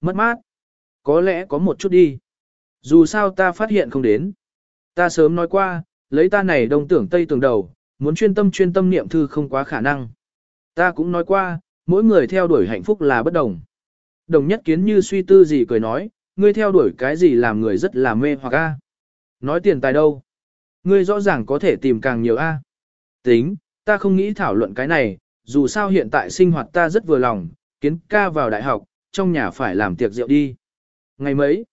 mất mát. Có lẽ có một chút đi. Dù sao ta phát hiện không đến. Ta sớm nói qua, lấy ta này đông tưởng tây tưởng đầu, muốn chuyên tâm chuyên tâm niệm thư không quá khả năng. Ta cũng nói qua, mỗi người theo đuổi hạnh phúc là bất đồng. Đồng nhất kiến như suy tư gì cười nói, ngươi theo đuổi cái gì làm người rất là mê hoặc a. Nói tiền tài đâu? Ngươi rõ ràng có thể tìm càng nhiều a. Tính, ta không nghĩ thảo luận cái này, dù sao hiện tại sinh hoạt ta rất vừa lòng, kiến ca vào đại học, trong nhà phải làm tiệc rượu đi. Ngày mấy?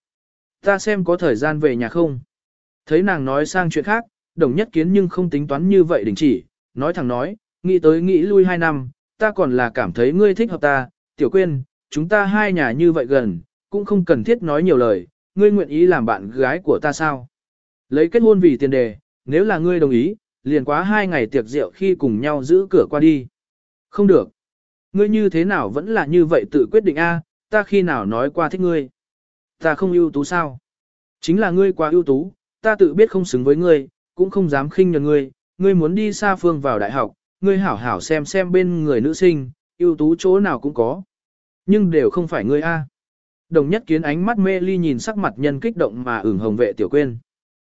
Ta xem có thời gian về nhà không? Thấy nàng nói sang chuyện khác, đồng nhất kiến nhưng không tính toán như vậy đình chỉ, nói thẳng nói, nghĩ tới nghĩ lui hai năm, ta còn là cảm thấy ngươi thích hợp ta, tiểu quên, chúng ta hai nhà như vậy gần, cũng không cần thiết nói nhiều lời, ngươi nguyện ý làm bạn gái của ta sao? Lấy kết hôn vì tiền đề, nếu là ngươi đồng ý, liền quá hai ngày tiệc rượu khi cùng nhau giữ cửa qua đi. Không được. Ngươi như thế nào vẫn là như vậy tự quyết định a? Ta khi nào nói qua thích ngươi. Ta không ưu tú sao? Chính là ngươi quá ưu tú, ta tự biết không xứng với ngươi, cũng không dám khinh nhờ ngươi, ngươi muốn đi xa phương vào đại học, ngươi hảo hảo xem xem bên người nữ sinh, ưu tú chỗ nào cũng có. Nhưng đều không phải ngươi a. Đồng nhất kiến ánh mắt mê ly nhìn sắc mặt nhân kích động mà ửng hồng vệ tiểu quên.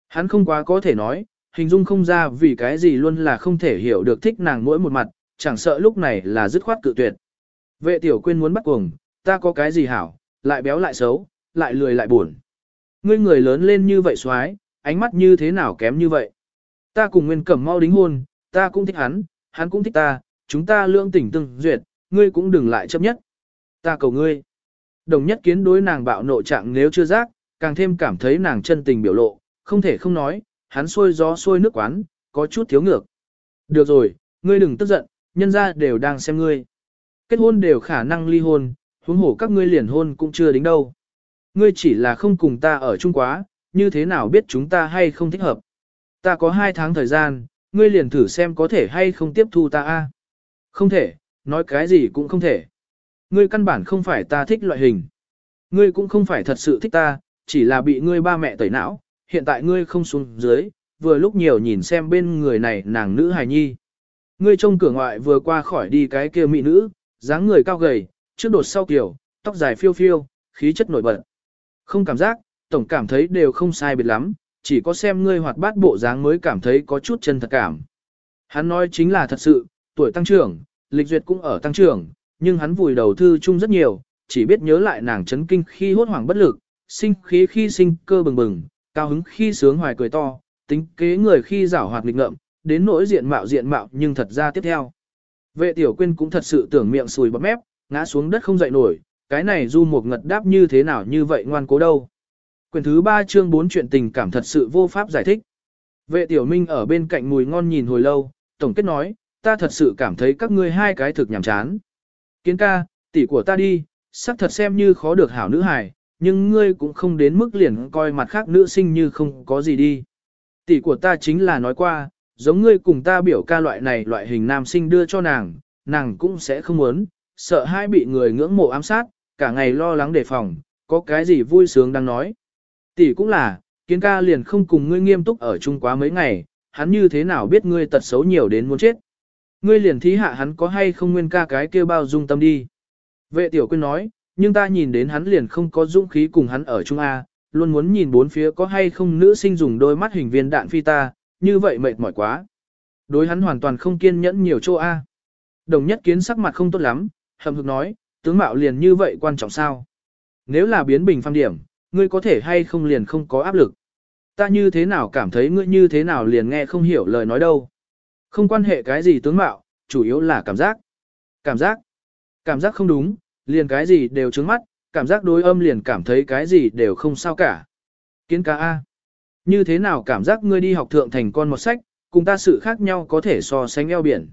Hắn không quá có thể nói, hình dung không ra vì cái gì luôn là không thể hiểu được thích nàng mỗi một mặt, chẳng sợ lúc này là dứt khoát cự tuyệt. Vệ tiểu quên muốn bắt cuồng, ta có cái gì hảo, lại béo lại xấu, lại lười lại buồn. Ngươi người lớn lên như vậy xoái, ánh mắt như thế nào kém như vậy. Ta cùng Nguyên Cẩm mau đính hôn, ta cũng thích hắn, hắn cũng thích ta, chúng ta lương tình từng duyệt, ngươi cũng đừng lại chấp nhất. Ta cầu ngươi. Đồng nhất kiến đối nàng bạo nộ trạng nếu chưa giác, càng thêm cảm thấy nàng chân tình biểu lộ, không thể không nói, hắn xôi gió xôi nước quán, có chút thiếu ngược. Được rồi, ngươi đừng tức giận, nhân ra đều đang xem ngươi. Kết hôn đều khả năng ly hôn, huống hổ các ngươi liền hôn cũng chưa đính đâu. Ngươi chỉ là không cùng ta ở chung quá, như thế nào biết chúng ta hay không thích hợp. Ta có hai tháng thời gian, ngươi liền thử xem có thể hay không tiếp thu ta a. Không thể, nói cái gì cũng không thể. Ngươi căn bản không phải ta thích loại hình. Ngươi cũng không phải thật sự thích ta, chỉ là bị ngươi ba mẹ tẩy não, hiện tại ngươi không xuống dưới, vừa lúc nhiều nhìn xem bên người này nàng nữ hài nhi. Ngươi trông cửa ngoại vừa qua khỏi đi cái kia mỹ nữ, dáng người cao gầy, trước đột sau kiểu, tóc dài phiêu phiêu, khí chất nổi bật. Không cảm giác, tổng cảm thấy đều không sai biệt lắm, chỉ có xem ngươi hoạt bát bộ dáng mới cảm thấy có chút chân thật cảm. Hắn nói chính là thật sự, tuổi tăng trưởng, lịch duyệt cũng ở tăng trưởng, nhưng hắn vùi đầu thư chung rất nhiều, chỉ biết nhớ lại nàng chấn kinh khi hốt hoảng bất lực, sinh khí khi sinh cơ bừng bừng, cao hứng khi sướng hoài cười to, tính kế người khi giảo hoạt nghịch ngợm, đến nỗi diện mạo diện mạo nhưng thật ra tiếp theo. Vệ tiểu quyên cũng thật sự tưởng miệng sùi bắp mép, ngã xuống đất không dậy nổi, cái này du một ngật đáp như thế nào như vậy ngoan cố đâu. Quyền thứ 3 chương 4 chuyện tình cảm thật sự vô pháp giải thích. Vệ tiểu minh ở bên cạnh mùi ngon nhìn hồi lâu, tổng kết nói, ta thật sự cảm thấy các ngươi hai cái thực nhảm chán. Kiến ca, tỷ của ta đi, sắc thật xem như khó được hảo nữ hài, nhưng ngươi cũng không đến mức liền coi mặt khác nữ sinh như không có gì đi. Tỷ của ta chính là nói qua, giống ngươi cùng ta biểu ca loại này loại hình nam sinh đưa cho nàng, nàng cũng sẽ không muốn, sợ hai bị người ngưỡng mộ ám sát, cả ngày lo lắng đề phòng, có cái gì vui sướng đang nói. Tỷ cũng là, kiến ca liền không cùng ngươi nghiêm túc ở chung quá mấy ngày, hắn như thế nào biết ngươi tật xấu nhiều đến muốn chết. Ngươi liền thí hạ hắn có hay không nguyên ca cái kia bao dung tâm đi. Vệ tiểu quyên nói, nhưng ta nhìn đến hắn liền không có dũng khí cùng hắn ở chung A, luôn muốn nhìn bốn phía có hay không nữ sinh dùng đôi mắt hình viên đạn phi ta, như vậy mệt mỏi quá. Đối hắn hoàn toàn không kiên nhẫn nhiều chỗ A. Đồng nhất kiến sắc mặt không tốt lắm, hầm hực nói, tướng mạo liền như vậy quan trọng sao? Nếu là biến bình phang điểm, ngươi có thể hay không liền không có áp lực. Ta như thế nào cảm thấy ngươi như thế nào liền nghe không hiểu lời nói đâu. Không quan hệ cái gì tướng mạo, chủ yếu là cảm giác. Cảm giác. Cảm giác không đúng, liền cái gì đều trướng mắt, cảm giác đối âm liền cảm thấy cái gì đều không sao cả. Kiến ca A. Như thế nào cảm giác ngươi đi học thượng thành con một sách, cùng ta sự khác nhau có thể so sánh eo biển.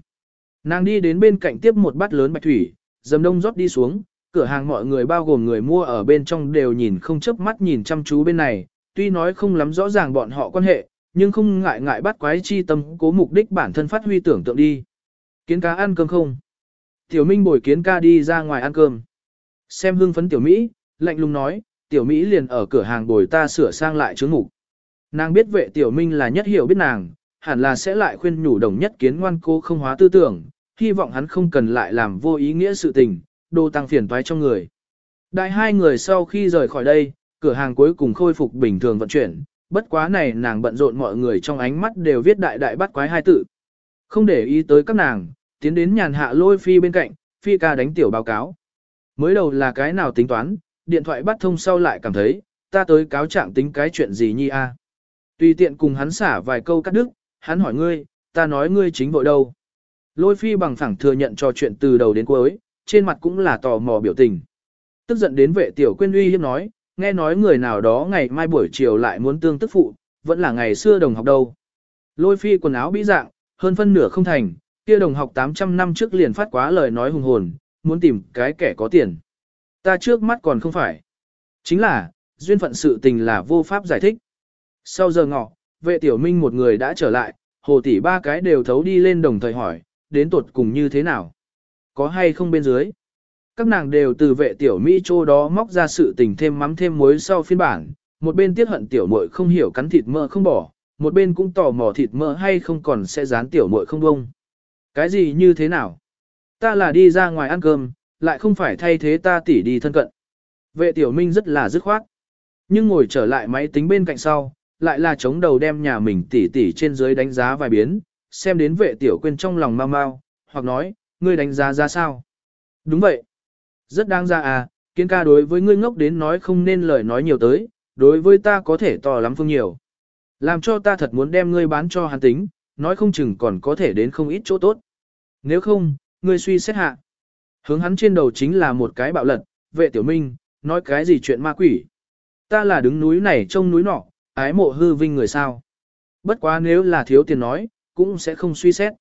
Nàng đi đến bên cạnh tiếp một bát lớn bạch thủy, dầm đông rót đi xuống, cửa hàng mọi người bao gồm người mua ở bên trong đều nhìn không chớp mắt nhìn chăm chú bên này, tuy nói không lắm rõ ràng bọn họ quan hệ, nhưng không ngại ngại bắt quái chi tâm cố mục đích bản thân phát huy tưởng tượng đi. Kiến ca ăn cơm không? Tiểu Minh bồi kiến ca đi ra ngoài ăn cơm. Xem hương phấn Tiểu Mỹ, lạnh lùng nói, Tiểu Mỹ liền ở cửa hàng bồi ta sửa sang lại chứng mục. Nàng biết vệ Tiểu Minh là nhất hiểu biết nàng, hẳn là sẽ lại khuyên nhủ đồng nhất kiến ngoan cố không hóa tư tưởng, hy vọng hắn không cần lại làm vô ý nghĩa sự tình, đồ tăng phiền toái cho người. Đại hai người sau khi rời khỏi đây, cửa hàng cuối cùng khôi phục bình thường vận chuyển, bất quá này nàng bận rộn mọi người trong ánh mắt đều viết đại đại bắt quái hai tự. Không để ý tới các nàng, tiến đến nhàn hạ lôi phi bên cạnh, phi ca đánh tiểu báo cáo. Mới đầu là cái nào tính toán, điện thoại bắt thông sau lại cảm thấy, ta tới cáo trạng tính cái chuyện gì nhi a? Tùy tiện cùng hắn xả vài câu cắt đứt, hắn hỏi ngươi, ta nói ngươi chính vội đâu. Lôi phi bằng phẳng thừa nhận cho chuyện từ đầu đến cuối, trên mặt cũng là tò mò biểu tình. Tức giận đến vệ tiểu quyên uy hiếp nói, nghe nói người nào đó ngày mai buổi chiều lại muốn tương tức phụ, vẫn là ngày xưa đồng học đâu. Lôi phi quần áo bĩ dạng, hơn phân nửa không thành, kia đồng học 800 năm trước liền phát quá lời nói hùng hồn, muốn tìm cái kẻ có tiền. Ta trước mắt còn không phải. Chính là, duyên phận sự tình là vô pháp giải thích. Sau giờ ngọ, vệ tiểu minh một người đã trở lại, hồ tỷ ba cái đều thấu đi lên đồng thời hỏi, đến tuột cùng như thế nào? Có hay không bên dưới? Các nàng đều từ vệ tiểu Mỹ chỗ đó móc ra sự tình thêm mắm thêm muối sau phiên bản, một bên tiết hận tiểu muội không hiểu cắn thịt mỡ không bỏ, một bên cũng tò mò thịt mỡ hay không còn sẽ dán tiểu muội không bông. Cái gì như thế nào? Ta là đi ra ngoài ăn cơm, lại không phải thay thế ta tỉ đi thân cận. Vệ tiểu minh rất là dứt khoát. Nhưng ngồi trở lại máy tính bên cạnh sau, lại là chống đầu đem nhà mình tỉ tỉ trên dưới đánh giá vài biến, xem đến vệ tiểu quên trong lòng mau mau, hoặc nói, ngươi đánh giá ra sao? Đúng vậy. Rất đáng ra à, kiến ca đối với ngươi ngốc đến nói không nên lời nói nhiều tới, đối với ta có thể to lắm phương nhiều. Làm cho ta thật muốn đem ngươi bán cho hắn tính, nói không chừng còn có thể đến không ít chỗ tốt. Nếu không, ngươi suy xét hạ. Hướng hắn trên đầu chính là một cái bạo lật, vệ tiểu minh, nói cái gì chuyện ma quỷ. Ta là đứng núi này trông núi nọ, ái mộ hư vinh người sao. Bất quá nếu là thiếu tiền nói, cũng sẽ không suy xét.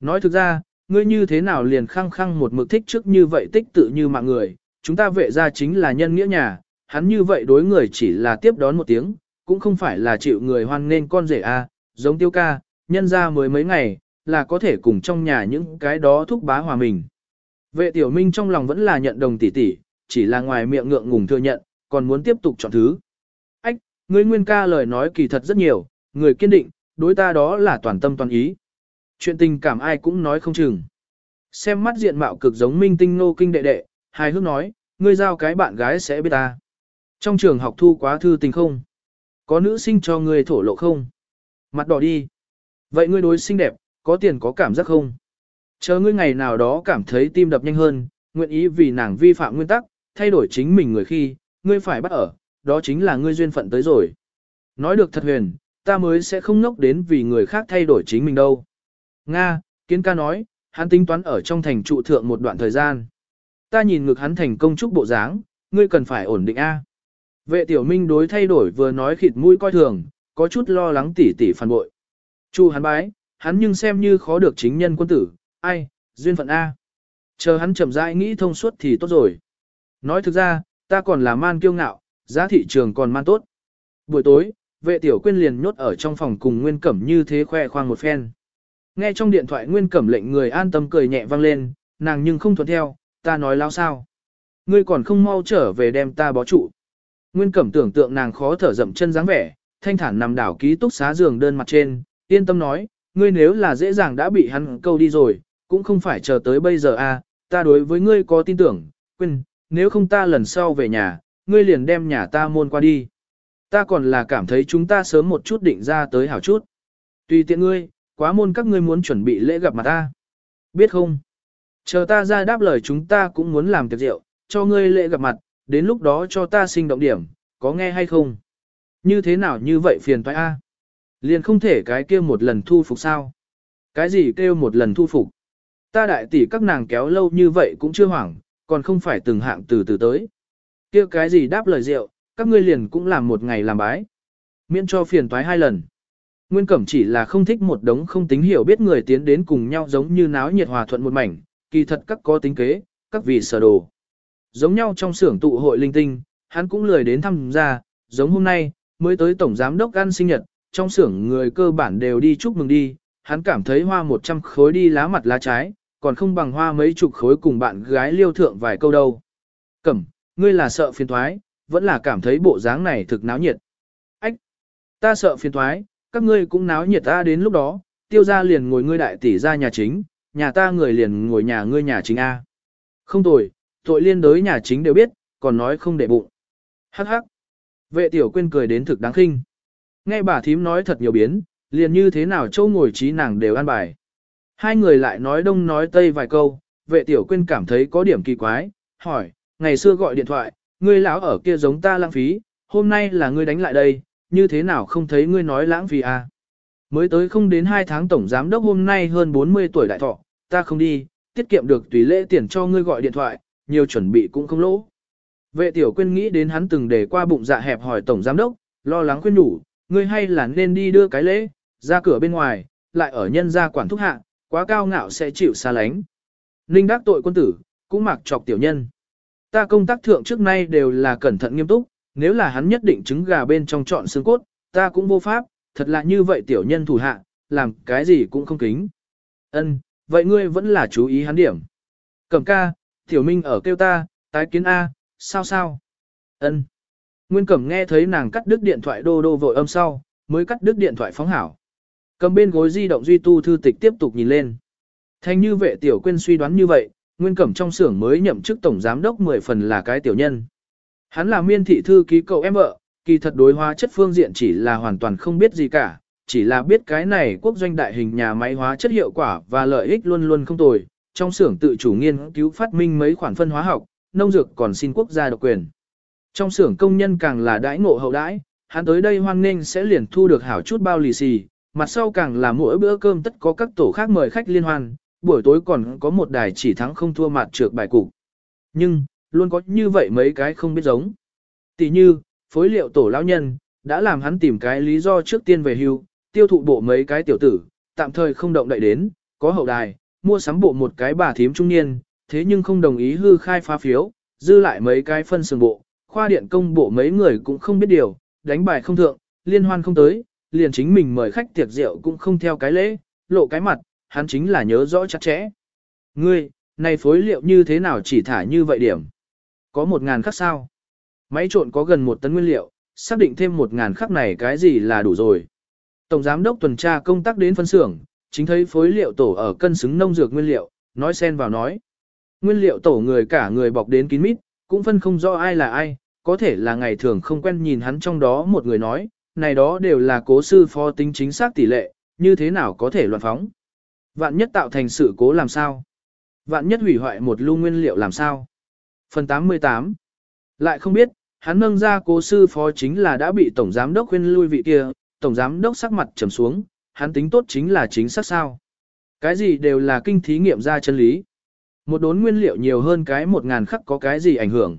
Nói thực ra, ngươi như thế nào liền khăng khăng một mực thích trước như vậy tích tự như mạng người, chúng ta vệ ra chính là nhân nghĩa nhà, hắn như vậy đối người chỉ là tiếp đón một tiếng, cũng không phải là chịu người hoan nên con rể a, giống tiêu ca, nhân ra mới mấy ngày, là có thể cùng trong nhà những cái đó thúc bá hòa mình. Vệ tiểu minh trong lòng vẫn là nhận đồng tỷ tỷ, chỉ là ngoài miệng ngượng ngùng thừa nhận, còn muốn tiếp tục chọn thứ. Ách, ngươi nguyên ca lời nói kỳ thật rất nhiều, người kiên định, đối ta đó là toàn tâm toàn ý. Chuyện tình cảm ai cũng nói không chừng. Xem mắt diện mạo cực giống minh tinh nô kinh đệ đệ, hài hước nói, ngươi giao cái bạn gái sẽ biết ta. Trong trường học thu quá thư tình không? Có nữ sinh cho ngươi thổ lộ không? Mặt đỏ đi. Vậy ngươi đối xinh đẹp, có tiền có cảm giác không? Chờ ngươi ngày nào đó cảm thấy tim đập nhanh hơn, nguyện ý vì nàng vi phạm nguyên tắc, thay đổi chính mình người khi, ngươi phải bắt ở, đó chính là ngươi duyên phận tới rồi. Nói được thật huyền, ta mới sẽ không ngốc đến vì người khác thay đổi chính mình đâu. Nga, kiến ca nói, hắn tính toán ở trong thành trụ thượng một đoạn thời gian. Ta nhìn ngực hắn thành công trúc bộ dáng, ngươi cần phải ổn định A. Vệ tiểu minh đối thay đổi vừa nói khịt mũi coi thường, có chút lo lắng tỉ tỉ phản bội. Chu hắn bái, hắn nhưng xem như khó được chính nhân quân tử, ai, duyên phận A. Chờ hắn chậm rãi nghĩ thông suốt thì tốt rồi. Nói thực ra, ta còn là man kiêu ngạo, giá thị trường còn man tốt. Buổi tối, vệ tiểu quyên liền nhốt ở trong phòng cùng Nguyên Cẩm như thế khoe khoang một phen. Nghe trong điện thoại Nguyên Cẩm lệnh người an tâm cười nhẹ vang lên, nàng nhưng không thuận theo, ta nói lao sao. Ngươi còn không mau trở về đem ta bó trụ. Nguyên Cẩm tưởng tượng nàng khó thở dậm chân dáng vẻ, thanh thản nằm đảo ký túc xá giường đơn mặt trên, yên tâm nói, ngươi nếu là dễ dàng đã bị hắn câu đi rồi, cũng không phải chờ tới bây giờ à, ta đối với ngươi có tin tưởng, quên, nếu không ta lần sau về nhà, ngươi liền đem nhà ta môn qua đi. Ta còn là cảm thấy chúng ta sớm một chút định ra tới hảo chút. Tùy tiện ngươi, quá môn các ngươi muốn chuẩn bị lễ gặp mặt ta. Biết không? Chờ ta ra đáp lời chúng ta cũng muốn làm tiệc rượu, cho ngươi lễ gặp mặt, đến lúc đó cho ta sinh động điểm, có nghe hay không? Như thế nào như vậy phiền toái a? Liền không thể cái kia một lần thu phục sao? Cái gì kêu một lần thu phục? Ta đại tỷ các nàng kéo lâu như vậy cũng chưa hoảng, còn không phải từng hạng từ từ tới. Kia cái gì đáp lời rượu, các ngươi liền cũng làm một ngày làm bái. Miễn cho phiền toái hai lần. Nguyên Cẩm chỉ là không thích một đống không tính hiểu biết người tiến đến cùng nhau giống như náo nhiệt hòa thuận một mảnh, kỳ thật các có tính kế, các vị sở đồ. Giống nhau trong xưởng tụ hội linh tinh, hắn cũng lười đến thăm gia, giống hôm nay, mới tới tổng giám đốc ăn sinh nhật, trong xưởng người cơ bản đều đi chúc mừng đi, hắn cảm thấy hoa 100 khối đi lá mặt lá trái, còn không bằng hoa mấy chục khối cùng bạn gái liêu thượng vài câu đâu. Cẩm, ngươi là sợ phiền thoái, vẫn là cảm thấy bộ dáng này thực náo nhiệt. Ách, ta sợ phiền thoái, các ngươi cũng náo nhiệt ta đến lúc đó, tiêu ra liền ngồi ngươi đại tỷ ra nhà chính, nhà ta người liền ngồi nhà ngươi nhà chính A. Không tội, tội liên đới nhà chính đều biết, còn nói không để bụng. Hắc hắc. Vệ tiểu quên cười đến thực đáng khinh. Nghe bà thím nói thật nhiều biến, liền như thế nào châu ngồi trí nàng đều an bài. Hai người lại nói đông nói tây vài câu, vệ tiểu quên cảm thấy có điểm kỳ quái, hỏi, ngày xưa gọi điện thoại, ngươi lão ở kia giống ta lãng phí, hôm nay là ngươi đánh lại đây, như thế nào không thấy ngươi nói lãng phí à? Mới tới không đến 2 tháng tổng giám đốc hôm nay hơn 40 tuổi đại thọ, ta không đi, tiết kiệm được tùy lễ tiền cho ngươi gọi điện thoại, nhiều chuẩn bị cũng không lỗ. Vệ tiểu quên nghĩ đến hắn từng để qua bụng dạ hẹp hỏi tổng giám đốc, lo lắng khuyên nhủ, ngươi hay là nên đi đưa cái lễ, ra cửa bên ngoài, lại ở nhân gia quản thúc hạ, quá cao ngạo sẽ chịu xa lánh. Ninh đắc tội quân tử, cũng mặc chọc tiểu nhân. Ta công tác thượng trước nay đều là cẩn thận nghiêm túc, nếu là hắn nhất định trứng gà bên trong chọn xương cốt, ta cũng vô pháp, thật là như vậy tiểu nhân thủ hạ, làm cái gì cũng không kính. Ân, vậy ngươi vẫn là chú ý hắn điểm. Cẩm ca, tiểu minh ở kêu ta, tái kiến A, sao sao? Ân. Nguyên Cẩm nghe thấy nàng cắt đứt điện thoại đô đô vội âm sau, mới cắt đứt điện thoại phóng hảo. Cầm bên gối di động duy tu thư tịch tiếp tục nhìn lên. Thanh như vệ tiểu quên suy đoán như vậy, Nguyên Cẩm trong xưởng mới nhậm chức tổng giám đốc 10 phần là cái tiểu nhân. Hắn là miên thị thư ký cậu em vợ, kỳ thật đối hóa chất phương diện chỉ là hoàn toàn không biết gì cả, chỉ là biết cái này quốc doanh đại hình nhà máy hóa chất hiệu quả và lợi ích luôn luôn không tồi, trong xưởng tự chủ nghiên cứu phát minh mấy khoản phân hóa học, nông dược còn xin quốc gia độc quyền. Trong xưởng công nhân càng là đãi ngộ hậu đãi, hắn tới đây hoan nghênh sẽ liền thu được hảo chút bao lì xì, mặt sau càng là mỗi bữa cơm tất có các tổ khác mời khách liên hoan, buổi tối còn có một đài chỉ thắng không thua mặt trược bài cục. Nhưng, luôn có như vậy mấy cái không biết giống. Tỷ như, phối liệu tổ lão nhân, đã làm hắn tìm cái lý do trước tiên về hưu, tiêu thụ bộ mấy cái tiểu tử, tạm thời không động đậy đến, có hậu đài, mua sắm bộ một cái bà thím trung niên, thế nhưng không đồng ý hư khai phá phiếu, dư lại mấy cái phân sừng bộ, khoa điện công bộ mấy người cũng không biết điều, đánh bài không thượng, liên hoan không tới, liền chính mình mời khách tiệc rượu cũng không theo cái lễ, lộ cái mặt, hắn chính là nhớ rõ chặt chẽ. Ngươi, này phối liệu như thế nào chỉ thả như vậy điểm? Có một ngàn khắc sao? Máy trộn có gần một tấn nguyên liệu, xác định thêm một ngàn khắc này cái gì là đủ rồi. Tổng giám đốc tuần tra công tác đến phân xưởng, chính thấy phối liệu tổ ở cân xứng nông dược nguyên liệu, nói xen vào nói. Nguyên liệu tổ người cả người bọc đến kín mít, cũng phân không rõ ai là ai, có thể là ngày thường không quen nhìn hắn trong đó một người nói, này đó đều là cố sư phó tính chính xác tỷ lệ, như thế nào có thể loạn phóng. Vạn nhất tạo thành sự cố làm sao? Vạn nhất hủy hoại một lưu nguyên liệu làm sao? Phần 88 Lại không biết, hắn nâng ra cố sư phó chính là đã bị tổng giám đốc khuyên lui vị kia, tổng giám đốc sắc mặt trầm xuống, hắn tính tốt chính là chính xác sao. Cái gì đều là kinh thí nghiệm ra chân lý. Một đốn nguyên liệu nhiều hơn cái một ngàn khắc có cái gì ảnh hưởng.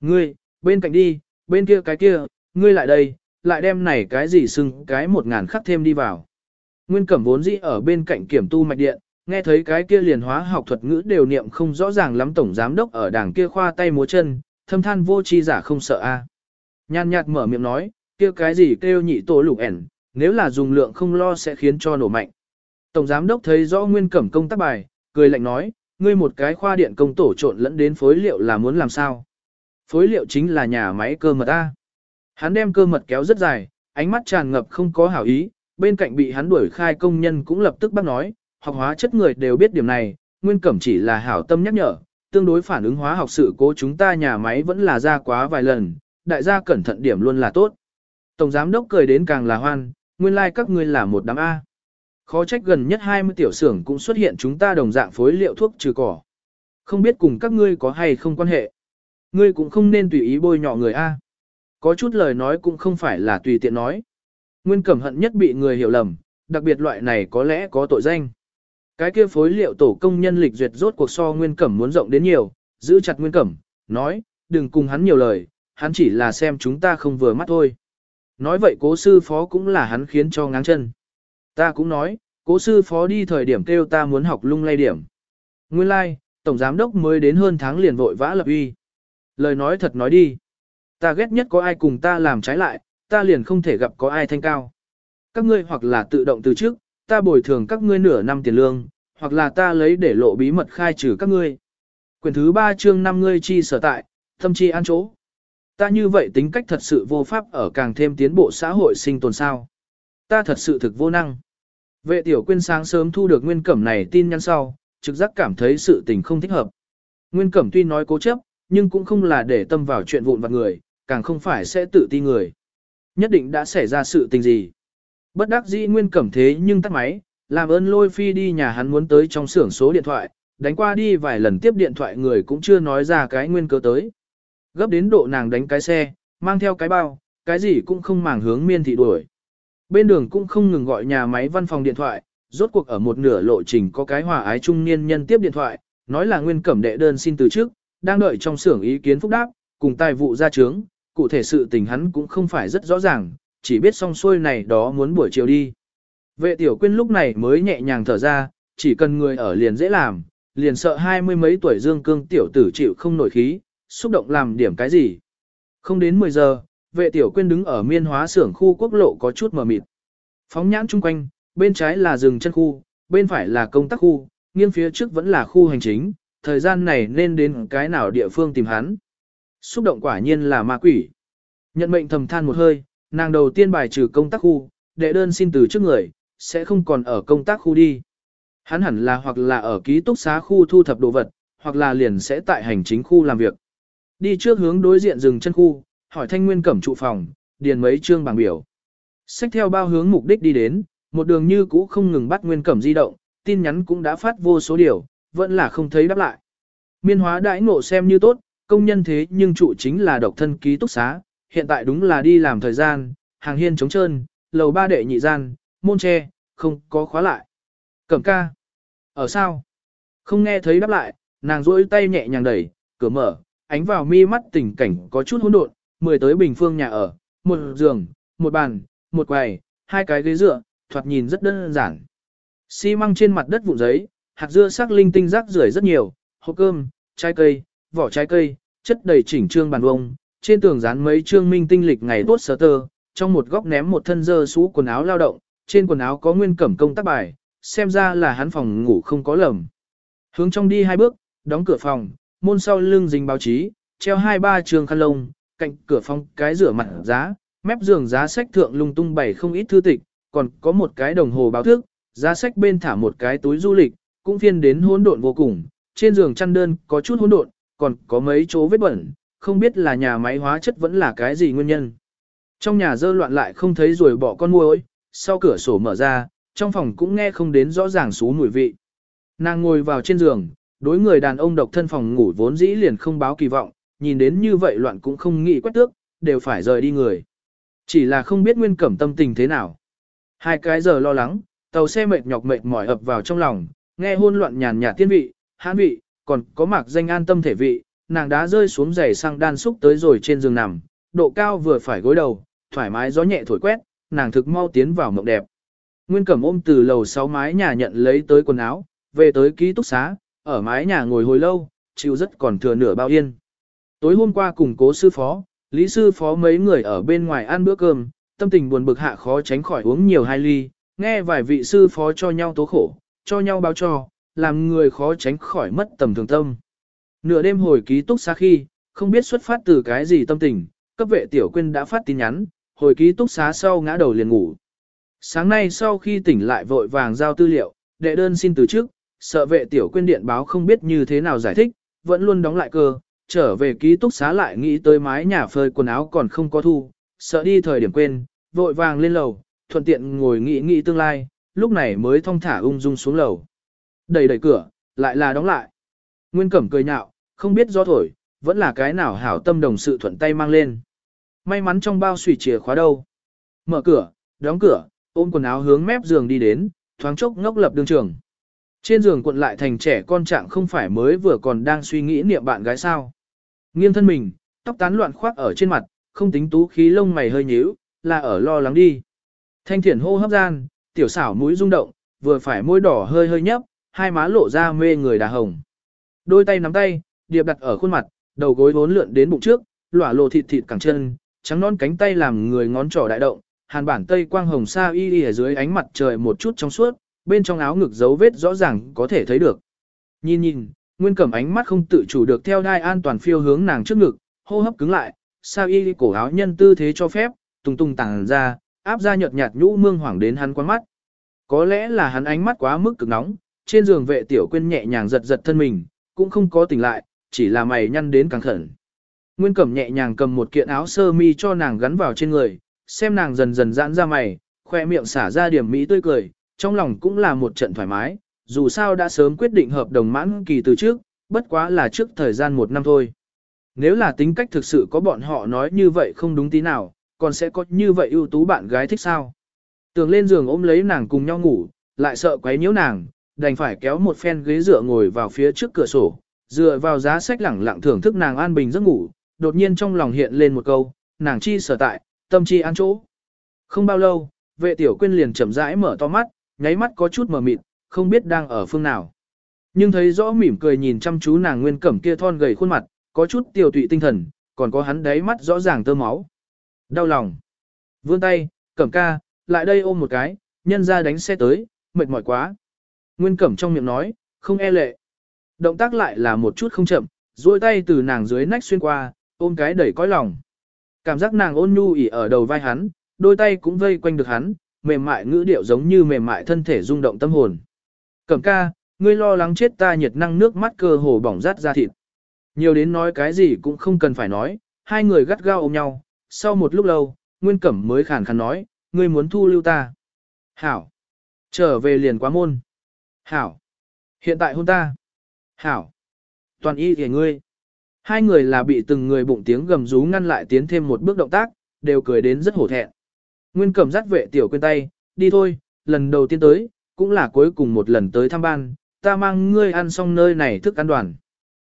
Ngươi, bên cạnh đi, bên kia cái kia, ngươi lại đây, lại đem này cái gì xưng cái một ngàn khắc thêm đi vào. Nguyên cẩm vốn dĩ ở bên cạnh kiểm tu mạch điện, nghe thấy cái kia liền hóa học thuật ngữ đều niệm không rõ ràng lắm tổng giám đốc ở đảng kia khoa tay múa chân, thâm than vô tri giả không sợ a. À. Nhàn nhạt mở miệng nói, kia cái gì kêu nhị tổ lục ẻn, nếu là dùng lượng không lo sẽ khiến cho nổ mạnh. Tổng giám đốc thấy rõ nguyên cẩm công tác bài, cười lạnh nói, ngươi một cái khoa điện công tổ trộn lẫn đến phối liệu là muốn làm sao? Phối liệu chính là nhà máy cơ mật A. Hắn đem cơ mật kéo rất dài, ánh mắt tràn ngập không có hảo ý, bên cạnh bị hắn đuổi khai công nhân cũng lập tức bác nói, học hóa chất người đều biết điểm này, nguyên cẩm chỉ là hảo tâm nhắc nhở, tương đối phản ứng hóa học sự cố chúng ta nhà máy vẫn là ra quá vài lần, đại gia cẩn thận điểm luôn là tốt. Tổng giám đốc cười đến càng là hoan, nguyên lai like các ngươi là một đám A. Khó trách gần nhất 20 tiểu xưởng cũng xuất hiện chúng ta đồng dạng phối liệu thuốc trừ cỏ. Không biết cùng các ngươi có hay không quan hệ. Ngươi cũng không nên tùy ý bôi nhọ người A. Có chút lời nói cũng không phải là tùy tiện nói. Nguyên cẩm hận nhất bị người hiểu lầm, đặc biệt loại này có lẽ có tội danh. Cái kia phối liệu tổ công nhân lịch duyệt rốt cuộc so Nguyên cẩm muốn rộng đến nhiều, giữ chặt Nguyên cẩm, nói, đừng cùng hắn nhiều lời, hắn chỉ là xem chúng ta không vừa mắt thôi. Nói vậy cố sư phó cũng là hắn khiến cho ngáng chân. Ta cũng nói, cố sư phó đi thời điểm kêu ta muốn học lung lay điểm. Nguyên lai, like, tổng giám đốc mới đến hơn tháng liền vội vã lập uy. Lời nói thật nói đi. Ta ghét nhất có ai cùng ta làm trái lại, ta liền không thể gặp có ai thanh cao. Các ngươi hoặc là tự động từ trước, ta bồi thường các ngươi nửa năm tiền lương, hoặc là ta lấy để lộ bí mật khai trừ các ngươi. Quyền thứ 3 chương 5 ngươi chi sở tại, thâm chi an chỗ. Ta như vậy tính cách thật sự vô pháp ở càng thêm tiến bộ xã hội sinh tồn sao. Ta thật sự thực vô năng. Vệ tiểu quyên sáng sớm thu được nguyên cẩm này tin nhắn sau, trực giác cảm thấy sự tình không thích hợp. Nguyên cẩm tuy nói cố chấp, nhưng cũng không là để tâm vào chuyện vụn vặt người, càng không phải sẽ tự ti người. Nhất định đã xảy ra sự tình gì. Bất đắc dĩ nguyên cẩm thế nhưng tắt máy, làm ơn lôi phi đi nhà hắn muốn tới trong xưởng số điện thoại, đánh qua đi vài lần tiếp điện thoại người cũng chưa nói ra cái nguyên cớ tới. Gấp đến độ nàng đánh cái xe, mang theo cái bao, cái gì cũng không màng hướng miên thị đuổi. Bên đường cũng không ngừng gọi nhà máy văn phòng điện thoại, rốt cuộc ở một nửa lộ trình có cái hòa ái trung niên nhân tiếp điện thoại, nói là nguyên cẩm đệ đơn xin từ trước, đang đợi trong xưởng ý kiến phúc đáp, cùng tài vụ ra trướng, cụ thể sự tình hắn cũng không phải rất rõ ràng, chỉ biết xong xuôi này đó muốn buổi chiều đi. Vệ tiểu quyên lúc này mới nhẹ nhàng thở ra, chỉ cần người ở liền dễ làm, liền sợ hai mươi mấy tuổi dương cương tiểu tử chịu không nổi khí, xúc động làm điểm cái gì. Không đến 10 giờ, vệ tiểu quyên đứng ở miên hóa xưởng khu quốc lộ có chút mờ mịt. Phóng nhãn chung quanh, bên trái là rừng chân khu, bên phải là công tác khu, nghiêng phía trước vẫn là khu hành chính, thời gian này nên đến cái nào địa phương tìm hắn. Xúc động quả nhiên là ma quỷ. Nhận mệnh thầm than một hơi, nàng đầu tiên bài trừ công tác khu, đệ đơn xin từ trước người, sẽ không còn ở công tác khu đi. Hắn hẳn là hoặc là ở ký túc xá khu thu thập đồ vật, hoặc là liền sẽ tại hành chính khu làm việc. Đi trước hướng đối diện rừng chân khu, hỏi thanh nguyên cẩm trụ phòng, điền mấy chương bảng biểu. Xách theo bao hướng mục đích đi đến, một đường như cũ không ngừng bắt nguyên cẩm di động, tin nhắn cũng đã phát vô số điều, vẫn là không thấy đáp lại. Miên hóa đãi ngộ xem như tốt, công nhân thế nhưng trụ chính là độc thân ký túc xá, hiện tại đúng là đi làm thời gian, hàng hiên trống trơn, lầu ba đệ nhị gian, môn tre, không có khóa lại. Cẩm ca. Ở sao? Không nghe thấy đáp lại, nàng duỗi tay nhẹ nhàng đẩy, cửa mở, ánh vào mi mắt tình cảnh có chút hỗn độn, mười tới bình phương nhà ở, một giường, một bàn, một quầy, hai cái ghế dựa, thoạt nhìn rất đơn giản. Xi măng trên mặt đất vụn giấy, hạt dưa sắc linh tinh rác rưởi rất nhiều, hộp cơm, trái cây, vỏ trái cây, chất đầy chỉnh trương bàn vông, trên tường dán mấy trương minh tinh lịch ngày tốt sơ tơ, trong một góc ném một thân dơ xú quần áo lao động, trên quần áo có nguyên cẩm công tác bài, xem ra là hắn phòng ngủ không có lầm. Hướng trong đi hai bước, đóng cửa phòng, môn sau lưng dính báo chí, treo hai ba trường khăn lông, cạnh cửa phòng cái rửa mặt giá, mép giường giá sách thượng lung tung bày không ít thư tịch, còn có một cái đồng hồ báo thức, giá sách bên thả một cái túi du lịch, cũng phiên đến hỗn độn vô cùng, trên giường chăn đơn có chút hỗn độn, còn có mấy chỗ vết bẩn, không biết là nhà máy hóa chất vẫn là cái gì nguyên nhân. Trong nhà dơ loạn lại không thấy rồi bỏ con muỗi, sau cửa sổ mở ra, trong phòng cũng nghe không đến rõ ràng xú mùi vị. Nàng ngồi vào trên giường, đối người đàn ông độc thân phòng ngủ vốn dĩ liền không báo kỳ vọng, nhìn đến như vậy loạn cũng không nghĩ quét tước, đều phải rời đi người. Chỉ là không biết nguyên cẩm tâm tình thế nào. Hai cái giờ lo lắng, tàu xe mệt nhọc mệt mỏi ập vào trong lòng, nghe hôn loạn nhàn nhạt tiên vị, hãn vị, còn có mạc danh an tâm thể vị, nàng đã rơi xuống giày sang đan xúc tới rồi trên giường nằm, độ cao vừa phải gối đầu, thoải mái gió nhẹ thổi quét, nàng thực mau tiến vào mộng đẹp. Nguyên Cẩm ôm từ lầu sáu mái nhà nhận lấy tới quần áo, về tới ký túc xá, ở mái nhà ngồi hồi lâu, chịu rất còn thừa nửa bao yên. Tối hôm qua cùng cố sư phó, lý sư phó mấy người ở bên ngoài ăn bữa cơm, tâm tình buồn bực hạ khó tránh khỏi uống nhiều hai ly, nghe vài vị sư phó cho nhau tố khổ, cho nhau báo cho, làm người khó tránh khỏi mất tầm thường tâm. Nửa đêm hồi ký túc xá khi, không biết xuất phát từ cái gì tâm tình, cấp vệ tiểu quyên đã phát tin nhắn, hồi ký túc xá sau ngã đầu liền ngủ. Sáng nay sau khi tỉnh lại vội vàng giao tư liệu, đệ đơn xin từ trước, sợ vệ tiểu quyên điện báo không biết như thế nào giải thích, vẫn luôn đóng lại cơ, trở về ký túc xá lại nghĩ tới mái nhà phơi quần áo còn không có thu, sợ đi thời điểm quên, vội vàng lên lầu, thuận tiện ngồi nghĩ nghĩ tương lai, lúc này mới thong thả ung dung xuống lầu. Đẩy đẩy cửa, lại là đóng lại. Nguyên Cẩm cười nhạo, không biết do thổi, vẫn là cái nào hảo tâm đồng sự thuận tay mang lên. May mắn trong bao xùy chìa khóa đâu. Mở cửa, đóng cửa, ôm quần áo hướng mép giường đi đến, thoáng chốc ngốc lập đường trường. Trên giường cuộn lại thành trẻ con trạng không phải mới vừa còn đang suy nghĩ niệm bạn gái sao. Nghiêng thân mình, tóc tán loạn khoác ở trên mặt, không tính tú khí lông mày hơi nhíu, là ở lo lắng đi. Thanh thiển hô hấp gian, tiểu xảo mũi rung động, vừa phải môi đỏ hơi hơi nhấp, hai má lộ ra mê người đà hồng. Đôi tay nắm tay, điệp đặt ở khuôn mặt, đầu gối vốn lượn đến bụng trước, lỏa lộ thịt thịt cẳng chân, trắng non cánh tay làm người ngón trỏ đại động, hàn bản tây quang hồng sa y y ở dưới ánh mặt trời một chút trong suốt, bên trong áo ngực dấu vết rõ ràng có thể thấy được. Nhìn nhìn, Nguyên Cẩm ánh mắt không tự chủ được theo đai an toàn phiêu hướng nàng trước ngực, hô hấp cứng lại, sa y cổ áo nhân tư thế cho phép, tung tung tàng ra, áp ra nhợt nhạt nhũ mương hoảng đến hắn quán mắt. Có lẽ là hắn ánh mắt quá mức cực nóng, trên giường vệ tiểu quyên nhẹ nhàng giật giật thân mình, cũng không có tỉnh lại, chỉ là mày nhăn đến càng khẩn. Nguyên Cẩm nhẹ nhàng cầm một kiện áo sơ mi cho nàng gắn vào trên người, xem nàng dần dần giãn ra mày, khoe miệng xả ra điểm mỹ tươi cười, trong lòng cũng là một trận thoải mái, dù sao đã sớm quyết định hợp đồng mãn kỳ từ trước, bất quá là trước thời gian một năm thôi. Nếu là tính cách thực sự có bọn họ nói như vậy không đúng tí nào, còn sẽ có như vậy ưu tú bạn gái thích sao. Tường lên giường ôm lấy nàng cùng nhau ngủ, lại sợ quấy nhiễu nàng, đành phải kéo một phen ghế dựa ngồi vào phía trước cửa sổ, dựa vào giá sách lẳng lặng thưởng thức nàng an bình giấc ngủ, đột nhiên trong lòng hiện lên một câu, nàng chi sở tại, tâm chi an chỗ. Không bao lâu, vệ tiểu quyên liền chậm rãi mở to mắt, nháy mắt có chút mờ mịt, không biết đang ở phương nào. Nhưng thấy rõ mỉm cười nhìn chăm chú nàng nguyên cẩm kia thon gầy khuôn mặt, có chút tiểu tụy tinh thần, còn có hắn đáy mắt rõ ràng tơ máu. Đau lòng. Vươn tay, cẩm ca, lại đây ôm một cái, nhân ra đánh xe tới, mệt mỏi quá. Nguyên cẩm trong miệng nói, không e lệ. Động tác lại là một chút không chậm, duỗi tay từ nàng dưới nách xuyên qua, ôm cái đẩy cõi lòng. Cảm giác nàng ôn nhu ỉ ở đầu vai hắn, đôi tay cũng vây quanh được hắn, mềm mại ngữ điệu giống như mềm mại thân thể rung động tâm hồn. Cẩm ca, ngươi lo lắng chết ta nhiệt năng nước mắt cơ hồ bỏng rát ra thịt. Nhiều đến nói cái gì cũng không cần phải nói, hai người gắt gao ôm nhau, sau một lúc lâu, Nguyên Cẩm mới khàn khàn nói, ngươi muốn thu lưu ta. Hảo. Trở về liền quá môn. Hảo. Hiện tại hôn ta. Hảo. Toàn y kìa ngươi. Hai người là bị từng người bụng tiếng gầm rú ngăn lại tiến thêm một bước động tác, đều cười đến rất hổ thẹn. Nguyên Cẩm dắt vệ tiểu quên tay, đi thôi, lần đầu tiên tới, cũng là cuối cùng một lần tới thăm ban, ta mang ngươi ăn xong nơi này thức ăn đoàn.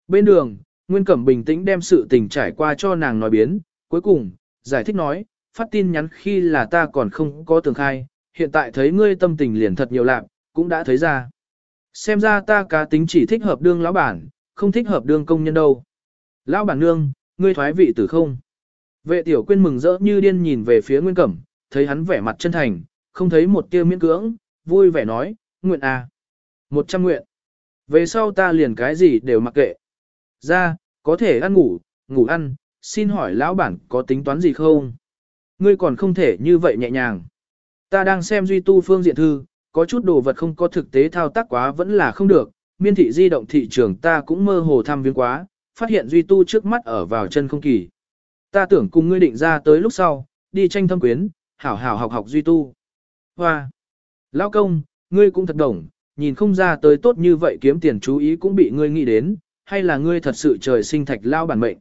Bên đường, Nguyên Cẩm bình tĩnh đem sự tình trải qua cho nàng nói biến, cuối cùng, giải thích nói, phát tin nhắn khi là ta còn không có tường khai, hiện tại thấy ngươi tâm tình liền thật nhiều lạc, cũng đã thấy ra. Xem ra ta cá tính chỉ thích hợp đương lão bản, không thích hợp đương công nhân đâu. Lão bản nương, ngươi thoái vị tử không? Vệ tiểu quyên mừng rỡ như điên nhìn về phía Nguyên Cẩm, thấy hắn vẻ mặt chân thành, không thấy một tia miễn cưỡng, vui vẻ nói, nguyện à. Một trăm nguyện. Về sau ta liền cái gì đều mặc kệ. Ra, có thể ăn ngủ, ngủ ăn, xin hỏi lão bản có tính toán gì không? Ngươi còn không thể như vậy nhẹ nhàng. Ta đang xem duy tu phương diện thư, có chút đồ vật không có thực tế thao tác quá vẫn là không được, miên thị di động thị trường ta cũng mơ hồ tham viếng quá, phát hiện duy tu trước mắt ở vào chân không kỳ. Ta tưởng cùng ngươi định ra tới lúc sau, đi tranh thâm quyến, hảo hảo học học duy tu. Hoa! Lão công, ngươi cũng thật đồng, nhìn không ra tới tốt như vậy kiếm tiền chú ý cũng bị ngươi nghĩ đến, hay là ngươi thật sự trời sinh thạch lao bản mệnh.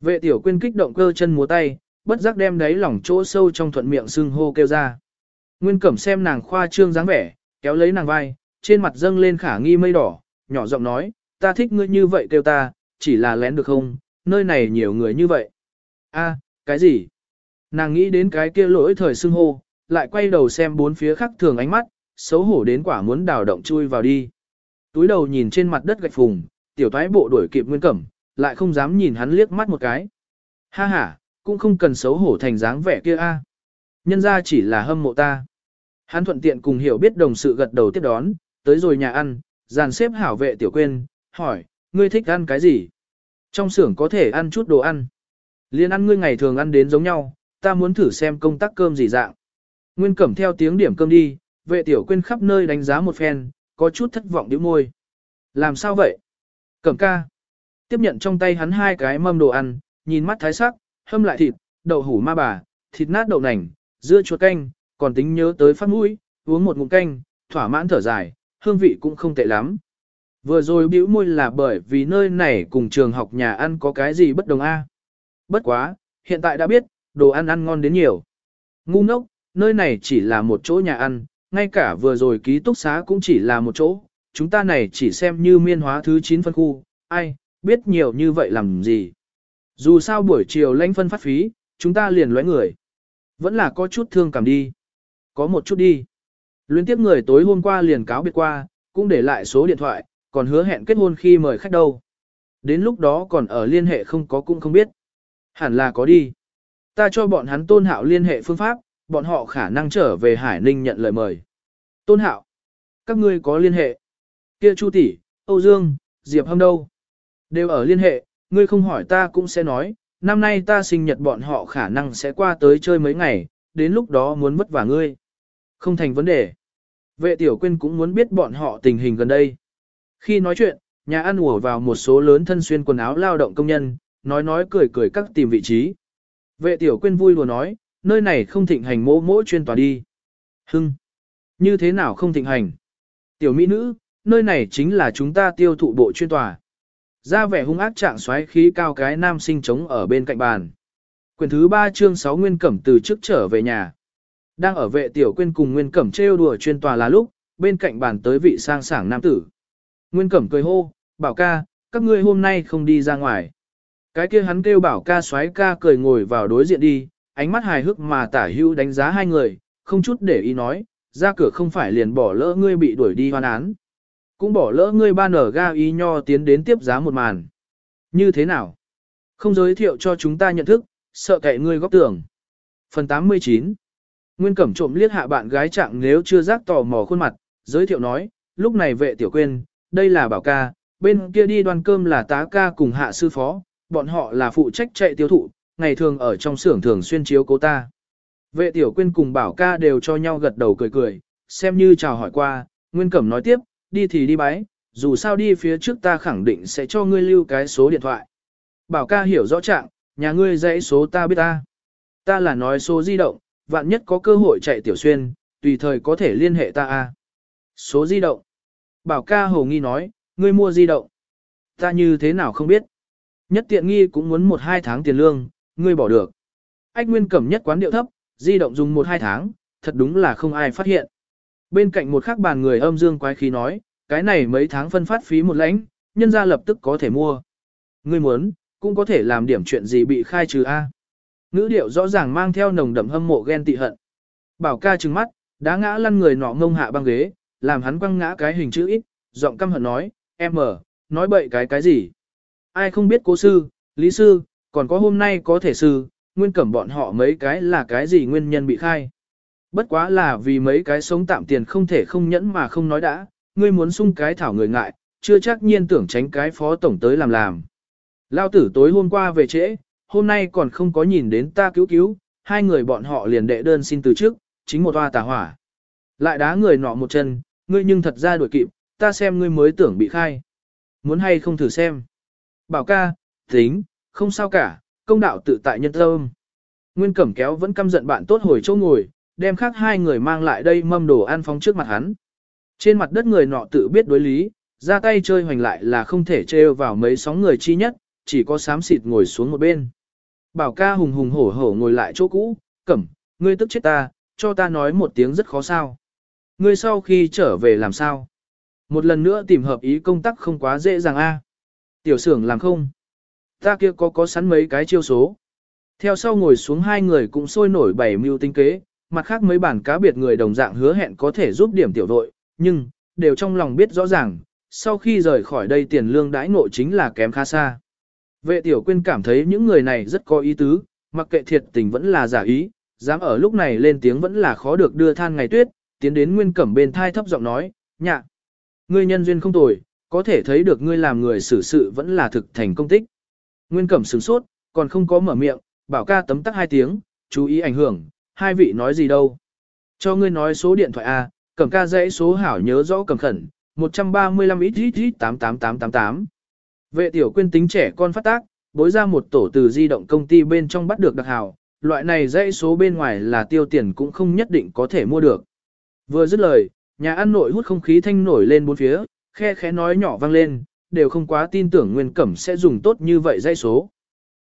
Vệ tiểu quyên kích động cơ chân múa tay, bất giác đem đáy lỏng chỗ sâu trong thuận miệng sưng hô kêu ra. Nguyên cẩm xem nàng khoa trương dáng vẻ, kéo lấy nàng vai, trên mặt dâng lên khả nghi mây đỏ, nhỏ giọng nói, ta thích ngươi như vậy kêu ta, chỉ là lén được không, nơi này nhiều người như vậy. a cái gì? Nàng nghĩ đến cái kia lỗi thời xưng hô, lại quay đầu xem bốn phía khác thường ánh mắt, xấu hổ đến quả muốn đào động chui vào đi. Túi đầu nhìn trên mặt đất gạch phùng, tiểu toái bộ đuổi kịp nguyên cẩm, lại không dám nhìn hắn liếc mắt một cái. Ha ha, cũng không cần xấu hổ thành dáng vẻ kia a. Nhân ra chỉ là hâm mộ ta. Hắn thuận tiện cùng hiểu biết đồng sự gật đầu tiếp đón, tới rồi nhà ăn, dàn xếp hảo vệ tiểu quên, hỏi, ngươi thích ăn cái gì? Trong xưởng có thể ăn chút đồ ăn. Liên ăn ngươi ngày thường ăn đến giống nhau, ta muốn thử xem công tác cơm gì dạng. Nguyên cẩm theo tiếng điểm cơm đi, vệ tiểu quên khắp nơi đánh giá một phen, có chút thất vọng điếu môi. Làm sao vậy? Cẩm ca. Tiếp nhận trong tay hắn hai cái mâm đồ ăn, nhìn mắt thái sắc, hâm lại thịt, đậu hủ ma bà, thịt nát đậu nành, dưa chuột canh, còn tính nhớ tới phát mũi, uống một ngụm canh, thỏa mãn thở dài, hương vị cũng không tệ lắm. Vừa rồi bĩu môi là bởi vì nơi này cùng trường học nhà ăn có cái gì bất đồng a. Bất quá, hiện tại đã biết, đồ ăn ăn ngon đến nhiều. Ngu ngốc, nơi này chỉ là một chỗ nhà ăn, ngay cả vừa rồi ký túc xá cũng chỉ là một chỗ, chúng ta này chỉ xem như miên hóa thứ 9 phân khu, ai, biết nhiều như vậy làm gì. Dù sao buổi chiều lãnh phân phát phí, chúng ta liền lóe người. Vẫn là có chút thương cảm đi. Có một chút đi. Luyến tiếp người tối hôm qua liền cáo biệt qua, cũng để lại số điện thoại, còn hứa hẹn kết hôn khi mời khách đâu. Đến lúc đó còn ở liên hệ không có cũng không biết. Hẳn là có đi. Ta cho bọn hắn tôn hạo liên hệ phương pháp, bọn họ khả năng trở về Hải Ninh nhận lời mời. Tôn hạo. Các ngươi có liên hệ. Kia Chu tỷ, Âu Dương, Diệp Hâm đâu? Đều ở liên hệ, ngươi không hỏi ta cũng sẽ nói, năm nay ta sinh nhật bọn họ khả năng sẽ qua tới chơi mấy ngày, đến lúc đó muốn vất vả ngươi. Không thành vấn đề. Vệ tiểu quyên cũng muốn biết bọn họ tình hình gần đây. Khi nói chuyện, nhà ăn ùa vào một số lớn thân xuyên quần áo lao động công nhân, nói nói cười cười các tìm vị trí. Vệ tiểu quyên vui lùa nói, nơi này không thịnh hành mỗ mỗ chuyên tòa đi. Hưng! Như thế nào không thịnh hành? Tiểu mỹ nữ, nơi này chính là chúng ta tiêu thụ bộ chuyên tòa. Ra vẻ hung ác trạng xoáy khí cao cái nam sinh trống ở bên cạnh bàn. Quyền thứ 3 chương 6 Nguyên Cẩm từ trước trở về nhà. Đang ở vệ tiểu quyên cùng Nguyên Cẩm trêu đùa chuyên tòa là lúc, bên cạnh bàn tới vị sang sảng nam tử. Nguyên Cẩm cười hô, bảo ca, các ngươi hôm nay không đi ra ngoài. Cái kia hắn kêu bảo ca xoáy ca cười ngồi vào đối diện đi, ánh mắt hài hước mà tả hưu đánh giá hai người, không chút để ý nói, ra cửa không phải liền bỏ lỡ ngươi bị đuổi đi hoan án. Cũng bỏ lỡ ngươi ba nở ga y nho tiến đến tiếp giá một màn. Như thế nào? Không giới thiệu cho chúng ta nhận thức, sợ cậy ngươi góp tưởng. Phần 89 Nguyên Cẩm trộm liếc hạ bạn gái trạng nếu chưa giác tò mò khuôn mặt, giới thiệu nói, lúc này vệ tiểu quên, đây là bảo ca, bên kia đi đoàn cơm là tá ca cùng hạ sư phó, bọn họ là phụ trách chạy tiêu thụ, ngày thường ở trong xưởng thường xuyên chiếu cố ta. Vệ tiểu quyên cùng bảo ca đều cho nhau gật đầu cười cười, xem như chào hỏi qua, Nguyên Cẩm nói tiếp, đi thì đi bái, dù sao đi phía trước ta khẳng định sẽ cho ngươi lưu cái số điện thoại. Bảo ca hiểu rõ trạng, nhà ngươi dãy số ta biết ta. Ta là nói số di động, vạn nhất có cơ hội chạy tiểu xuyên, tùy thời có thể liên hệ ta a. Số di động. Bảo ca hồ nghi nói, ngươi mua di động. Ta như thế nào không biết. Nhất tiện nghi cũng muốn một hai tháng tiền lương, ngươi bỏ được. Ách Nguyên Cẩm nhất quán điệu thấp, di động dùng một hai tháng, thật đúng là không ai phát hiện. Bên cạnh một khắc bàn người âm dương quái khí nói, cái này mấy tháng phân phát phí một lãnh, nhân ra lập tức có thể mua. Ngươi muốn, cũng có thể làm điểm chuyện gì bị khai trừ A. Ngữ điệu rõ ràng mang theo nồng đậm hâm mộ ghen tị hận. Bảo ca trừng mắt, đá ngã lăn người nọ ngông hạ băng ghế, làm hắn quăng ngã cái hình chữ ít, giọng căm hận nói, em ở, nói bậy cái cái gì. Ai không biết cố sư, lý sư, còn có hôm nay có thể sư, nguyên cẩm bọn họ mấy cái là cái gì nguyên nhân bị khai. Bất quá là vì mấy cái sống tạm tiền không thể không nhẫn mà không nói đã, ngươi muốn sung cái thảo người ngại, chưa chắc nhiên tưởng tránh cái phó tổng tới làm làm. Lao tử tối hôm qua về trễ, hôm nay còn không có nhìn đến ta cứu cứu, hai người bọn họ liền đệ đơn xin từ trước, chính một hoa tà hỏa. Lại đá người nọ một chân, ngươi nhưng thật ra đuổi kịp, ta xem ngươi mới tưởng bị khai. Muốn hay không thử xem. Bảo ca, tính, không sao cả, công đạo tự tại nhân tâm. Nguyên Cẩm kéo vẫn căm giận bạn tốt hồi chỗ ngồi, đem khác hai người mang lại đây mâm đồ ăn phóng trước mặt hắn. Trên mặt đất người nọ tự biết đối lý, ra tay chơi hoành lại là không thể trêu vào mấy sóng người chi nhất, chỉ có sám xịt ngồi xuống một bên. Bảo ca hùng hùng hổ hổ ngồi lại chỗ cũ, cẩm, ngươi tức chết ta, cho ta nói một tiếng rất khó sao. Ngươi sau khi trở về làm sao? Một lần nữa tìm hợp ý công tác không quá dễ dàng a. Tiểu xưởng làm không? Ta kia có có sẵn mấy cái chiêu số. Theo sau ngồi xuống hai người cũng sôi nổi bảy mưu tinh kế, mặt khác mấy bản cá biệt người đồng dạng hứa hẹn có thể giúp điểm tiểu đội, nhưng, đều trong lòng biết rõ ràng, sau khi rời khỏi đây tiền lương đãi ngộ chính là kém khá xa. Vệ tiểu quyên cảm thấy những người này rất có ý tứ, mặc kệ thiệt tình vẫn là giả ý, dám ở lúc này lên tiếng vẫn là khó được đưa than ngày tuyết, tiến đến nguyên cẩm bên thai thấp giọng nói, nhạ, ngươi nhân duyên không tồi, có thể thấy được ngươi làm người xử sự vẫn là thực thành công tích. Nguyên cẩm sửng sốt, còn không có mở miệng, bảo ca tấm tắc hai tiếng, chú ý ảnh hưởng, hai vị nói gì đâu. Cho ngươi nói số điện thoại A, cẩm ca dãy số hảo nhớ rõ cẩm khẩn, 135 ít ít ít 88888. Vệ tiểu quyên tính trẻ con phát tác, bối ra một tổ từ di động công ty bên trong bắt được đặc hào, loại này dãy số bên ngoài là tiêu tiền cũng không nhất định có thể mua được. Vừa dứt lời, nhà ăn nội hút không khí thanh nổi lên bốn phía, khe khẽ nói nhỏ vang lên, đều không quá tin tưởng Nguyên Cẩm sẽ dùng tốt như vậy dãy số.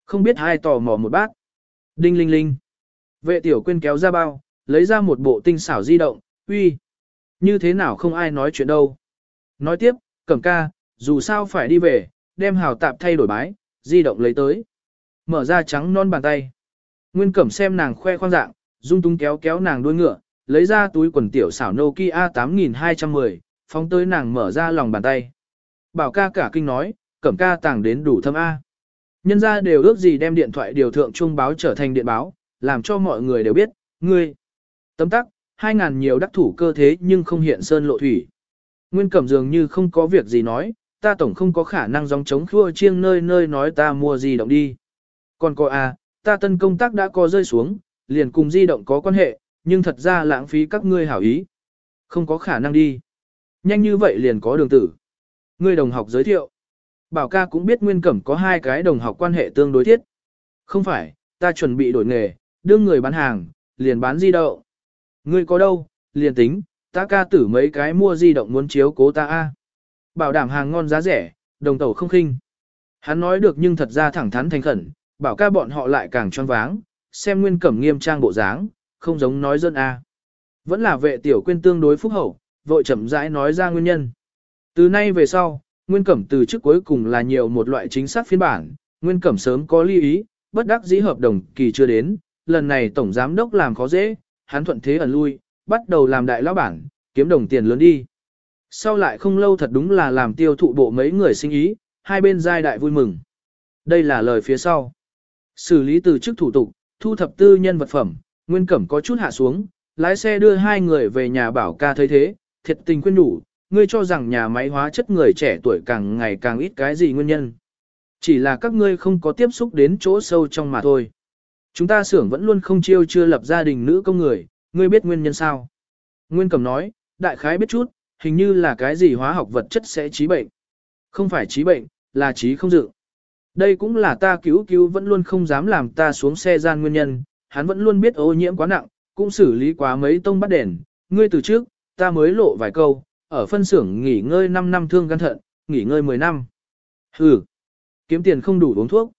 Không biết ai tò mò một bát. Đinh linh linh. Vệ tiểu quyên kéo ra bao, lấy ra một bộ tinh xảo di động, uy. Như thế nào không ai nói chuyện đâu. Nói tiếp, Cẩm ca, dù sao phải đi về, đem hào tạp thay đổi bái, di động lấy tới. Mở ra trắng non bàn tay. Nguyên Cẩm xem nàng khoe khoang dạng, dung tung kéo kéo nàng đuôi ngựa, lấy ra túi quần tiểu xảo Nokia 8210, phóng tới nàng mở ra lòng bàn tay. Bảo ca cả kinh nói, Cẩm ca tàng đến đủ thâm A. Nhân ra đều ước gì đem điện thoại điều thượng trung báo trở thành điện báo, làm cho mọi người đều biết, ngươi. Tấm tắc, 2.000 nhiều đắc thủ cơ thế nhưng không hiện sơn lộ thủy. Nguyên Cẩm dường như không có việc gì nói, ta tổng không có khả năng dòng chống khua chiêng nơi nơi nói ta mua di động đi. Còn có à, ta tân công tác đã có rơi xuống, liền cùng di động có quan hệ, nhưng thật ra lãng phí các ngươi hảo ý. Không có khả năng đi. Nhanh như vậy liền có đường tử. Ngươi đồng học giới thiệu. Bảo ca cũng biết Nguyên Cẩm có hai cái đồng học quan hệ tương đối thiết. Không phải, ta chuẩn bị đổi nghề, đương người bán hàng, liền bán di động. Ngươi có đâu, liền tính, ta ca tử mấy cái mua di động muốn chiếu cố ta a. Bảo đảm hàng ngon giá rẻ, đồng tàu không khinh. Hắn nói được nhưng thật ra thẳng thắn thành khẩn, bảo ca bọn họ lại càng choáng váng, xem nguyên cẩm nghiêm trang bộ dáng, không giống nói dân a. Vẫn là vệ tiểu quyên tương đối phúc hậu, vội chậm rãi nói ra nguyên nhân. Từ nay về sau, nguyên cẩm từ trước cuối cùng là nhiều một loại chính xác phiên bản, nguyên cẩm sớm có lưu ý, bất đắc dĩ hợp đồng kỳ chưa đến, lần này tổng giám đốc làm khó dễ, hắn thuận thế ẩn lui, bắt đầu làm đại lão bản, kiếm đồng tiền lớn đi. Sau lại không lâu thật đúng là làm tiêu thụ bộ mấy người sinh ý, hai bên giai đại vui mừng. Đây là lời phía sau. Xử lý từ chức thủ tục, thu thập tư nhân vật phẩm, Nguyên Cẩm có chút hạ xuống, lái xe đưa hai người về nhà bảo ca thấy thế, thiệt tình khuyên đủ, ngươi cho rằng nhà máy hóa chất người trẻ tuổi càng ngày càng ít cái gì nguyên nhân. Chỉ là các ngươi không có tiếp xúc đến chỗ sâu trong mà thôi. Chúng ta xưởng vẫn luôn không chiêu chưa lập gia đình nữ công người, ngươi biết nguyên nhân sao? Nguyên Cẩm nói, đại khái biết chút, hình như là cái gì hóa học vật chất sẽ trí bệnh. Không phải trí bệnh, là trí không dự. Đây cũng là ta cứu cứu vẫn luôn không dám làm ta xuống xe gian nguyên nhân, hắn vẫn luôn biết ô nhiễm quá nặng, cũng xử lý quá mấy tông bắt đèn, ngươi từ trước, ta mới lộ vài câu, ở phân xưởng nghỉ ngơi 5 năm thương gan thận, nghỉ ngơi 10 năm. Hừ, kiếm tiền không đủ uống thuốc.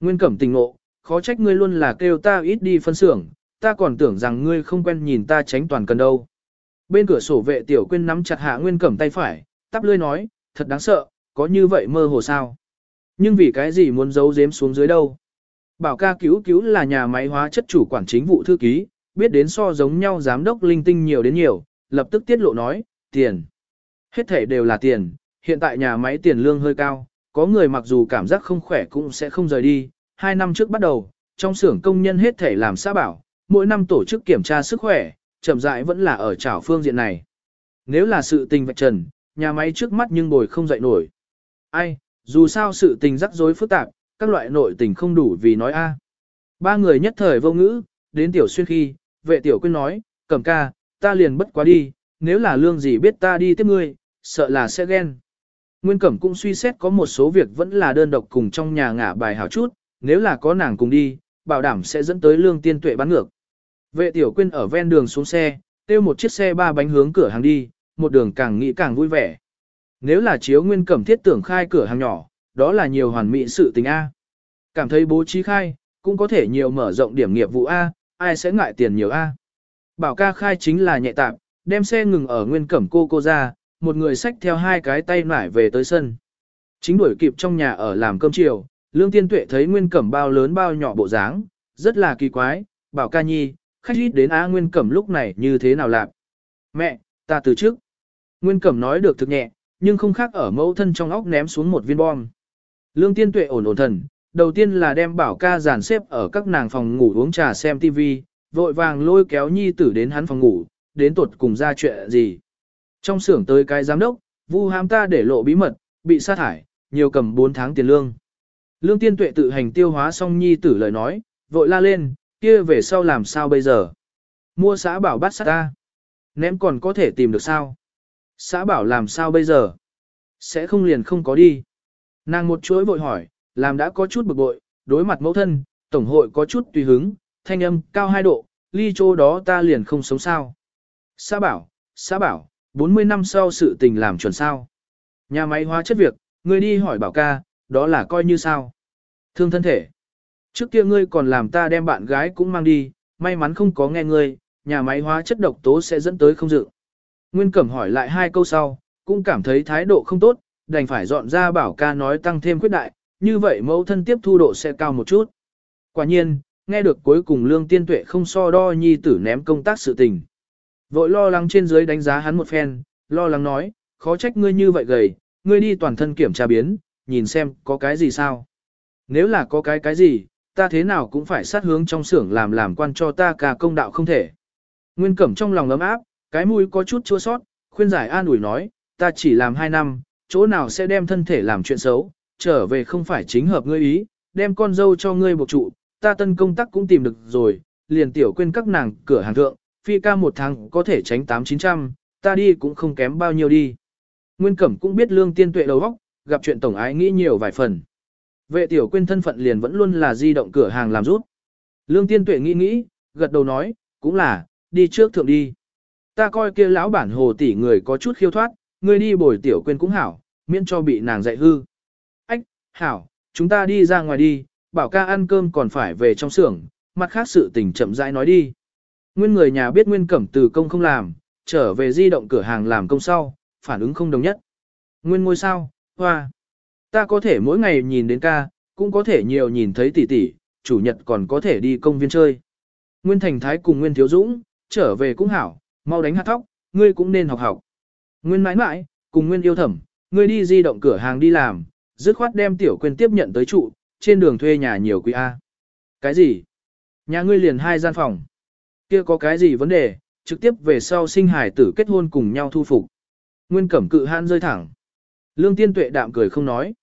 Nguyên cẩm tình ngộ, khó trách ngươi luôn là kêu ta ít đi phân xưởng, ta còn tưởng rằng ngươi không quen nhìn ta tránh toàn cần đâu. Bên cửa sổ vệ tiểu quyên nắm chặt hạ nguyên cẩm tay phải, tắp lươi nói, thật đáng sợ, có như vậy mơ hồ sao. Nhưng vì cái gì muốn giấu giếm xuống dưới đâu. Bảo ca cứu cứu là nhà máy hóa chất chủ quản chính vụ thư ký, biết đến so giống nhau giám đốc linh tinh nhiều đến nhiều, lập tức tiết lộ nói, tiền. Hết thể đều là tiền, hiện tại nhà máy tiền lương hơi cao, có người mặc dù cảm giác không khỏe cũng sẽ không rời đi. Hai năm trước bắt đầu, trong xưởng công nhân hết thể làm xã bảo, mỗi năm tổ chức kiểm tra sức khỏe, chậm rãi vẫn là ở chảo phương diện này. Nếu là sự tình vạch trần, nhà máy trước mắt nhưng bồi không dậy nổi. Ai, dù sao sự tình rắc rối phức tạp, các loại nội tình không đủ vì nói a. Ba người nhất thời vô ngữ, đến tiểu xuyên khi, vệ tiểu quyên nói, cẩm ca, ta liền bất quá đi, nếu là lương gì biết ta đi tiếp ngươi, sợ là sẽ ghen. Nguyên Cẩm cũng suy xét có một số việc vẫn là đơn độc cùng trong nhà ngả bài hảo chút, nếu là có nàng cùng đi, bảo đảm sẽ dẫn tới lương tiên tuệ bán ngược. Vệ tiểu quyên ở ven đường xuống xe, tiêu một chiếc xe ba bánh hướng cửa hàng đi, một đường càng nghĩ càng vui vẻ. Nếu là chiếu nguyên cẩm thiết tưởng khai cửa hàng nhỏ, đó là nhiều hoàn mỹ sự tình A. Cảm thấy bố trí khai, cũng có thể nhiều mở rộng điểm nghiệp vụ A, ai sẽ ngại tiền nhiều A. Bảo ca khai chính là nhẹ tạm, đem xe ngừng ở nguyên cẩm cô cô ra, một người xách theo hai cái tay nải về tới sân. Chính đuổi kịp trong nhà ở làm cơm chiều, lương tiên tuệ thấy nguyên cẩm bao lớn bao nhỏ bộ dáng, rất là kỳ quái, bảo ca nhi, khách ít đến Á Nguyên Cẩm lúc này như thế nào làm? Mẹ, ta từ trước. Nguyên Cẩm nói được thực nhẹ, nhưng không khác ở mẫu thân trong óc ném xuống một viên bom. Lương tiên tuệ ổn ổn thần, đầu tiên là đem bảo ca giàn xếp ở các nàng phòng ngủ uống trà xem TV, vội vàng lôi kéo nhi tử đến hắn phòng ngủ, đến tuột cùng ra chuyện gì. Trong xưởng tới cái giám đốc, vu hám ta để lộ bí mật, bị sát thải, nhiều cầm 4 tháng tiền lương. Lương tiên tuệ tự hành tiêu hóa xong nhi tử lời nói, vội la lên, kia về sau làm sao bây giờ? Mua xã bảo bắt sát ta. Ném còn có thể tìm được sao? Xã bảo làm sao bây giờ? Sẽ không liền không có đi. Nàng một chuỗi vội hỏi, làm đã có chút bực bội, đối mặt mẫu thân, tổng hội có chút tùy hứng, thanh âm cao hai độ, ly chỗ đó ta liền không sống sao. Xã bảo, xã bảo, 40 năm sau sự tình làm chuẩn sao. Nhà máy hóa chất việc, người đi hỏi bảo ca, đó là coi như sao. Thương thân thể. Trước kia ngươi còn làm ta đem bạn gái cũng mang đi, may mắn không có nghe ngươi, nhà máy hóa chất độc tố sẽ dẫn tới không dự. Nguyên Cẩm hỏi lại hai câu sau, cũng cảm thấy thái độ không tốt, đành phải dọn ra bảo ca nói tăng thêm khuyết đại, như vậy mẫu thân tiếp thu độ sẽ cao một chút. Quả nhiên, nghe được cuối cùng lương tiên tuệ không so đo nhi tử ném công tác sự tình. Vội lo lắng trên dưới đánh giá hắn một phen, lo lắng nói, khó trách ngươi như vậy gầy, ngươi đi toàn thân kiểm tra biến, nhìn xem có cái gì sao. Nếu là có cái cái gì, ta thế nào cũng phải sát hướng trong xưởng làm làm quan cho ta cả công đạo không thể. Nguyên Cẩm trong lòng ấm áp, cái mũi có chút chua sót, khuyên giải an ủi nói, ta chỉ làm 2 năm, chỗ nào sẽ đem thân thể làm chuyện xấu, trở về không phải chính hợp ngươi ý, đem con dâu cho ngươi buộc trụ, ta tân công tác cũng tìm được rồi, liền tiểu quên các nàng cửa hàng thượng, phi ca một tháng có thể tránh 8-900, ta đi cũng không kém bao nhiêu đi. Nguyên Cẩm cũng biết lương tiên tuệ đầu óc, gặp chuyện tổng ái nghĩ nhiều vài phần. Vệ tiểu quên thân phận liền vẫn luôn là di động cửa hàng làm rút. Lương tiên tuệ nghĩ nghĩ, gật đầu nói, cũng là, đi trước thượng đi. Ta coi kia lão bản hồ tỷ người có chút khiêu thoát, ngươi đi bồi tiểu quên cũng hảo, miễn cho bị nàng dạy hư. Ách, hảo, chúng ta đi ra ngoài đi, bảo ca ăn cơm còn phải về trong xưởng, mặt khác sự tình chậm rãi nói đi. Nguyên người nhà biết Nguyên Cẩm từ công không làm, trở về di động cửa hàng làm công sau, phản ứng không đồng nhất. Nguyên ngôi sao, hoa. Ta có thể mỗi ngày nhìn đến ca, cũng có thể nhiều nhìn thấy tỷ tỷ, chủ nhật còn có thể đi công viên chơi. Nguyên Thành Thái cùng Nguyên Thiếu Dũng, trở về cũng hảo, mau đánh hạt thóc, ngươi cũng nên học học. Nguyên mãi mãi, cùng Nguyên yêu thẩm, ngươi đi di động cửa hàng đi làm, dứt khoát đem tiểu quên tiếp nhận tới trụ, trên đường thuê nhà nhiều quý A. Cái gì? Nhà ngươi liền hai gian phòng. Kia có cái gì vấn đề, trực tiếp về sau sinh hải tử kết hôn cùng nhau thu phục. Nguyên cẩm cự han rơi thẳng. Lương tiên tuệ đạm cười không nói.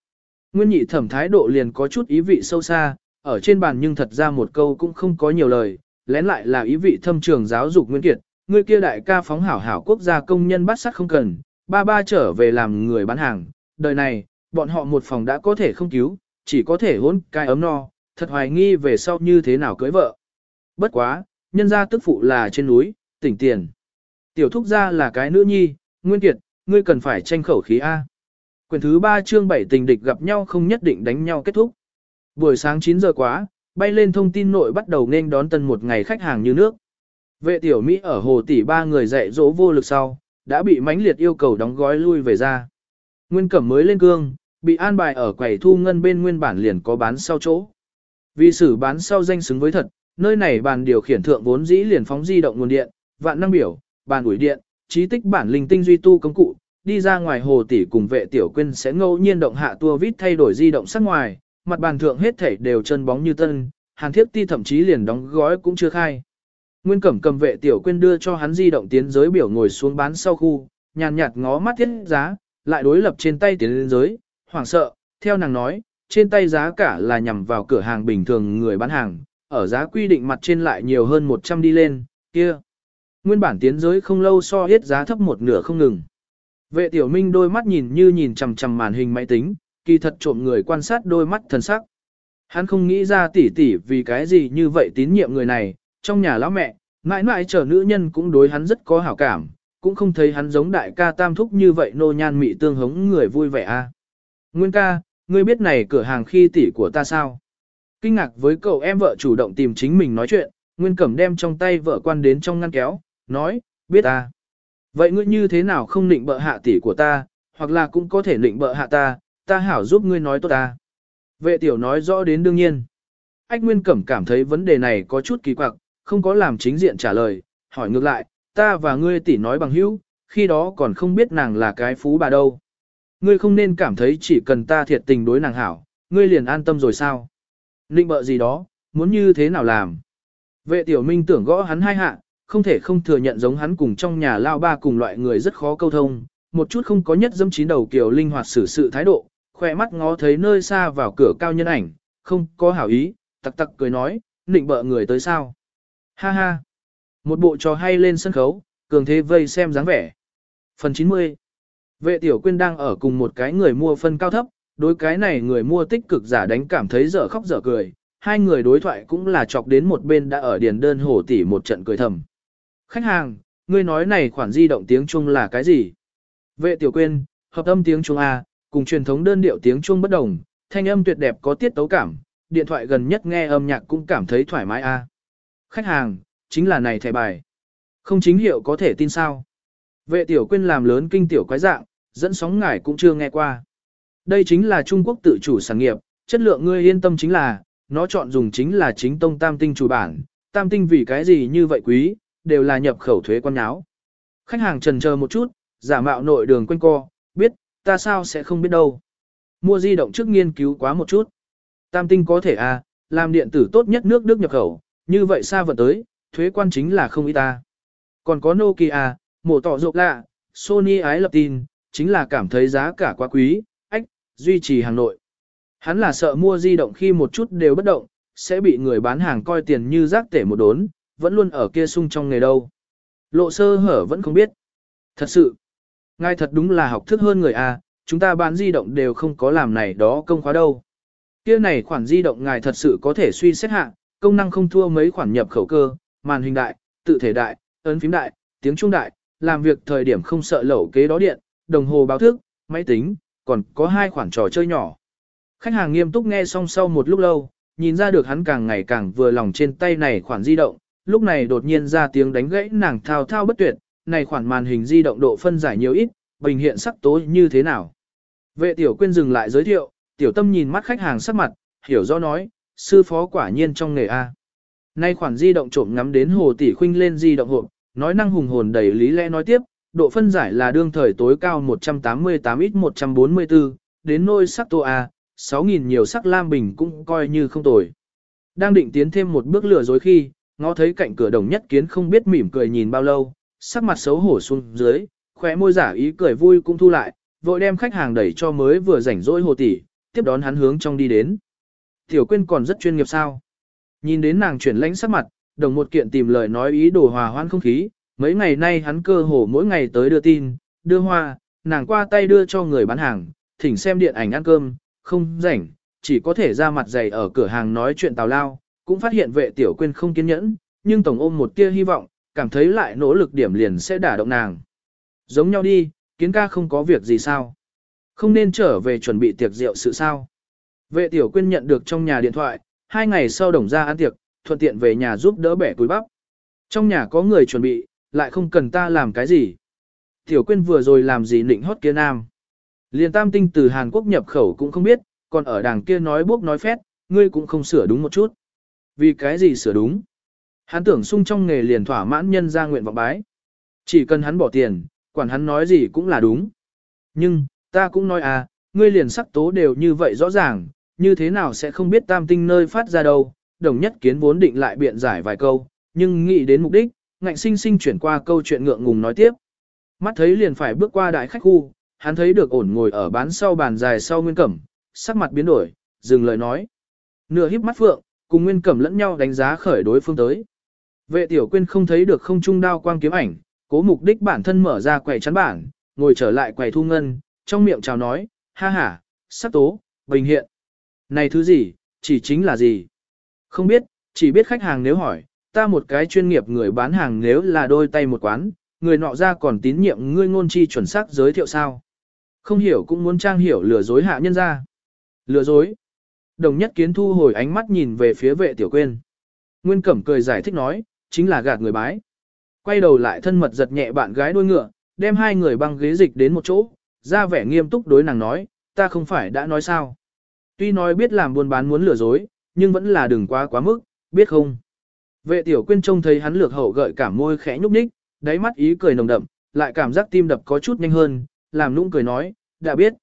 Nguyên nhị thẩm thái độ liền có chút ý vị sâu xa, ở trên bàn nhưng thật ra một câu cũng không có nhiều lời, lén lại là ý vị thâm trường giáo dục Nguyên Kiệt, người kia đại ca phóng hảo hảo quốc gia công nhân bắt sắt không cần, ba ba trở về làm người bán hàng, đời này, bọn họ một phòng đã có thể không cứu, chỉ có thể hôn cai ấm no, thật hoài nghi về sau như thế nào cưới vợ. Bất quá, nhân gia tức phụ là trên núi, tỉnh tiền. Tiểu thúc gia là cái nữ nhi, Nguyên Kiệt, ngươi cần phải tranh khẩu khí A. Quyển thứ 3 chương 7 tình địch gặp nhau không nhất định đánh nhau kết thúc. Buổi sáng 9 giờ quá, bay lên thông tin nội bắt đầu nên đón tân một ngày khách hàng như nước. Vệ tiểu Mỹ ở hồ tỷ ba người dạy dỗ vô lực sau, đã bị mãnh liệt yêu cầu đóng gói lui về ra. Nguyên cẩm mới lên cương, bị an bài ở quầy thu ngân bên nguyên bản liền có bán sau chỗ. Vì sử bán sau danh xứng với thật, nơi này bàn điều khiển thượng vốn dĩ liền phóng di động nguồn điện, vạn năng biểu, bàn ủi điện, trí tích bản linh tinh duy tu công cụ, đi ra ngoài hồ tỷ cùng vệ tiểu quyên sẽ ngẫu nhiên động hạ tua vít thay đổi di động sắc ngoài, mặt bàn thượng hết thảy đều chân bóng như tân, hàn thiếp ti thậm chí liền đóng gói cũng chưa khai. Nguyên Cẩm cầm vệ tiểu quyên đưa cho hắn di động tiến giới biểu ngồi xuống bán sau khu, nhàn nhạt ngó mắt thiết giá, lại đối lập trên tay tiến lên giới, hoảng sợ, theo nàng nói, trên tay giá cả là nhằm vào cửa hàng bình thường người bán hàng, ở giá quy định mặt trên lại nhiều hơn 100 đi lên, kia. Nguyên bản tiến giới không lâu so hết giá thấp một nửa không ngừng. Vệ tiểu minh đôi mắt nhìn như nhìn chằm chằm màn hình máy tính, kỳ thật trộm người quan sát đôi mắt thần sắc. Hắn không nghĩ ra tỉ tỉ vì cái gì như vậy tín nhiệm người này, trong nhà lão mẹ, mãi mãi chờ nữ nhân cũng đối hắn rất có hảo cảm, cũng không thấy hắn giống đại ca tam thúc như vậy nô nhan mị tương hống người vui vẻ a. À. Nguyên ca, ngươi biết này cửa hàng khi tỷ của ta sao? Kinh ngạc với cậu em vợ chủ động tìm chính mình nói chuyện, Nguyên Cẩm đem trong tay vợ quan đến trong ngăn kéo, nói, biết ta. Vậy ngươi như thế nào không định bợ hạ tỷ của ta, hoặc là cũng có thể định bợ hạ ta, ta hảo giúp ngươi nói tốt ta. Vệ tiểu nói rõ đến đương nhiên. Ách Nguyên Cẩm cảm thấy vấn đề này có chút kỳ quặc, không có làm chính diện trả lời, hỏi ngược lại, ta và ngươi tỷ nói bằng hữu, khi đó còn không biết nàng là cái phú bà đâu. Ngươi không nên cảm thấy chỉ cần ta thiệt tình đối nàng hảo, ngươi liền an tâm rồi sao? Ninh bợ gì đó, muốn như thế nào làm? Vệ tiểu minh tưởng gõ hắn hai hạ, không thể không thừa nhận giống hắn cùng trong nhà lao ba cùng loại người rất khó câu thông, một chút không có nhất dâm chín đầu kiểu linh hoạt xử sự thái độ, khỏe mắt ngó thấy nơi xa vào cửa cao nhân ảnh, không có hảo ý, tặc tặc cười nói, định bợ người tới sao. Ha ha. Một bộ trò hay lên sân khấu, cường thế vây xem dáng vẻ. Phần 90 Vệ tiểu quyên đang ở cùng một cái người mua phân cao thấp, đối cái này người mua tích cực giả đánh cảm thấy dở khóc dở cười, hai người đối thoại cũng là chọc đến một bên đã ở điền đơn hổ tỉ một trận cười thầm. Khách hàng, ngươi nói này khoản di động tiếng Trung là cái gì? Vệ tiểu quyên, hợp âm tiếng Trung A, cùng truyền thống đơn điệu tiếng Trung bất đồng, thanh âm tuyệt đẹp có tiết tấu cảm, điện thoại gần nhất nghe âm nhạc cũng cảm thấy thoải mái A. Khách hàng, chính là này thẻ bài. Không chính hiệu có thể tin sao. Vệ tiểu quyên làm lớn kinh tiểu quái dạng, dẫn sóng ngải cũng chưa nghe qua. Đây chính là Trung Quốc tự chủ sản nghiệp, chất lượng ngươi yên tâm chính là, nó chọn dùng chính là chính tông tam tinh chủ bản, tam tinh vì cái gì như vậy quý, đều là nhập khẩu thuế quan nháo. Khách hàng trần chờ một chút, giả mạo nội đường quanh co, biết, ta sao sẽ không biết đâu. Mua di động trước nghiên cứu quá một chút. Tam tinh có thể à, làm điện tử tốt nhất nước Đức nhập khẩu, như vậy xa vận tới, thuế quan chính là không ít ta. Còn có Nokia, mổ tỏ rộp lạ, Sony ái lập tin, chính là cảm thấy giá cả quá quý, ách, duy trì hàng nội. Hắn là sợ mua di động khi một chút đều bất động, sẽ bị người bán hàng coi tiền như rác tể một đốn, vẫn luôn ở kia sung trong nghề đâu. Lộ sơ hở vẫn không biết. Thật sự, Ngài thật đúng là học thức hơn người a, chúng ta bán di động đều không có làm này đó công khóa đâu. Kia này khoản di động ngài thật sự có thể suy xét hạ, công năng không thua mấy khoản nhập khẩu cơ, màn hình đại, tự thể đại, ấn phím đại, tiếng trung đại, làm việc thời điểm không sợ lẩu kế đó điện, đồng hồ báo thức, máy tính, còn có hai khoản trò chơi nhỏ. Khách hàng nghiêm túc nghe xong sau một lúc lâu, nhìn ra được hắn càng ngày càng vừa lòng trên tay này khoản di động, lúc này đột nhiên ra tiếng đánh gãy nàng thao thao bất tuyệt, này khoản màn hình di động độ phân giải nhiều ít, bình hiện sắc tố như thế nào. Vệ tiểu quyên dừng lại giới thiệu, tiểu tâm nhìn mắt khách hàng sắc mặt, hiểu rõ nói, sư phó quả nhiên trong nghề A. Nay khoản di động trộm ngắm đến hồ tỷ khuynh lên di động hộp, nói năng hùng hồn đầy lý lẽ nói tiếp, độ phân giải là đương thời tối cao 188 ít 144, đến nôi sắc tô A, 6.000 nhiều sắc lam bình cũng coi như không tồi. Đang định tiến thêm một bước lừa dối khi, ngó thấy cạnh cửa đồng nhất kiến không biết mỉm cười nhìn bao lâu, sắc mặt xấu hổ xuống dưới, khóe môi giả ý cười vui cũng thu lại, vội đem khách hàng đẩy cho mới vừa rảnh rỗi hồ tỷ, tiếp đón hắn hướng trong đi đến. Tiểu Quyên còn rất chuyên nghiệp sao? Nhìn đến nàng chuyển lãnh sắc mặt, đồng một kiện tìm lời nói ý đồ hòa hoãn không khí, mấy ngày nay hắn cơ hồ mỗi ngày tới đưa tin, đưa hoa, nàng qua tay đưa cho người bán hàng, thỉnh xem điện ảnh ăn cơm, không rảnh, chỉ có thể ra mặt dày ở cửa hàng nói chuyện tào lao, cũng phát hiện vệ tiểu Quyên không kiên nhẫn, nhưng tổng ôm một tia hy vọng, cảm thấy lại nỗ lực điểm liền sẽ đả động nàng. Giống nhau đi, kiến ca không có việc gì sao? Không nên trở về chuẩn bị tiệc rượu sự sao? Vệ tiểu quyên nhận được trong nhà điện thoại, hai ngày sau đồng ra ăn tiệc, thuận tiện về nhà giúp đỡ bẻ túi bắp. Trong nhà có người chuẩn bị, lại không cần ta làm cái gì. Tiểu quyên vừa rồi làm gì nịnh hót kia nam. Liên tam tinh từ Hàn Quốc nhập khẩu cũng không biết, còn ở đàng kia nói bốc nói phét, ngươi cũng không sửa đúng một chút. Vì cái gì sửa đúng? Hắn tưởng sung trong nghề liền thỏa mãn nhân ra nguyện vọng bái. Chỉ cần hắn bỏ tiền, quản hắn nói gì cũng là đúng. Nhưng, ta cũng nói à, ngươi liền sắc tố đều như vậy rõ ràng, như thế nào sẽ không biết tam tinh nơi phát ra đâu, đồng nhất kiến vốn định lại biện giải vài câu, nhưng nghĩ đến mục đích, ngạnh sinh sinh chuyển qua câu chuyện ngượng ngùng nói tiếp. Mắt thấy liền phải bước qua đại khách khu, hắn thấy được ổn ngồi ở bán sau bàn dài sau nguyên cẩm, sắc mặt biến đổi, dừng lời nói. Nửa híp mắt phượng, cùng nguyên cẩm lẫn nhau đánh giá khởi đối phương tới. Vệ tiểu quyên không thấy được không trung đao quang kiếm ảnh, cố mục đích bản thân mở ra quầy chắn bản, ngồi trở lại quầy thu ngân, trong miệng chào nói, ha ha, sắc tố, bình hiện. Này thứ gì, chỉ chính là gì? Không biết, chỉ biết khách hàng nếu hỏi, ta một cái chuyên nghiệp người bán hàng nếu là đôi tay một quán, người nọ ra còn tín nhiệm ngươi ngôn chi chuẩn xác giới thiệu sao? Không hiểu cũng muốn trang hiểu lừa dối hạ nhân ra. Lừa dối. Đồng nhất kiến thu hồi ánh mắt nhìn về phía vệ tiểu quên. Nguyên Cẩm cười giải thích nói, chính là gạt người bái. Quay đầu lại thân mật giật nhẹ bạn gái đuôi ngựa, đem hai người băng ghế dịch đến một chỗ, ra vẻ nghiêm túc đối nàng nói, ta không phải đã nói sao. Tuy nói biết làm buôn bán muốn lừa dối, nhưng vẫn là đừng quá quá mức, biết không. Vệ tiểu quyên trông thấy hắn lược hậu gợi cảm môi khẽ nhúc nhích, đáy mắt ý cười nồng đậm, lại cảm giác tim đập có chút nhanh hơn, làm nũng cười nói, đã biết.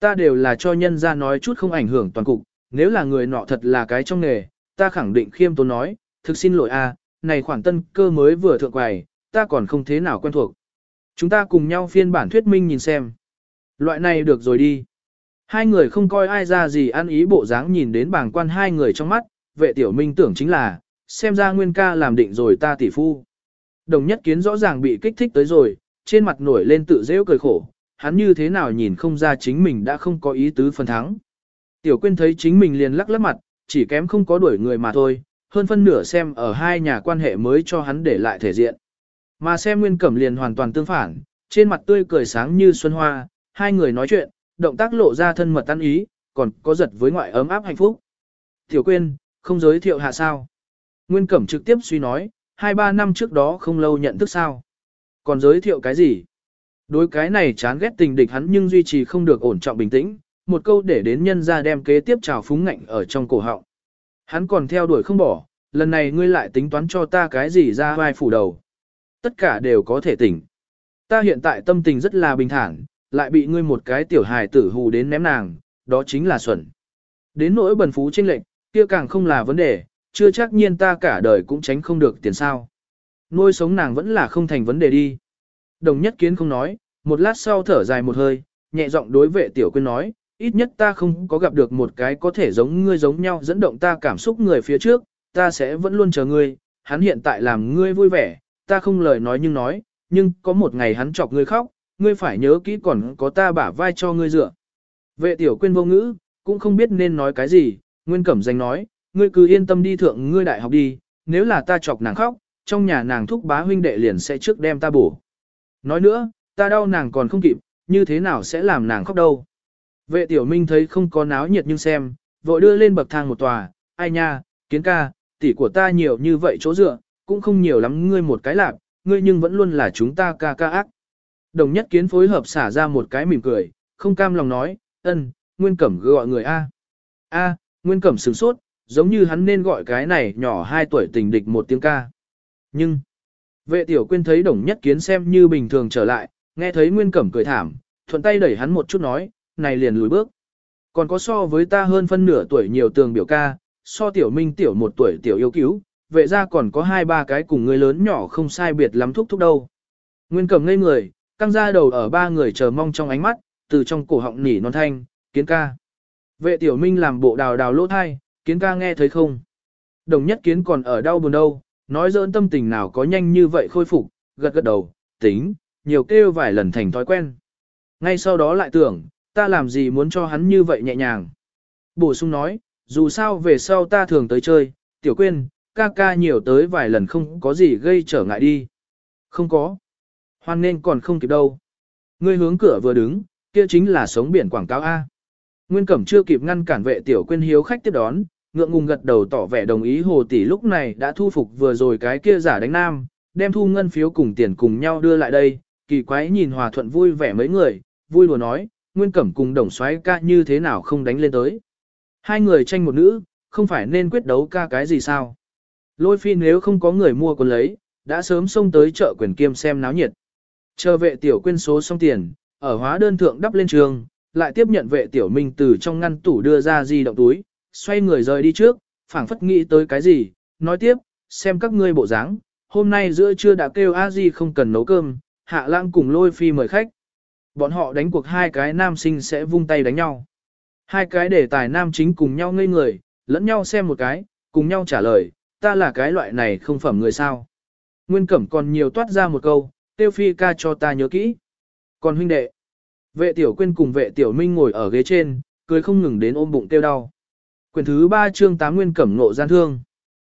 Ta đều là cho nhân ra nói chút không ảnh hưởng toàn cục, nếu là người nọ thật là cái trong nghề, ta khẳng định khiêm tốn nói, thực xin lỗi a, này khoản tân cơ mới vừa thượng quầy, ta còn không thế nào quen thuộc. Chúng ta cùng nhau phiên bản thuyết minh nhìn xem. Loại này được rồi đi. Hai người không coi ai ra gì ăn ý bộ dáng nhìn đến bảng quan hai người trong mắt, vệ tiểu minh tưởng chính là, xem ra nguyên ca làm định rồi ta tỷ phu. Đồng nhất kiến rõ ràng bị kích thích tới rồi, trên mặt nổi lên tự dễ cười khổ, hắn như thế nào nhìn không ra chính mình đã không có ý tứ phần thắng. Tiểu quyên thấy chính mình liền lắc lắc mặt, chỉ kém không có đuổi người mà thôi, hơn phân nửa xem ở hai nhà quan hệ mới cho hắn để lại thể diện. Mà xem nguyên cẩm liền hoàn toàn tương phản, trên mặt tươi cười sáng như xuân hoa, hai người nói chuyện, động tác lộ ra thân mật tan ý, còn có giật với ngoại ấm áp hạnh phúc. Tiểu quyên, không giới thiệu hạ sao. Nguyên cẩm trực tiếp suy nói, hai ba năm trước đó không lâu nhận thức sao. Còn giới thiệu cái gì? Đối cái này chán ghét tình địch hắn nhưng duy trì không được ổn trọng bình tĩnh, một câu để đến nhân ra đem kế tiếp trào phúng ngạnh ở trong cổ họng. Hắn còn theo đuổi không bỏ, lần này ngươi lại tính toán cho ta cái gì ra vai phủ đầu. Tất cả đều có thể tỉnh. Ta hiện tại tâm tình rất là bình thản, lại bị ngươi một cái tiểu hài tử hù đến ném nàng, đó chính là xuẩn. Đến nỗi bần phú trên lệnh, kia càng không là vấn đề, chưa chắc nhiên ta cả đời cũng tránh không được tiền sao. Nuôi sống nàng vẫn là không thành vấn đề đi. Đồng nhất kiến không nói, một lát sau thở dài một hơi, nhẹ giọng đối vệ tiểu quyên nói, ít nhất ta không có gặp được một cái có thể giống ngươi giống nhau dẫn động ta cảm xúc người phía trước, ta sẽ vẫn luôn chờ ngươi, hắn hiện tại làm ngươi vui vẻ, ta không lời nói nhưng nói, nhưng có một ngày hắn chọc ngươi khóc, ngươi phải nhớ kỹ còn có ta bả vai cho ngươi dựa. Vệ tiểu quyên vô ngữ, cũng không biết nên nói cái gì, Nguyên Cẩm danh nói, ngươi cứ yên tâm đi thượng ngươi đại học đi, nếu là ta chọc nàng khóc, trong nhà nàng thúc bá huynh đệ liền sẽ trước đem ta bổ. Nói nữa, ta đau nàng còn không kịp, như thế nào sẽ làm nàng khóc đâu. Vệ tiểu minh thấy không có náo nhiệt nhưng xem, vội đưa lên bậc thang một tòa, ai nha, kiến ca, tỷ của ta nhiều như vậy chỗ dựa, cũng không nhiều lắm ngươi một cái lạc, ngươi nhưng vẫn luôn là chúng ta ca ca ác. Đồng nhất kiến phối hợp xả ra một cái mỉm cười, không cam lòng nói, ân, Nguyên Cẩm gọi người A. A, Nguyên Cẩm sửng sốt, giống như hắn nên gọi cái này nhỏ 2 tuổi tình địch một tiếng ca. Nhưng, vệ tiểu quyên thấy đồng nhất kiến xem như bình thường trở lại, nghe thấy Nguyên Cẩm cười thảm, thuận tay đẩy hắn một chút nói, này liền lùi bước. Còn có so với ta hơn phân nửa tuổi nhiều tường biểu ca, so tiểu minh tiểu một tuổi tiểu yêu cứu, vệ ra còn có hai ba cái cùng người lớn nhỏ không sai biệt lắm thúc thúc đâu. Nguyên cầm ngây người, căng ra đầu ở ba người chờ mong trong ánh mắt, từ trong cổ họng nỉ non thanh, kiến ca. Vệ tiểu minh làm bộ đào đào lỗ thai, kiến ca nghe thấy không? Đồng nhất kiến còn ở đau buồn đâu, nói dỡn tâm tình nào có nhanh như vậy khôi phục, gật gật đầu, tính, nhiều kêu vài lần thành thói quen. Ngay sau đó lại tưởng, ta làm gì muốn cho hắn như vậy nhẹ nhàng. Bổ sung nói, dù sao về sau ta thường tới chơi, tiểu quên, ca ca nhiều tới vài lần không có gì gây trở ngại đi. Không có. Hoan nên còn không kịp đâu. Ngươi hướng cửa vừa đứng, kia chính là sống biển quảng cáo A. Nguyên Cẩm chưa kịp ngăn cản vệ tiểu quên hiếu khách tiếp đón, ngượng ngùng gật đầu tỏ vẻ đồng ý hồ tỷ lúc này đã thu phục vừa rồi cái kia giả đánh nam, đem thu ngân phiếu cùng tiền cùng nhau đưa lại đây, kỳ quái nhìn hòa thuận vui vẻ mấy người, vui lùa nói, Nguyên Cẩm cùng đồng xoáy ca như thế nào không đánh lên tới. Hai người tranh một nữ, không phải nên quyết đấu ca cái gì sao. Lôi phi nếu không có người mua còn lấy, đã sớm xông tới chợ quyền kiêm xem náo nhiệt. Chờ vệ tiểu quên số xong tiền, ở hóa đơn thượng đắp lên trường, lại tiếp nhận vệ tiểu minh từ trong ngăn tủ đưa ra di động túi, xoay người rời đi trước, phảng phất nghĩ tới cái gì, nói tiếp, xem các ngươi bộ dáng, hôm nay giữa trưa đã kêu a di không cần nấu cơm, hạ lãng cùng lôi phi mời khách. Bọn họ đánh cuộc hai cái nam sinh sẽ vung tay đánh nhau. Hai cái đề tài nam chính cùng nhau ngây người, lẫn nhau xem một cái, cùng nhau trả lời, ta là cái loại này không phẩm người sao. Nguyên Cẩm còn nhiều toát ra một câu, tiêu phi ca cho ta nhớ kỹ. Còn huynh đệ, vệ tiểu quyên cùng vệ tiểu minh ngồi ở ghế trên, cười không ngừng đến ôm bụng tiêu đau. Quyền thứ 3 chương 8 Nguyên Cẩm nộ gian thương.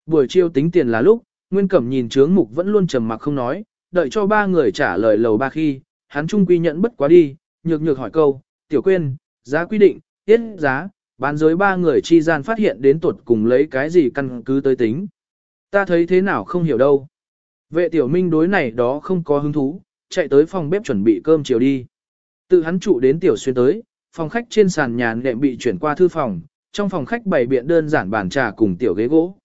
Buổi chiều tính tiền là lúc, Nguyên Cẩm nhìn trướng mục vẫn luôn trầm mặc không nói, đợi cho ba người trả lời lầu ba khi, hắn trung quy nhận bất quá đi, nhược nhược hỏi câu, tiểu quên giá quy định, tiết giá, bán giới ba người chi gian phát hiện đến tuột cùng lấy cái gì căn cứ tới tính. Ta thấy thế nào không hiểu đâu. Vệ tiểu minh đối này đó không có hứng thú, chạy tới phòng bếp chuẩn bị cơm chiều đi. Tự hắn trụ đến tiểu xuyên tới, phòng khách trên sàn nhà nệm bị chuyển qua thư phòng, trong phòng khách bày biện đơn giản bàn trà cùng tiểu ghế gỗ.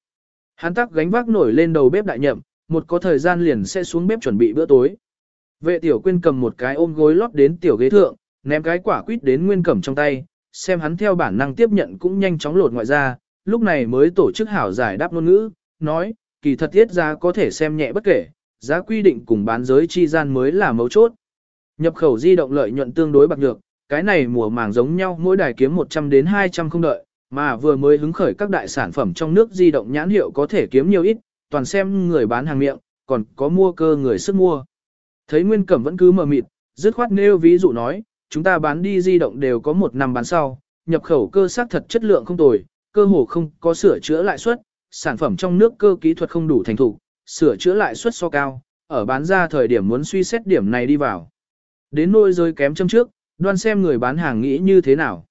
Hắn tắc gánh vác nổi lên đầu bếp đại nhậm, một có thời gian liền sẽ xuống bếp chuẩn bị bữa tối. Vệ tiểu quyên cầm một cái ôm gối lót đến tiểu ghế thượng, ném cái quả quýt đến nguyên cẩm trong tay, xem hắn theo bản năng tiếp nhận cũng nhanh chóng lột ngoại ra, lúc này mới tổ chức hảo giải đáp ngôn ngữ, nói, kỳ thật tiết giá có thể xem nhẹ bất kể, giá quy định cùng bán giới chi gian mới là mấu chốt. Nhập khẩu di động lợi nhuận tương đối bạc nhược, cái này mùa màng giống nhau mỗi đài kiếm 100 đến 200 không đợi, mà vừa mới hứng khởi các đại sản phẩm trong nước di động nhãn hiệu có thể kiếm nhiều ít, toàn xem người bán hàng miệng, còn có mua cơ người sức mua. Thấy Nguyên Cẩm vẫn cứ mờ mịt, dứt khoát nêu ví dụ nói, chúng ta bán đi di động đều có một năm bán sau, nhập khẩu cơ xác thật chất lượng không tồi, cơ hồ không có sửa chữa lại suất, sản phẩm trong nước cơ kỹ thuật không đủ thành thục, sửa chữa lại suất so cao, ở bán ra thời điểm muốn suy xét điểm này đi vào. Đến nôi rơi kém châm trước, đoan xem người bán hàng nghĩ như thế nào.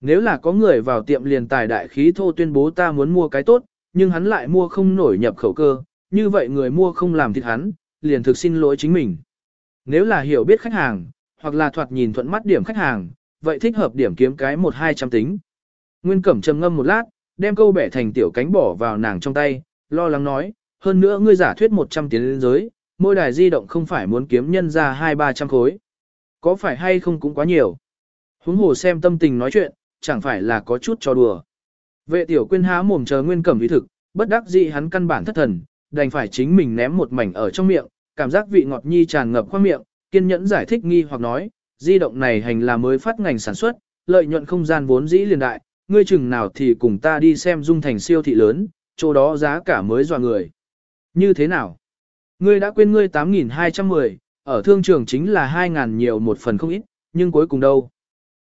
Nếu là có người vào tiệm liền tài đại khí thô tuyên bố ta muốn mua cái tốt, nhưng hắn lại mua không nổi nhập khẩu cơ, như vậy người mua không làm thịt hắn, liền thực xin lỗi chính mình. Nếu là hiểu biết khách hàng, hoặc là thoạt nhìn thuận mắt điểm khách hàng, vậy thích hợp điểm kiếm cái một hai trăm tính. Nguyên Cẩm trầm ngâm một lát, đem câu bẻ thành tiểu cánh bỏ vào nàng trong tay, lo lắng nói, hơn nữa ngươi giả thuyết 100 tiền lên giới, mỗi đài di động không phải muốn kiếm nhân ra hai ba trăm khối. Có phải hay không cũng quá nhiều. Huống hồ xem tâm tình nói chuyện, chẳng phải là có chút cho đùa. Vệ tiểu quyên há mồm chờ nguyên cẩm ý thực, bất đắc dĩ hắn căn bản thất thần, đành phải chính mình ném một mảnh ở trong miệng, cảm giác vị ngọt nhi tràn ngập qua miệng, kiên nhẫn giải thích nghi hoặc nói, di động này hành là mới phát ngành sản xuất, lợi nhuận không gian vốn dĩ liền đại, ngươi chừng nào thì cùng ta đi xem dung thành siêu thị lớn, chỗ đó giá cả mới dọa người. Như thế nào? Ngươi đã quên ngươi 8.210, ở thương trường chính là 2.000 nhiều một phần không ít, nhưng cuối cùng đâu.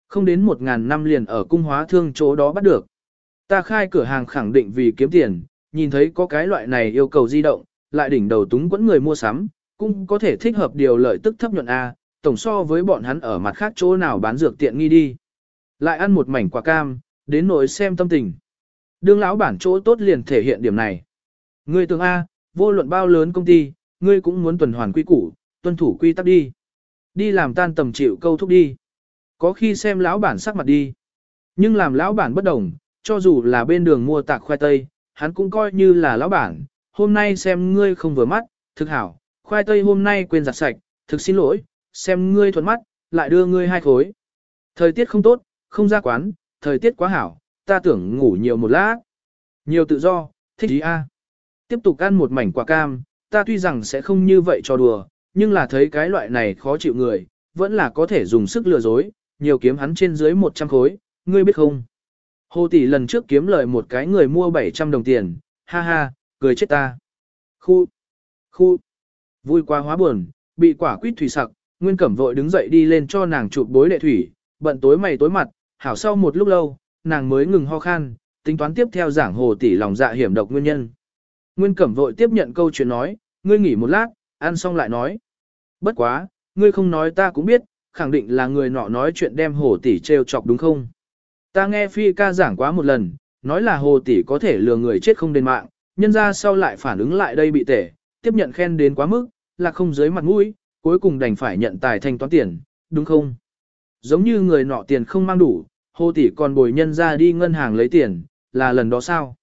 Không đến 1.000 năm liền ở cung hóa thương chỗ đó bắt được. Ta khai cửa hàng khẳng định vì kiếm tiền, nhìn thấy có cái loại này yêu cầu di động, lại đỉnh đầu túng quẫn người mua sắm, cũng có thể thích hợp điều lợi tức thấp nhuận A, tổng so với bọn hắn ở mặt khác chỗ nào bán dược tiện nghi đi. Lại ăn một mảnh quả cam, đến nỗi xem tâm tình. Đương lão bản chỗ tốt liền thể hiện điểm này. Ngươi tưởng A, vô luận bao lớn công ty, ngươi cũng muốn tuần hoàn quy củ, tuân thủ quy tắc đi. Đi làm tan tầm chịu câu thúc đi. Có khi xem lão bản sắc mặt đi. Nhưng làm lão bản bất đồng, cho dù là bên đường mua tạc khoai tây, hắn cũng coi như là lão bản. Hôm nay xem ngươi không vừa mắt, thực hảo, khoai tây hôm nay quên giặt sạch, thực xin lỗi, xem ngươi thuận mắt, lại đưa ngươi hai khối. Thời tiết không tốt, không ra quán, thời tiết quá hảo, ta tưởng ngủ nhiều một lát. Nhiều tự do, thích ý a. Tiếp tục ăn một mảnh quả cam, ta tuy rằng sẽ không như vậy cho đùa, nhưng là thấy cái loại này khó chịu người, vẫn là có thể dùng sức lừa dối, nhiều kiếm hắn trên dưới 100 khối, ngươi biết không? Hồ tỷ lần trước kiếm lời một cái người mua 700 đồng tiền, ha ha, cười chết ta. Khu, khu, vui quá hóa buồn, bị quả quýt thủy sặc, Nguyên Cẩm vội đứng dậy đi lên cho nàng chụp bối đệ thủy, bận tối mày tối mặt, hảo sau một lúc lâu, nàng mới ngừng ho khan, tính toán tiếp theo giảng hồ tỷ lòng dạ hiểm độc nguyên nhân. Nguyên Cẩm vội tiếp nhận câu chuyện nói, ngươi nghỉ một lát, ăn xong lại nói. Bất quá, ngươi không nói ta cũng biết, khẳng định là người nọ nói chuyện đem hồ tỷ trêu chọc đúng không? Ta nghe Phi ca giảng quá một lần, nói là hồ tỷ có thể lừa người chết không đền mạng, nhân ra sau lại phản ứng lại đây bị tể, tiếp nhận khen đến quá mức, là không dưới mặt mũi, cuối cùng đành phải nhận tài thanh toán tiền, đúng không? Giống như người nọ tiền không mang đủ, hồ tỷ còn bồi nhân ra đi ngân hàng lấy tiền, là lần đó sao?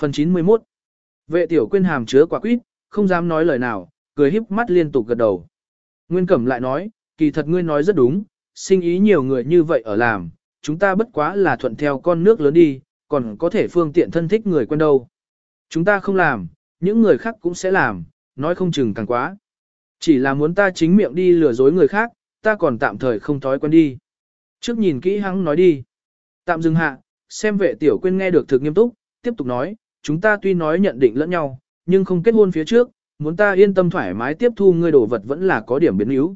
Phần 91 Vệ tiểu quyên hàm chứa quả quýt, không dám nói lời nào, cười híp mắt liên tục gật đầu. Nguyên Cẩm lại nói, kỳ thật ngươi nói rất đúng, sinh ý nhiều người như vậy ở làm, chúng ta bất quá là thuận theo con nước lớn đi, còn có thể phương tiện thân thích người quen đâu. Chúng ta không làm, những người khác cũng sẽ làm, nói không chừng càng quá. Chỉ là muốn ta chính miệng đi lừa dối người khác, ta còn tạm thời không thói quen đi. Trước nhìn kỹ hắn nói đi. Tạm dừng hạ, xem vệ tiểu quên nghe được thực nghiêm túc, tiếp tục nói, chúng ta tuy nói nhận định lẫn nhau, nhưng không kết hôn phía trước, muốn ta yên tâm thoải mái tiếp thu ngươi đồ vật vẫn là có điểm biến yếu.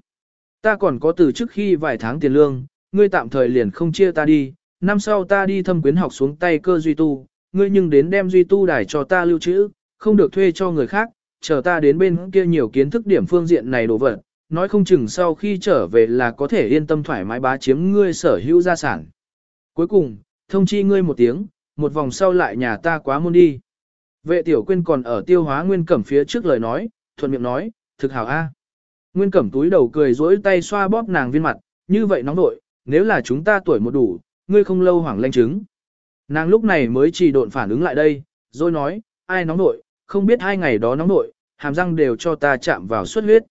Ta còn có từ trước khi vài tháng tiền lương, ngươi tạm thời liền không chia ta đi, năm sau ta đi thâm quyến học xuống tay cơ duy tu, ngươi nhưng đến đem duy tu đài cho ta lưu trữ, không được thuê cho người khác, chờ ta đến bên kia nhiều kiến thức điểm phương diện này đồ vật, nói không chừng sau khi trở về là có thể yên tâm thoải mái bá chiếm ngươi sở hữu gia sản. Cuối cùng, thông chi ngươi một tiếng, một vòng sau lại nhà ta quá môn đi. Vệ tiểu quyên còn ở tiêu hóa nguyên cẩm phía trước lời nói, thuận miệng nói, thực hảo a. Nguyên cẩm túi đầu cười dối tay xoa bóp nàng viên mặt, như vậy nóng nội, nếu là chúng ta tuổi một đủ, ngươi không lâu hoảng lanh chứng. Nàng lúc này mới chỉ độn phản ứng lại đây, rồi nói, ai nóng nội, không biết hai ngày đó nóng nội, hàm răng đều cho ta chạm vào suất huyết.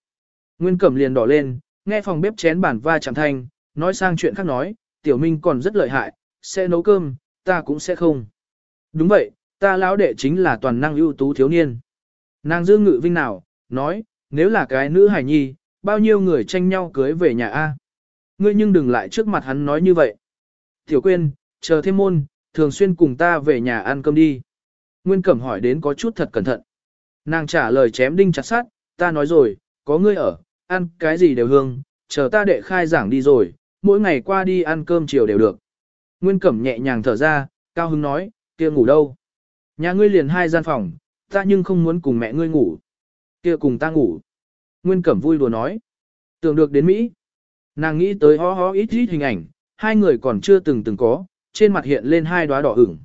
Nguyên cẩm liền đỏ lên, nghe phòng bếp chén bản va chạm thanh, nói sang chuyện khác nói, tiểu minh còn rất lợi hại, sẽ nấu cơm, ta cũng sẽ không. Đúng vậy, ta lão đệ chính là toàn năng ưu tú thiếu niên. Nàng dương ngự vinh nào, nói, nếu là cái nữ hài nhi, bao nhiêu người tranh nhau cưới về nhà A. Ngươi nhưng đừng lại trước mặt hắn nói như vậy. Tiểu quên, chờ thêm môn, thường xuyên cùng ta về nhà ăn cơm đi. Nguyên Cẩm hỏi đến có chút thật cẩn thận. Nàng trả lời chém đinh chặt sát, ta nói rồi, có ngươi ở, ăn cái gì đều hương, chờ ta đệ khai giảng đi rồi, mỗi ngày qua đi ăn cơm chiều đều được. Nguyên Cẩm nhẹ nhàng thở ra, cao Hưng nói, kia ngủ đâu? Nhà ngươi liền hai gian phòng, ta nhưng không muốn cùng mẹ ngươi ngủ. kia cùng ta ngủ. Nguyên Cẩm vui đùa nói. Tưởng được đến Mỹ. Nàng nghĩ tới ho ho ít ít hình ảnh, hai người còn chưa từng từng có, trên mặt hiện lên hai đóa đỏ ửng.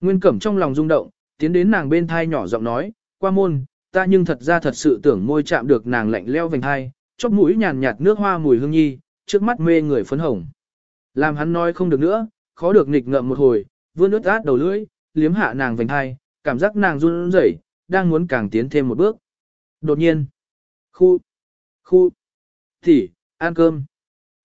Nguyên Cẩm trong lòng rung động, tiến đến nàng bên thai nhỏ giọng nói, qua môn, ta nhưng thật ra thật sự tưởng môi chạm được nàng lạnh leo vành thai, chóp mũi nhàn nhạt nước hoa mùi hương nhi, trước mắt mê người phấn hồng. Làm hắn nói không được nữa, khó được nghịch ngợm một hồi, vươn ướt át đầu lưỡi, liếm hạ nàng vành hai, cảm giác nàng run rẩy, đang muốn càng tiến thêm một bước. Đột nhiên, khu, khu, thì, ăn cơm.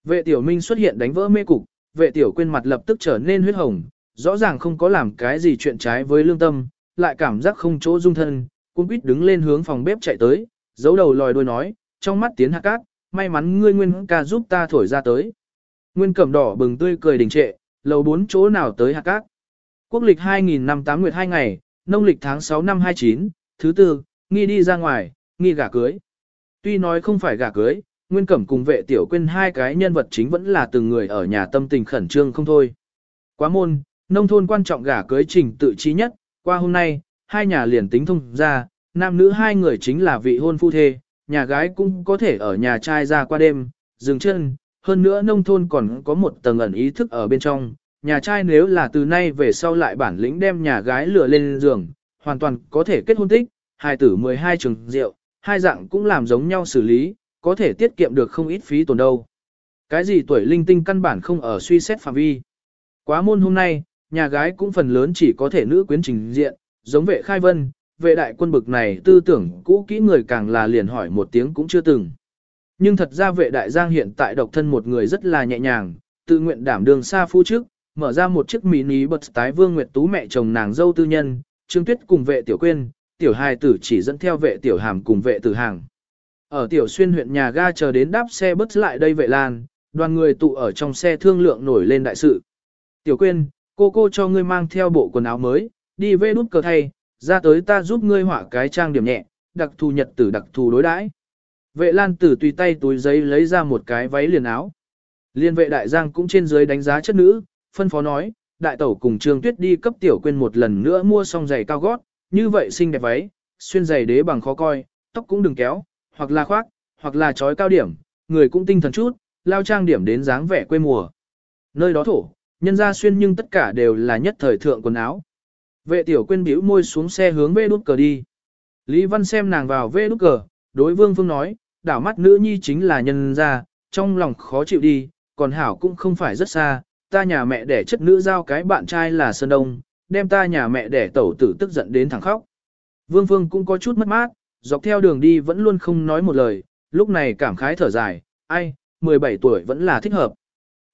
Vệ tiểu minh xuất hiện đánh vỡ mê cục, vệ tiểu quên mặt lập tức trở nên huyết hồng, rõ ràng không có làm cái gì chuyện trái với lương tâm, lại cảm giác không chỗ dung thân, cung quýt đứng lên hướng phòng bếp chạy tới, giấu đầu lòi đuôi nói, trong mắt tiến hạ cát, may mắn ngươi nguyên ca giúp ta thổi ra tới. Nguyên cẩm đỏ bừng tươi cười đình trệ, lầu bốn chỗ nào tới hạ cát. Quốc lịch 2000 năm 8 nguyệt 2 ngày, nông lịch tháng 6 năm 29, thứ tư, nghi đi ra ngoài, nghi gả cưới. Tuy nói không phải gả cưới, Nguyên Cẩm cùng vệ tiểu quên hai cái nhân vật chính vẫn là từng người ở nhà tâm tình khẩn trương không thôi. Quá môn, nông thôn quan trọng gả cưới trình tự trí nhất, qua hôm nay, hai nhà liền tính thông ra, nam nữ hai người chính là vị hôn phu thê, nhà gái cũng có thể ở nhà trai ra qua đêm, dừng chân, hơn nữa nông thôn còn có một tầng ẩn ý thức ở bên trong, nhà trai nếu là từ nay về sau lại bản lĩnh đem nhà gái lừa lên giường, hoàn toàn có thể kết hôn tích, hai tử 12 trường rượu, hai dạng cũng làm giống nhau xử lý, có thể tiết kiệm được không ít phí tổn đâu. Cái gì tuổi linh tinh căn bản không ở suy xét phạm vi. Quá môn hôm nay, nhà gái cũng phần lớn chỉ có thể nữ quyến trình diện, giống vệ khai vân, vệ đại quân bực này tư tưởng cũ kỹ người càng là liền hỏi một tiếng cũng chưa từng. Nhưng thật ra vệ đại giang hiện tại độc thân một người rất là nhẹ nhàng, tự nguyện đảm đường xa phu trước, mở ra một chiếc mini bật tái vương nguyệt tú mẹ chồng nàng dâu tư nhân, trương tuyết cùng vệ tiểu quyên, tiểu hài tử chỉ dẫn theo vệ tiểu hàm cùng vệ tử hàng. Ở tiểu xuyên huyện nhà ga chờ đến đáp xe bus lại đây vệ lan, đoàn người tụ ở trong xe thương lượng nổi lên đại sự. Tiểu quyên, cô cô cho ngươi mang theo bộ quần áo mới, đi về nút cờ thay, ra tới ta giúp ngươi họa cái trang điểm nhẹ, đặc thù nhật tử đặc thù đối đãi. Vệ lan tử tùy tay túi giấy lấy ra một cái váy liền áo. Liên vệ đại giang cũng trên dưới đánh giá chất nữ, phân phó nói, đại tẩu cùng trương tuyết đi cấp tiểu quên một lần nữa mua xong giày cao gót, như vậy xinh đẹp váy, xuyên giày đế bằng khó coi, tóc cũng đừng kéo, hoặc là khoác, hoặc là trói cao điểm, người cũng tinh thần chút, lao trang điểm đến dáng vẻ quê mùa. Nơi đó thổ, nhân ra xuyên nhưng tất cả đều là nhất thời thượng quần áo. Vệ tiểu quên bĩu môi xuống xe hướng về đút cờ đi. Lý Văn xem nàng vào về đút cờ, đối vương phương nói, đảo mắt nữ nhi chính là nhân ra, trong lòng khó chịu đi, còn hảo cũng không phải rất xa, ta nhà mẹ đẻ chất nữ giao cái bạn trai là Sơn Đông, đem ta nhà mẹ đẻ tẩu tử tức giận đến thẳng khóc. Vương Phương cũng có chút mất mát, dọc theo đường đi vẫn luôn không nói một lời, lúc này cảm khái thở dài, ai, 17 tuổi vẫn là thích hợp.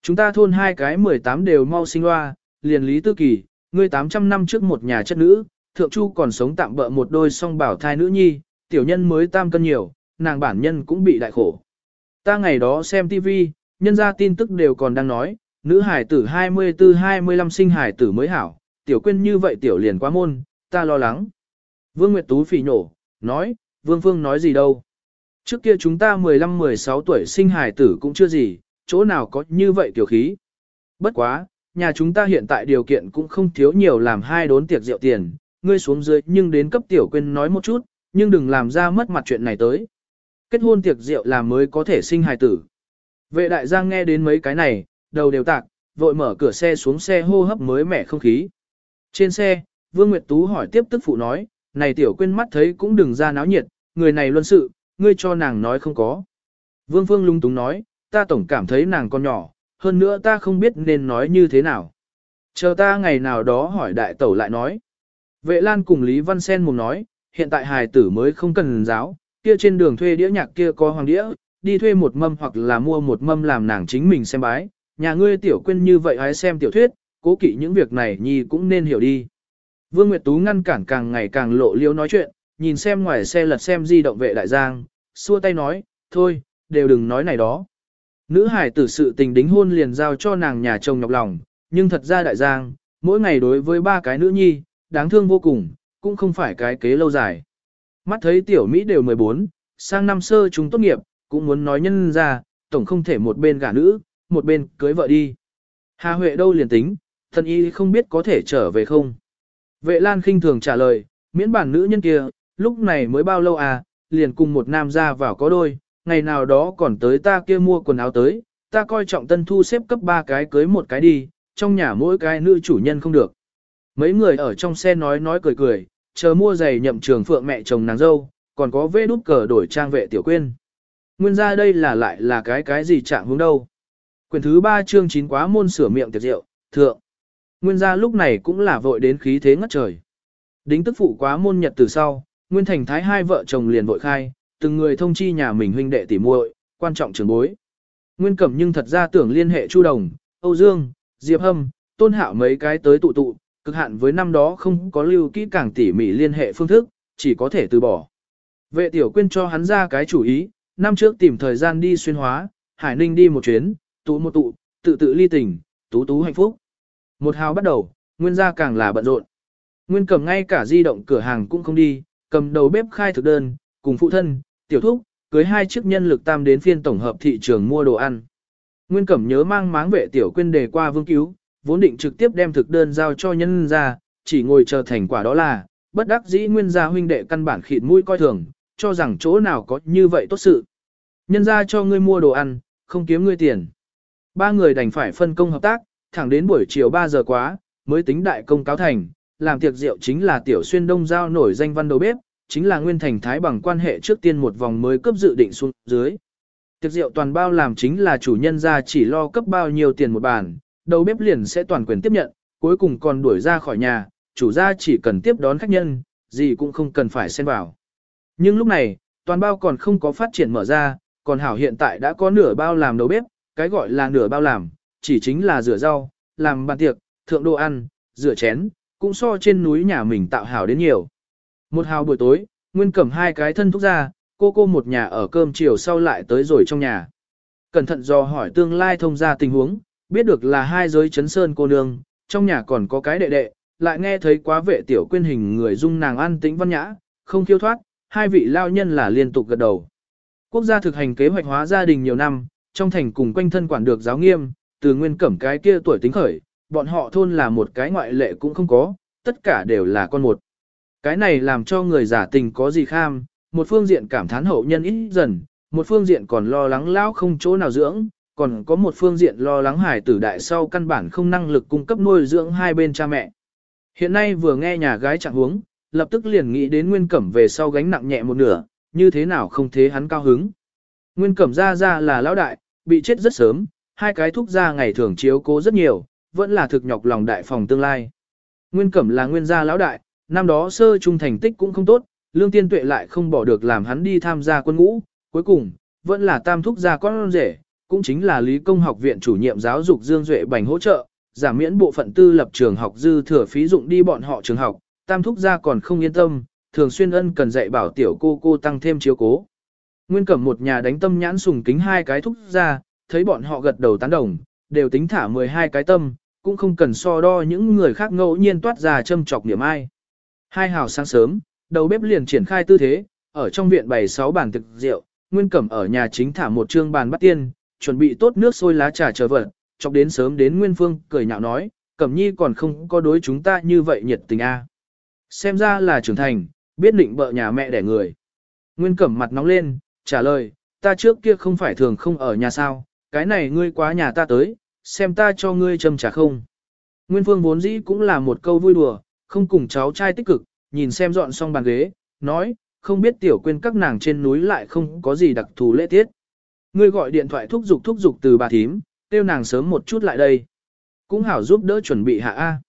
Chúng ta thôn hai cái 18 đều mau sinh loa, liền lý tư kỳ, ngươi 800 năm trước một nhà chất nữ, thượng chu còn sống tạm bỡ một đôi song bảo thai nữ nhi, tiểu nhân mới tam cân nhiều, nàng bản nhân cũng bị đại khổ. Ta ngày đó xem TV, nhân ra tin tức đều còn đang nói, nữ hải tử 24-25 sinh hải tử mới hảo, tiểu quên như vậy tiểu liền quá môn, ta lo lắng. Vương Nguyệt Tú phỉ nổ, nói, Vương Phương nói gì đâu. Trước kia chúng ta 15-16 tuổi sinh hài tử cũng chưa gì, chỗ nào có như vậy tiểu khí. Bất quá, nhà chúng ta hiện tại điều kiện cũng không thiếu nhiều làm hai đốn tiệc rượu tiền, ngươi xuống dưới nhưng đến cấp tiểu quên nói một chút, nhưng đừng làm ra mất mặt chuyện này tới. Kết hôn tiệc rượu là mới có thể sinh hài tử. Vệ đại giang nghe đến mấy cái này, đầu đều tạc, vội mở cửa xe xuống xe hô hấp mới mẻ không khí. Trên xe, Vương Nguyệt Tú hỏi tiếp tức phụ nói, này tiểu quên mắt thấy cũng đừng ra náo nhiệt, người này luân sự, ngươi cho nàng nói không có. Vương Phương lung túng nói, ta tổng cảm thấy nàng con nhỏ, hơn nữa ta không biết nên nói như thế nào. Chờ ta ngày nào đó hỏi đại tẩu lại nói. Vệ Lan cùng Lý Văn Sen mùng nói, hiện tại hài tử mới không cần giáo, kia trên đường thuê đĩa nhạc kia có hoàng đĩa, đi thuê một mâm hoặc là mua một mâm làm nàng chính mình xem bái, nhà ngươi tiểu quên như vậy hãy xem tiểu thuyết, cố kỵ những việc này nhi cũng nên hiểu đi. Vương Nguyệt Tú ngăn cản càng ngày càng lộ liễu nói chuyện, nhìn xem ngoài xe lật xem di động vệ đại giang, xua tay nói, thôi, đều đừng nói này đó. Nữ hải tử sự tình đính hôn liền giao cho nàng nhà chồng nhọc lòng, nhưng thật ra đại giang, mỗi ngày đối với ba cái nữ nhi, đáng thương vô cùng, cũng không phải cái kế lâu dài. Mắt thấy tiểu Mỹ đều 14, sang năm sơ chúng tốt nghiệp, cũng muốn nói nhân ra, tổng không thể một bên gả nữ, một bên cưới vợ đi. Hà Huệ đâu liền tính, thân y không biết có thể trở về không. Vệ Lan khinh thường trả lời, miễn bản nữ nhân kia, lúc này mới bao lâu à, liền cùng một nam ra vào có đôi, ngày nào đó còn tới ta kia mua quần áo tới, ta coi trọng tân thu xếp cấp ba cái cưới một cái đi, trong nhà mỗi cái nữ chủ nhân không được. Mấy người ở trong xe nói nói cười cười, chờ mua giày nhậm trường phượng mẹ chồng nàng dâu, còn có vê đút cờ đổi trang vệ tiểu quyên. Nguyên ra đây là lại là cái cái gì trạng hướng đâu. Quyển thứ ba chương 9 quá môn sửa miệng tiệc rượu, thượng. Nguyên gia lúc này cũng là vội đến khí thế ngất trời. Đính tức phụ quá môn nhật từ sau, Nguyên Thành Thái hai vợ chồng liền vội khai, từng người thông chi nhà mình huynh đệ tỉ muội, quan trọng trường bối. Nguyên Cẩm nhưng thật ra tưởng liên hệ Chu Đồng, Âu Dương, Diệp Hâm, Tôn Hạo mấy cái tới tụ tụ, cực hạn với năm đó không có lưu kỹ càng tỉ mỉ liên hệ phương thức, chỉ có thể từ bỏ. Vệ tiểu quyên cho hắn ra cái chủ ý, năm trước tìm thời gian đi xuyên hóa, Hải Ninh đi một chuyến, tụ một tụ, tự tự ly tình, tú tú hạnh phúc. Một hào bắt đầu, nguyên gia càng là bận rộn. Nguyên cầm ngay cả di động cửa hàng cũng không đi, cầm đầu bếp khai thực đơn, cùng phụ thân, tiểu thúc, cưới hai chiếc nhân lực tam đến phiên tổng hợp thị trường mua đồ ăn. Nguyên Cẩm nhớ mang máng vệ tiểu quên đề qua vương cứu, vốn định trực tiếp đem thực đơn giao cho nhân ra, chỉ ngồi chờ thành quả đó là, bất đắc dĩ nguyên gia huynh đệ căn bản khịt mũi coi thường, cho rằng chỗ nào có như vậy tốt sự. Nhân ra cho ngươi mua đồ ăn, không kiếm ngươi tiền. Ba người đành phải phân công hợp tác, thẳng đến buổi chiều 3 giờ quá, mới tính đại công cáo thành, làm tiệc rượu chính là tiểu xuyên đông giao nổi danh văn đầu bếp, chính là nguyên thành thái bằng quan hệ trước tiên một vòng mới cấp dự định xuống dưới. Tiệc rượu toàn bao làm chính là chủ nhân ra chỉ lo cấp bao nhiêu tiền một bàn, đầu bếp liền sẽ toàn quyền tiếp nhận, cuối cùng còn đuổi ra khỏi nhà, chủ gia chỉ cần tiếp đón khách nhân, gì cũng không cần phải xen vào. Nhưng lúc này, toàn bao còn không có phát triển mở ra, còn hảo hiện tại đã có nửa bao làm đầu bếp, cái gọi là nửa bao làm, chỉ chính là rửa rau, làm bàn tiệc, thượng đồ ăn, rửa chén, cũng so trên núi nhà mình tạo hảo đến nhiều. Một hào buổi tối, Nguyên cầm hai cái thân thúc ra, cô cô một nhà ở cơm chiều sau lại tới rồi trong nhà. Cẩn thận do hỏi tương lai thông ra tình huống, biết được là hai giới chấn sơn cô nương, trong nhà còn có cái đệ đệ, lại nghe thấy quá vệ tiểu quyên hình người dung nàng an tĩnh văn nhã, không khiêu thoát, hai vị lao nhân là liên tục gật đầu. Quốc gia thực hành kế hoạch hóa gia đình nhiều năm, trong thành cùng quanh thân quản được giáo nghiêm, từ nguyên cẩm cái kia tuổi tính khởi, bọn họ thôn là một cái ngoại lệ cũng không có, tất cả đều là con một. Cái này làm cho người giả tình có gì kham, một phương diện cảm thán hậu nhân ít dần, một phương diện còn lo lắng lão không chỗ nào dưỡng, còn có một phương diện lo lắng hải tử đại sau căn bản không năng lực cung cấp nuôi dưỡng hai bên cha mẹ. Hiện nay vừa nghe nhà gái trạng huống, lập tức liền nghĩ đến Nguyên Cẩm về sau gánh nặng nhẹ một nửa, như thế nào không thế hắn cao hứng. Nguyên Cẩm ra ra là lão đại, bị chết rất sớm, hai cái thúc gia ngày thường chiếu cố rất nhiều, vẫn là thực nhọc lòng đại phòng tương lai. Nguyên Cẩm là nguyên gia lão đại, năm đó sơ trung thành tích cũng không tốt, lương tiên tuệ lại không bỏ được làm hắn đi tham gia quân ngũ, cuối cùng, vẫn là tam thúc gia con rể, cũng chính là lý công học viện chủ nhiệm giáo dục Dương Duệ Bành hỗ trợ, giảm miễn bộ phận tư lập trường học dư thừa phí dụng đi bọn họ trường học, tam thúc gia còn không yên tâm, thường xuyên ân cần dạy bảo tiểu cô cô tăng thêm chiếu cố. Nguyên cẩm một nhà đánh tâm nhãn sùng kính hai cái thúc gia, thấy bọn họ gật đầu tán đồng, đều tính thả 12 cái tâm, cũng không cần so đo những người khác ngẫu nhiên toát ra châm chọc niệm ai. Hai hào sáng sớm, đầu bếp liền triển khai tư thế, ở trong viện bày sáu bàn thực rượu, Nguyên Cẩm ở nhà chính thả một trương bàn bắt tiên, chuẩn bị tốt nước sôi lá trà chờ vật, chọc đến sớm đến Nguyên Phương cười nhạo nói, Cẩm Nhi còn không có đối chúng ta như vậy nhiệt tình a. Xem ra là trưởng thành, biết định bợ nhà mẹ đẻ người. Nguyên Cẩm mặt nóng lên, trả lời, ta trước kia không phải thường không ở nhà sao, cái này ngươi quá nhà ta tới, xem ta cho ngươi châm trả không. Nguyên Phương vốn dĩ cũng là một câu vui đùa, không cùng cháu trai tích cực, nhìn xem dọn xong bàn ghế, nói, không biết tiểu quên các nàng trên núi lại không có gì đặc thù lễ tiết. Ngươi gọi điện thoại thúc giục thúc giục từ bà thím, kêu nàng sớm một chút lại đây. Cũng hảo giúp đỡ chuẩn bị hạ A.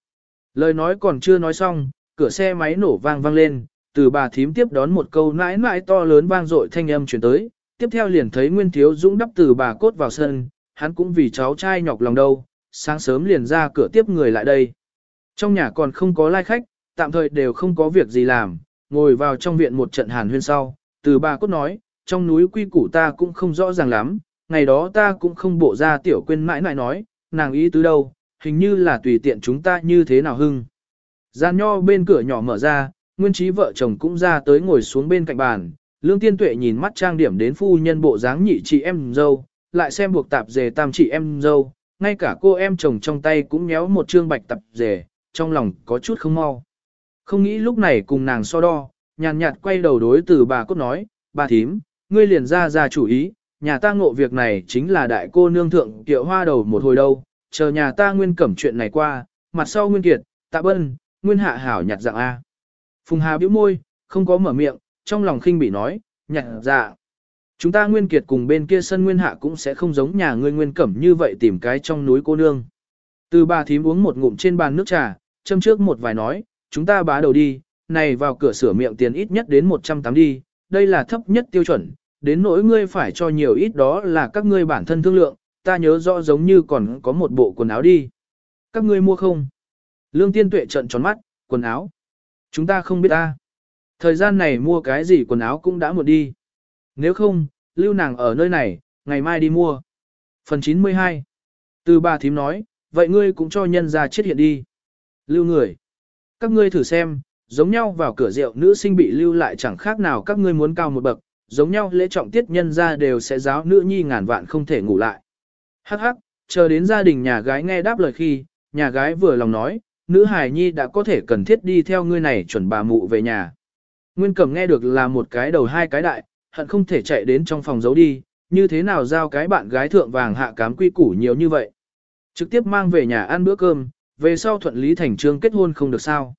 Lời nói còn chưa nói xong, cửa xe máy nổ vang vang lên, từ bà thím tiếp đón một câu nãi nãi to lớn vang dội thanh âm chuyển tới, tiếp theo liền thấy Nguyên Thiếu Dũng đắp từ bà cốt vào sân, hắn cũng vì cháu trai nhọc lòng đâu, sáng sớm liền ra cửa tiếp người lại đây. Trong nhà còn không có lai khách, tạm thời đều không có việc gì làm, ngồi vào trong viện một trận hàn huyên sau, từ bà cốt nói, trong núi quy củ ta cũng không rõ ràng lắm, ngày đó ta cũng không bộ ra tiểu quên mãi mãi nói, nàng ý tứ đâu, hình như là tùy tiện chúng ta như thế nào hưng. Gian nho bên cửa nhỏ mở ra, nguyên trí vợ chồng cũng ra tới ngồi xuống bên cạnh bàn, lương tiên tuệ nhìn mắt trang điểm đến phu nhân bộ dáng nhị chị em dâu, lại xem buộc tạp dề tam chị em dâu, ngay cả cô em chồng trong tay cũng nhéo một trương bạch tạp dề, trong lòng có chút không mau. Không nghĩ lúc này cùng nàng so đo, nhàn nhạt quay đầu đối từ bà cốt nói, bà thím, ngươi liền ra ra chủ ý, nhà ta ngộ việc này chính là đại cô nương thượng tiệu hoa đầu một hồi đâu, chờ nhà ta nguyên cẩm chuyện này qua, mặt sau nguyên kiệt, tạ bân, nguyên hạ hảo nhặt dạng A. Phùng Hà bĩu môi, không có mở miệng, trong lòng khinh bị nói, nhặt dạ. Chúng ta nguyên kiệt cùng bên kia sân nguyên hạ cũng sẽ không giống nhà ngươi nguyên cẩm như vậy tìm cái trong núi cô nương. Từ bà thím uống một ngụm trên bàn nước trà, châm trước một vài nói, chúng ta bá đầu đi, này vào cửa sửa miệng tiền ít nhất đến 180 đi, đây là thấp nhất tiêu chuẩn, đến nỗi ngươi phải cho nhiều ít đó là các ngươi bản thân thương lượng, ta nhớ rõ giống như còn có một bộ quần áo đi. Các ngươi mua không? Lương tiên tuệ trận tròn mắt, quần áo. Chúng ta không biết ta. Thời gian này mua cái gì quần áo cũng đã một đi. Nếu không, lưu nàng ở nơi này, ngày mai đi mua. Phần 92 Từ bà thím nói, vậy ngươi cũng cho nhân ra chết hiện đi. Lưu người. Các ngươi thử xem, giống nhau vào cửa rượu nữ sinh bị lưu lại chẳng khác nào các ngươi muốn cao một bậc, giống nhau lễ trọng tiết nhân ra đều sẽ giáo nữ nhi ngàn vạn không thể ngủ lại. Hắc hắc, chờ đến gia đình nhà gái nghe đáp lời khi, nhà gái vừa lòng nói, nữ hài nhi đã có thể cần thiết đi theo ngươi này chuẩn bà mụ về nhà. Nguyên Cẩm nghe được là một cái đầu hai cái đại, hận không thể chạy đến trong phòng giấu đi, như thế nào giao cái bạn gái thượng vàng hạ cám quy củ nhiều như vậy. Trực tiếp mang về nhà ăn bữa cơm, về sau thuận lý thành trương kết hôn không được sao.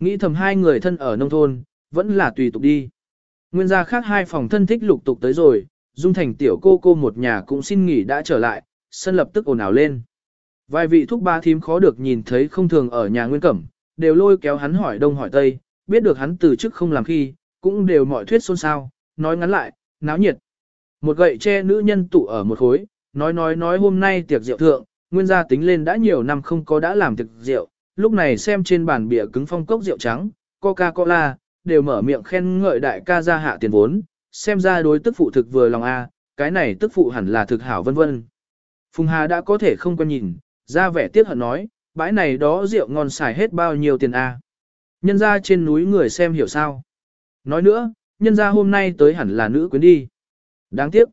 Nghĩ thầm hai người thân ở nông thôn, vẫn là tùy tục đi. Nguyên gia khác hai phòng thân thích lục tục tới rồi, Dung Thành tiểu cô cô một nhà cũng xin nghỉ đã trở lại, sân lập tức ồn ào lên. Vài vị thúc ba thím khó được nhìn thấy không thường ở nhà Nguyên Cẩm, đều lôi kéo hắn hỏi đông hỏi tây, biết được hắn từ chức không làm khi, cũng đều mọi thuyết xôn xao, nói ngắn lại, náo nhiệt. Một gậy che nữ nhân tụ ở một khối, nói nói nói hôm nay tiệc rượu thượng, nguyên gia tính lên đã nhiều năm không có đã làm tiệc rượu, lúc này xem trên bàn bìa cứng phong cốc rượu trắng, Coca-Cola, đều mở miệng khen ngợi đại ca gia hạ tiền vốn, xem ra đối tức phụ thực vừa lòng a, cái này tức phụ hẳn là thực hảo vân vân. Phùng Hà đã có thể không quan nhìn, ra vẻ tiếc hận nói, bãi này đó rượu ngon xài hết bao nhiêu tiền a? Nhân ra trên núi người xem hiểu sao. Nói nữa, nhân ra hôm nay tới hẳn là nữ quyến đi. Đáng tiếc.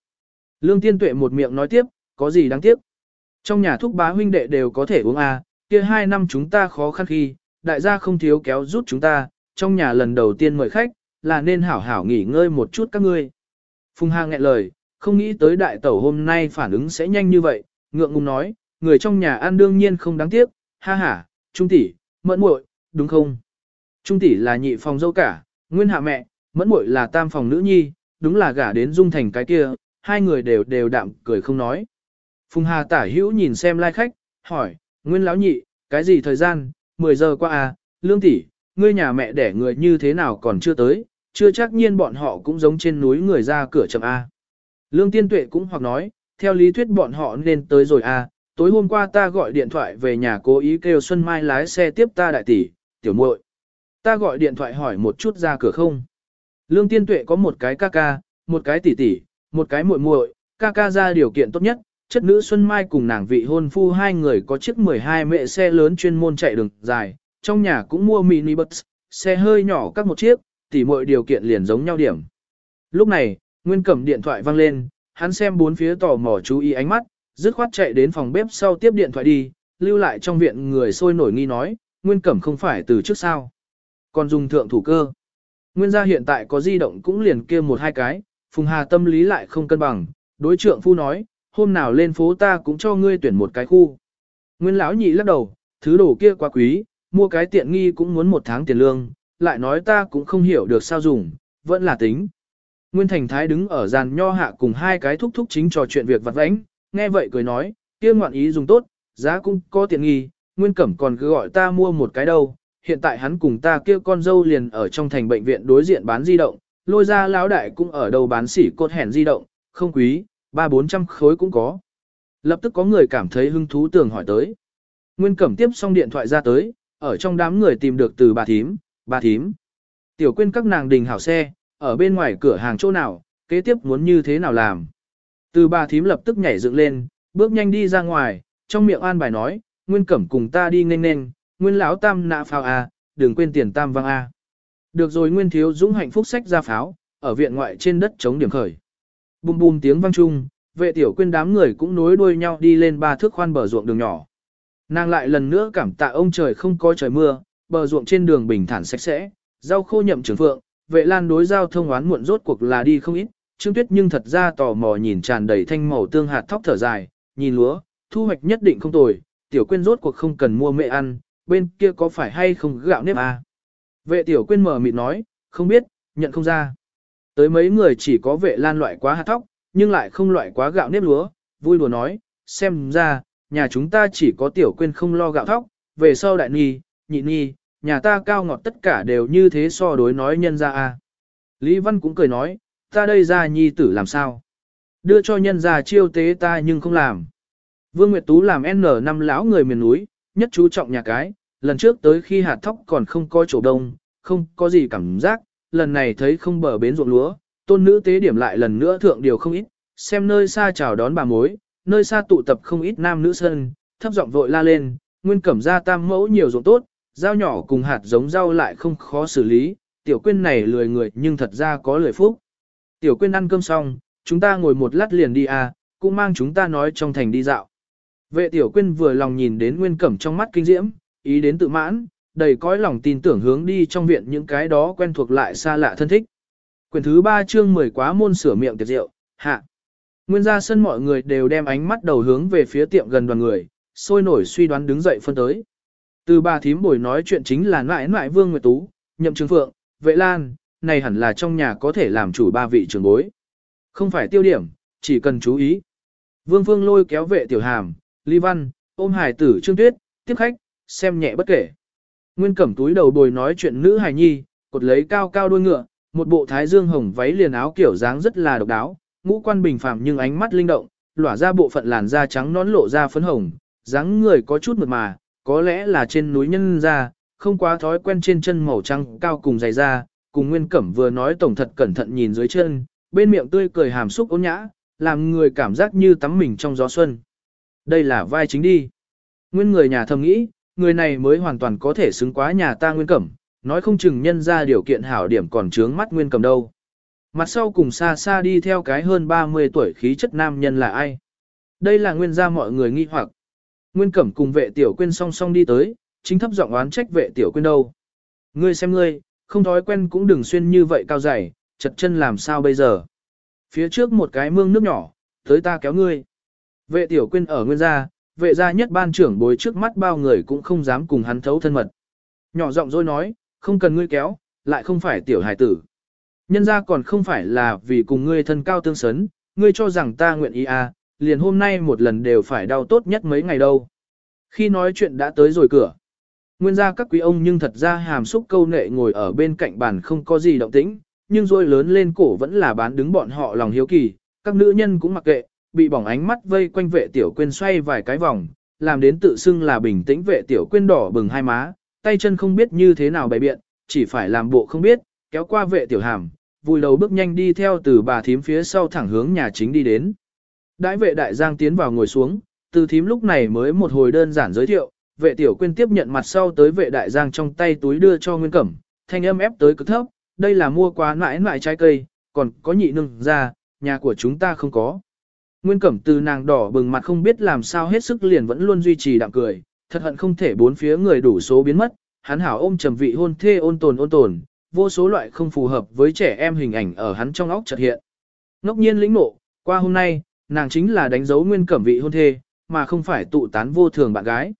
Lương Tiên Tuệ một miệng nói tiếp, có gì đáng tiếc. Trong nhà thúc bá huynh đệ đều có thể uống à kia hai năm chúng ta khó khăn khi, đại gia không thiếu kéo rút chúng ta, trong nhà lần đầu tiên mời khách, là nên hảo hảo nghỉ ngơi một chút các ngươi. Phùng Hà nghẹn lời, không nghĩ tới đại tẩu hôm nay phản ứng sẽ nhanh như vậy, ngượng ngùng nói, người trong nhà ăn đương nhiên không đáng tiếc, ha ha, trung tỷ, mẫn muội, đúng không? Trung tỷ là nhị phòng dâu cả, nguyên hạ mẹ, mẫn muội là tam phòng nữ nhi, đúng là gả đến dung thành cái kia, hai người đều đều đạm cười không nói. Phùng Hà tả hữu nhìn xem lai like khách, hỏi, nguyên lão nhị, cái gì thời gian, 10 giờ qua à, lương tỷ, ngươi nhà mẹ đẻ người như thế nào còn chưa tới, chưa chắc nhiên bọn họ cũng giống trên núi người ra cửa chậm A. Lương Tiên Tuệ cũng hoặc nói, theo lý thuyết bọn họ nên tới rồi A, tối hôm qua ta gọi điện thoại về nhà cố ý kêu Xuân Mai lái xe tiếp ta đại tỷ, tiểu muội. Ta gọi điện thoại hỏi một chút ra cửa không. Lương Tiên Tuệ có một cái ca ca, một cái tỷ tỷ, một cái muội muội, ca ca ra điều kiện tốt nhất, chất nữ Xuân Mai cùng nàng vị hôn phu hai người có chiếc 12 mẹ xe lớn chuyên môn chạy đường dài, trong nhà cũng mua mini bus, xe hơi nhỏ các một chiếc, tỷ muội điều kiện liền giống nhau điểm. Lúc này, Nguyên cẩm điện thoại vang lên, hắn xem bốn phía tò mò chú ý ánh mắt, dứt khoát chạy đến phòng bếp sau tiếp điện thoại đi, lưu lại trong viện người sôi nổi nghi nói, Nguyên Cẩm không phải từ trước sao. Còn dùng thượng thủ cơ. Nguyên gia hiện tại có di động cũng liền kia một hai cái, Phùng Hà tâm lý lại không cân bằng, đối trượng phu nói, hôm nào lên phố ta cũng cho ngươi tuyển một cái khu. Nguyên lão nhị lắc đầu, thứ đồ kia quá quý, mua cái tiện nghi cũng muốn một tháng tiền lương, lại nói ta cũng không hiểu được sao dùng, vẫn là tính. Nguyên Thành Thái đứng ở giàn nho hạ cùng hai cái thúc thúc chính trò chuyện việc vặt vãnh, nghe vậy cười nói, kia ngoạn ý dùng tốt, giá cũng có tiện nghi, Nguyên Cẩm còn cứ gọi ta mua một cái đâu, hiện tại hắn cùng ta kia con dâu liền ở trong thành bệnh viện đối diện bán di động, lôi ra lão đại cũng ở đầu bán sỉ cốt hẻn di động, không quý, ba bốn trăm khối cũng có. Lập tức có người cảm thấy hứng thú tưởng hỏi tới. Nguyên Cẩm tiếp xong điện thoại ra tới, ở trong đám người tìm được từ bà thím, bà thím. Tiểu quên các nàng đình hảo xe, ở bên ngoài cửa hàng chỗ nào, kế tiếp muốn như thế nào làm. Từ bà thím lập tức nhảy dựng lên, bước nhanh đi ra ngoài, trong miệng an bài nói, Nguyên Cẩm cùng ta đi nhanh nhanh, Nguyên lão tam nạ Pháo a, đừng quên tiền tam vang a. Được rồi Nguyên thiếu dũng hạnh phúc sách ra pháo, ở viện ngoại trên đất chống điểm khởi. Bùm bùm tiếng vang chung, vệ tiểu quên đám người cũng nối đuôi nhau đi lên ba thước khoan bờ ruộng đường nhỏ. Nàng lại lần nữa cảm tạ ông trời không có trời mưa, bờ ruộng trên đường bình thản sạch sẽ, rau khô nhậm trường phượng, vệ lan đối giao thông oán muộn rốt cuộc là đi không ít, Trương Tuyết nhưng thật ra tò mò nhìn tràn đầy thanh màu tương hạt thóc thở dài, nhìn lúa, thu hoạch nhất định không tồi, tiểu quên rốt cuộc không cần mua mẹ ăn, bên kia có phải hay không gạo nếp à? Vệ tiểu quyên mở mịt nói, không biết, nhận không ra. Tới mấy người chỉ có vệ lan loại quá hạt thóc, nhưng lại không loại quá gạo nếp lúa, vui đùa nói, xem ra, nhà chúng ta chỉ có tiểu quyên không lo gạo thóc, về sau đại nhi, nhị nhi, nhà ta cao ngọt tất cả đều như thế so đối nói nhân ra à. Lý Văn cũng cười nói, ta đây ra nhi tử làm sao? Đưa cho nhân ra chiêu tế ta nhưng không làm. Vương Nguyệt Tú làm N năm lão người miền núi, nhất chú trọng nhà cái, lần trước tới khi hạt thóc còn không có chỗ đông, không có gì cảm giác, lần này thấy không bờ bến ruộng lúa, tôn nữ tế điểm lại lần nữa thượng điều không ít, xem nơi xa chào đón bà mối, nơi xa tụ tập không ít nam nữ sân, thấp giọng vội la lên, nguyên cẩm ra tam mẫu nhiều ruộng tốt, dao nhỏ cùng hạt giống rau lại không khó xử lý, tiểu quyên này lười người nhưng thật ra có lời phúc. Tiểu Quyên ăn cơm xong, chúng ta ngồi một lát liền đi à, cũng mang chúng ta nói trong thành đi dạo. Vệ Tiểu Quyên vừa lòng nhìn đến Nguyên Cẩm trong mắt kinh diễm, ý đến tự mãn, đầy cõi lòng tin tưởng hướng đi trong viện những cái đó quen thuộc lại xa lạ thân thích. Quyển thứ 3 chương 10 quá môn sửa miệng tiệc rượu, hạ. Nguyên ra sân mọi người đều đem ánh mắt đầu hướng về phía tiệm gần đoàn người, sôi nổi suy đoán đứng dậy phân tới. Từ bà thím bồi nói chuyện chính là nãi nãi Vương Nguyệt Tú, Nhậm Trường Phượng, Vệ Lan, này hẳn là trong nhà có thể làm chủ ba vị trưởng bối. Không phải tiêu điểm, chỉ cần chú ý. Vương Phương lôi kéo vệ tiểu hàm, Ly Văn, ôm hải tử Trương Tuyết, tiếp khách, xem nhẹ bất kể. Nguyên cẩm túi đầu bồi nói chuyện nữ hài nhi, cột lấy cao cao đuôi ngựa, một bộ thái dương hồng váy liền áo kiểu dáng rất là độc đáo, ngũ quan bình phàm nhưng ánh mắt linh động, lỏa ra bộ phận làn da trắng nón lộ ra phấn hồng, dáng người có chút mượt mà, có lẽ là trên núi nhân ra, không quá thói quen trên chân màu trắng cao cùng dày da, cùng Nguyên Cẩm vừa nói tổng thật cẩn thận nhìn dưới chân, bên miệng tươi cười hàm xúc ôn nhã, làm người cảm giác như tắm mình trong gió xuân. Đây là vai chính đi. Nguyên người nhà thầm nghĩ, người này mới hoàn toàn có thể xứng quá nhà ta Nguyên Cẩm, nói không chừng nhân ra điều kiện hảo điểm còn trướng mắt Nguyên Cẩm đâu. Mặt sau cùng xa xa đi theo cái hơn 30 tuổi khí chất nam nhân là ai? Đây là nguyên gia mọi người nghi hoặc. Nguyên Cẩm cùng vệ tiểu quên song song đi tới, chính thấp giọng oán trách vệ tiểu quên đâu. Ngươi xem ngươi, không thói quen cũng đừng xuyên như vậy cao dày, chật chân làm sao bây giờ. Phía trước một cái mương nước nhỏ, tới ta kéo ngươi. Vệ tiểu quên ở nguyên gia, vệ gia nhất ban trưởng bối trước mắt bao người cũng không dám cùng hắn thấu thân mật. Nhỏ giọng rồi nói, không cần ngươi kéo, lại không phải tiểu hải tử. Nhân gia còn không phải là vì cùng ngươi thân cao tương sấn, ngươi cho rằng ta nguyện ý à, liền hôm nay một lần đều phải đau tốt nhất mấy ngày đâu. Khi nói chuyện đã tới rồi cửa. Nguyên gia các quý ông nhưng thật ra hàm xúc câu nệ ngồi ở bên cạnh bàn không có gì động tĩnh, nhưng rồi lớn lên cổ vẫn là bán đứng bọn họ lòng hiếu kỳ, các nữ nhân cũng mặc kệ, bị bỏng ánh mắt vây quanh vệ tiểu quên xoay vài cái vòng, làm đến tự xưng là bình tĩnh vệ tiểu quên đỏ bừng hai má, tay chân không biết như thế nào bày biện, chỉ phải làm bộ không biết, kéo qua vệ tiểu hàm, vùi đầu bước nhanh đi theo từ bà thím phía sau thẳng hướng nhà chính đi đến. Đại vệ đại giang tiến vào ngồi xuống, từ thím lúc này mới một hồi đơn giản giới thiệu, vệ tiểu quên tiếp nhận mặt sau tới vệ đại giang trong tay túi đưa cho nguyên cẩm, thanh âm ép tới cực thấp, đây là mua quá mãi mãi trái cây, còn có nhị nương ra, nhà của chúng ta không có. Nguyên cẩm từ nàng đỏ bừng mặt không biết làm sao hết sức liền vẫn luôn duy trì đạm cười, thật hận không thể bốn phía người đủ số biến mất, hắn hảo ôm trầm vị hôn thê ôn tồn ôn tồn, vô số loại không phù hợp với trẻ em hình ảnh ở hắn trong óc chợt hiện. Ngốc nhiên lĩnh ngộ, qua hôm nay, nàng chính là đánh dấu nguyên cẩm vị hôn thê, mà không phải tụ tán vô thường bạn gái.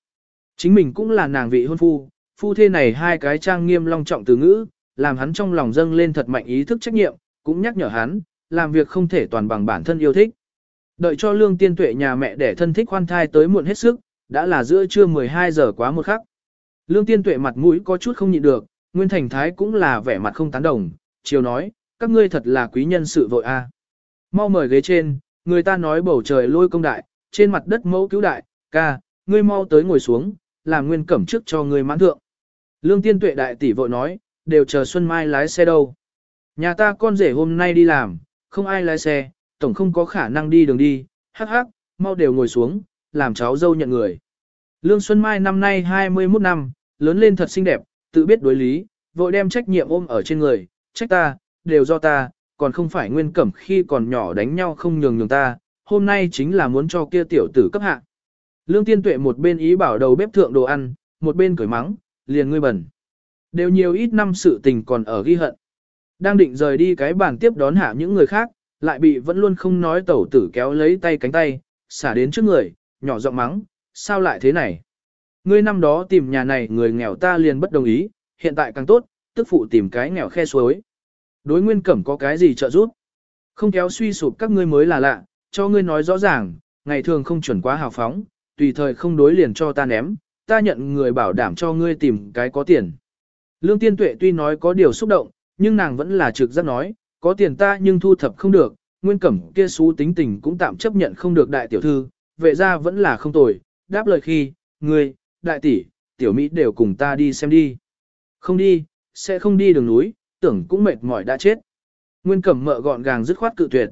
Chính mình cũng là nàng vị hôn phu, phu thê này hai cái trang nghiêm long trọng từ ngữ, làm hắn trong lòng dâng lên thật mạnh ý thức trách nhiệm, cũng nhắc nhở hắn, làm việc không thể toàn bằng bản thân yêu thích. Đợi cho lương tiên tuệ nhà mẹ để thân thích khoan thai tới muộn hết sức, đã là giữa trưa 12 giờ quá một khắc. Lương tiên tuệ mặt mũi có chút không nhịn được, Nguyên Thành Thái cũng là vẻ mặt không tán đồng, chiều nói, các ngươi thật là quý nhân sự vội a. Mau mời ghế trên, người ta nói bầu trời lôi công đại, trên mặt đất mẫu cứu đại, ca, ngươi mau tới ngồi xuống, làm nguyên cẩm trước cho ngươi mãn thượng. Lương tiên tuệ đại tỷ vội nói, đều chờ Xuân Mai lái xe đâu. Nhà ta con rể hôm nay đi làm, không ai lái xe, tổng không có khả năng đi đường đi, hắc hắc, mau đều ngồi xuống, làm cháu dâu nhận người. Lương Xuân Mai năm nay 21 năm, lớn lên thật xinh đẹp, tự biết đối lý, vội đem trách nhiệm ôm ở trên người, trách ta, đều do ta, còn không phải nguyên cẩm khi còn nhỏ đánh nhau không nhường nhường ta, hôm nay chính là muốn cho kia tiểu tử cấp hạ. Lương tiên tuệ một bên ý bảo đầu bếp thượng đồ ăn, một bên cười mắng, liền ngươi bẩn. Đều nhiều ít năm sự tình còn ở ghi hận. Đang định rời đi cái bàn tiếp đón hạ những người khác, lại bị vẫn luôn không nói tẩu tử kéo lấy tay cánh tay, xả đến trước người, nhỏ giọng mắng, sao lại thế này? Ngươi năm đó tìm nhà này người nghèo ta liền bất đồng ý, hiện tại càng tốt, tức phụ tìm cái nghèo khe suối. Đối nguyên cẩm có cái gì trợ giúp? Không kéo suy sụp các ngươi mới là lạ, cho ngươi nói rõ ràng, ngày thường không chuẩn quá hào phóng, tùy thời không đối liền cho ta ném, ta nhận người bảo đảm cho ngươi tìm cái có tiền. Lương tiên tuệ tuy nói có điều xúc động, nhưng nàng vẫn là trực giác nói, có tiền ta nhưng thu thập không được, nguyên cẩm kia xú tính tình cũng tạm chấp nhận không được đại tiểu thư, vệ ra vẫn là không tồi, đáp lời khi, người đại tỷ, tiểu Mỹ đều cùng ta đi xem đi. Không đi, sẽ không đi đường núi, tưởng cũng mệt mỏi đã chết. Nguyên cẩm mợ gọn gàng dứt khoát cự tuyệt.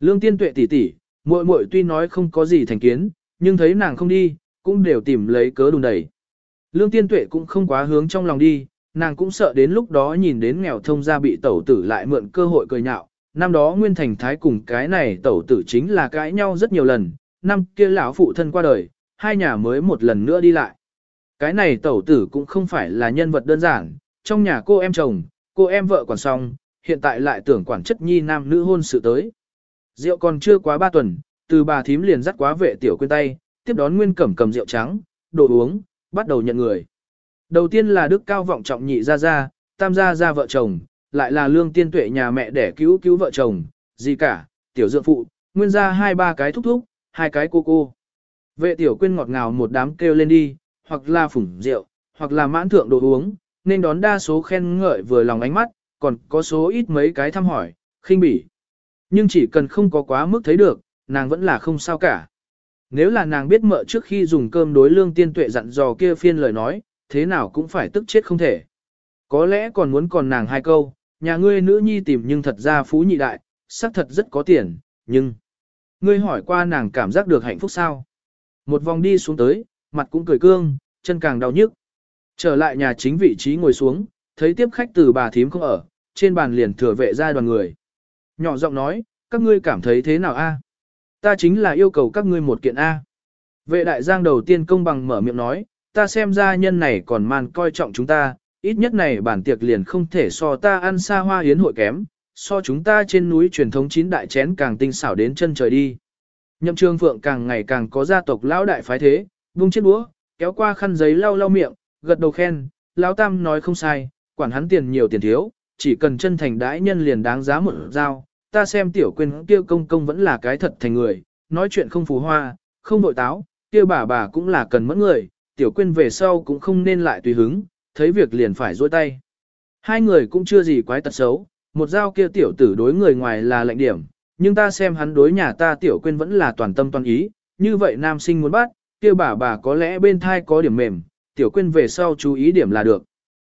Lương tiên tuệ tỷ tỷ, muội muội tuy nói không có gì thành kiến, nhưng thấy nàng không đi, cũng đều tìm lấy cớ đùn đẩy. Lương tiên tuệ cũng không quá hướng trong lòng đi, nàng cũng sợ đến lúc đó nhìn đến nghèo thông gia bị tẩu tử lại mượn cơ hội cười nhạo, năm đó Nguyên Thành Thái cùng cái này tẩu tử chính là cãi nhau rất nhiều lần, năm kia lão phụ thân qua đời, hai nhà mới một lần nữa đi lại. Cái này tẩu tử cũng không phải là nhân vật đơn giản, trong nhà cô em chồng, cô em vợ còn xong, hiện tại lại tưởng quản chất nhi nam nữ hôn sự tới. Rượu còn chưa quá ba tuần, từ bà thím liền dắt quá vệ tiểu quên tay, tiếp đón Nguyên Cẩm cầm rượu trắng, đồ uống, bắt đầu nhận người. Đầu tiên là đức cao vọng trọng nhị gia gia, tam gia gia vợ chồng, lại là lương tiên tuệ nhà mẹ để cứu cứu vợ chồng, gì cả, tiểu dượng phụ, nguyên gia hai ba cái thúc thúc, hai cái cô cô. Vệ tiểu Quyên ngọt ngào một đám kêu lên đi, hoặc là phủng rượu, hoặc là mãn thượng đồ uống, nên đón đa số khen ngợi vừa lòng ánh mắt, còn có số ít mấy cái thăm hỏi, khinh bỉ. Nhưng chỉ cần không có quá mức thấy được, nàng vẫn là không sao cả. Nếu là nàng biết mợ trước khi dùng cơm đối lương tiên tuệ dặn dò kia phiên lời nói, thế nào cũng phải tức chết không thể. Có lẽ còn muốn còn nàng hai câu, nhà ngươi nữ nhi tìm nhưng thật ra phú nhị đại, xác thật rất có tiền, nhưng... Ngươi hỏi qua nàng cảm giác được hạnh phúc sao? Một vòng đi xuống tới, mặt cũng cười cương, chân càng đau nhức. Trở lại nhà chính vị trí ngồi xuống, thấy tiếp khách từ bà thím không ở, trên bàn liền thừa vệ ra đoàn người. Nhỏ giọng nói, các ngươi cảm thấy thế nào a? Ta chính là yêu cầu các ngươi một kiện A. Vệ đại giang đầu tiên công bằng mở miệng nói, ta xem ra nhân này còn man coi trọng chúng ta, ít nhất này bản tiệc liền không thể so ta ăn xa hoa hiến hội kém, so chúng ta trên núi truyền thống chín đại chén càng tinh xảo đến chân trời đi. Nhậm trương phượng càng ngày càng có gia tộc lão đại phái thế, vung chiếc búa, kéo qua khăn giấy lau lau miệng, gật đầu khen, lão tam nói không sai, quản hắn tiền nhiều tiền thiếu, chỉ cần chân thành đãi nhân liền đáng giá một dao, ta xem tiểu quên kia công công vẫn là cái thật thành người, nói chuyện không phù hoa, không đội táo, kia bà bà cũng là cần mẫn người, tiểu quên về sau cũng không nên lại tùy hứng, thấy việc liền phải dôi tay. Hai người cũng chưa gì quái tật xấu, một dao kia tiểu tử đối người ngoài là lệnh điểm, nhưng ta xem hắn đối nhà ta tiểu quên vẫn là toàn tâm toàn ý, như vậy nam sinh muốn bắt, kia bà bà có lẽ bên thai có điểm mềm, tiểu quên về sau chú ý điểm là được.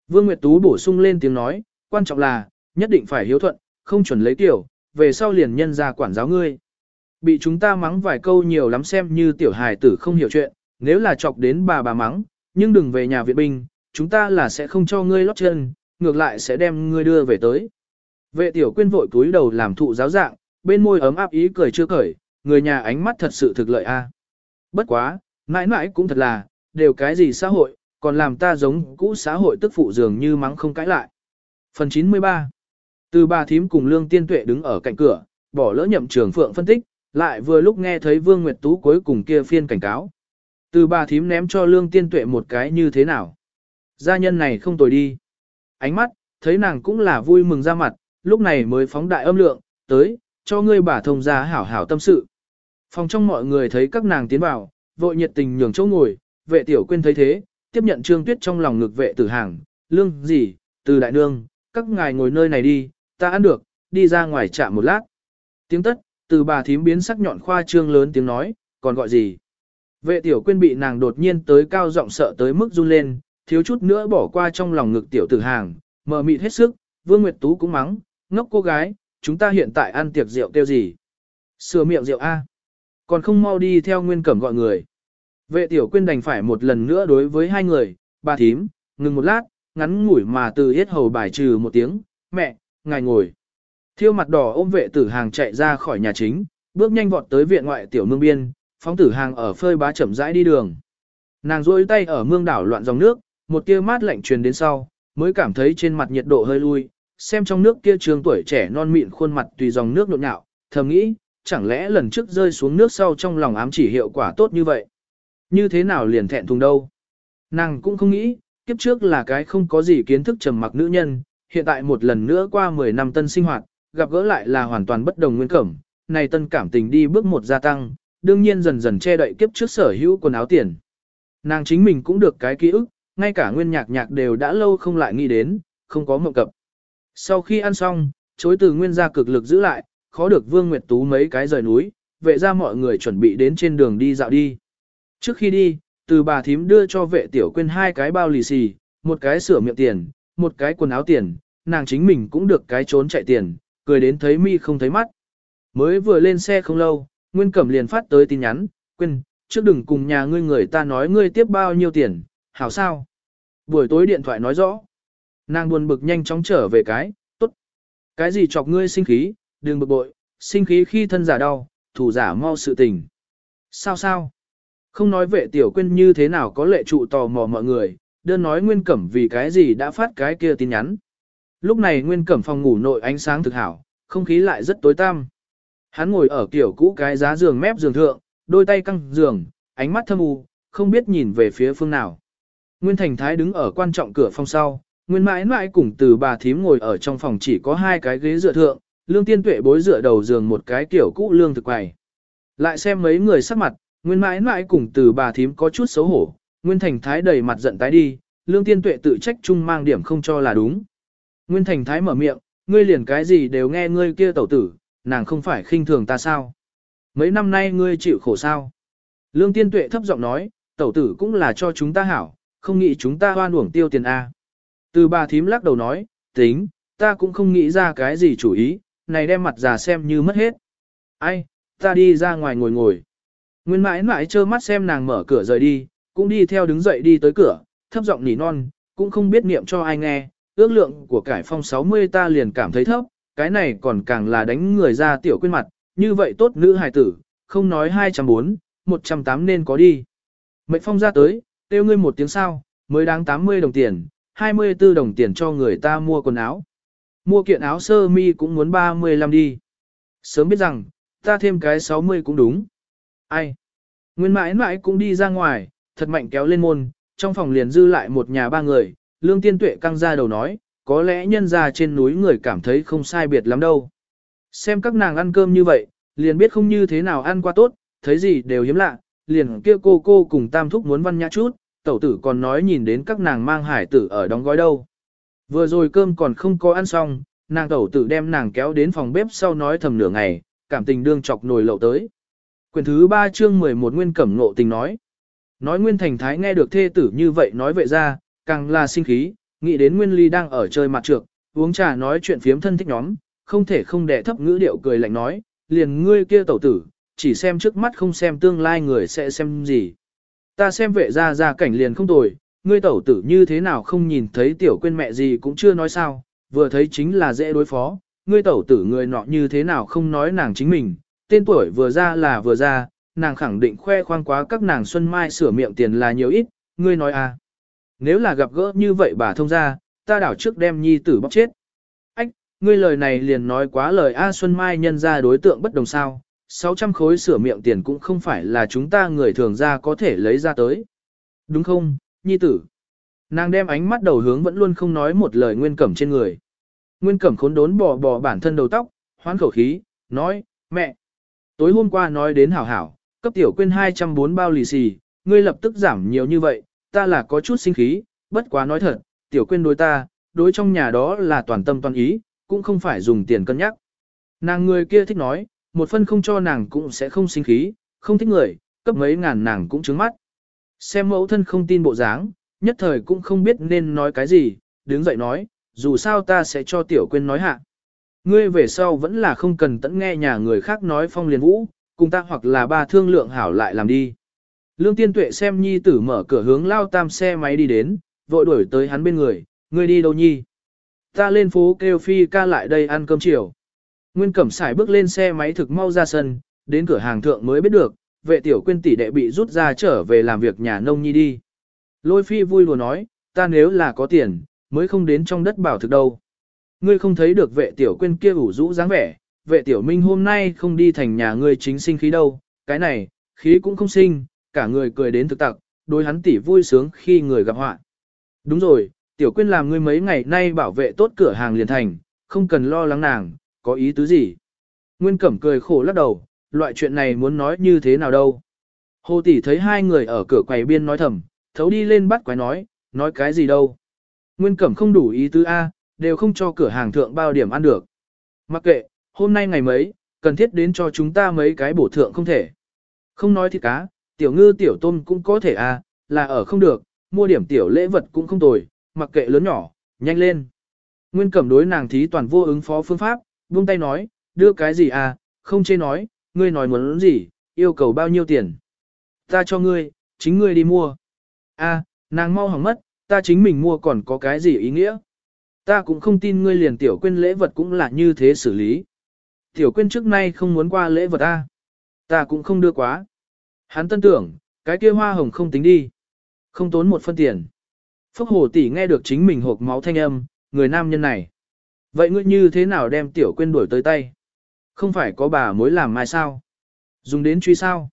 Vương Nguyệt Tú bổ sung lên tiếng nói, quan trọng là, nhất định phải hiếu thuận, không chuẩn lấy tiểu, về sau liền nhân ra quản giáo ngươi. Bị chúng ta mắng vài câu nhiều lắm xem như tiểu hài tử không hiểu chuyện, nếu là chọc đến bà bà mắng, nhưng đừng về nhà viện binh, chúng ta là sẽ không cho ngươi lót chân, ngược lại sẽ đem ngươi đưa về tới. Vệ tiểu quyên vội cúi đầu làm thụ giáo dạng, bên môi ấm áp ý cười chưa cởi, người nhà ánh mắt thật sự thực lợi a. Bất quá, mãi mãi cũng thật là, đều cái gì xã hội, còn làm ta giống cũ xã hội tức phụ dường như mắng không cãi lại. Phần 93 Từ bà thím cùng lương tiên tuệ đứng ở cạnh cửa, bỏ lỡ nhậm trường phượng phân tích, lại vừa lúc nghe thấy Vương Nguyệt Tú cuối cùng kia phiên cảnh cáo. Từ bà thím ném cho lương tiên tuệ một cái như thế nào. Gia nhân này không tồi đi. Ánh mắt, thấy nàng cũng là vui mừng ra mặt, lúc này mới phóng đại âm lượng, tới, cho ngươi bà thông ra hảo hảo tâm sự. Phòng trong mọi người thấy các nàng tiến vào, vội nhiệt tình nhường chỗ ngồi, vệ tiểu quên thấy thế, tiếp nhận trương tuyết trong lòng ngực vệ tử hàng, lương gì, từ đại nương, các ngài ngồi nơi này đi, ta ăn được, đi ra ngoài chạm một lát. Tiếng tất, từ bà thím biến sắc nhọn khoa trương lớn tiếng nói, còn gọi gì. Vệ tiểu Quyên bị nàng đột nhiên tới cao giọng sợ tới mức run lên, thiếu chút nữa bỏ qua trong lòng ngực tiểu tử hàng, mờ mịt hết sức, Vương Nguyệt Tú cũng mắng, ngốc cô gái, chúng ta hiện tại ăn tiệc rượu kêu gì? Sửa miệng rượu A. Còn không mau đi theo nguyên cẩm gọi người. Vệ tiểu quyên đành phải một lần nữa đối với hai người, bà thím, ngừng một lát, ngắn ngủi mà từ hết hầu bài trừ một tiếng, mẹ, ngài ngồi. Thiêu mặt đỏ ôm vệ tử hàng chạy ra khỏi nhà chính, bước nhanh vọt tới viện ngoại tiểu mương biên, phóng tử hàng ở phơi bá chậm rãi đi đường. Nàng rôi tay ở mương đảo loạn dòng nước, một tia mát lạnh truyền đến sau, mới cảm thấy trên mặt nhiệt độ hơi lui, xem trong nước kia trường tuổi trẻ non mịn khuôn mặt tùy dòng nước nhộn nhạo, thầm nghĩ, chẳng lẽ lần trước rơi xuống nước sau trong lòng ám chỉ hiệu quả tốt như vậy. Như thế nào liền thẹn thùng đâu. Nàng cũng không nghĩ, kiếp trước là cái không có gì kiến thức trầm mặc nữ nhân, hiện tại một lần nữa qua 10 năm tân sinh hoạt, gặp gỡ lại là hoàn toàn bất đồng nguyên cẩm, này tân cảm tình đi bước một gia tăng, đương nhiên dần dần che đậy kiếp trước sở hữu quần áo tiền. Nàng chính mình cũng được cái ký ức, ngay cả nguyên nhạc nhạc đều đã lâu không lại nghĩ đến, không có mộng cập. Sau khi ăn xong, chối từ nguyên gia cực lực giữ lại, khó được Vương Nguyệt Tú mấy cái rời núi, vệ ra mọi người chuẩn bị đến trên đường đi dạo đi. Trước khi đi, từ bà thím đưa cho vệ tiểu quên hai cái bao lì xì, một cái sửa miệng tiền, một cái quần áo tiền, nàng chính mình cũng được cái trốn chạy tiền, cười đến thấy mi không thấy mắt. Mới vừa lên xe không lâu, Nguyên Cẩm liền phát tới tin nhắn, quên, trước đừng cùng nhà ngươi người ta nói ngươi tiếp bao nhiêu tiền, hảo sao. Buổi tối điện thoại nói rõ. Nàng buồn bực nhanh chóng trở về cái, tốt. Cái gì chọc ngươi sinh khí, đừng bực bội, sinh khí khi thân giả đau, thủ giả mau sự tình. Sao sao? Không nói vệ tiểu quên như thế nào có lệ trụ tò mò mọi người, đơn nói Nguyên Cẩm vì cái gì đã phát cái kia tin nhắn. Lúc này Nguyên Cẩm phòng ngủ nội ánh sáng thực hảo, không khí lại rất tối tăm. Hắn ngồi ở kiểu cũ cái giá giường mép giường thượng, đôi tay căng giường, ánh mắt thâm u, không biết nhìn về phía phương nào. Nguyên Thành Thái đứng ở quan trọng cửa phòng sau, Nguyên mãi mãi cùng từ bà thím ngồi ở trong phòng chỉ có hai cái ghế dựa thượng, lương tiên tuệ bối dựa đầu giường một cái kiểu cũ lương thực quầy. Lại xem mấy người sắc mặt, Nguyên mãi mãi cùng từ bà thím có chút xấu hổ, Nguyên Thành Thái đầy mặt giận tái đi, lương tiên tuệ tự trách chung mang điểm không cho là đúng. Nguyên Thành Thái mở miệng, ngươi liền cái gì đều nghe ngươi kia tẩu tử, nàng không phải khinh thường ta sao? Mấy năm nay ngươi chịu khổ sao? Lương tiên tuệ thấp giọng nói, tẩu tử cũng là cho chúng ta hảo, không nghĩ chúng ta hoan uổng tiêu tiền A. Từ bà thím lắc đầu nói, tính, ta cũng không nghĩ ra cái gì chủ ý, này đem mặt già xem như mất hết. Ai, ta đi ra ngoài ngồi ngồi. Nguyên mãi mãi trơ mắt xem nàng mở cửa rời đi, cũng đi theo đứng dậy đi tới cửa, thấp giọng nỉ non, cũng không biết niệm cho ai nghe, ước lượng của cải phong 60 ta liền cảm thấy thấp, cái này còn càng là đánh người ra tiểu quên mặt, như vậy tốt nữ hài tử, không nói 204, 108 nên có đi. Mệnh phong ra tới, tiêu ngươi một tiếng sao, mới đáng 80 đồng tiền, 24 đồng tiền cho người ta mua quần áo. Mua kiện áo sơ mi cũng muốn 35 đi. Sớm biết rằng, ta thêm cái 60 cũng đúng. Ai? Nguyên mãi mãi cũng đi ra ngoài, thật mạnh kéo lên môn, trong phòng liền dư lại một nhà ba người, lương tiên tuệ căng ra đầu nói, có lẽ nhân ra trên núi người cảm thấy không sai biệt lắm đâu. Xem các nàng ăn cơm như vậy, liền biết không như thế nào ăn qua tốt, thấy gì đều hiếm lạ, liền kia cô cô cùng tam thúc muốn văn nhã chút, tẩu tử còn nói nhìn đến các nàng mang hải tử ở đóng gói đâu. Vừa rồi cơm còn không có ăn xong, nàng tẩu tử đem nàng kéo đến phòng bếp sau nói thầm nửa ngày, cảm tình đương chọc nồi lậu tới. Quyền thứ 3 chương 11 Nguyên Cẩm Ngộ Tình nói. Nói Nguyên Thành Thái nghe được thê tử như vậy nói vậy ra, càng là sinh khí, nghĩ đến Nguyên Ly đang ở chơi mặt trược, uống trà nói chuyện phiếm thân thích nhóm, không thể không đẻ thấp ngữ điệu cười lạnh nói, liền ngươi kia tẩu tử, chỉ xem trước mắt không xem tương lai người sẽ xem gì. Ta xem vệ ra ra cảnh liền không tồi, ngươi tẩu tử như thế nào không nhìn thấy tiểu quên mẹ gì cũng chưa nói sao, vừa thấy chính là dễ đối phó, ngươi tẩu tử người nọ như thế nào không nói nàng chính mình, tên tuổi vừa ra là vừa ra, nàng khẳng định khoe khoang quá các nàng xuân mai sửa miệng tiền là nhiều ít, ngươi nói à. Nếu là gặp gỡ như vậy bà thông ra, ta đảo trước đem nhi tử bóc chết. Ách, ngươi lời này liền nói quá lời A Xuân Mai nhân ra đối tượng bất đồng sao, 600 khối sửa miệng tiền cũng không phải là chúng ta người thường ra có thể lấy ra tới. Đúng không, nhi tử? Nàng đem ánh mắt đầu hướng vẫn luôn không nói một lời nguyên cẩm trên người. Nguyên cẩm khốn đốn bò bò bản thân đầu tóc, hoán khẩu khí, nói, mẹ. Tối hôm qua nói đến hảo hảo, cấp tiểu quên 240 bao lì xì, ngươi lập tức giảm nhiều như vậy, ta là có chút sinh khí, bất quá nói thật, tiểu quên đối ta, đối trong nhà đó là toàn tâm toàn ý, cũng không phải dùng tiền cân nhắc. Nàng người kia thích nói, một phân không cho nàng cũng sẽ không sinh khí, không thích người, cấp mấy ngàn nàng cũng trứng mắt. Xem mẫu thân không tin bộ dáng, nhất thời cũng không biết nên nói cái gì, đứng dậy nói, dù sao ta sẽ cho tiểu quên nói hạ. Ngươi về sau vẫn là không cần tận nghe nhà người khác nói phong liền vũ, cùng ta hoặc là ba thương lượng hảo lại làm đi. Lương tiên tuệ xem nhi tử mở cửa hướng lao tam xe máy đi đến, vội đuổi tới hắn bên người, ngươi đi đâu nhi? Ta lên phố kêu phi ca lại đây ăn cơm chiều. Nguyên cẩm xài bước lên xe máy thực mau ra sân, đến cửa hàng thượng mới biết được, vệ tiểu quyên tỷ đệ bị rút ra trở về làm việc nhà nông nhi đi. Lôi phi vui lùa nói, ta nếu là có tiền, mới không đến trong đất bảo thực đâu. Ngươi không thấy được vệ tiểu quyên kia ủ rũ dáng vẻ, vệ tiểu minh hôm nay không đi thành nhà ngươi chính sinh khí đâu, cái này, khí cũng không sinh, cả người cười đến thực tặc, đối hắn tỷ vui sướng khi người gặp họa. Đúng rồi, tiểu quyên làm ngươi mấy ngày nay bảo vệ tốt cửa hàng liền thành, không cần lo lắng nàng, có ý tứ gì? Nguyên Cẩm cười khổ lắc đầu, loại chuyện này muốn nói như thế nào đâu. Hồ tỷ thấy hai người ở cửa quầy biên nói thầm, thấu đi lên bắt quái nói, nói cái gì đâu. Nguyên Cẩm không đủ ý tứ A, đều không cho cửa hàng thượng bao điểm ăn được. Mặc kệ, hôm nay ngày mấy, cần thiết đến cho chúng ta mấy cái bổ thượng không thể. Không nói thịt cá, tiểu ngư tiểu tôm cũng có thể à? là ở không được, mua điểm tiểu lễ vật cũng không tồi, mặc kệ lớn nhỏ, nhanh lên. Nguyên Cẩm đối nàng thí toàn vô ứng phó phương pháp, buông tay nói, đưa cái gì à, không chê nói, ngươi nói muốn gì, yêu cầu bao nhiêu tiền. Ta cho ngươi, chính ngươi đi mua. A, à, nàng mau hỏng mất, ta chính mình mua còn có cái gì ý nghĩa. Ta cũng không tin ngươi liền tiểu quên lễ vật cũng là như thế xử lý. Tiểu quên trước nay không muốn qua lễ vật ta. Ta cũng không đưa quá. Hắn tân tưởng, cái kia hoa hồng không tính đi. Không tốn một phân tiền. Phúc hồ tỷ nghe được chính mình hộp máu thanh âm, người nam nhân này. Vậy ngươi như thế nào đem tiểu quyên đuổi tới tay? Không phải có bà mối làm mai sao? Dùng đến truy sao?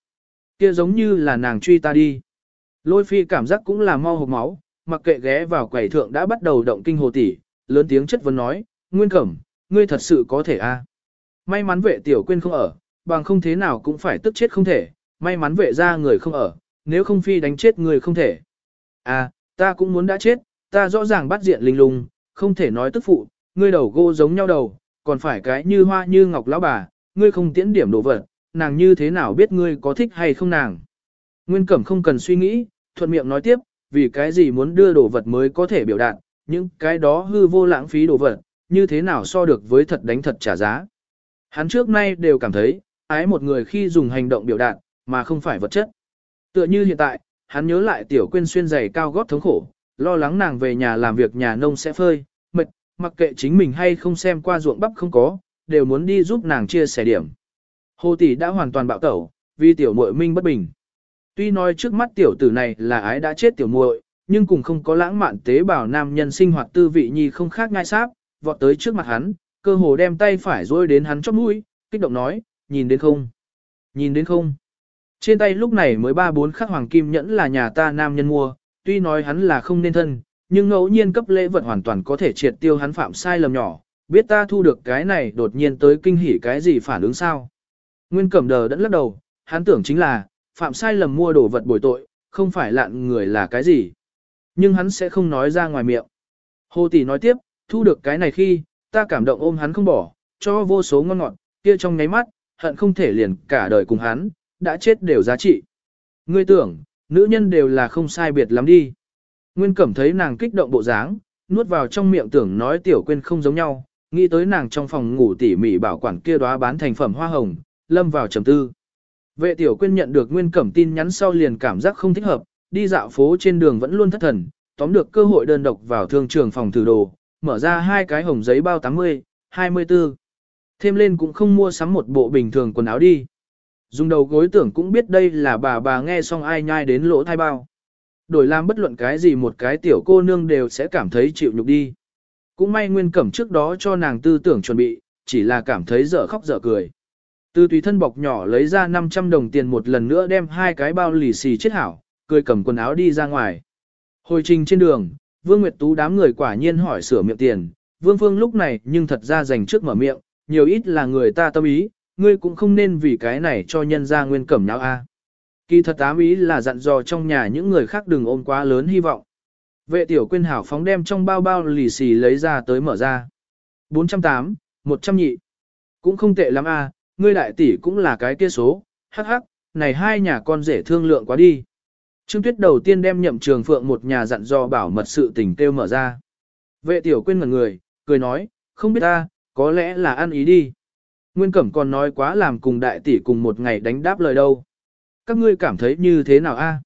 Kia giống như là nàng truy ta đi. Lôi phi cảm giác cũng là mau hộp máu, mặc kệ ghé vào quầy thượng đã bắt đầu động kinh hồ tỷ, lớn tiếng chất vấn nói, Nguyên Cẩm, ngươi thật sự có thể a? May mắn vệ tiểu quyên không ở, bằng không thế nào cũng phải tức chết không thể, may mắn vệ ra người không ở, nếu không phi đánh chết người không thể. À, ta cũng muốn đã chết, ta rõ ràng bắt diện linh lung, không thể nói tức phụ, ngươi đầu gỗ giống nhau đầu, còn phải cái như hoa như ngọc lão bà, ngươi không tiễn điểm đồ vật, nàng như thế nào biết ngươi có thích hay không nàng. Nguyên Cẩm không cần suy nghĩ, thuận miệng nói tiếp, vì cái gì muốn đưa đồ vật mới có thể biểu đạt, những cái đó hư vô lãng phí đồ vật, như thế nào so được với thật đánh thật trả giá. Hắn trước nay đều cảm thấy, ái một người khi dùng hành động biểu đạt, mà không phải vật chất. Tựa như hiện tại, hắn nhớ lại tiểu quên xuyên giày cao gót thống khổ, lo lắng nàng về nhà làm việc nhà nông sẽ phơi, mệt, mặc kệ chính mình hay không xem qua ruộng bắp không có, đều muốn đi giúp nàng chia sẻ điểm. Hồ tỷ đã hoàn toàn bạo tẩu, vì tiểu muội minh bất bình. Tuy nói trước mắt tiểu tử này là ái đã chết tiểu muội, nhưng cùng không có lãng mạn tế bào nam nhân sinh hoạt tư vị nhi không khác ngai sáp, vọt tới trước mặt hắn, cơ hồ đem tay phải rôi đến hắn chóp mũi, kích động nói, nhìn đến không? Nhìn đến không? Trên tay lúc này mới ba bốn khắc hoàng kim nhẫn là nhà ta nam nhân mua, tuy nói hắn là không nên thân, nhưng ngẫu nhiên cấp lễ vật hoàn toàn có thể triệt tiêu hắn phạm sai lầm nhỏ, biết ta thu được cái này đột nhiên tới kinh hỉ cái gì phản ứng sao. Nguyên cẩm đờ đẫn lắc đầu, hắn tưởng chính là, phạm sai lầm mua đồ vật bồi tội, không phải lạn người là cái gì. Nhưng hắn sẽ không nói ra ngoài miệng. Hồ tỷ nói tiếp, thu được cái này khi, ta cảm động ôm hắn không bỏ, cho vô số ngon ngọt, kia trong nháy mắt, hận không thể liền cả đời cùng hắn, đã chết đều giá trị. Ngươi tưởng, nữ nhân đều là không sai biệt lắm đi. Nguyên Cẩm thấy nàng kích động bộ dáng, nuốt vào trong miệng tưởng nói tiểu quên không giống nhau, nghĩ tới nàng trong phòng ngủ tỉ mỉ bảo quản kia đóa bán thành phẩm hoa hồng, lâm vào trầm tư. Vệ tiểu quên nhận được Nguyên Cẩm tin nhắn sau liền cảm giác không thích hợp, đi dạo phố trên đường vẫn luôn thất thần, tóm được cơ hội đơn độc vào thương trường phòng thử đồ, mở ra hai cái hồng giấy bao 80, 24. Thêm lên cũng không mua sắm một bộ bình thường quần áo đi. Dùng đầu gối tưởng cũng biết đây là bà bà nghe xong ai nhai đến lỗ thai bao. Đổi làm bất luận cái gì một cái tiểu cô nương đều sẽ cảm thấy chịu nhục đi. Cũng may nguyên cẩm trước đó cho nàng tư tưởng chuẩn bị, chỉ là cảm thấy dở khóc dở cười. Từ tùy thân bọc nhỏ lấy ra 500 đồng tiền một lần nữa đem hai cái bao lì xì chết hảo, cười cầm quần áo đi ra ngoài. Hồi trình trên đường, Vương Nguyệt Tú đám người quả nhiên hỏi sửa miệng tiền, Vương Phương lúc này nhưng thật ra dành trước mở miệng, nhiều ít là người ta tâm ý, ngươi cũng không nên vì cái này cho nhân ra nguyên cẩm nháo a. Kỳ thật ám ý là dặn dò trong nhà những người khác đừng ôm quá lớn hy vọng. Vệ tiểu quyên hảo phóng đem trong bao bao lì xì lấy ra tới mở ra. 408, 100 nhị. Cũng không tệ lắm a, ngươi đại tỷ cũng là cái kia số, hắc hắc, này hai nhà con rể thương lượng quá đi. Trương Tuyết đầu tiên đem nhậm trường phượng một nhà dặn dò bảo mật sự tình kêu mở ra. Vệ tiểu quyên ngẩn người, cười nói, không biết ta, có lẽ là ăn ý đi. Nguyên Cẩm còn nói quá làm cùng đại tỷ cùng một ngày đánh đáp lời đâu. Các ngươi cảm thấy như thế nào a?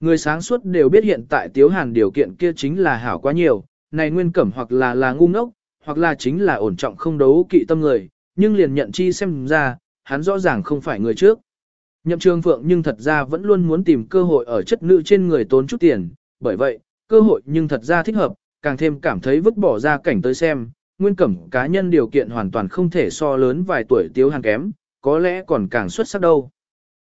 Người sáng suốt đều biết hiện tại Tiếu Hàn điều kiện kia chính là hảo quá nhiều, này Nguyên Cẩm hoặc là là ngu ngốc, hoặc là chính là ổn trọng không đấu kỵ tâm người, nhưng liền nhận chi xem ra, hắn rõ ràng không phải người trước. Nhậm trường phượng nhưng thật ra vẫn luôn muốn tìm cơ hội ở chất nữ trên người tốn chút tiền, bởi vậy, cơ hội nhưng thật ra thích hợp, càng thêm cảm thấy vứt bỏ ra cảnh tới xem, nguyên cẩm cá nhân điều kiện hoàn toàn không thể so lớn vài tuổi tiếu hàng kém, có lẽ còn càng xuất sắc đâu.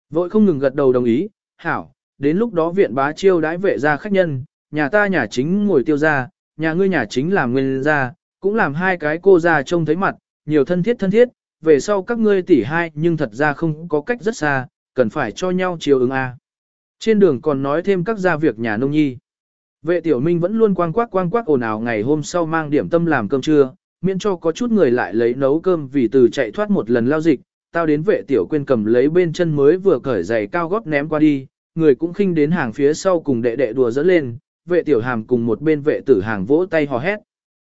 Vội không ngừng gật đầu đồng ý, hảo, đến lúc đó viện bá chiêu đãi vệ ra khách nhân, nhà ta nhà chính ngồi tiêu ra, nhà ngươi nhà chính làm nguyên ra, cũng làm hai cái cô ra trông thấy mặt, nhiều thân thiết thân thiết, về sau các ngươi tỷ hai nhưng thật ra không có cách rất xa, cần phải cho nhau chiều ứng A. Trên đường còn nói thêm các gia việc nhà nông nhi. Vệ tiểu minh vẫn luôn quang quắc quang quắc ồn ào ngày hôm sau mang điểm tâm làm cơm trưa, miễn cho có chút người lại lấy nấu cơm vì từ chạy thoát một lần lao dịch, tao đến vệ tiểu quên cầm lấy bên chân mới vừa cởi giày cao gót ném qua đi, người cũng khinh đến hàng phía sau cùng đệ đệ đùa dẫn lên, vệ tiểu hàm cùng một bên vệ tử hàng vỗ tay hò hét.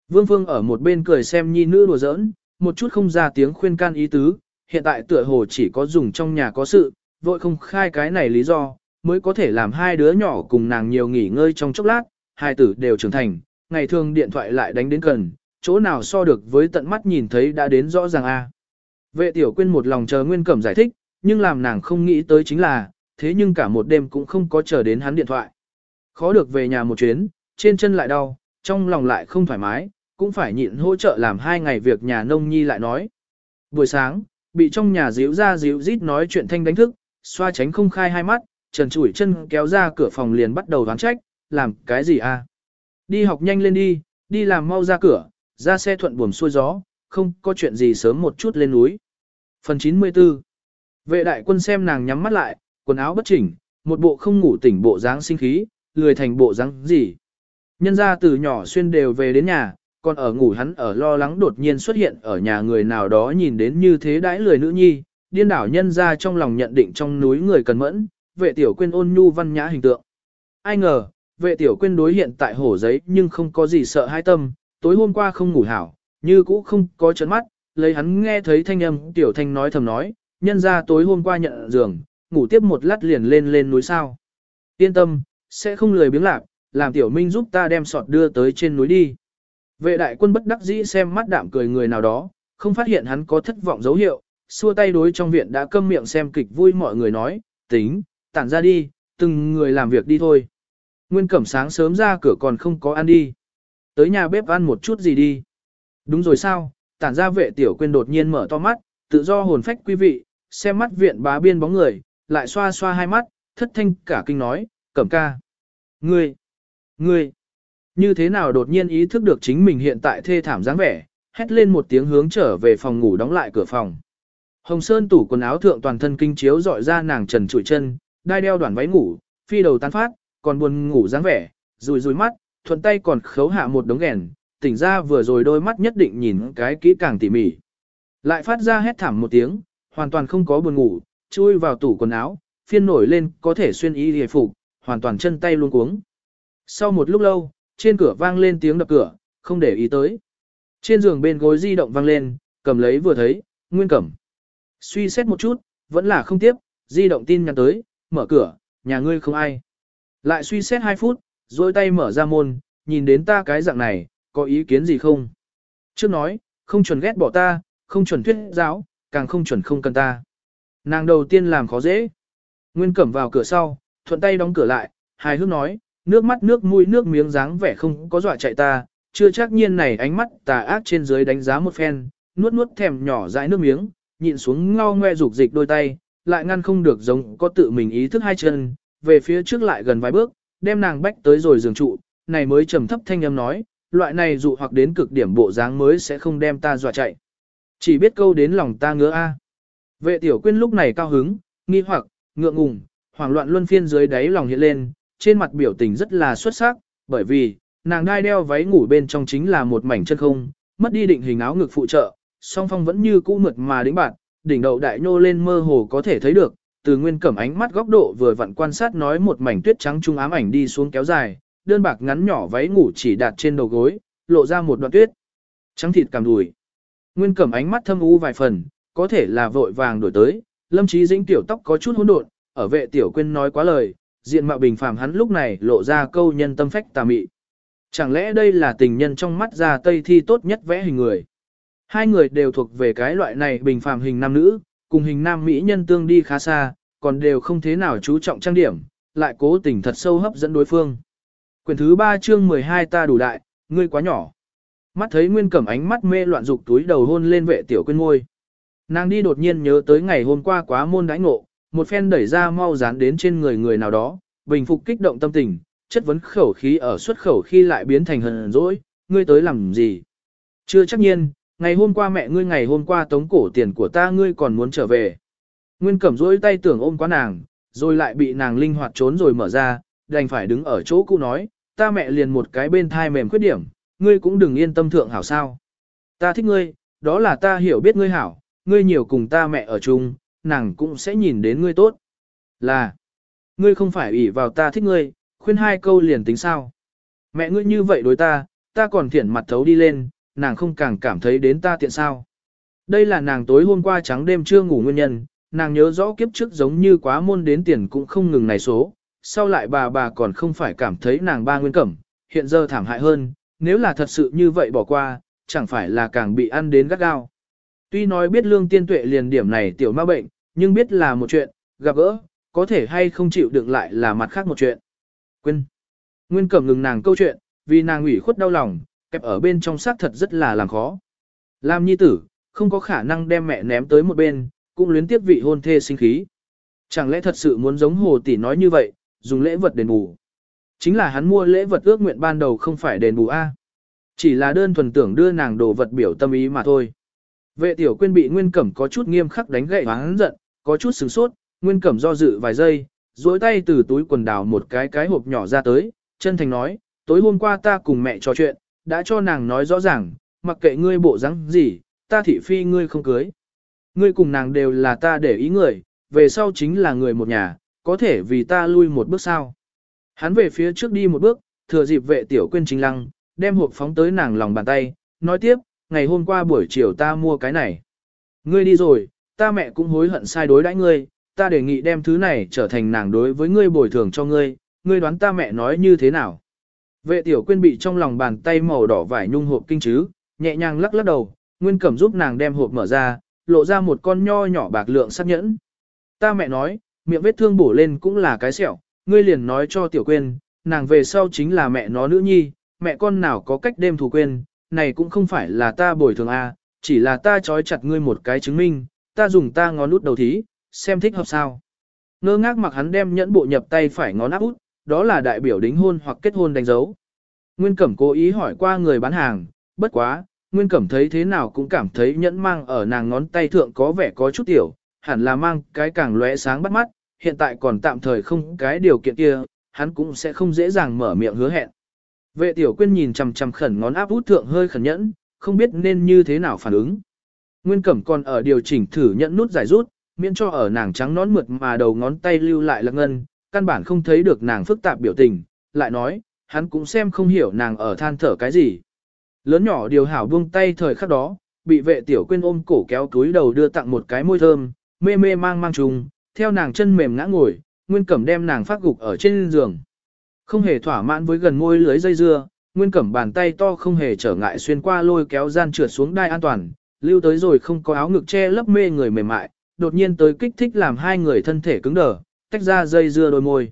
Vương Phương ở một bên cười xem nhi nữ đùa giỡn, một chút không ra tiếng khuyên can ý tứ, hiện tại tựa hồ chỉ có dùng trong nhà có sự, vội không khai cái này lý do, mới có thể làm hai đứa nhỏ cùng nàng nhiều nghỉ ngơi trong chốc lát, hai tử đều trưởng thành, ngày thường điện thoại lại đánh đến cần, chỗ nào so được với tận mắt nhìn thấy đã đến rõ ràng a. Vệ tiểu quyên một lòng chờ Nguyên Cẩm giải thích, nhưng làm nàng không nghĩ tới chính là, thế nhưng cả một đêm cũng không có chờ đến hắn điện thoại. Khó được về nhà một chuyến, trên chân lại đau, trong lòng lại không thoải mái, cũng phải nhịn hỗ trợ làm hai ngày việc nhà nông nhi lại nói. Buổi sáng, bị trong nhà díu ra díu rít nói chuyện thanh đánh thức, xoa tránh không khai hai mắt, trần chủi chân kéo ra cửa phòng liền bắt đầu đoán trách, làm cái gì à? Đi học nhanh lên đi, đi làm mau ra cửa, ra xe thuận buồm xuôi gió, không có chuyện gì sớm một chút lên núi. Phần 94 Vệ đại quân xem nàng nhắm mắt lại, quần áo bất chỉnh, một bộ không ngủ tỉnh bộ dáng sinh khí, lười thành bộ dáng gì. Nhân ra từ nhỏ xuyên đều về đến nhà, còn ở ngủ hắn ở lo lắng đột nhiên xuất hiện ở nhà người nào đó nhìn đến như thế đãi lười nữ nhi, điên đảo nhân ra trong lòng nhận định trong núi người cần mẫn, vệ tiểu quên ôn nhu văn nhã hình tượng. Ai ngờ, vệ tiểu quên đối hiện tại hổ giấy nhưng không có gì sợ hai tâm, tối hôm qua không ngủ hảo, như cũ không có chớn mắt, lấy hắn nghe thấy thanh âm tiểu thanh nói thầm nói, nhân ra tối hôm qua nhận giường, ngủ tiếp một lát liền lên lên núi sao. Yên tâm, sẽ không lười biếng lạc, làm tiểu minh giúp ta đem sọt đưa tới trên núi đi. Vệ đại quân bất đắc dĩ xem mắt đạm cười người nào đó, không phát hiện hắn có thất vọng dấu hiệu, xua tay đối trong viện đã câm miệng xem kịch vui mọi người nói, tính, tản ra đi, từng người làm việc đi thôi. Nguyên cẩm sáng sớm ra cửa còn không có ăn đi. Tới nhà bếp ăn một chút gì đi. Đúng rồi sao, tản ra vệ tiểu quên đột nhiên mở to mắt, tự do hồn phách quý vị, xem mắt viện bá biên bóng người, lại xoa xoa hai mắt, thất thanh cả kinh nói, cẩm ca. Ngươi, ngươi, như thế nào đột nhiên ý thức được chính mình hiện tại thê thảm dáng vẻ, hét lên một tiếng hướng trở về phòng ngủ đóng lại cửa phòng. Hồng Sơn tủ quần áo thượng toàn thân kinh chiếu dọi ra nàng trần trụi chân, đai đeo đoàn váy ngủ, phi đầu tán phát, còn buồn ngủ dáng vẻ, rùi rùi mắt, thuận tay còn khấu hạ một đống ghèn, tỉnh ra vừa rồi đôi mắt nhất định nhìn cái kỹ càng tỉ mỉ. Lại phát ra hét thảm một tiếng, hoàn toàn không có buồn ngủ, chui vào tủ quần áo, phiên nổi lên có thể xuyên y hề phục, hoàn toàn chân tay luôn cuống. Sau một lúc lâu, trên cửa vang lên tiếng đập cửa, không để ý tới. Trên giường bên gối di động vang lên, cầm lấy vừa thấy, nguyên cẩm. Suy xét một chút, vẫn là không tiếp, di động tin nhắn tới, mở cửa, nhà ngươi không ai. Lại suy xét 2 phút, rồi tay mở ra môn, nhìn đến ta cái dạng này, có ý kiến gì không? Trước nói, không chuẩn ghét bỏ ta, không chuẩn thuyết giáo, càng không chuẩn không cần ta. Nàng đầu tiên làm khó dễ. Nguyên cẩm vào cửa sau, thuận tay đóng cửa lại, hài hước nói, nước mắt nước mũi nước miếng dáng vẻ không có dọa chạy ta, chưa chắc nhiên này ánh mắt tà ác trên dưới đánh giá một phen, nuốt nuốt thèm nhỏ dãi nước miếng, nhịn xuống ngao ngoe rục dịch đôi tay, lại ngăn không được giống có tự mình ý thức hai chân, về phía trước lại gần vài bước, đem nàng bách tới rồi giường trụ, này mới trầm thấp thanh âm nói, loại này dụ hoặc đến cực điểm bộ dáng mới sẽ không đem ta dọa chạy. Chỉ biết câu đến lòng ta ngứa a. Vệ tiểu quyên lúc này cao hứng, nghi hoặc, ngượng ngùng, hoảng loạn luân phiên dưới đáy lòng hiện lên, trên mặt biểu tình rất là xuất sắc, bởi vì, nàng đai đeo váy ngủ bên trong chính là một mảnh chân không, mất đi định hình áo ngực phụ trợ, song phong vẫn như cũ mượt mà đĩnh bạn, đỉnh đầu đại nhô lên mơ hồ có thể thấy được, từ nguyên cẩm ánh mắt góc độ vừa vặn quan sát nói một mảnh tuyết trắng trung ám ảnh đi xuống kéo dài, đơn bạc ngắn nhỏ váy ngủ chỉ đặt trên đầu gối, lộ ra một đoạn tuyết. Trắng thịt cảm đùi. Nguyên cẩm ánh mắt thâm u vài phần, có thể là vội vàng đổi tới, lâm trí dĩnh tiểu tóc có chút hỗn độn, ở vệ tiểu quên nói quá lời, diện mạo bình phàm hắn lúc này lộ ra câu nhân tâm phách tà mị. Chẳng lẽ đây là tình nhân trong mắt ra tây thi tốt nhất vẽ hình người? Hai người đều thuộc về cái loại này bình phàm hình nam nữ, cùng hình nam mỹ nhân tương đi khá xa, còn đều không thế nào chú trọng trang điểm, lại cố tình thật sâu hấp dẫn đối phương. Quyển thứ 3 chương 12 ta đủ đại, ngươi quá nhỏ. Mắt thấy Nguyên Cẩm ánh mắt mê loạn dục túi đầu hôn lên vệ tiểu quên ngôi. Nàng đi đột nhiên nhớ tới ngày hôm qua quá môn đãi ngộ, một phen đẩy ra mau dán đến trên người người nào đó, bình phục kích động tâm tình, chất vấn khẩu khí ở xuất khẩu khi lại biến thành hờn dỗi, ngươi tới làm gì? Chưa chắc nhiên, ngày hôm qua mẹ ngươi ngày hôm qua tống cổ tiền của ta ngươi còn muốn trở về. Nguyên cẩm rỗi tay tưởng ôm quá nàng, rồi lại bị nàng linh hoạt trốn rồi mở ra, đành phải đứng ở chỗ cũ nói, ta mẹ liền một cái bên thai mềm khuyết điểm, ngươi cũng đừng yên tâm thượng hảo sao. Ta thích ngươi, đó là ta hiểu biết ngươi hảo, ngươi nhiều cùng ta mẹ ở chung, nàng cũng sẽ nhìn đến ngươi tốt. Là, ngươi không phải ủy vào ta thích ngươi, khuyên hai câu liền tính sao. Mẹ ngươi như vậy đối ta, ta còn thiện mặt thấu đi lên, nàng không càng cảm thấy đến ta tiện sao. Đây là nàng tối hôm qua trắng đêm chưa ngủ nguyên nhân, nàng nhớ rõ kiếp trước giống như quá môn đến tiền cũng không ngừng này số, sau lại bà bà còn không phải cảm thấy nàng ba nguyên cẩm, hiện giờ thảm hại hơn, nếu là thật sự như vậy bỏ qua, chẳng phải là càng bị ăn đến gắt gao. Tuy nói biết lương tiên tuệ liền điểm này tiểu ma bệnh, nhưng biết là một chuyện, gặp gỡ, có thể hay không chịu đựng lại là mặt khác một chuyện. Quên. Nguyên cẩm ngừng nàng câu chuyện, vì nàng ủy khuất đau lòng, kẹp ở bên trong xác thật rất là làm khó. Lam nhi tử, không có khả năng đem mẹ ném tới một bên, cũng luyến tiếp vị hôn thê sinh khí. Chẳng lẽ thật sự muốn giống hồ tỷ nói như vậy, dùng lễ vật đền bù. Chính là hắn mua lễ vật ước nguyện ban đầu không phải đền bù A. Chỉ là đơn thuần tưởng đưa nàng đồ vật biểu tâm ý mà thôi. Vệ tiểu quyên bị Nguyên Cẩm có chút nghiêm khắc đánh gậy hắn giận, có chút sửng sốt, Nguyên Cẩm do dự vài giây, duỗi tay từ túi quần đào một cái cái hộp nhỏ ra tới, chân thành nói, tối hôm qua ta cùng mẹ trò chuyện, đã cho nàng nói rõ ràng, mặc kệ ngươi bộ rắn gì, ta thị phi ngươi không cưới. Ngươi cùng nàng đều là ta để ý người, về sau chính là người một nhà, có thể vì ta lui một bước sao. Hắn về phía trước đi một bước, thừa dịp vệ tiểu quên chính lăng, đem hộp phóng tới nàng lòng bàn tay, nói tiếp, ngày hôm qua buổi chiều ta mua cái này. Ngươi đi rồi, ta mẹ cũng hối hận sai đối đãi ngươi, ta đề nghị đem thứ này trở thành nàng đối với ngươi bồi thường cho ngươi, ngươi đoán ta mẹ nói như thế nào. Vệ tiểu quyên bị trong lòng bàn tay màu đỏ vải nhung hộp kinh chứ, nhẹ nhàng lắc lắc đầu, nguyên cẩm giúp nàng đem hộp mở ra, lộ ra một con nho nhỏ bạc lượng sắc nhẫn. Ta mẹ nói, miệng vết thương bổ lên cũng là cái sẹo, ngươi liền nói cho tiểu Quyên, nàng về sau chính là mẹ nó nữ nhi, mẹ con nào có cách đêm thù quên, này cũng không phải là ta bồi thường a, chỉ là ta trói chặt ngươi một cái chứng minh, ta dùng ta ngón út đầu thí, xem thích hợp sao. Ngơ ngác mặc hắn đem nhẫn bộ nhập tay phải ngón áp út, đó là đại biểu đính hôn hoặc kết hôn đánh dấu. Nguyên Cẩm cố ý hỏi qua người bán hàng, bất quá, Nguyên Cẩm thấy thế nào cũng cảm thấy nhẫn mang ở nàng ngón tay thượng có vẻ có chút tiểu, hẳn là mang cái càng lóe sáng bắt mắt, hiện tại còn tạm thời không cái điều kiện kia, hắn cũng sẽ không dễ dàng mở miệng hứa hẹn. Vệ tiểu quyên nhìn chằm chằm khẩn ngón áp út thượng hơi khẩn nhẫn, không biết nên như thế nào phản ứng. Nguyên Cẩm còn ở điều chỉnh thử nhẫn nút giải rút, miễn cho ở nàng trắng nón mượt mà đầu ngón tay lưu lại lạc ngân, căn bản không thấy được nàng phức tạp biểu tình, lại nói, hắn cũng xem không hiểu nàng ở than thở cái gì. Lớn nhỏ điều hảo buông tay thời khắc đó, bị vệ tiểu quyên ôm cổ kéo túi đầu đưa tặng một cái môi thơm, mê mê mang mang trùng, theo nàng chân mềm ngã ngồi, Nguyên Cẩm đem nàng phát gục ở trên giường. Không hề thỏa mãn với gần môi lưới dây dưa, Nguyên Cẩm bàn tay to không hề trở ngại xuyên qua lôi kéo gian trượt xuống đai an toàn, lưu tới rồi không có áo ngực che lấp mê người mềm mại, đột nhiên tới kích thích làm hai người thân thể cứng đờ, tách ra dây dưa đôi môi.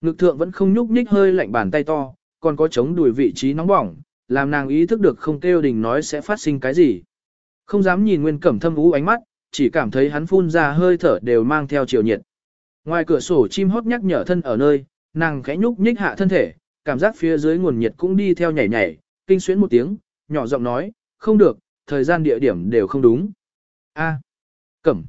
Ngực thượng vẫn không nhúc nhích hơi lạnh bàn tay to, còn có chống đùi vị trí nóng bỏng, làm nàng ý thức được không kêu đình nói sẽ phát sinh cái gì. Không dám nhìn Nguyên Cẩm thâm ú ánh mắt, chỉ cảm thấy hắn phun ra hơi thở đều mang theo chiều nhiệt. Ngoài cửa sổ chim hót nhắc nhở thân ở nơi, nàng khẽ nhúc nhích hạ thân thể, cảm giác phía dưới nguồn nhiệt cũng đi theo nhảy nhảy, kinh xuyến một tiếng, nhỏ giọng nói, không được, thời gian địa điểm đều không đúng. A, Cẩm.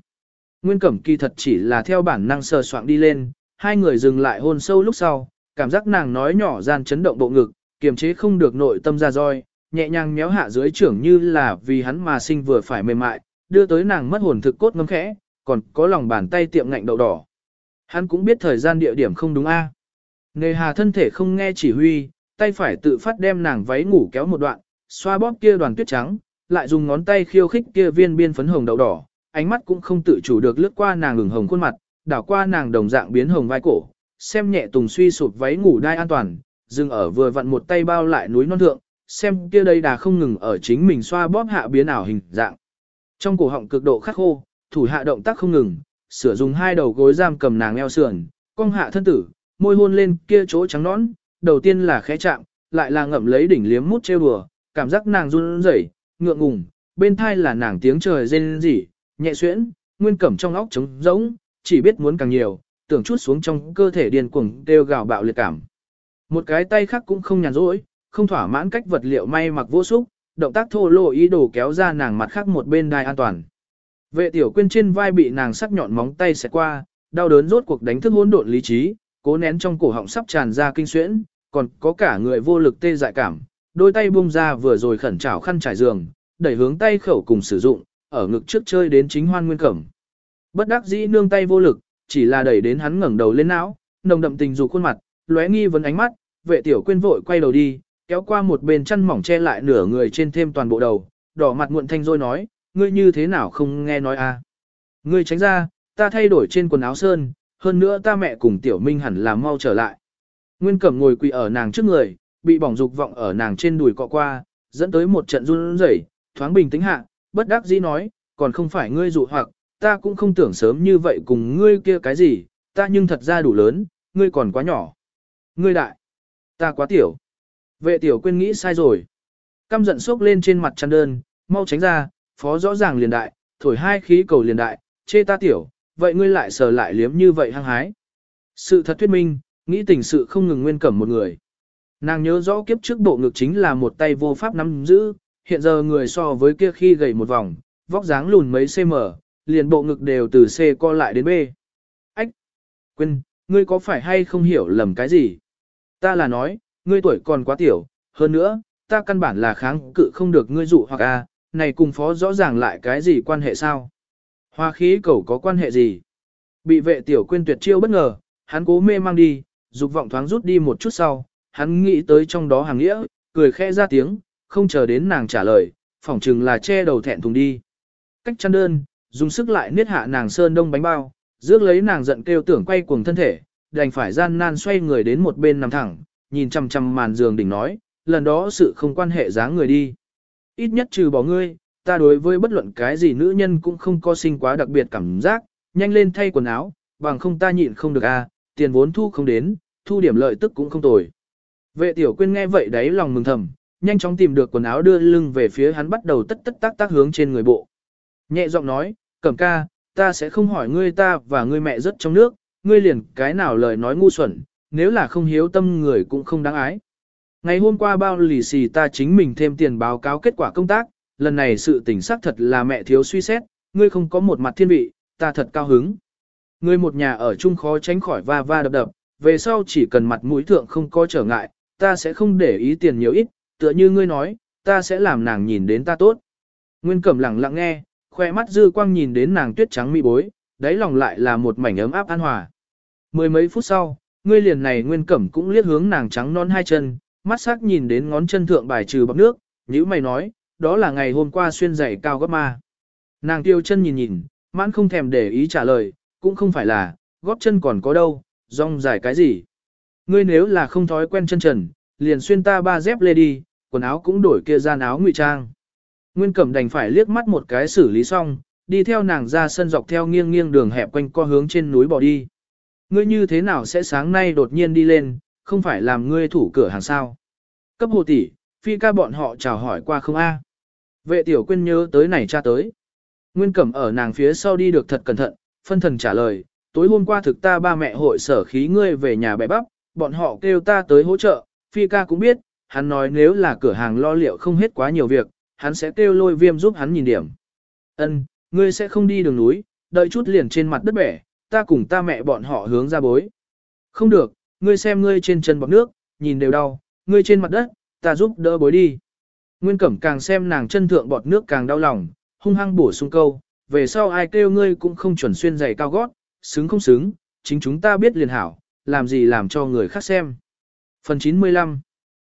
Nguyên Cẩm kỳ thật chỉ là theo bản năng sờ soạng đi lên, hai người dừng lại hôn sâu lúc sau, cảm giác nàng nói nhỏ gian chấn động bộ ngực, kiềm chế không được nội tâm ra roi, nhẹ nhàng méo hạ dưới trưởng như là vì hắn mà sinh vừa phải mềm mại, đưa tới nàng mất hồn thực cốt ngâm khẽ, còn có lòng bàn tay tiệm ngạnh đậu đỏ. Hắn cũng biết thời gian địa điểm không đúng a. Nề hà thân thể không nghe chỉ huy, tay phải tự phát đem nàng váy ngủ kéo một đoạn, xoa bóp kia đoàn tuyết trắng, lại dùng ngón tay khiêu khích kia viên biên phấn hồng đậu đỏ, ánh mắt cũng không tự chủ được lướt qua nàng ửng hồng khuôn mặt, đảo qua nàng đồng dạng biến hồng vai cổ, xem nhẹ tùng suy sụp váy ngủ đai an toàn, dừng ở vừa vặn một tay bao lại núi non thượng, xem kia đây đà không ngừng ở chính mình xoa bóp hạ biến ảo hình dạng. Trong cổ họng cực độ khắc khô, thủ hạ động tác không ngừng, sửa dùng hai đầu gối giam cầm nàng eo sườn, cong hạ thân tử, môi hôn lên kia chỗ trắng nõn, đầu tiên là khẽ chạm, lại là ngậm lấy đỉnh liếm mút trêu đùa, cảm giác nàng run rẩy, ngượng ngùng, bên thai là nàng tiếng trời rên rỉ, nhẹ xuyễn, nguyên cẩm trong óc trống rỗng, chỉ biết muốn càng nhiều, tưởng chút xuống trong cơ thể điên cuồng đều gào bạo liệt cảm. Một cái tay khác cũng không nhàn rỗi, không thỏa mãn cách vật liệu may mặc vô xúc, động tác thô lỗ ý đồ kéo ra nàng mặt khác một bên đai an toàn. Vệ tiểu quyên trên vai bị nàng sắc nhọn móng tay xẹt qua, đau đớn rốt cuộc đánh thức hỗn độn lý trí, cố nén trong cổ họng sắp tràn ra kinh xuyễn, còn có cả người vô lực tê dại cảm, đôi tay buông ra vừa rồi khẩn trảo khăn trải giường, đẩy hướng tay khẩu cùng sử dụng, ở ngực trước chơi đến chính hoan nguyên cẩm. Bất đắc dĩ nương tay vô lực, chỉ là đẩy đến hắn ngẩng đầu lên não, nồng đậm tình dục khuôn mặt, lóe nghi vấn ánh mắt, vệ tiểu quyên vội quay đầu đi, kéo qua một bên chăn mỏng che lại nửa người trên thêm toàn bộ đầu, đỏ mặt muộn thanh rồi nói, ngươi như thế nào không nghe nói a? À? Ngươi tránh ra, ta thay đổi trên quần áo sơn, hơn nữa ta mẹ cùng tiểu minh hẳn là mau trở lại. Nguyên cẩm ngồi quỳ ở nàng trước người, bị bỏng dục vọng ở nàng trên đùi cọ qua, dẫn tới một trận run rẩy, thoáng bình tĩnh hạ, bất đắc dĩ nói, còn không phải ngươi dụ hoặc, ta cũng không tưởng sớm như vậy cùng ngươi kia cái gì, ta nhưng thật ra đủ lớn, ngươi còn quá nhỏ. Ngươi đại, ta quá tiểu. Vệ tiểu quên nghĩ sai rồi. Căm giận sốc lên trên mặt chăn đơn, mau tránh ra, phó rõ ràng liền đại, thổi hai khí cầu liền đại, chê ta tiểu, vậy ngươi lại sờ lại liếm như vậy hăng hái. Sự thật thuyết minh, nghĩ tình sự không ngừng nguyên cẩm một người. Nàng nhớ rõ kiếp trước bộ ngực chính là một tay vô pháp nắm giữ, hiện giờ người so với kia khi gầy một vòng, vóc dáng lùn mấy cm, liền bộ ngực đều từ C co lại đến B. Ách! Quên, ngươi có phải hay không hiểu lầm cái gì? Ta là nói, ngươi tuổi còn quá tiểu, hơn nữa, ta căn bản là kháng cự không được ngươi dụ hoặc a, này cùng phó rõ ràng lại cái gì quan hệ sao? Hoa khí cầu có quan hệ gì? Bị vệ tiểu quên tuyệt chiêu bất ngờ, hắn cố mê mang đi, dục vọng thoáng rút đi một chút sau, hắn nghĩ tới trong đó hàng nghĩa, cười khẽ ra tiếng, không chờ đến nàng trả lời, phỏng chừng là che đầu thẹn thùng đi. Cách chăn đơn, dùng sức lại niết hạ nàng sơn đông bánh bao, rước lấy nàng giận kêu tưởng quay cuồng thân thể, đành phải gian nan xoay người đến một bên nằm thẳng, nhìn chằm chằm màn giường đỉnh nói, lần đó sự không quan hệ dáng người đi. Ít nhất trừ bỏ ngươi, ta đối với bất luận cái gì nữ nhân cũng không có sinh quá đặc biệt cảm giác, nhanh lên thay quần áo, bằng không ta nhịn không được a, à, tiền vốn thu không đến, thu điểm lợi tức cũng không tồi. Vệ tiểu quyên nghe vậy đấy lòng mừng thầm, nhanh chóng tìm được quần áo đưa lưng về phía hắn bắt đầu tất tất tác tác hướng trên người bộ. Nhẹ giọng nói, cẩm ca, ta sẽ không hỏi ngươi ta và ngươi mẹ rất trong nước, ngươi liền cái nào lời nói ngu xuẩn, nếu là không hiếu tâm người cũng không đáng ái. Ngày hôm qua bao lì xì ta chính mình thêm tiền báo cáo kết quả công tác, lần này sự tỉnh xác thật là mẹ thiếu suy xét, ngươi không có một mặt thiên vị, ta thật cao hứng. Ngươi một nhà ở chung khó tránh khỏi va va đập đập, về sau chỉ cần mặt mũi thượng không có trở ngại, ta sẽ không để ý tiền nhiều ít, tựa như ngươi nói, ta sẽ làm nàng nhìn đến ta tốt. Nguyên Cẩm lặng lặng nghe, khoe mắt dư quang nhìn đến nàng tuyết trắng mỹ bối, đáy lòng lại là một mảnh ấm áp an hòa. Mười mấy phút sau, ngươi liền này Nguyên Cẩm cũng liếc hướng nàng trắng non hai chân, mắt sắc nhìn đến ngón chân thượng bài trừ bọc nước, nhíu mày nói, đó là ngày hôm qua xuyên giày cao gấp ma. Nàng tiêu chân nhìn nhìn, mãn không thèm để ý trả lời, cũng không phải là, góp chân còn có đâu, rong dài cái gì. Ngươi nếu là không thói quen chân trần, liền xuyên ta ba dép lê đi, quần áo cũng đổi kia gian áo ngụy trang. Nguyên Cẩm đành phải liếc mắt một cái xử lý xong, đi theo nàng ra sân dọc theo nghiêng nghiêng đường hẹp quanh co hướng trên núi bỏ đi. Ngươi như thế nào sẽ sáng nay đột nhiên đi lên, không phải làm ngươi thủ cửa hàng sao? Cấp hồ tỷ, phi ca bọn họ chào hỏi qua không a? Vệ tiểu quyên nhớ tới này cha tới. Nguyên Cẩm ở nàng phía sau đi được thật cẩn thận, phân thần trả lời, tối hôm qua thực ta ba mẹ hội sở khí ngươi về nhà bẻ bắp, bọn họ kêu ta tới hỗ trợ, phi ca cũng biết, hắn nói nếu là cửa hàng lo liệu không hết quá nhiều việc, hắn sẽ kêu lôi viêm giúp hắn nhìn điểm. Ân, ngươi sẽ không đi đường núi, đợi chút liền trên mặt đất bẻ, ta cùng ta mẹ bọn họ hướng ra bối. Không được, ngươi xem ngươi trên chân bọc nước, nhìn đều đau, ngươi trên mặt đất, ta giúp đỡ bối đi. Nguyên Cẩm càng xem nàng chân thượng bọt nước càng đau lòng, hung hăng bổ sung câu, về sau ai kêu ngươi cũng không chuẩn xuyên giày cao gót, xứng không xứng, chính chúng ta biết liền hảo, làm gì làm cho người khác xem. Phần 95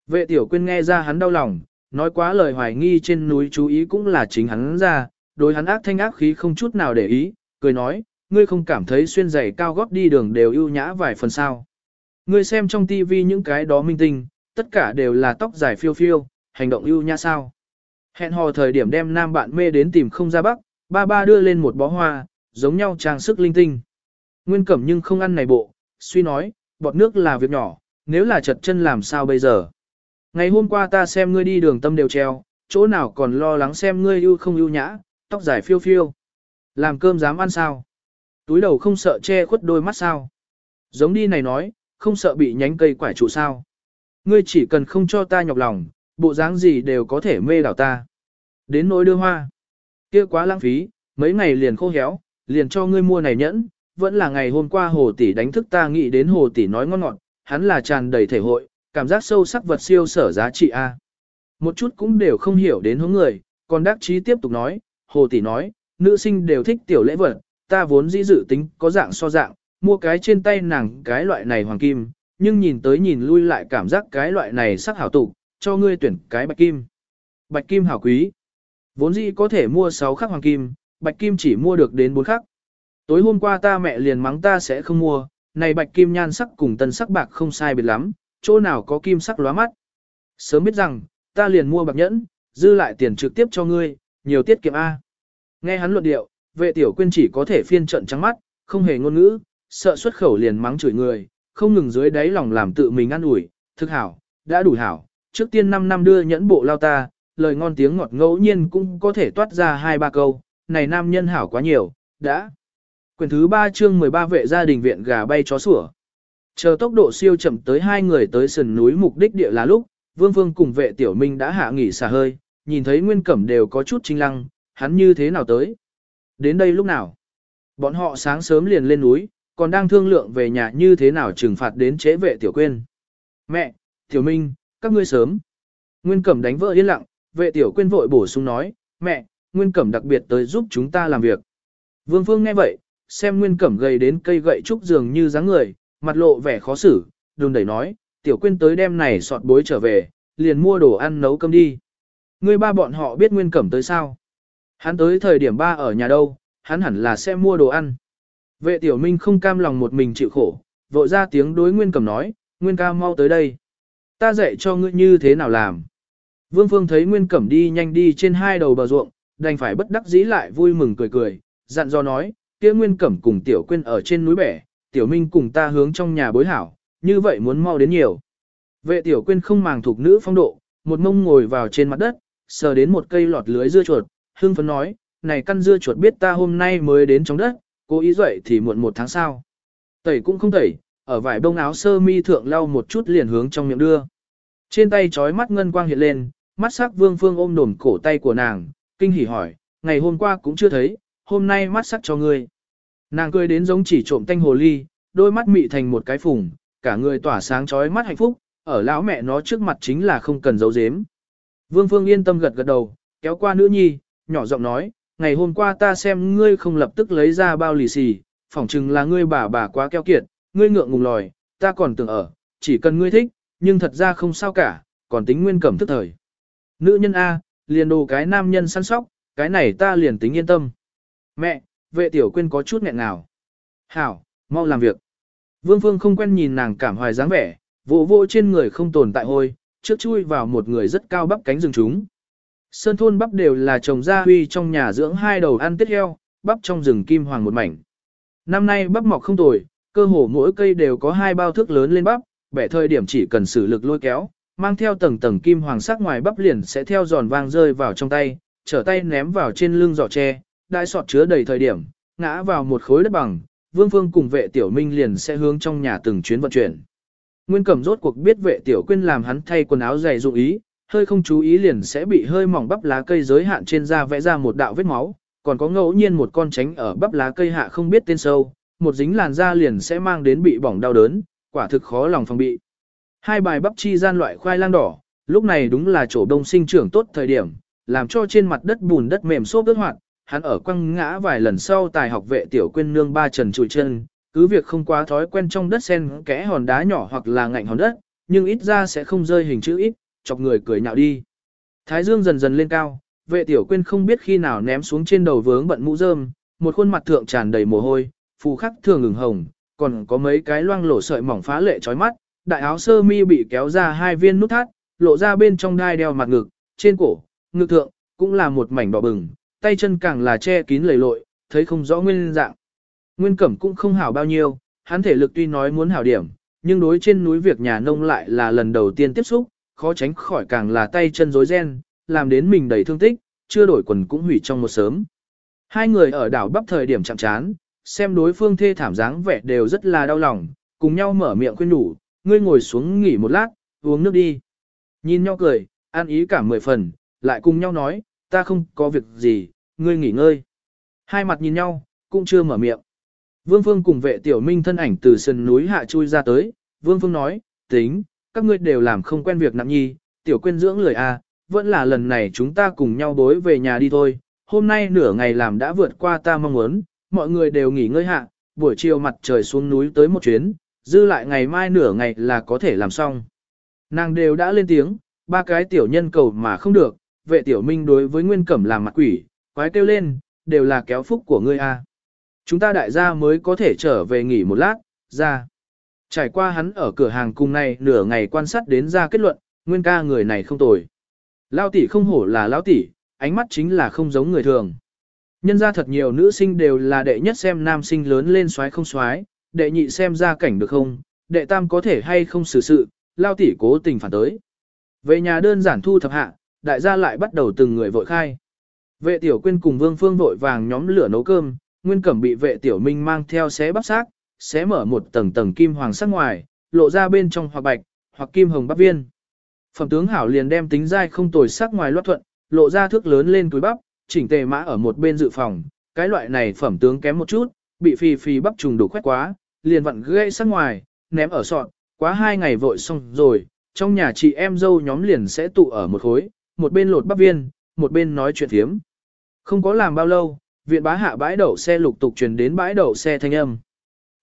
Vệ tiểu quyên nghe ra hắn đau lòng, nói quá lời hoài nghi trên núi chú ý cũng là chính hắn ra, đối hắn ác thanh ác khí không chút nào để ý, cười nói, ngươi không cảm thấy xuyên giày cao gót đi đường đều ưu nhã vài phần sao. Ngươi xem trong tivi những cái đó minh tinh, tất cả đều là tóc dài phiêu phiêu, hành động ưu nhã sao. Hẹn hò thời điểm đem nam bạn mê đến tìm không ra bắc, ba ba đưa lên một bó hoa, giống nhau trang sức linh tinh. Nguyên cẩm nhưng không ăn này bộ, suy nói, bọt nước là việc nhỏ, nếu là chật chân làm sao bây giờ. Ngày hôm qua ta xem ngươi đi đường tâm đều treo, chỗ nào còn lo lắng xem ngươi ưu không ưu nhã, tóc dài phiêu phiêu. Làm cơm dám ăn sao? Túi đầu không sợ che khuất đôi mắt sao? Giống đi này nói, không sợ bị nhánh cây quải trụ sao? Ngươi chỉ cần không cho ta nhọc lòng, bộ dáng gì đều có thể mê đảo ta. Đến nỗi đưa hoa. kia quá lãng phí, mấy ngày liền khô héo, liền cho ngươi mua này nhẫn, vẫn là ngày hôm qua hồ tỷ đánh thức ta nghĩ đến hồ tỷ nói ngon ngọt, hắn là tràn đầy thể hội, cảm giác sâu sắc vật siêu sở giá trị A. Một chút cũng đều không hiểu đến hướng người, còn đắc chí tiếp tục nói, hồ tỷ nói, nữ sinh đều thích tiểu lễ vật, ta vốn dĩ dự tính có dạng so dạng, mua cái trên tay nàng cái loại này hoàng kim, nhưng nhìn tới nhìn lui lại cảm giác cái loại này sắc hảo tụ, cho ngươi tuyển cái bạch kim. Bạch kim hảo quý. Vốn dĩ có thể mua 6 khắc hoàng kim, bạch kim chỉ mua được đến 4 khắc. Tối hôm qua ta mẹ liền mắng ta sẽ không mua, này bạch kim nhan sắc cùng tân sắc bạc không sai biệt lắm, chỗ nào có kim sắc lóa mắt. Sớm biết rằng, ta liền mua bạc nhẫn, dư lại tiền trực tiếp cho ngươi, nhiều tiết kiệm A. Nghe hắn luận điệu, vệ tiểu quyên chỉ có thể phiên trận trắng mắt, không hề ngôn ngữ, sợ xuất khẩu liền mắng chửi người, không ngừng dưới đáy lòng làm tự mình ăn ủi, thực hảo, đã đủ hảo, trước tiên 5 năm đưa nhẫn bộ lao ta, lời ngon tiếng ngọt ngẫu nhiên cũng có thể toát ra hai ba câu, này nam nhân hảo quá nhiều, đã. Quyền thứ 3 chương 13 vệ gia đình viện gà bay chó sủa. Chờ tốc độ siêu chậm tới hai người tới sườn núi mục đích địa là lúc, Vương Vương cùng vệ tiểu minh đã hạ nghỉ xả hơi, nhìn thấy Nguyên Cẩm đều có chút chính lăng, hắn như thế nào tới? Đến đây lúc nào? Bọn họ sáng sớm liền lên núi, còn đang thương lượng về nhà như thế nào trừng phạt đến chế vệ tiểu quên. Mẹ, tiểu minh, các ngươi sớm. Nguyên Cẩm đánh vỡ yên lặng, vệ tiểu quên vội bổ sung nói, mẹ, Nguyên Cẩm đặc biệt tới giúp chúng ta làm việc. Vương Phương nghe vậy, xem Nguyên Cẩm gầy đến cây gậy trúc dường như dáng người, mặt lộ vẻ khó xử, đùn đẩy nói, tiểu quyên tới đêm này sọt bối trở về, liền mua đồ ăn nấu cơm đi. Ngươi ba bọn họ biết Nguyên Cẩm tới sao? Hắn tới thời điểm ba ở nhà đâu, hắn hẳn là sẽ mua đồ ăn. Vệ tiểu minh không cam lòng một mình chịu khổ, vội ra tiếng đối Nguyên Cẩm nói, Nguyên ca mau tới đây. Ta dạy cho ngươi như thế nào làm. Vương Phương thấy Nguyên Cẩm đi nhanh đi trên hai đầu bờ ruộng, đành phải bất đắc dĩ lại vui mừng cười cười, dặn dò nói, kia Nguyên Cẩm cùng Tiểu Quyên ở trên núi bẻ, Tiểu Minh cùng ta hướng trong nhà bối hảo, như vậy muốn mau đến nhiều. Vệ Tiểu Quyên không màng thuộc nữ phong độ, một mông ngồi vào trên mặt đất, sờ đến một cây lọt lưới dưa chuột, hương phấn nói, này căn dưa chuột biết ta hôm nay mới đến trong đất, cố ý dậy thì muộn một tháng sau. Tẩy cũng không tẩy, ở vải bông áo sơ mi thượng lau một chút liền hướng trong miệng đưa. Trên tay trói mắt ngân quang hiện lên, mắt sắc vương phương ôm đồm cổ tay của nàng, kinh hỉ hỏi, ngày hôm qua cũng chưa thấy, hôm nay mắt sắc cho ngươi. Nàng cười đến giống chỉ trộm tanh hồ ly, đôi mắt mị thành một cái phùng, cả người tỏa sáng trói mắt hạnh phúc, ở lão mẹ nó trước mặt chính là không cần giấu giếm. Vương Phương yên tâm gật gật đầu, kéo qua nữ nhi, nhỏ giọng nói, ngày hôm qua ta xem ngươi không lập tức lấy ra bao lì xì, phỏng chừng là ngươi bà bà quá keo kiệt, ngươi ngượng ngùng lòi, ta còn tưởng ở, chỉ cần ngươi thích, nhưng thật ra không sao cả, còn tính nguyên cẩm thức thời. Nữ nhân A, liền đồ cái nam nhân săn sóc, cái này ta liền tính yên tâm. Mẹ, vệ tiểu quyên có chút nghẹn nào. Hảo, mau làm việc. Vương Phương không quen nhìn nàng cảm hoài dáng vẻ, vỗ vỗ trên người không tồn tại hôi, trước chui vào một người rất cao bắp cánh rừng chúng. Sơn thôn bắp đều là trồng ra huy trong nhà dưỡng hai đầu ăn tiết heo, bắp trong rừng kim hoàng một mảnh. Năm nay bắp mọc không tồi, cơ hồ mỗi cây đều có hai bao thước lớn lên bắp, bẻ thời điểm chỉ cần sử lực lôi kéo, mang theo tầng tầng kim hoàng sắc ngoài bắp liền sẽ theo giòn vang rơi vào trong tay, trở tay ném vào trên lưng giỏ tre, đại sọt chứa đầy thời điểm, ngã vào một khối đất bằng, Vương Phương cùng vệ tiểu minh liền sẽ hướng trong nhà từng chuyến vận chuyển. Nguyên Cẩm rốt cuộc biết vệ tiểu quyên làm hắn thay quần áo dày dụng ý, hơi không chú ý liền sẽ bị hơi mỏng bắp lá cây giới hạn trên da vẽ ra một đạo vết máu, còn có ngẫu nhiên một con tránh ở bắp lá cây hạ không biết tên sâu, một dính làn da liền sẽ mang đến bị bỏng đau đớn, quả thực khó lòng phòng bị. Hai bài bắp chi gian loại khoai lang đỏ, lúc này đúng là chỗ đông sinh trưởng tốt thời điểm, làm cho trên mặt đất bùn đất mềm xốp đất hoạt, hắn ở quăng ngã vài lần sau tài học vệ tiểu quên nương ba trần trụi chân, cứ việc không quá thói quen trong đất sen kẽ hòn đá nhỏ hoặc là ngạnh hòn đất, nhưng ít ra sẽ không rơi hình chữ ít, chọc người cười nhạo đi. Thái dương dần dần lên cao, vệ tiểu quên không biết khi nào ném xuống trên đầu vướng bận mũ rơm, một khuôn mặt thượng tràn đầy mồ hôi, phù khắc thường ngừng hồng, còn có mấy cái loang lổ sợi mỏng phá lệ chói mắt, đại áo sơ mi bị kéo ra hai viên nút thắt, lộ ra bên trong đai đeo mặt ngực, trên cổ, ngực thượng, cũng là một mảnh đỏ bừng, tay chân càng là che kín lầy lội, thấy không rõ nguyên dạng. Nguyên cẩm cũng không hảo bao nhiêu, hắn thể lực tuy nói muốn hảo điểm, nhưng đối trên núi việc nhà nông lại là lần đầu tiên tiếp xúc, khó tránh khỏi càng là tay chân rối ren, làm đến mình đầy thương tích, chưa đổi quần cũng hủy trong một sớm. Hai người ở đảo bắp thời điểm chạm chán, xem đối phương thê thảm dáng vẻ đều rất là đau lòng, cùng nhau mở miệng khuyên nhủ, ngươi ngồi xuống nghỉ một lát, uống nước đi. Nhìn nhau cười, an ý cả mười phần, lại cùng nhau nói, ta không có việc gì, ngươi nghỉ ngơi. Hai mặt nhìn nhau, cũng chưa mở miệng. Vương Phương cùng vệ tiểu minh thân ảnh từ sân núi hạ chui ra tới, Vương Phương nói, tính, các ngươi đều làm không quen việc nặng nhi, tiểu quên dưỡng lười a, à, vẫn là lần này chúng ta cùng nhau đối về nhà đi thôi, hôm nay nửa ngày làm đã vượt qua ta mong muốn, mọi người đều nghỉ ngơi hạ, buổi chiều mặt trời xuống núi tới một chuyến, dư lại ngày mai nửa ngày là có thể làm xong. Nàng đều đã lên tiếng, ba cái tiểu nhân cầu mà không được, vệ tiểu minh đối với nguyên cẩm làm mặt quỷ, quái kêu lên, đều là kéo phúc của ngươi a. Chúng ta đại gia mới có thể trở về nghỉ một lát, ra. Trải qua hắn ở cửa hàng cùng này nửa ngày quan sát đến ra kết luận, nguyên ca người này không tồi. Lao tỷ không hổ là lão tỷ, ánh mắt chính là không giống người thường. Nhân ra thật nhiều nữ sinh đều là đệ nhất xem nam sinh lớn lên xoái không xoái, đệ nhị xem ra cảnh được không, đệ tam có thể hay không xử sự, lao tỷ cố tình phản tới. Về nhà đơn giản thu thập hạ, đại gia lại bắt đầu từng người vội khai. Vệ tiểu quyên cùng vương phương vội vàng nhóm lửa nấu cơm, nguyên cẩm bị vệ tiểu minh mang theo xé bắp xác, xé mở một tầng tầng kim hoàng sắc ngoài, lộ ra bên trong hoặc bạch, hoặc kim hồng bắp viên. Phẩm tướng hảo liền đem tính dai không tồi sắc ngoài loát thuận, lộ ra thước lớn lên túi bắp, chỉnh tề mã ở một bên dự phòng, cái loại này phẩm tướng kém một chút, bị phì phì bắp trùng đủ khoét quá, liền vặn gây sắc ngoài, ném ở sọt, quá hai ngày vội xong rồi, trong nhà chị em dâu nhóm liền sẽ tụ ở một khối, một bên lột bắp viên, một bên nói chuyện thiếm. Không có làm bao lâu, viện bá hạ bãi đậu xe lục tục truyền đến bãi đậu xe thanh âm.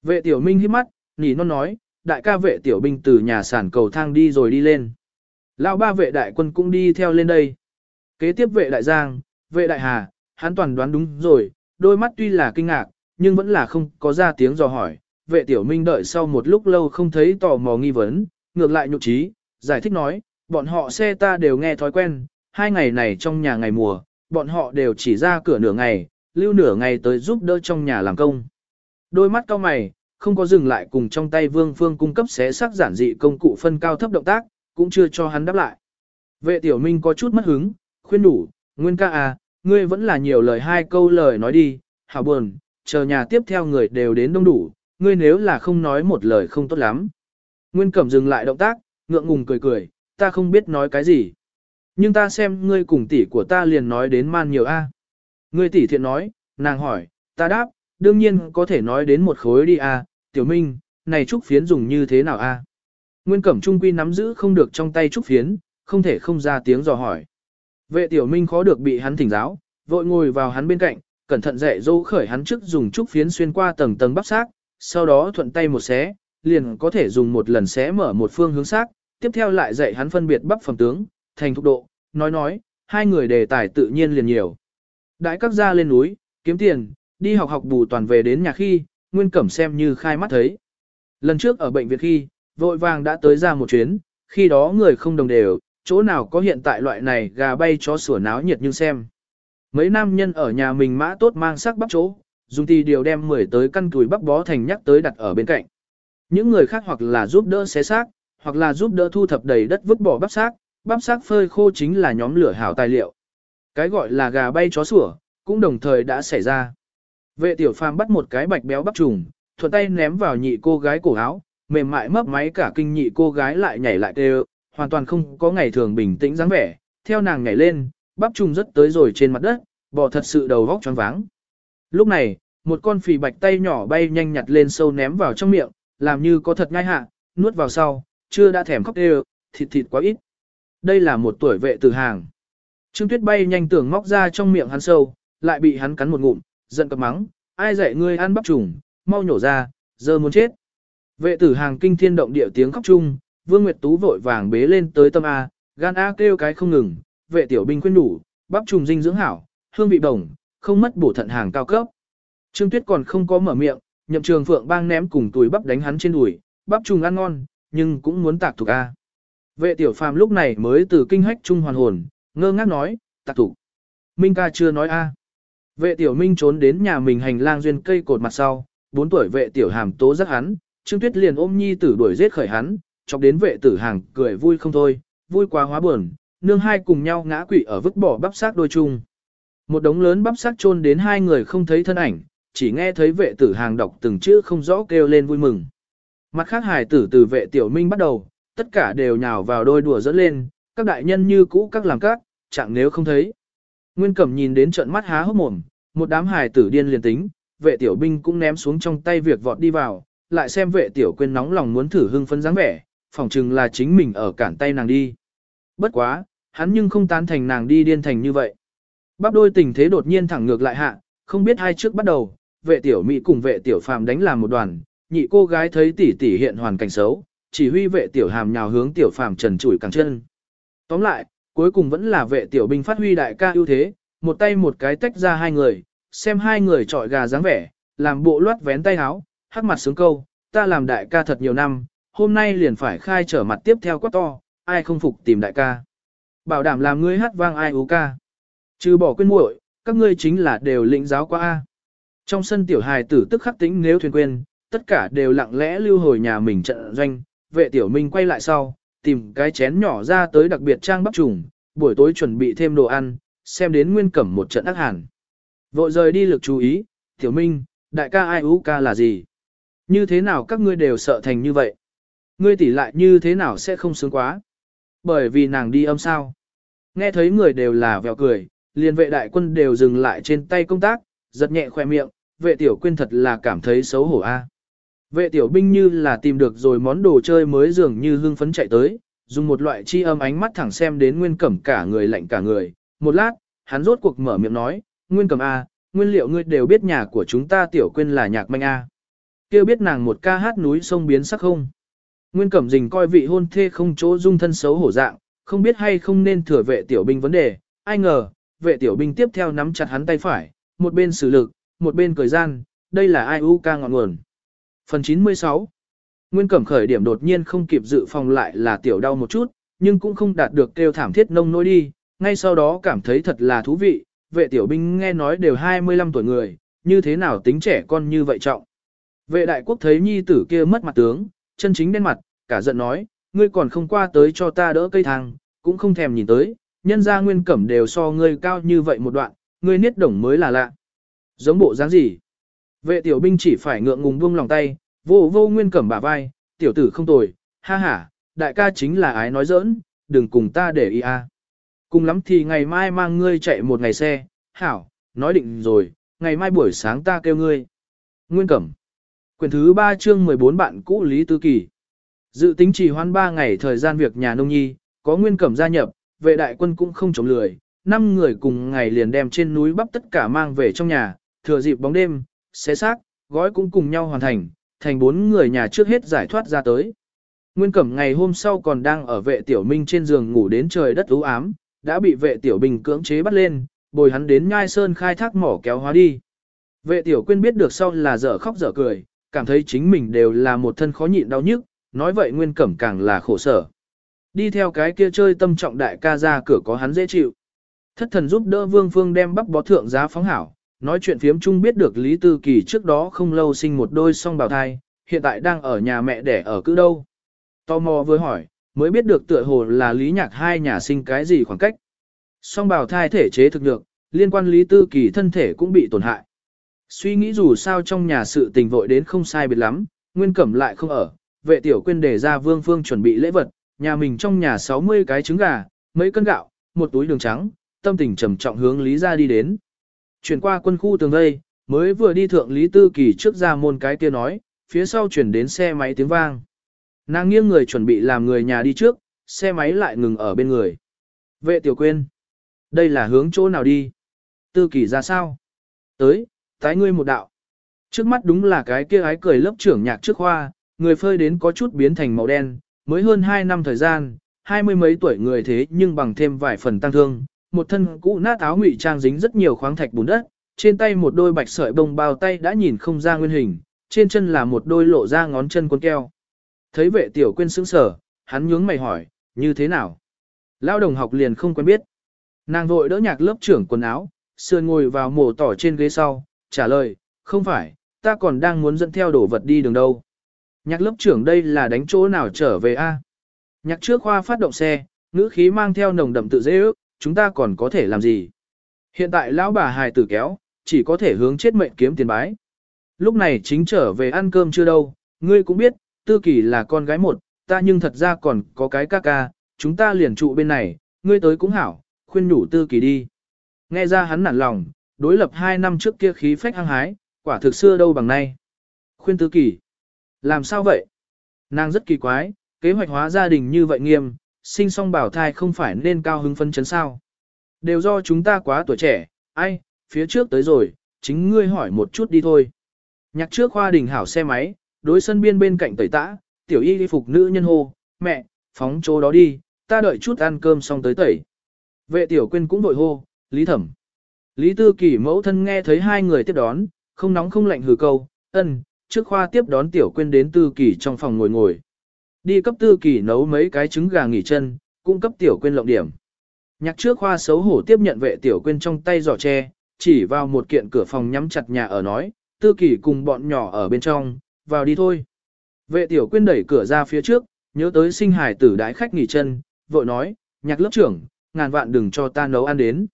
Vệ tiểu minh hít mắt, nhỉ non nói, đại ca vệ tiểu binh từ nhà sản cầu thang đi rồi đi lên. Lão ba vệ đại quân cũng đi theo lên đây. Kế tiếp vệ đại giang, vệ đại hà, hắn toàn đoán đúng rồi, đôi mắt tuy là kinh ngạc, nhưng vẫn là không có ra tiếng dò hỏi. Vệ tiểu minh đợi sau một lúc lâu không thấy tò mò nghi vấn, ngược lại nhục trí, giải thích nói, bọn họ xe ta đều nghe thói quen, hai ngày này trong nhà ngày mùa, bọn họ đều chỉ ra cửa nửa ngày, lưu nửa ngày tới giúp đỡ trong nhà làm công. Đôi mắt cao mày, không có dừng lại cùng trong tay Vương Phương cung cấp xé sắc giản dị công cụ phân cao thấp động tác, cũng chưa cho hắn đáp lại. Vệ tiểu minh có chút mất hứng, khuyên đủ, nguyên ca à, ngươi vẫn là nhiều lời hai câu lời nói đi, hảo buồn, chờ nhà tiếp theo người đều đến đông đủ, ngươi nếu là không nói một lời không tốt lắm. Nguyên cẩm dừng lại động tác, ngượng ngùng cười cười, ta không biết nói cái gì. Nhưng ta xem ngươi cùng tỷ của ta liền nói đến man nhiều a. À. Ngươi tỷ thiện nói, nàng hỏi, ta đáp, đương nhiên có thể nói đến một khối đi a, tiểu minh, này trúc phiến dùng như thế nào a? À? Nguyên Cẩm Trung Quy nắm giữ không được trong tay trúc phiến, không thể không ra tiếng dò hỏi. Vệ tiểu minh khó được bị hắn thỉnh giáo, vội ngồi vào hắn bên cạnh, cẩn thận dạy dỗ khởi hắn trước dùng trúc phiến xuyên qua tầng tầng bắp xác, sau đó thuận tay một xé, liền có thể dùng một lần xé mở một phương hướng xác, tiếp theo lại dạy hắn phân biệt bắp phẩm tướng, thành thục độ, nói nói, hai người đề tài tự nhiên liền nhiều. Đại các gia lên núi, kiếm tiền, đi học học bù toàn về đến nhà khi, Nguyên Cẩm xem như khai mắt thấy. Lần trước ở bệnh viện khi, vội vàng đã tới ra một chuyến, khi đó người không đồng đều, chỗ nào có hiện tại loại này gà bay chó sủa náo nhiệt như xem. Mấy nam nhân ở nhà mình mã tốt mang sắc bắp chỗ, dùng thì điều đem mười tới căn cùi bắp bó thành nhắc tới đặt ở bên cạnh. Những người khác hoặc là giúp đỡ xé xác, hoặc là giúp đỡ thu thập đầy đất vứt bỏ bắp xác, bắp xác phơi khô chính là nhóm lửa hảo tài liệu. Cái gọi là gà bay chó sủa, cũng đồng thời đã xảy ra. Vệ tiểu phàm bắt một cái bạch béo bắp trùng, thuận tay ném vào nhị cô gái cổ áo, mềm mại mấp máy cả kinh nhị cô gái lại nhảy lại đều, hoàn toàn không có ngày thường bình tĩnh dáng vẻ, theo nàng nhảy lên, bắp trùng rất tới rồi trên mặt đất, bò thật sự đầu vóc choáng váng. Lúc này, một con phì bạch tay nhỏ bay nhanh nhặt lên sâu ném vào trong miệng, làm như có thật ngay hạ, nuốt vào sau, chưa đã thèm khóc đều, thịt thịt quá ít. Đây là một tuổi vệ tử hàng. Trương Tuyết bay nhanh tưởng móc ra trong miệng hắn sâu, lại bị hắn cắn một ngụm, giận cập mắng, ai dạy ngươi ăn bắp trùng, mau nhổ ra, giờ muốn chết. Vệ tử hàng kinh thiên động địa tiếng khóc chung, Vương Nguyệt Tú vội vàng bế lên tới tâm A, gan A kêu cái không ngừng, vệ tiểu binh khuyên đủ, bắp trùng dinh dưỡng hảo, hương vị đồng, không mất bổ thận hàng cao cấp. Trương Tuyết còn không có mở miệng, nhậm trường phượng bang ném cùng túi bắp đánh hắn trên đùi, bắp trùng ăn ngon, nhưng cũng muốn tạc thục A. Vệ tiểu phàm lúc này mới từ kinh hách trung hoàn hồn, ngơ ngác nói, tạc thục. Minh ca chưa nói A. Vệ tiểu minh trốn đến nhà mình hành lang duyên cây cột mặt sau, 4 tuổi vệ tiểu hàm tố giác hắn, Trương Tuyết liền ôm nhi tử đuổi giết khởi hắn, chọc đến vệ tử hàng cười vui không thôi, vui quá hóa buồn, nương hai cùng nhau ngã quỵ ở vứt bỏ bắp xác đôi chung. Một đống lớn bắp xác chôn đến hai người không thấy thân ảnh, chỉ nghe thấy vệ tử hàng đọc từng chữ không rõ kêu lên vui mừng. Mặt khác hài tử từ vệ tiểu minh bắt đầu, tất cả đều nhào vào đôi đùa dẫn lên, các đại nhân như cũ các làm các, chẳng nếu không thấy. Nguyên Cẩm nhìn đến trận mắt há hốc mồm, một đám hài tử điên liền tính, vệ tiểu binh cũng ném xuống trong tay việc vọt đi vào, lại xem vệ tiểu quên nóng lòng muốn thử hưng phấn dáng vẻ, phỏng chừng là chính mình ở cản tay nàng đi. Bất quá, hắn nhưng không tán thành nàng đi điên thành như vậy. Bắp đôi tình thế đột nhiên thẳng ngược lại hạ, không biết hai trước bắt đầu, vệ tiểu mỹ cùng vệ tiểu phàm đánh làm một đoàn, nhị cô gái thấy tỷ tỷ hiện hoàn cảnh xấu, chỉ huy vệ tiểu hàm nhào hướng tiểu phàm trần chủi càng chân. Tóm lại, cuối cùng vẫn là vệ tiểu binh phát huy đại ca ưu thế, một tay một cái tách ra hai người, xem hai người trọi gà dáng vẻ, làm bộ loát vén tay áo, hắc mặt sướng câu, ta làm đại ca thật nhiều năm, hôm nay liền phải khai trở mặt tiếp theo quát to, ai không phục tìm đại ca. Bảo đảm làm ngươi hát vang ai ú ca. Trừ bỏ quên muội, các ngươi chính là đều lĩnh giáo qua A. Trong sân tiểu hài tử tức khắc tĩnh nếu thuyền quên, tất cả đều lặng lẽ lưu hồi nhà mình trận doanh, vệ tiểu minh quay lại sau, tìm cái chén nhỏ ra tới đặc biệt trang bắp trùng, buổi tối chuẩn bị thêm đồ ăn, xem đến nguyên cẩm một trận ác hàn. Vội rời đi lực chú ý, tiểu minh, đại ca ai ú ca là gì? Như thế nào các ngươi đều sợ thành như vậy? Ngươi tỷ lại như thế nào sẽ không sướng quá? Bởi vì nàng đi âm sao. Nghe thấy người đều là vèo cười, liền vệ đại quân đều dừng lại trên tay công tác, giật nhẹ khoe miệng, vệ tiểu quyên thật là cảm thấy xấu hổ a. Vệ tiểu binh như là tìm được rồi món đồ chơi mới dường như hưng phấn chạy tới, dùng một loại chi âm ánh mắt thẳng xem đến nguyên cẩm cả người lạnh cả người. Một lát, hắn rốt cuộc mở miệng nói, nguyên cẩm a, nguyên liệu ngươi đều biết nhà của chúng ta tiểu quyên là nhạc manh a. Kêu biết nàng một ca hát núi sông biến sắc không. Nguyên cẩm dình coi vị hôn thê không chỗ dung thân xấu hổ dạng, không biết hay không nên thừa vệ tiểu binh vấn đề, ai ngờ, vệ tiểu binh tiếp theo nắm chặt hắn tay phải, một bên xử lực, một bên cười gian, đây là ai u ca ngọn nguồn. Phần 96 Nguyên cẩm khởi điểm đột nhiên không kịp dự phòng lại là tiểu đau một chút, nhưng cũng không đạt được kêu thảm thiết nông nỗi đi, ngay sau đó cảm thấy thật là thú vị, vệ tiểu binh nghe nói đều 25 tuổi người, như thế nào tính trẻ con như vậy trọng. Vệ đại quốc thấy nhi tử kia mất mặt tướng, chân chính đen mặt, cả giận nói, ngươi còn không qua tới cho ta đỡ cây thang, cũng không thèm nhìn tới, nhân ra nguyên cẩm đều so ngươi cao như vậy một đoạn, ngươi niết đồng mới là lạ. Giống bộ dáng gì? Vệ tiểu binh chỉ phải ngượng ngùng buông lòng tay, vô vô nguyên cẩm bả vai, tiểu tử không tồi, ha ha, đại ca chính là ái nói giỡn, đừng cùng ta để ý a. Cùng lắm thì ngày mai mang ngươi chạy một ngày xe, hảo, nói định rồi, ngày mai buổi sáng ta kêu ngươi. Nguyên cẩm. Quyển thứ 3 chương 14 bạn cũ Lý Tư Kỳ. Dự tính chỉ hoãn 3 ngày thời gian việc nhà nông nhi, có nguyên cẩm gia nhập, vệ đại quân cũng không chống lười, năm người cùng ngày liền đem trên núi bắp tất cả mang về trong nhà, thừa dịp bóng đêm, xé xác, gói cũng cùng nhau hoàn thành, thành bốn người nhà trước hết giải thoát ra tới. Nguyên Cẩm ngày hôm sau còn đang ở vệ tiểu minh trên giường ngủ đến trời đất u ám, đã bị vệ tiểu bình cưỡng chế bắt lên, bồi hắn đến nhai sơn khai thác mỏ kéo hóa đi. Vệ tiểu quyên biết được sau là dở khóc dở cười, cảm thấy chính mình đều là một thân khó nhịn đau nhức, nói vậy Nguyên Cẩm càng là khổ sở. Đi theo cái kia chơi tâm trọng đại ca ra cửa có hắn dễ chịu. Thất thần giúp đỡ Vương Phương đem bắp bó thượng giá phóng hảo, nói chuyện phiếm chung biết được Lý Tư Kỳ trước đó không lâu sinh một đôi song bào thai, hiện tại đang ở nhà mẹ đẻ ở cứ đâu. Tò mò vừa hỏi, mới biết được tựa hồ là Lý Nhạc hai nhà sinh cái gì khoảng cách. Song bào thai thể chế thực được, liên quan Lý Tư Kỳ thân thể cũng bị tổn hại. Suy nghĩ dù sao trong nhà sự tình vội đến không sai biệt lắm, Nguyên Cẩm lại không ở, vệ tiểu quên đề ra Vương Phương chuẩn bị lễ vật, nhà mình trong nhà 60 cái trứng gà, mấy cân gạo, một túi đường trắng, tâm tình trầm trọng hướng Lý ra đi đến. Chuyển qua quân khu tường vây, mới vừa đi thượng Lý Tư Kỳ trước ra môn cái kia nói, phía sau chuyển đến xe máy tiếng vang. Nàng nghiêng người chuẩn bị làm người nhà đi trước, xe máy lại ngừng ở bên người. Vệ tiểu quên. Đây là hướng chỗ nào đi? Tư Kỳ ra sao? Tới, tái ngươi một đạo. Trước mắt đúng là cái kia ái cười lớp trưởng nhạc trước khoa, người phơi đến có chút biến thành màu đen, mới hơn 2 năm thời gian, hai mươi mấy tuổi người thế nhưng bằng thêm vài phần tăng thương, một thân cũ nát áo ngụy trang dính rất nhiều khoáng thạch bùn đất, trên tay một đôi bạch sợi bông bao tay đã nhìn không ra nguyên hình, trên chân là một đôi lộ ra ngón chân cuốn keo. Thấy vệ tiểu quên sững sở, hắn nhướng mày hỏi, như thế nào? Lao đồng học liền không quen biết. Nàng vội đỡ nhạc lớp trưởng quần áo, sườn ngồi vào mổ tỏ trên ghế sau, trả lời, không phải, ta còn đang muốn dẫn theo đồ vật đi đường đâu. Nhạc lớp trưởng đây là đánh chỗ nào trở về a? Nhạc trước khoa phát động xe, ngữ khí mang theo nồng đậm tự dễ ước, chúng ta còn có thể làm gì? Hiện tại lão bà hài tử kéo, chỉ có thể hướng chết mệnh kiếm tiền bái. Lúc này chính trở về ăn cơm chưa đâu, ngươi cũng biết, tư kỳ là con gái một, ta nhưng thật ra còn có cái ca ca, chúng ta liền trụ bên này, ngươi tới cũng hảo, khuyên nhủ tư kỳ đi. Nghe ra hắn nản lòng, đối lập hai năm trước kia khí phách hăng hái, quả thực xưa đâu bằng nay. Khuyên tư kỳ, làm sao vậy? Nàng rất kỳ quái, kế hoạch hóa gia đình như vậy nghiêm, sinh song bảo thai không phải nên cao hứng phân chấn sao. Đều do chúng ta quá tuổi trẻ, ai, phía trước tới rồi, chính ngươi hỏi một chút đi thôi. Nhạc trước khoa đình hảo xe máy, đối sân biên bên cạnh tẩy tã, tiểu y đi phục nữ nhân hô, mẹ, phóng chỗ đó đi, ta đợi chút ăn cơm xong tới tẩy. Vệ tiểu quên cũng vội hô, lý thẩm. Lý tư kỳ mẫu thân nghe thấy hai người tiếp đón, không nóng không lạnh hừ câu, ân, trước khoa tiếp đón tiểu quên đến tư kỳ trong phòng ngồi ngồi. Đi cấp tư kỳ nấu mấy cái trứng gà nghỉ chân, cung cấp tiểu quên lộng điểm. Nhạc trước khoa xấu hổ tiếp nhận vệ tiểu quên trong tay giỏ tre, chỉ vào một kiện cửa phòng nhắm chặt nhà ở nói, tư kỳ cùng bọn nhỏ ở bên trong, vào đi thôi. Vệ tiểu quyên đẩy cửa ra phía trước, nhớ tới sinh hải tử đái khách nghỉ chân, vội nói, nhạc lớp trưởng, ngàn vạn đừng cho ta nấu ăn đến.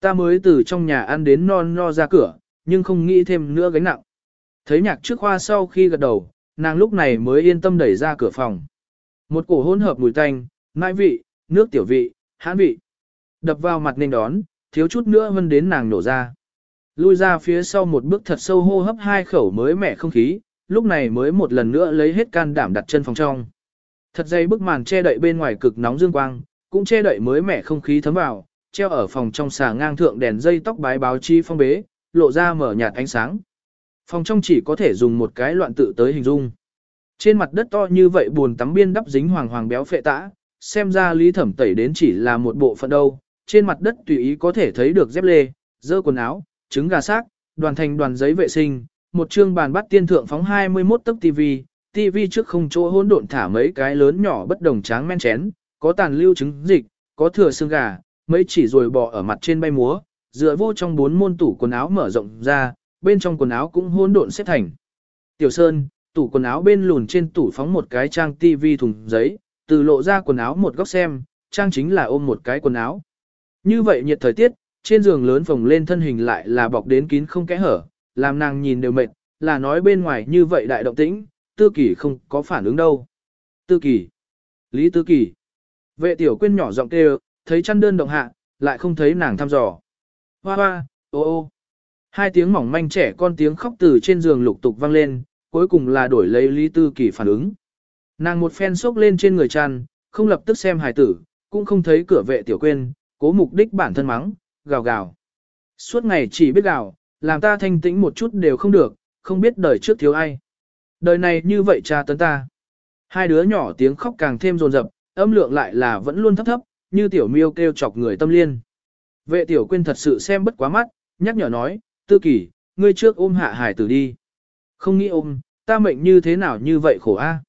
Ta mới từ trong nhà ăn đến non no ra cửa, nhưng không nghĩ thêm nữa gánh nặng. Thấy nhạc trước khoa sau khi gật đầu, nàng lúc này mới yên tâm đẩy ra cửa phòng. Một cổ hỗn hợp mùi tanh, nãi vị, nước tiểu vị, hãn vị. Đập vào mặt nên đón, thiếu chút nữa vân đến nàng nổ ra. Lui ra phía sau một bước thật sâu hô hấp hai khẩu mới mẻ không khí, lúc này mới một lần nữa lấy hết can đảm đặt chân phòng trong. Thật dây bức màn che đậy bên ngoài cực nóng dương quang, cũng che đậy mới mẻ không khí thấm vào, treo ở phòng trong xà ngang thượng đèn dây tóc bái báo chi phong bế, lộ ra mở nhạt ánh sáng. Phòng trong chỉ có thể dùng một cái loạn tự tới hình dung. Trên mặt đất to như vậy buồn tắm biên đắp dính hoàng hoàng béo phệ tã, xem ra lý thẩm tẩy đến chỉ là một bộ phận đâu. Trên mặt đất tùy ý có thể thấy được dép lê, dơ quần áo, trứng gà xác, đoàn thành đoàn giấy vệ sinh, một chương bàn bắt tiên thượng phóng 21 tấc TV, TV trước không chỗ hỗn độn thả mấy cái lớn nhỏ bất đồng tráng men chén, có tàn lưu trứng dịch, có thừa xương gà, mấy chỉ rồi bò ở mặt trên bay múa, dựa vô trong bốn môn tủ quần áo mở rộng ra, bên trong quần áo cũng hỗn độn xếp thành. Tiểu Sơn, tủ quần áo bên lùn trên tủ phóng một cái trang tivi thùng giấy, từ lộ ra quần áo một góc xem, trang chính là ôm một cái quần áo. Như vậy nhiệt thời tiết, trên giường lớn phồng lên thân hình lại là bọc đến kín không kẽ hở, làm nàng nhìn đều mệt, là nói bên ngoài như vậy đại động tĩnh, tư kỳ không có phản ứng đâu. Tư kỳ. Lý tư kỳ. Vệ tiểu quyên nhỏ giọng kêu, thấy chăn đơn động hạ, lại không thấy nàng thăm dò. Hoa hoa, ô ô. Hai tiếng mỏng manh trẻ con tiếng khóc từ trên giường lục tục vang lên, cuối cùng là đổi lấy Lý Tư Kỳ phản ứng. Nàng một phen sốc lên trên người chăn, không lập tức xem hài tử, cũng không thấy cửa vệ tiểu quên, cố mục đích bản thân mắng, gào gào. Suốt ngày chỉ biết gào, làm ta thanh tĩnh một chút đều không được, không biết đời trước thiếu ai. Đời này như vậy cha tấn ta. Hai đứa nhỏ tiếng khóc càng thêm rồn rập, âm lượng lại là vẫn luôn thấp thấp, như tiểu miêu kêu chọc người tâm liên. Vệ tiểu quên thật sự xem bất quá mắt, nhắc nhở nói, tư kỳ, ngươi trước ôm hạ hải tử đi. Không nghĩ ôm, ta mệnh như thế nào như vậy khổ a.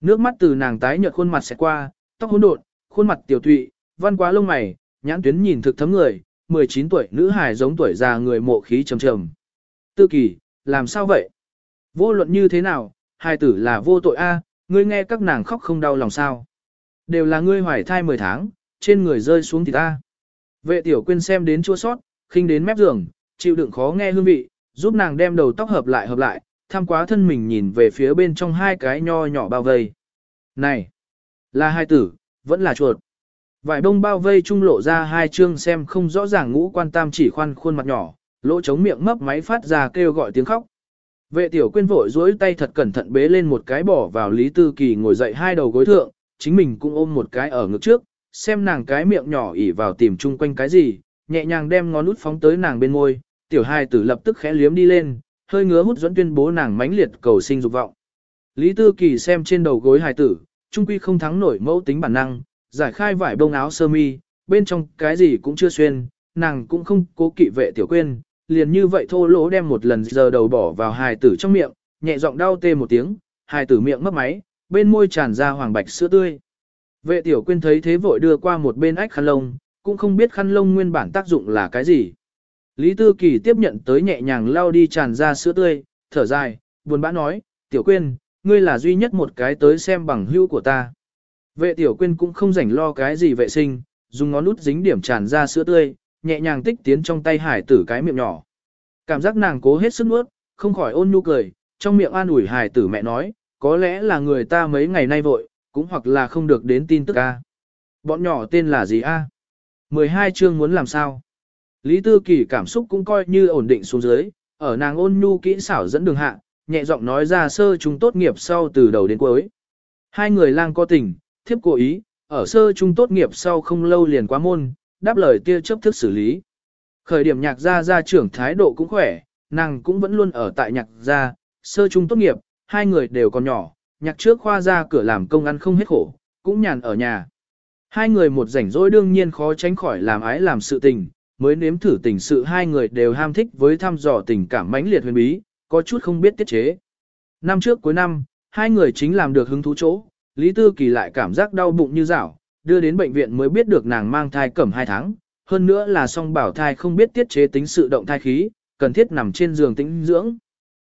Nước mắt từ nàng tái nhợt khuôn mặt sẽ qua, tóc hỗn độn, khuôn mặt tiểu thụy, văn quá lông mày, nhãn tuyến nhìn thực thấm người, 19 tuổi nữ hài giống tuổi già người mộ khí trầm trầm. Tư kỳ, làm sao vậy? Vô luận như thế nào, hài tử là vô tội a, ngươi nghe các nàng khóc không đau lòng sao? Đều là ngươi hoài thai 10 tháng, trên người rơi xuống thì ta. Vệ tiểu quyên xem đến chua sót, khinh đến mép giường, chịu đựng khó nghe hương vị, giúp nàng đem đầu tóc hợp lại hợp lại, tham quá thân mình nhìn về phía bên trong hai cái nho nhỏ bao vây. Này, là hai tử, vẫn là chuột. Vải bông bao vây trung lộ ra hai chương xem không rõ ràng ngũ quan tam chỉ khoan khuôn mặt nhỏ, lỗ chống miệng mấp máy phát ra kêu gọi tiếng khóc. Vệ tiểu quyên vội duỗi tay thật cẩn thận bế lên một cái bỏ vào Lý Tư Kỳ ngồi dậy hai đầu gối thượng, chính mình cũng ôm một cái ở ngực trước, xem nàng cái miệng nhỏ ỉ vào tìm chung quanh cái gì, nhẹ nhàng đem ngón út phóng tới nàng bên môi, tiểu hai tử lập tức khẽ liếm đi lên, hơi ngứa hút dẫn tuyên bố nàng mãnh liệt cầu sinh dục vọng. Lý Tư Kỳ xem trên đầu gối hài tử, trung quy không thắng nổi mẫu tính bản năng, giải khai vải bông áo sơ mi, bên trong cái gì cũng chưa xuyên, nàng cũng không cố kỵ vệ tiểu quên, liền như vậy thô lỗ đem một lần giờ đầu bỏ vào hài tử trong miệng, nhẹ giọng đau tê một tiếng, hài tử miệng mất máy, bên môi tràn ra hoàng bạch sữa tươi. Vệ tiểu quên thấy thế vội đưa qua một bên ách khăn lông, cũng không biết khăn lông nguyên bản tác dụng là cái gì. Lý Tư Kỳ tiếp nhận tới nhẹ nhàng lau đi tràn ra sữa tươi, thở dài, buồn bã nói, tiểu quyên, ngươi là duy nhất một cái tới xem bằng hữu của ta. Vệ tiểu quyên cũng không rảnh lo cái gì vệ sinh, dùng ngón nút dính điểm tràn ra sữa tươi, nhẹ nhàng tích tiến trong tay hải tử cái miệng nhỏ. Cảm giác nàng cố hết sức nuốt, không khỏi ôn nhu cười, trong miệng an ủi hải tử mẹ nói, có lẽ là người ta mấy ngày nay vội, cũng hoặc là không được đến tin tức a. Bọn nhỏ tên là gì a? 12 chương muốn làm sao? Lý Tư Kỳ cảm xúc cũng coi như ổn định xuống dưới, ở nàng ôn nhu kỹ xảo dẫn đường hạ, nhẹ giọng nói ra sơ trung tốt nghiệp sau từ đầu đến cuối. Hai người lang có tình, thiếp cố ý, ở sơ trung tốt nghiệp sau không lâu liền quá môn, đáp lời tia chấp thức xử lý. Khởi điểm nhạc gia gia trưởng thái độ cũng khỏe, nàng cũng vẫn luôn ở tại nhạc gia, sơ trung tốt nghiệp, hai người đều còn nhỏ, nhạc trước khoa ra cửa làm công ăn không hết khổ, cũng nhàn ở nhà. Hai người một rảnh rỗi đương nhiên khó tránh khỏi làm ái làm sự tình, mới nếm thử tình sự hai người đều ham thích với thăm dò tình cảm mãnh liệt huyền bí, có chút không biết tiết chế. Năm trước cuối năm, hai người chính làm được hứng thú chỗ, Lý Tư Kỳ lại cảm giác đau bụng như rảo, đưa đến bệnh viện mới biết được nàng mang thai cẩm hai tháng, hơn nữa là song bảo thai không biết tiết chế tính sự động thai khí, cần thiết nằm trên giường tĩnh dưỡng.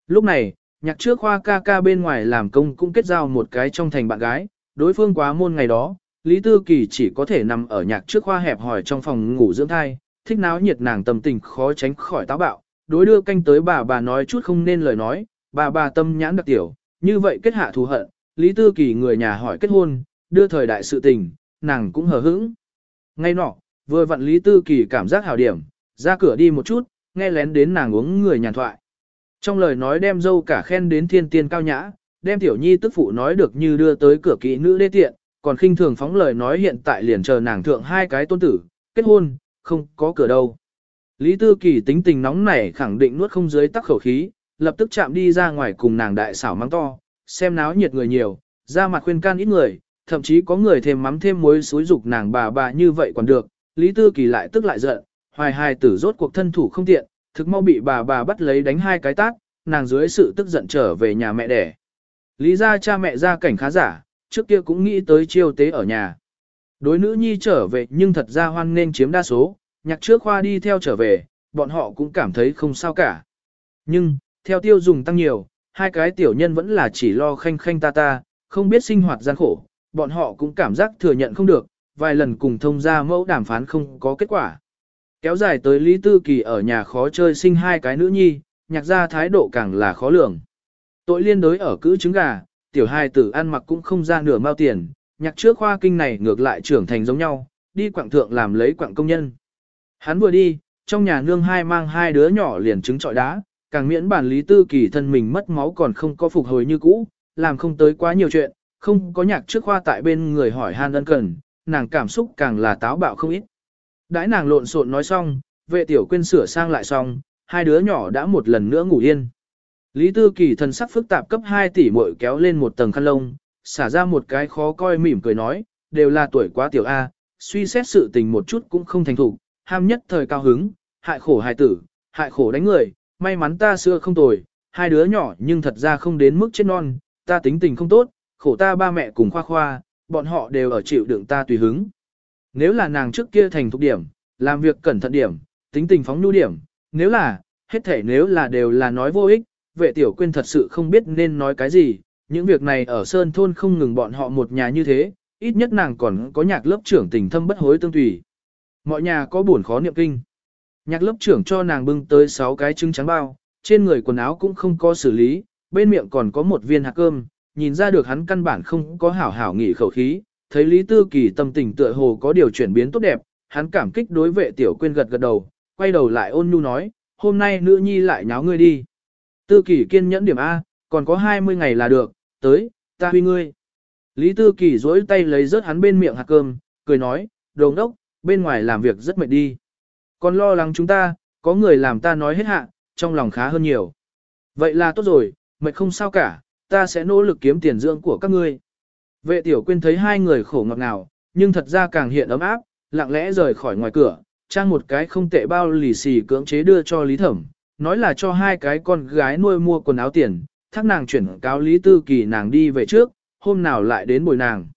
Lúc này, nhạc trước khoa ca ca bên ngoài làm công cũng kết giao một cái trong thành bạn gái, đối phương quá môn ngày đó, Lý Tư Kỳ chỉ có thể nằm ở nhạc trước khoa hẹp hỏi trong phòng ngủ dưỡng thai, thích náo nhiệt nàng tâm tình khó tránh khỏi táo bạo, đối đưa canh tới bà bà nói chút không nên lời nói, bà bà tâm nhãn đặc tiểu, như vậy kết hạ thù hận, Lý Tư Kỳ người nhà hỏi kết hôn, đưa thời đại sự tình, nàng cũng hờ hững. Ngay nọ, vừa vặn Lý Tư Kỳ cảm giác hảo điểm, ra cửa đi một chút, nghe lén đến nàng uống người nhàn thoại. Trong lời nói đem dâu cả khen đến thiên tiên cao nhã, đem tiểu nhi tức phụ nói được như đưa tới cửa kỹ nữ đê tiện, còn khinh thường phóng lời nói hiện tại liền chờ nàng thượng hai cái tôn tử, kết hôn, không có cửa đâu. Lý Tư Kỳ tính tình nóng nảy khẳng định nuốt không dưới tắc khẩu khí, lập tức chạm đi ra ngoài cùng nàng đại xảo mắng to, xem náo nhiệt người nhiều, ra mặt khuyên can ít người, thậm chí có người thêm mắm thêm muối xúi dục nàng bà bà như vậy còn được, Lý Tư Kỳ lại tức lại giận, hoài hài tử rốt cuộc thân thủ không tiện, thực mau bị bà bà bắt lấy đánh hai cái tát, nàng dưới sự tức giận trở về nhà mẹ đẻ. Lý ra cha mẹ ra cảnh khá giả, trước kia cũng nghĩ tới chiêu tế ở nhà. Đối nữ nhi trở về nhưng thật ra hoan nên chiếm đa số, nhạc trước khoa đi theo trở về, bọn họ cũng cảm thấy không sao cả. Nhưng, theo tiêu dùng tăng nhiều, hai cái tiểu nhân vẫn là chỉ lo khanh khanh ta ta, không biết sinh hoạt gian khổ, bọn họ cũng cảm giác thừa nhận không được, vài lần cùng thông ra mẫu đàm phán không có kết quả. Kéo dài tới Lý Tư Kỳ ở nhà khó chơi sinh hai cái nữ nhi, nhạc ra thái độ càng là khó lường. Tội liên đối ở cữ trứng gà, tiểu hai tử ăn mặc cũng không ra nửa mao tiền, nhạc trước khoa kinh này ngược lại trưởng thành giống nhau, đi quảng thượng làm lấy quảng công nhân. Hắn vừa đi, trong nhà nương hai mang hai đứa nhỏ liền trứng trọi đá, càng miễn bản lý tư kỳ thân mình mất máu còn không có phục hồi như cũ, làm không tới quá nhiều chuyện, không có nhạc trước khoa tại bên người hỏi han ân cần, nàng cảm xúc càng là táo bạo không ít. Đãi nàng lộn xộn nói xong, vệ tiểu quên sửa sang lại xong, hai đứa nhỏ đã một lần nữa ngủ yên. Lý Tư Kỳ thần sắc phức tạp cấp 2 tỷ muội kéo lên một tầng khăn lông, xả ra một cái khó coi mỉm cười nói, đều là tuổi quá tiểu A, suy xét sự tình một chút cũng không thành thủ, ham nhất thời cao hứng, hại khổ hài tử, hại khổ đánh người, may mắn ta xưa không tồi, hai đứa nhỏ nhưng thật ra không đến mức chết non, ta tính tình không tốt, khổ ta ba mẹ cùng khoa khoa, bọn họ đều ở chịu đựng ta tùy hứng. Nếu là nàng trước kia thành thục điểm, làm việc cẩn thận điểm, tính tình phóng nhu điểm, nếu là, hết thể nếu là đều là nói vô ích, vệ tiểu quyên thật sự không biết nên nói cái gì, những việc này ở Sơn Thôn không ngừng bọn họ một nhà như thế, ít nhất nàng còn có nhạc lớp trưởng tình thâm bất hối tương tùy. Mọi nhà có buồn khó niệm kinh. Nhạc lớp trưởng cho nàng bưng tới 6 cái trứng trắng bao, trên người quần áo cũng không có xử lý, bên miệng còn có một viên hạt cơm, nhìn ra được hắn căn bản không có hảo hảo nghỉ khẩu khí, thấy Lý Tư Kỳ tâm tình tựa hồ có điều chuyển biến tốt đẹp, hắn cảm kích đối vệ tiểu quên gật gật đầu, quay đầu lại ôn nhu nói, hôm nay nữ nhi lại nháo ngươi đi. Tư Kỳ kiên nhẫn điểm A, còn có 20 ngày là được, tới, ta huy ngươi. Lý Tư Kỳ duỗi tay lấy rớt hắn bên miệng hạt cơm, cười nói, đồng đốc, bên ngoài làm việc rất mệt đi. Còn lo lắng chúng ta, có người làm ta nói hết hạ, trong lòng khá hơn nhiều. Vậy là tốt rồi, mệt không sao cả, ta sẽ nỗ lực kiếm tiền dưỡng của các ngươi. Vệ tiểu quyên thấy hai người khổ ngọt ngào, nhưng thật ra càng hiện ấm áp, lặng lẽ rời khỏi ngoài cửa, trang một cái không tệ bao lì xì cưỡng chế đưa cho Lý Thẩm, nói là cho hai cái con gái nuôi mua quần áo tiền, thác nàng chuyển cáo Lý Tư Kỳ nàng đi về trước, hôm nào lại đến bồi nàng.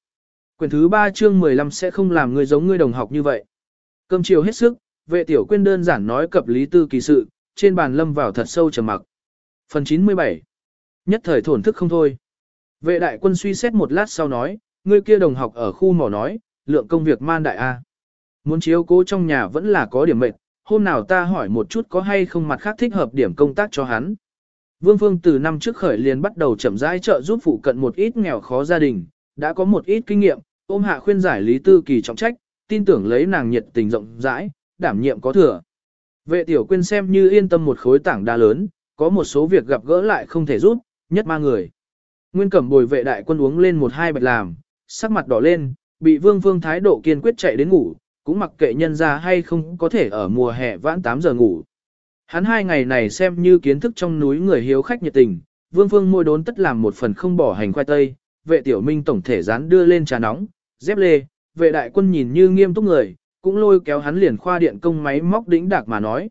Quyển thứ 3 chương 15 sẽ không làm người giống ngươi đồng học như vậy. Cơm chiều hết sức, vệ tiểu quyên đơn giản nói cập Lý Tư Kỳ sự, trên bàn lâm vào thật sâu trầm mặc. Phần 97 Nhất thời thổn thức không thôi. Vệ đại quân suy xét một lát sau nói, ngươi kia đồng học ở khu mỏ nói, lượng công việc man đại A. Muốn chiếu cố trong nhà vẫn là có điểm mệt, hôm nào ta hỏi một chút có hay không mặt khác thích hợp điểm công tác cho hắn. Vương Phương từ năm trước khởi liền bắt đầu chậm rãi trợ giúp phụ cận một ít nghèo khó gia đình, đã có một ít kinh nghiệm, ôm hạ khuyên giải lý tư kỳ trọng trách, tin tưởng lấy nàng nhiệt tình rộng rãi, đảm nhiệm có thừa. Vệ tiểu quyên xem như yên tâm một khối tảng đa lớn, có một số việc gặp gỡ lại không thể rút, nhất ma người. Nguyên cẩm bồi vệ đại quân uống lên một hai bạch làm, sắc mặt đỏ lên, bị vương Vương thái độ kiên quyết chạy đến ngủ, cũng mặc kệ nhân ra hay không có thể ở mùa hè vãn 8 giờ ngủ. Hắn hai ngày này xem như kiến thức trong núi người hiếu khách nhiệt tình, vương Vương môi đốn tất làm một phần không bỏ hành khoai tây, vệ tiểu minh tổng thể dán đưa lên trà nóng, dép lê, vệ đại quân nhìn như nghiêm túc người, cũng lôi kéo hắn liền khoa điện công máy móc đĩnh đạc mà nói.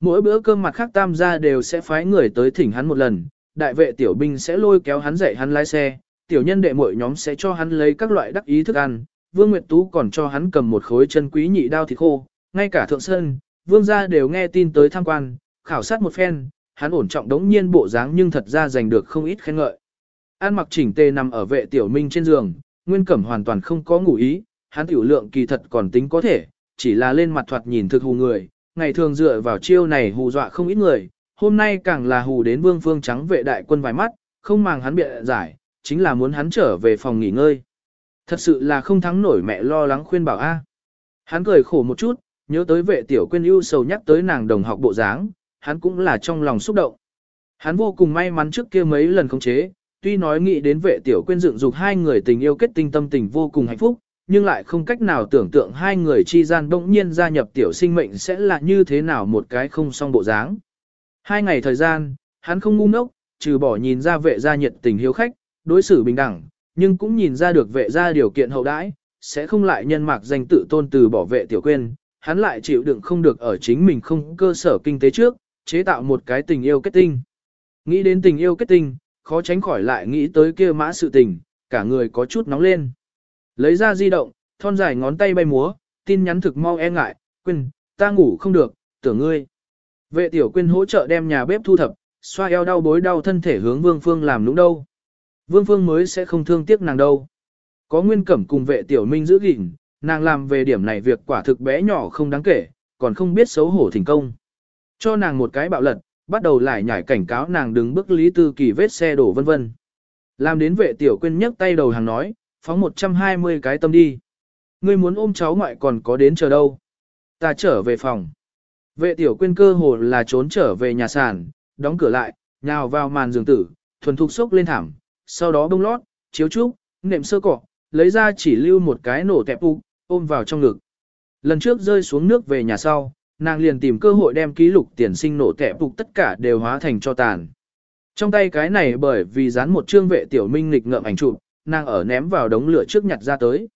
Mỗi bữa cơm mặt khác tam gia đều sẽ phái người tới thỉnh hắn một lần, đại vệ tiểu binh sẽ lôi kéo hắn dạy hắn lái xe, tiểu nhân đệ mỗi nhóm sẽ cho hắn lấy các loại đắc ý thức ăn, Vương Nguyệt Tú còn cho hắn cầm một khối chân quý nhị đao thịt khô, ngay cả thượng sơn, vương gia đều nghe tin tới tham quan, khảo sát một phen, hắn ổn trọng đống nhiên bộ dáng nhưng thật ra giành được không ít khen ngợi. An mặc chỉnh tề nằm ở vệ tiểu minh trên giường, nguyên cẩm hoàn toàn không có ngủ ý, hắn tiểu lượng kỳ thật còn tính có thể, chỉ là lên mặt thoạt nhìn thực hù người, ngày thường dựa vào chiêu này hù dọa không ít người, hôm nay càng là hù đến vương phương trắng vệ đại quân vài mắt, không màng hắn bịa giải, chính là muốn hắn trở về phòng nghỉ ngơi. Thật sự là không thắng nổi mẹ lo lắng khuyên bảo a. Hắn cười khổ một chút, nhớ tới vệ tiểu quên ưu sầu nhắc tới nàng đồng học bộ dáng, hắn cũng là trong lòng xúc động. Hắn vô cùng may mắn trước kia mấy lần khống chế, tuy nói nghĩ đến vệ tiểu quyên dựng dục hai người tình yêu kết tinh tâm tình vô cùng hạnh phúc, nhưng lại không cách nào tưởng tượng hai người chi gian bỗng nhiên gia nhập tiểu sinh mệnh sẽ là như thế nào một cái không song bộ dáng. Hai ngày thời gian, hắn không ngu ngốc, trừ bỏ nhìn ra vệ gia nhiệt tình hiếu khách, đối xử bình đẳng, nhưng cũng nhìn ra được vệ gia điều kiện hậu đãi, sẽ không lại nhân mạc danh tự tôn từ bỏ vệ tiểu quên, hắn lại chịu đựng không được ở chính mình không cơ sở kinh tế trước, chế tạo một cái tình yêu kết tinh. Nghĩ đến tình yêu kết tinh, khó tránh khỏi lại nghĩ tới kia mã sự tình, cả người có chút nóng lên. Lấy ra di động, thon dài ngón tay bay múa, tin nhắn thực mau e ngại, quên, ta ngủ không được, tưởng ngươi. Vệ tiểu quyên hỗ trợ đem nhà bếp thu thập, xoa eo đau bối đau thân thể hướng Vương Phương làm lũng đâu. Vương Phương mới sẽ không thương tiếc nàng đâu. Có nguyên cẩm cùng vệ tiểu minh giữ gìn, nàng làm về điểm này việc quả thực bé nhỏ không đáng kể, còn không biết xấu hổ thành công. Cho nàng một cái bạo lật, bắt đầu lại nhảy cảnh cáo nàng đứng bước lý tư kỳ vết xe đổ vân vân. Làm đến vệ tiểu quyên nhấc tay đầu hàng nói, phóng 120 cái tâm đi. Ngươi muốn ôm cháu ngoại còn có đến chờ đâu. Ta trở về phòng. Vệ tiểu quyên cơ hồ là trốn trở về nhà sàn, đóng cửa lại, nhào vào màn giường tử, thuần thục sốc lên thảm, sau đó bông lót, chiếu trúc, nệm sơ cỏ, lấy ra chỉ lưu một cái nổ tẹp ụ, ôm vào trong ngực. Lần trước rơi xuống nước về nhà sau, nàng liền tìm cơ hội đem ký lục tiền sinh nổ tẻ phục tất cả đều hóa thành cho tàn. Trong tay cái này bởi vì dán một trương vệ tiểu minh nghịch ngợm ảnh chụp, nàng ở ném vào đống lửa trước nhặt ra tới.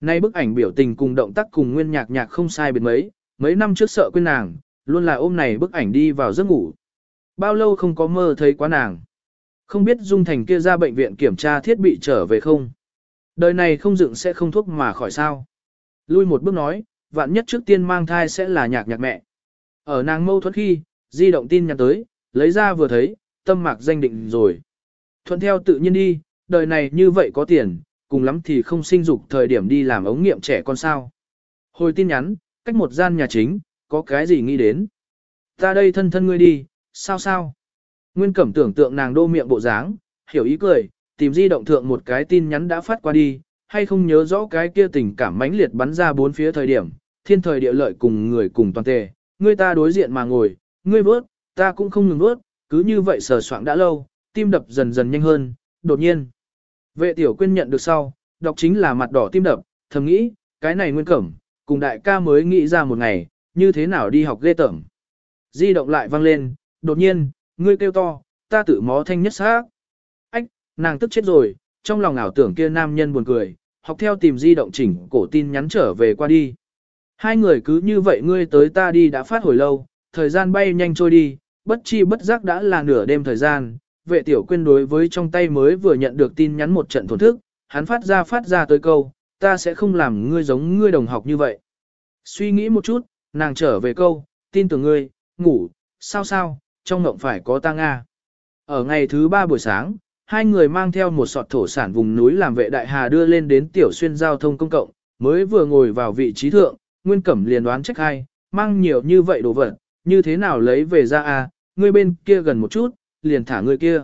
Nay bức ảnh biểu tình cùng động tác cùng nguyên nhạc nhạc không sai biệt mấy, mấy năm trước sợ quên nàng, luôn là ôm này bức ảnh đi vào giấc ngủ. Bao lâu không có mơ thấy quá nàng. Không biết Dung Thành kia ra bệnh viện kiểm tra thiết bị trở về không. Đời này không dựng sẽ không thuốc mà khỏi sao. Lui một bước nói, vạn nhất trước tiên mang thai sẽ là nhạc nhạc mẹ. Ở nàng mâu thuẫn khi, di động tin nhắn tới, lấy ra vừa thấy, tâm mạc danh định rồi. Thuận theo tự nhiên đi, đời này như vậy có tiền, cùng lắm thì không sinh dục thời điểm đi làm ống nghiệm trẻ con sao. Hồi tin nhắn, cách một gian nhà chính, có cái gì nghĩ đến. Ta đây thân thân ngươi đi, sao sao. Nguyên cẩm tưởng tượng nàng đô miệng bộ dáng, hiểu ý cười, tìm di động thượng một cái tin nhắn đã phát qua đi, hay không nhớ rõ cái kia tình cảm mãnh liệt bắn ra bốn phía thời điểm, thiên thời địa lợi cùng người cùng toàn tề, ngươi ta đối diện mà ngồi, ngươi vớt, ta cũng không ngừng vớt, cứ như vậy sờ soạng đã lâu, tim đập dần dần nhanh hơn, đột nhiên. Vệ tiểu quyên nhận được sau, đọc chính là mặt đỏ tim đập, thầm nghĩ, cái này nguyên cẩm, cùng đại ca mới nghĩ ra một ngày, như thế nào đi học ghê tởm. Di động lại vang lên, đột nhiên, ngươi kêu to, ta tự mó thanh nhất xác. Ách, nàng tức chết rồi, trong lòng ảo tưởng kia nam nhân buồn cười, học theo tìm di động chỉnh cổ tin nhắn trở về qua đi. Hai người cứ như vậy ngươi tới ta đi đã phát hồi lâu, thời gian bay nhanh trôi đi, bất chi bất giác đã là nửa đêm thời gian, vệ tiểu quyên đối với trong tay mới vừa nhận được tin nhắn một trận thổn thức, hắn phát ra phát ra tới câu, ta sẽ không làm ngươi giống ngươi đồng học như vậy. Suy nghĩ một chút, nàng trở về câu, tin tưởng ngươi, ngủ, sao sao, trong mộng phải có ta Nga. Ở ngày thứ ba buổi sáng, hai người mang theo một sọt thổ sản vùng núi làm vệ đại hà đưa lên đến tiểu xuyên giao thông công cộng, mới vừa ngồi vào vị trí thượng, Nguyên Cẩm liền đoán trách hai, mang nhiều như vậy đồ vật, như thế nào lấy về ra à, ngươi bên kia gần một chút, liền thả người kia.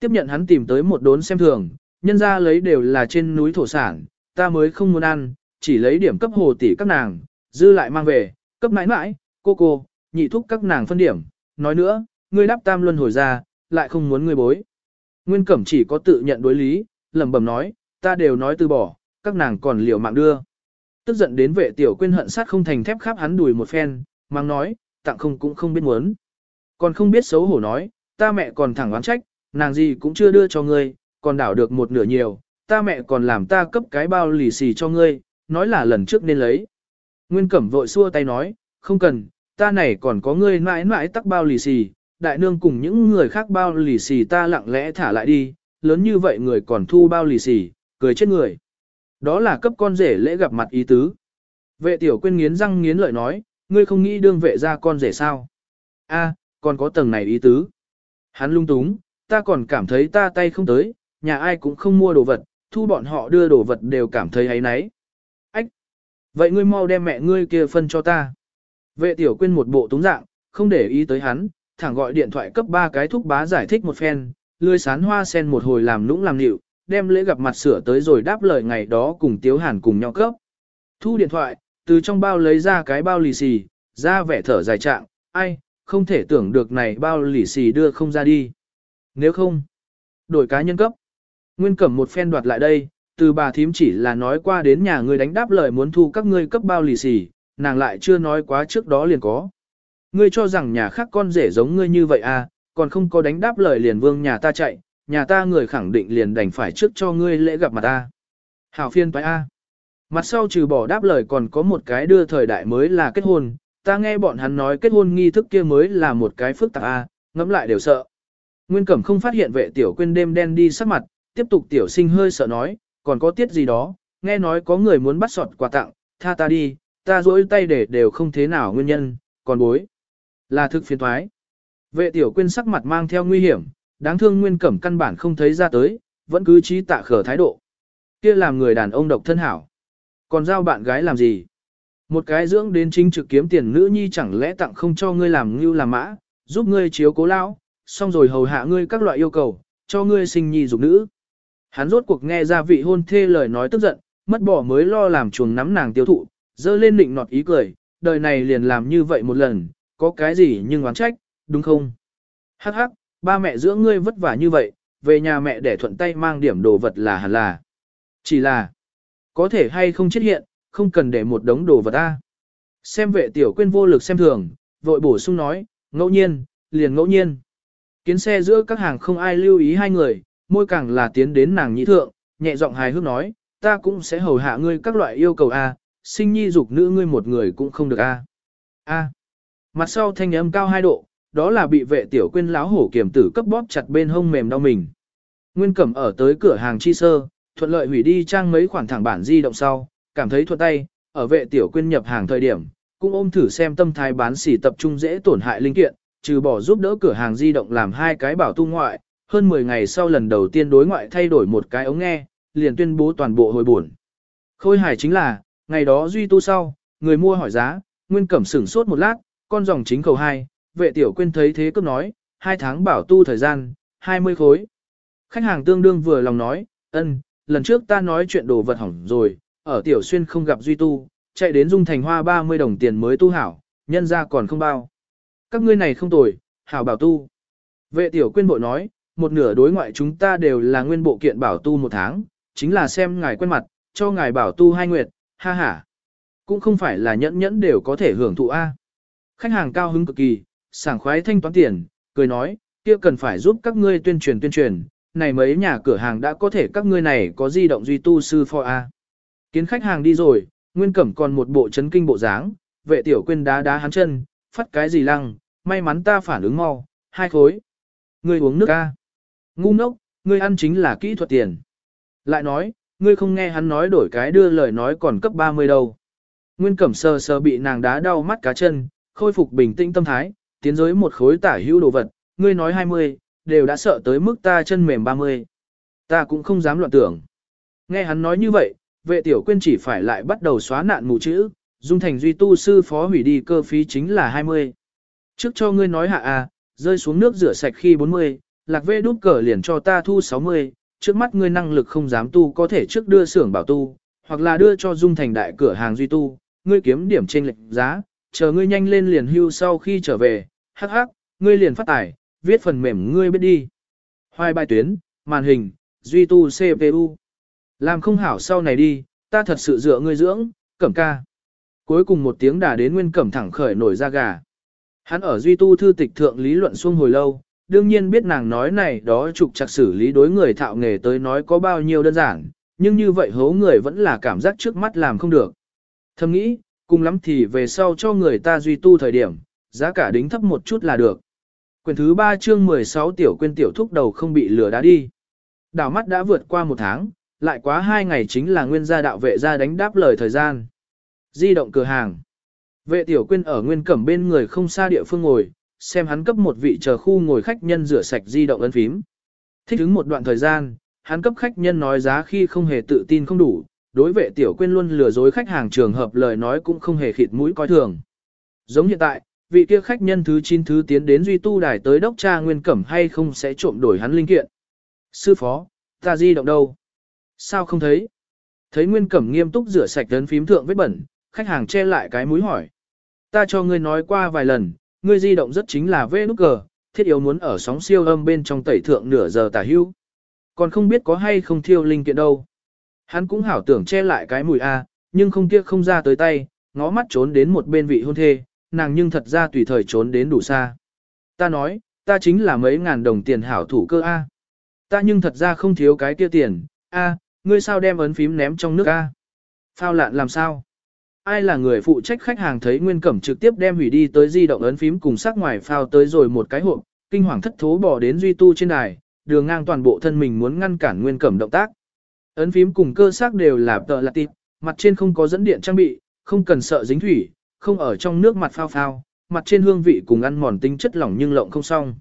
Tiếp nhận hắn tìm tới một đốn xem thường, nhân ra lấy đều là trên núi thổ sản, ta mới không muốn ăn, chỉ lấy điểm cấp hồ tỷ các nàng, dư lại mang về, cấp mãi mãi, cô cô, nhị thúc các nàng phân điểm, nói nữa, ngươi đáp tam luân hồi ra, lại không muốn ngươi bối. Nguyên Cẩm chỉ có tự nhận đối lý, lẩm bẩm nói, ta đều nói từ bỏ, các nàng còn liều mạng đưa. Tức giận đến vệ tiểu quên hận sát không thành thép khắp hắn đùi một phen, mang nói, tặng không cũng không biết muốn. Còn không biết xấu hổ nói, ta mẹ còn thẳng oán trách, nàng gì cũng chưa đưa cho ngươi, còn đảo được một nửa nhiều, ta mẹ còn làm ta cấp cái bao lì xì cho ngươi, nói là lần trước nên lấy. Nguyên Cẩm vội xua tay nói, không cần, ta này còn có ngươi mãi mãi tắc bao lì xì, đại nương cùng những người khác bao lì xì ta lặng lẽ thả lại đi, lớn như vậy người còn thu bao lì xì, cười chết người. Đó là cấp con rể lễ gặp mặt ý tứ. Vệ tiểu quyên nghiến răng nghiến lợi nói, ngươi không nghĩ đương vệ ra con rể sao. a còn có tầng này ý tứ. Hắn lung túng, ta còn cảm thấy ta tay không tới, nhà ai cũng không mua đồ vật, thu bọn họ đưa đồ vật đều cảm thấy ấy nấy. Ách! Vậy ngươi mau đem mẹ ngươi kia phân cho ta. Vệ tiểu quyên một bộ túng dạng, không để ý tới hắn, thẳng gọi điện thoại cấp ba cái thúc bá giải thích một phen, lươi sán hoa sen một hồi làm lũng làm nịu, đem lễ gặp mặt sửa tới rồi đáp lời ngày đó cùng Tiếu Hàn cùng nhau cấp. Thu điện thoại, từ trong bao lấy ra cái bao lì xì, ra vẻ thở dài trạng, ai, không thể tưởng được này bao lì xì đưa không ra đi. Nếu không, đổi cá nhân cấp. Nguyên cẩm một phen đoạt lại đây, từ bà thím chỉ là nói qua đến nhà ngươi đánh đáp lời muốn thu các ngươi cấp bao lì xì, nàng lại chưa nói quá trước đó liền có. Ngươi cho rằng nhà khác con rể giống ngươi như vậy à, còn không có đánh đáp lời liền vương nhà ta chạy, nhà ta người khẳng định liền đành phải trước cho ngươi lễ gặp mặt ta. Hảo phiên phải a. Mặt sau trừ bỏ đáp lời còn có một cái đưa thời đại mới là kết hôn, ta nghe bọn hắn nói kết hôn nghi thức kia mới là một cái phức tạp a, ngẫm lại đều sợ. Nguyên Cẩm không phát hiện vệ tiểu quên đêm đen đi sắc mặt, tiếp tục tiểu sinh hơi sợ nói, còn có tiết gì đó, nghe nói có người muốn bắt sọt quà tặng, tha ta đi, ta duỗi tay để đều không thế nào nguyên nhân, còn bối. Là thực phiền thoái. Vệ tiểu quyên sắc mặt mang theo nguy hiểm, đáng thương nguyên cẩm căn bản không thấy ra tới, vẫn cứ trí tạ khở thái độ. kia làm người đàn ông độc thân hảo. Còn giao bạn gái làm gì? Một cái dưỡng đến chính trực kiếm tiền nữ nhi chẳng lẽ tặng không cho ngươi làm như làm mã, giúp ngươi chiếu cố lão, xong rồi hầu hạ ngươi các loại yêu cầu, cho ngươi sinh nhi dục nữ. Hắn rốt cuộc nghe ra vị hôn thê lời nói tức giận, mất bỏ mới lo làm chuồng nắm nàng tiêu thụ, dơ lên định nọt ý cười, đời này liền làm như vậy một lần, có cái gì nhưng oán trách, đúng không? Hắc hắc, ba mẹ dưỡng ngươi vất vả như vậy, về nhà mẹ để thuận tay mang điểm đồ vật là hẳn là. Chỉ là, có thể hay không chết hiện, không cần để một đống đồ vật ta. Xem vệ tiểu quên vô lực xem thường, vội bổ sung nói, ngẫu nhiên, liền ngẫu nhiên. Kiến xe giữa các hàng không ai lưu ý hai người, môi càng là tiến đến nàng nhị thượng, nhẹ giọng hài hước nói, ta cũng sẽ hầu hạ ngươi các loại yêu cầu A, sinh nhi dục nữ ngươi một người cũng không được A. A. Mặt sau thanh âm cao hai độ, đó là bị vệ tiểu quyên láo hổ kiểm tử cấp bóp chặt bên hông mềm đau mình. Nguyên Cẩm ở tới cửa hàng chi sơ, thuận lợi hủy đi trang mấy khoản thẳng bản di động sau, cảm thấy thuận tay, ở vệ tiểu quyên nhập hàng thời điểm, cũng ôm thử xem tâm thái bán xỉ tập trung dễ tổn hại linh kiện, trừ bỏ giúp đỡ cửa hàng di động làm hai cái bảo tu ngoại, hơn 10 ngày sau lần đầu tiên đối ngoại thay đổi một cái ống nghe, liền tuyên bố toàn bộ hồi buồn. Khôi hài chính là, ngày đó duy tu sau, người mua hỏi giá, Nguyên Cẩm sửng sốt một lát, con dòng chính cầu hai vệ tiểu quên thấy thế cấp nói, hai tháng bảo tu thời gian, 20 khối. Khách hàng tương đương vừa lòng nói, ân, lần trước ta nói chuyện đồ vật hỏng rồi, ở tiểu xuyên không gặp duy tu, chạy đến dung thành hoa 30 đồng tiền mới tu hảo, nhân ra còn không bao. Các ngươi này không tồi, hảo bảo tu. Vệ tiểu quên bội nói, một nửa đối ngoại chúng ta đều là nguyên bộ kiện bảo tu một tháng, chính là xem ngài quen mặt, cho ngài bảo tu hai nguyệt, ha ha. Cũng không phải là nhẫn nhẫn đều có thể hưởng thụ A. Khách hàng cao hứng cực kỳ, sảng khoái thanh toán tiền, cười nói, kia cần phải giúp các ngươi tuyên truyền tuyên truyền, này mấy nhà cửa hàng đã có thể các ngươi này có di động duy tu sư for A. Kiến khách hàng đi rồi, Nguyên Cẩm còn một bộ chấn kinh bộ dáng, vệ tiểu quên đá đá hắn chân, phát cái gì lăng, may mắn ta phản ứng mau, hai khối. Ngươi uống nước A. Ngu ngốc, ngươi ăn chính là kỹ thuật tiền. Lại nói, ngươi không nghe hắn nói đổi cái đưa lời nói còn cấp 30 đâu. Nguyên Cẩm sờ sờ bị nàng đá đau mắt cá chân, khôi phục bình tĩnh tâm thái, tiến giới một khối tả hữu đồ vật, ngươi nói 20, đều đã sợ tới mức ta chân mềm 30. Ta cũng không dám loạn tưởng. Nghe hắn nói như vậy, vệ tiểu quên chỉ phải lại bắt đầu xóa nạn mù chữ, dung thành duy tu sư phó hủy đi cơ phí chính là 20. Trước cho ngươi nói hạ à, rơi xuống nước rửa sạch khi 40, lạc vê đút cờ liền cho ta thu 60, trước mắt ngươi năng lực không dám tu có thể trước đưa xưởng bảo tu, hoặc là đưa cho dung thành đại cửa hàng duy tu, ngươi kiếm điểm trên lệnh giá, chờ ngươi nhanh lên liền hưu sau khi trở về, hắc hắc, ngươi liền phát tải, viết phần mềm ngươi biết đi. Hoài bài tuyến, màn hình, duy tu CPU. Làm không hảo sau này đi, ta thật sự dựa ngươi dưỡng, cẩm ca. Cuối cùng một tiếng đà đến nguyên cẩm thẳng khởi nổi ra gà. Hắn ở duy tu thư tịch thượng lý luận xuông hồi lâu, đương nhiên biết nàng nói này đó trục chặt xử lý đối người thạo nghề tới nói có bao nhiêu đơn giản, nhưng như vậy hố người vẫn là cảm giác trước mắt làm không được. Thầm nghĩ, cùng lắm thì về sau cho người ta duy tu thời điểm, giá cả đính thấp một chút là được. Quyền thứ 3 chương 16 tiểu quyên tiểu thúc đầu không bị lừa đá đi. Đảo mắt đã vượt qua một tháng, lại quá hai ngày chính là nguyên gia đạo vệ ra đánh đáp lời thời gian. Di động cửa hàng. Vệ tiểu quyên ở nguyên cẩm bên người không xa địa phương ngồi, xem hắn cấp một vị chờ khu ngồi khách nhân rửa sạch di động ấn phím. Thích ứng một đoạn thời gian, hắn cấp khách nhân nói giá khi không hề tự tin không đủ, đối vệ tiểu quên luôn lừa dối khách hàng trường hợp lời nói cũng không hề khịt mũi coi thường. Giống hiện tại, vị kia khách nhân thứ 9 thứ tiến đến duy tu đài tới đốc tra nguyên cẩm hay không sẽ trộm đổi hắn linh kiện. Sư phó, ta di động đâu? Sao không thấy? Thấy nguyên cẩm nghiêm túc rửa sạch đấn phím thượng vết bẩn, khách hàng che lại cái mũi hỏi. Ta cho ngươi nói qua vài lần, ngươi di động rất chính là vê nút cờ, thiết yếu muốn ở sóng siêu âm bên trong tẩy thượng nửa giờ tả hưu. Còn không biết có hay không thiêu linh kiện đâu. Hắn cũng hảo tưởng che lại cái mùi A, nhưng không kia không ra tới tay, ngó mắt trốn đến một bên vị hôn thê, nàng nhưng thật ra tùy thời trốn đến đủ xa. Ta nói, ta chính là mấy ngàn đồng tiền hảo thủ cơ A. Ta nhưng thật ra không thiếu cái kia tiền, A, ngươi sao đem ấn phím ném trong nước A. Phao lạn làm sao? Ai là người phụ trách khách hàng thấy Nguyên Cẩm trực tiếp đem hủy đi tới di động ấn phím cùng sắc ngoài phao tới rồi một cái hộp, kinh hoàng thất thố bỏ đến duy tu trên đài, đường ngang toàn bộ thân mình muốn ngăn cản Nguyên Cẩm động tác. Ấn phím cùng cơ xác đều là tợ là tịp, mặt trên không có dẫn điện trang bị, không cần sợ dính thủy, không ở trong nước mặt phao phao, mặt trên hương vị cùng ăn mòn tinh chất lỏng nhưng lộng không xong.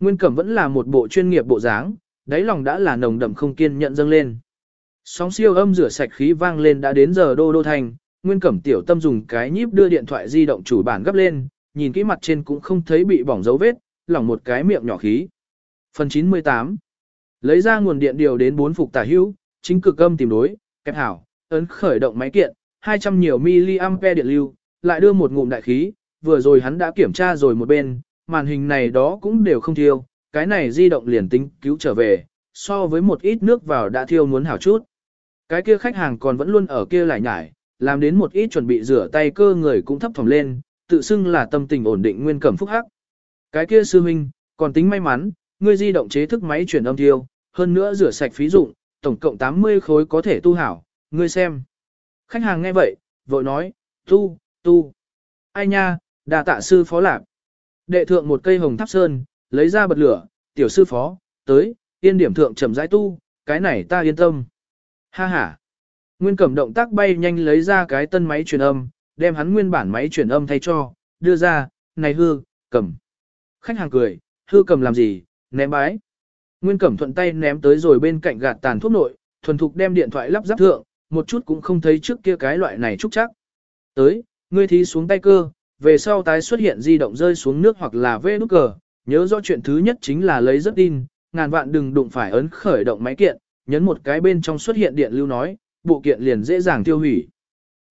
Nguyên Cẩm vẫn là một bộ chuyên nghiệp bộ dáng, đáy lòng đã là nồng đậm không kiên nhận dâng lên. Sóng siêu âm rửa sạch khí vang lên đã đến giờ đô đô thành, Nguyên Cẩm tiểu tâm dùng cái nhíp đưa điện thoại di động chủ bản gấp lên, nhìn kỹ mặt trên cũng không thấy bị bỏng dấu vết, lỏng một cái miệng nhỏ khí. Phần 98 Lấy ra nguồn điện điều đến 4 phục tả hữu, chính cực âm tìm đối, kẹp hảo, ấn khởi động máy kiện, 200 nhiều mAh điện lưu, lại đưa một ngụm đại khí, vừa rồi hắn đã kiểm tra rồi một bên, màn hình này đó cũng đều không thiêu, cái này di động liền tính cứu trở về, so với một ít nước vào đã thiêu muốn hảo chút. Cái kia khách hàng còn vẫn luôn ở kia lại nhải, làm đến một ít chuẩn bị rửa tay cơ người cũng thấp thỏm lên, tự xưng là tâm tình ổn định nguyên cẩm phúc hắc. Cái kia sư huynh, còn tính may mắn, ngươi di động chế thức máy chuyển âm thiêu, hơn nữa rửa sạch phí dụng, tổng cộng 80 khối có thể tu hảo, ngươi xem. Khách hàng nghe vậy, vội nói, tu, tu. Ai nha, đà tạ sư phó lạc. Đệ thượng một cây hồng tháp sơn, lấy ra bật lửa, tiểu sư phó, tới, yên điểm thượng chậm rãi tu, cái này ta yên tâm. Ha ha. Nguyên cẩm động tác bay nhanh lấy ra cái tân máy truyền âm, đem hắn nguyên bản máy truyền âm thay cho, đưa ra, này hư, cầm. Khách hàng cười, hư cầm làm gì, ném bái. Nguyên cẩm thuận tay ném tới rồi bên cạnh gạt tàn thuốc nội, thuần thục đem điện thoại lắp ráp thượng, một chút cũng không thấy trước kia cái loại này trúc chắc. Tới, ngươi thí xuống tay cơ, về sau tái xuất hiện di động rơi xuống nước hoặc là vê nút cờ, nhớ rõ chuyện thứ nhất chính là lấy rất tin, ngàn vạn đừng đụng phải ấn khởi động máy kiện, nhấn một cái bên trong xuất hiện điện lưu nói, bộ kiện liền dễ dàng tiêu hủy.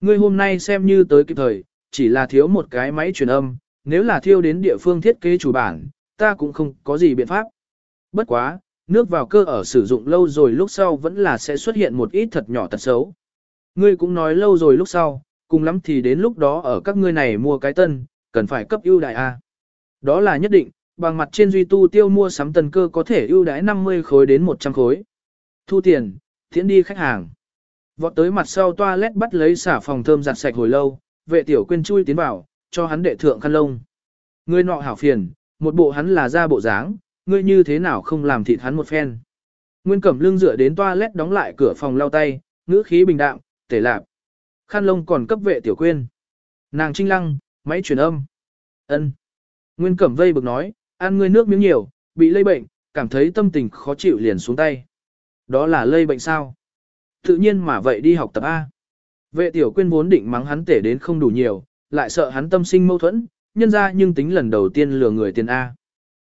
Ngươi hôm nay xem như tới kịp thời, chỉ là thiếu một cái máy truyền âm, nếu là thiêu đến địa phương thiết kế chủ bản, ta cũng không có gì biện pháp. Bất quá, nước vào cơ ở sử dụng lâu rồi lúc sau vẫn là sẽ xuất hiện một ít thật nhỏ tật xấu. Ngươi cũng nói lâu rồi lúc sau, cùng lắm thì đến lúc đó ở các ngươi này mua cái tân, cần phải cấp ưu đại A. Đó là nhất định, bằng mặt trên duy tu tiêu mua sắm tân cơ có thể ưu đãi 50 khối đến 100 khối. Thu tiền, thiện đi khách hàng. Vọt tới mặt sau toilet bắt lấy xả phòng thơm giặt sạch hồi lâu, vệ tiểu quên chui tiến vào, cho hắn đệ thượng khăn lông. Ngươi nọ hảo phiền, một bộ hắn là ra bộ dáng, ngươi như thế nào không làm thịt hắn một phen. Nguyên cẩm lưng dựa đến toilet đóng lại cửa phòng lau tay, ngữ khí bình đạm, tể lạp. Khăn lông còn cấp vệ tiểu quên. Nàng trinh lăng, máy truyền âm. ân Nguyên cẩm vây bực nói, ăn ngươi nước miếng nhiều, bị lây bệnh, cảm thấy tâm tình khó chịu liền xuống tay. Đó là lây bệnh sao? Tự nhiên mà vậy đi học tập A. Vệ tiểu quyên vốn định mắng hắn tể đến không đủ nhiều, lại sợ hắn tâm sinh mâu thuẫn, nhân ra nhưng tính lần đầu tiên lừa người tiền A.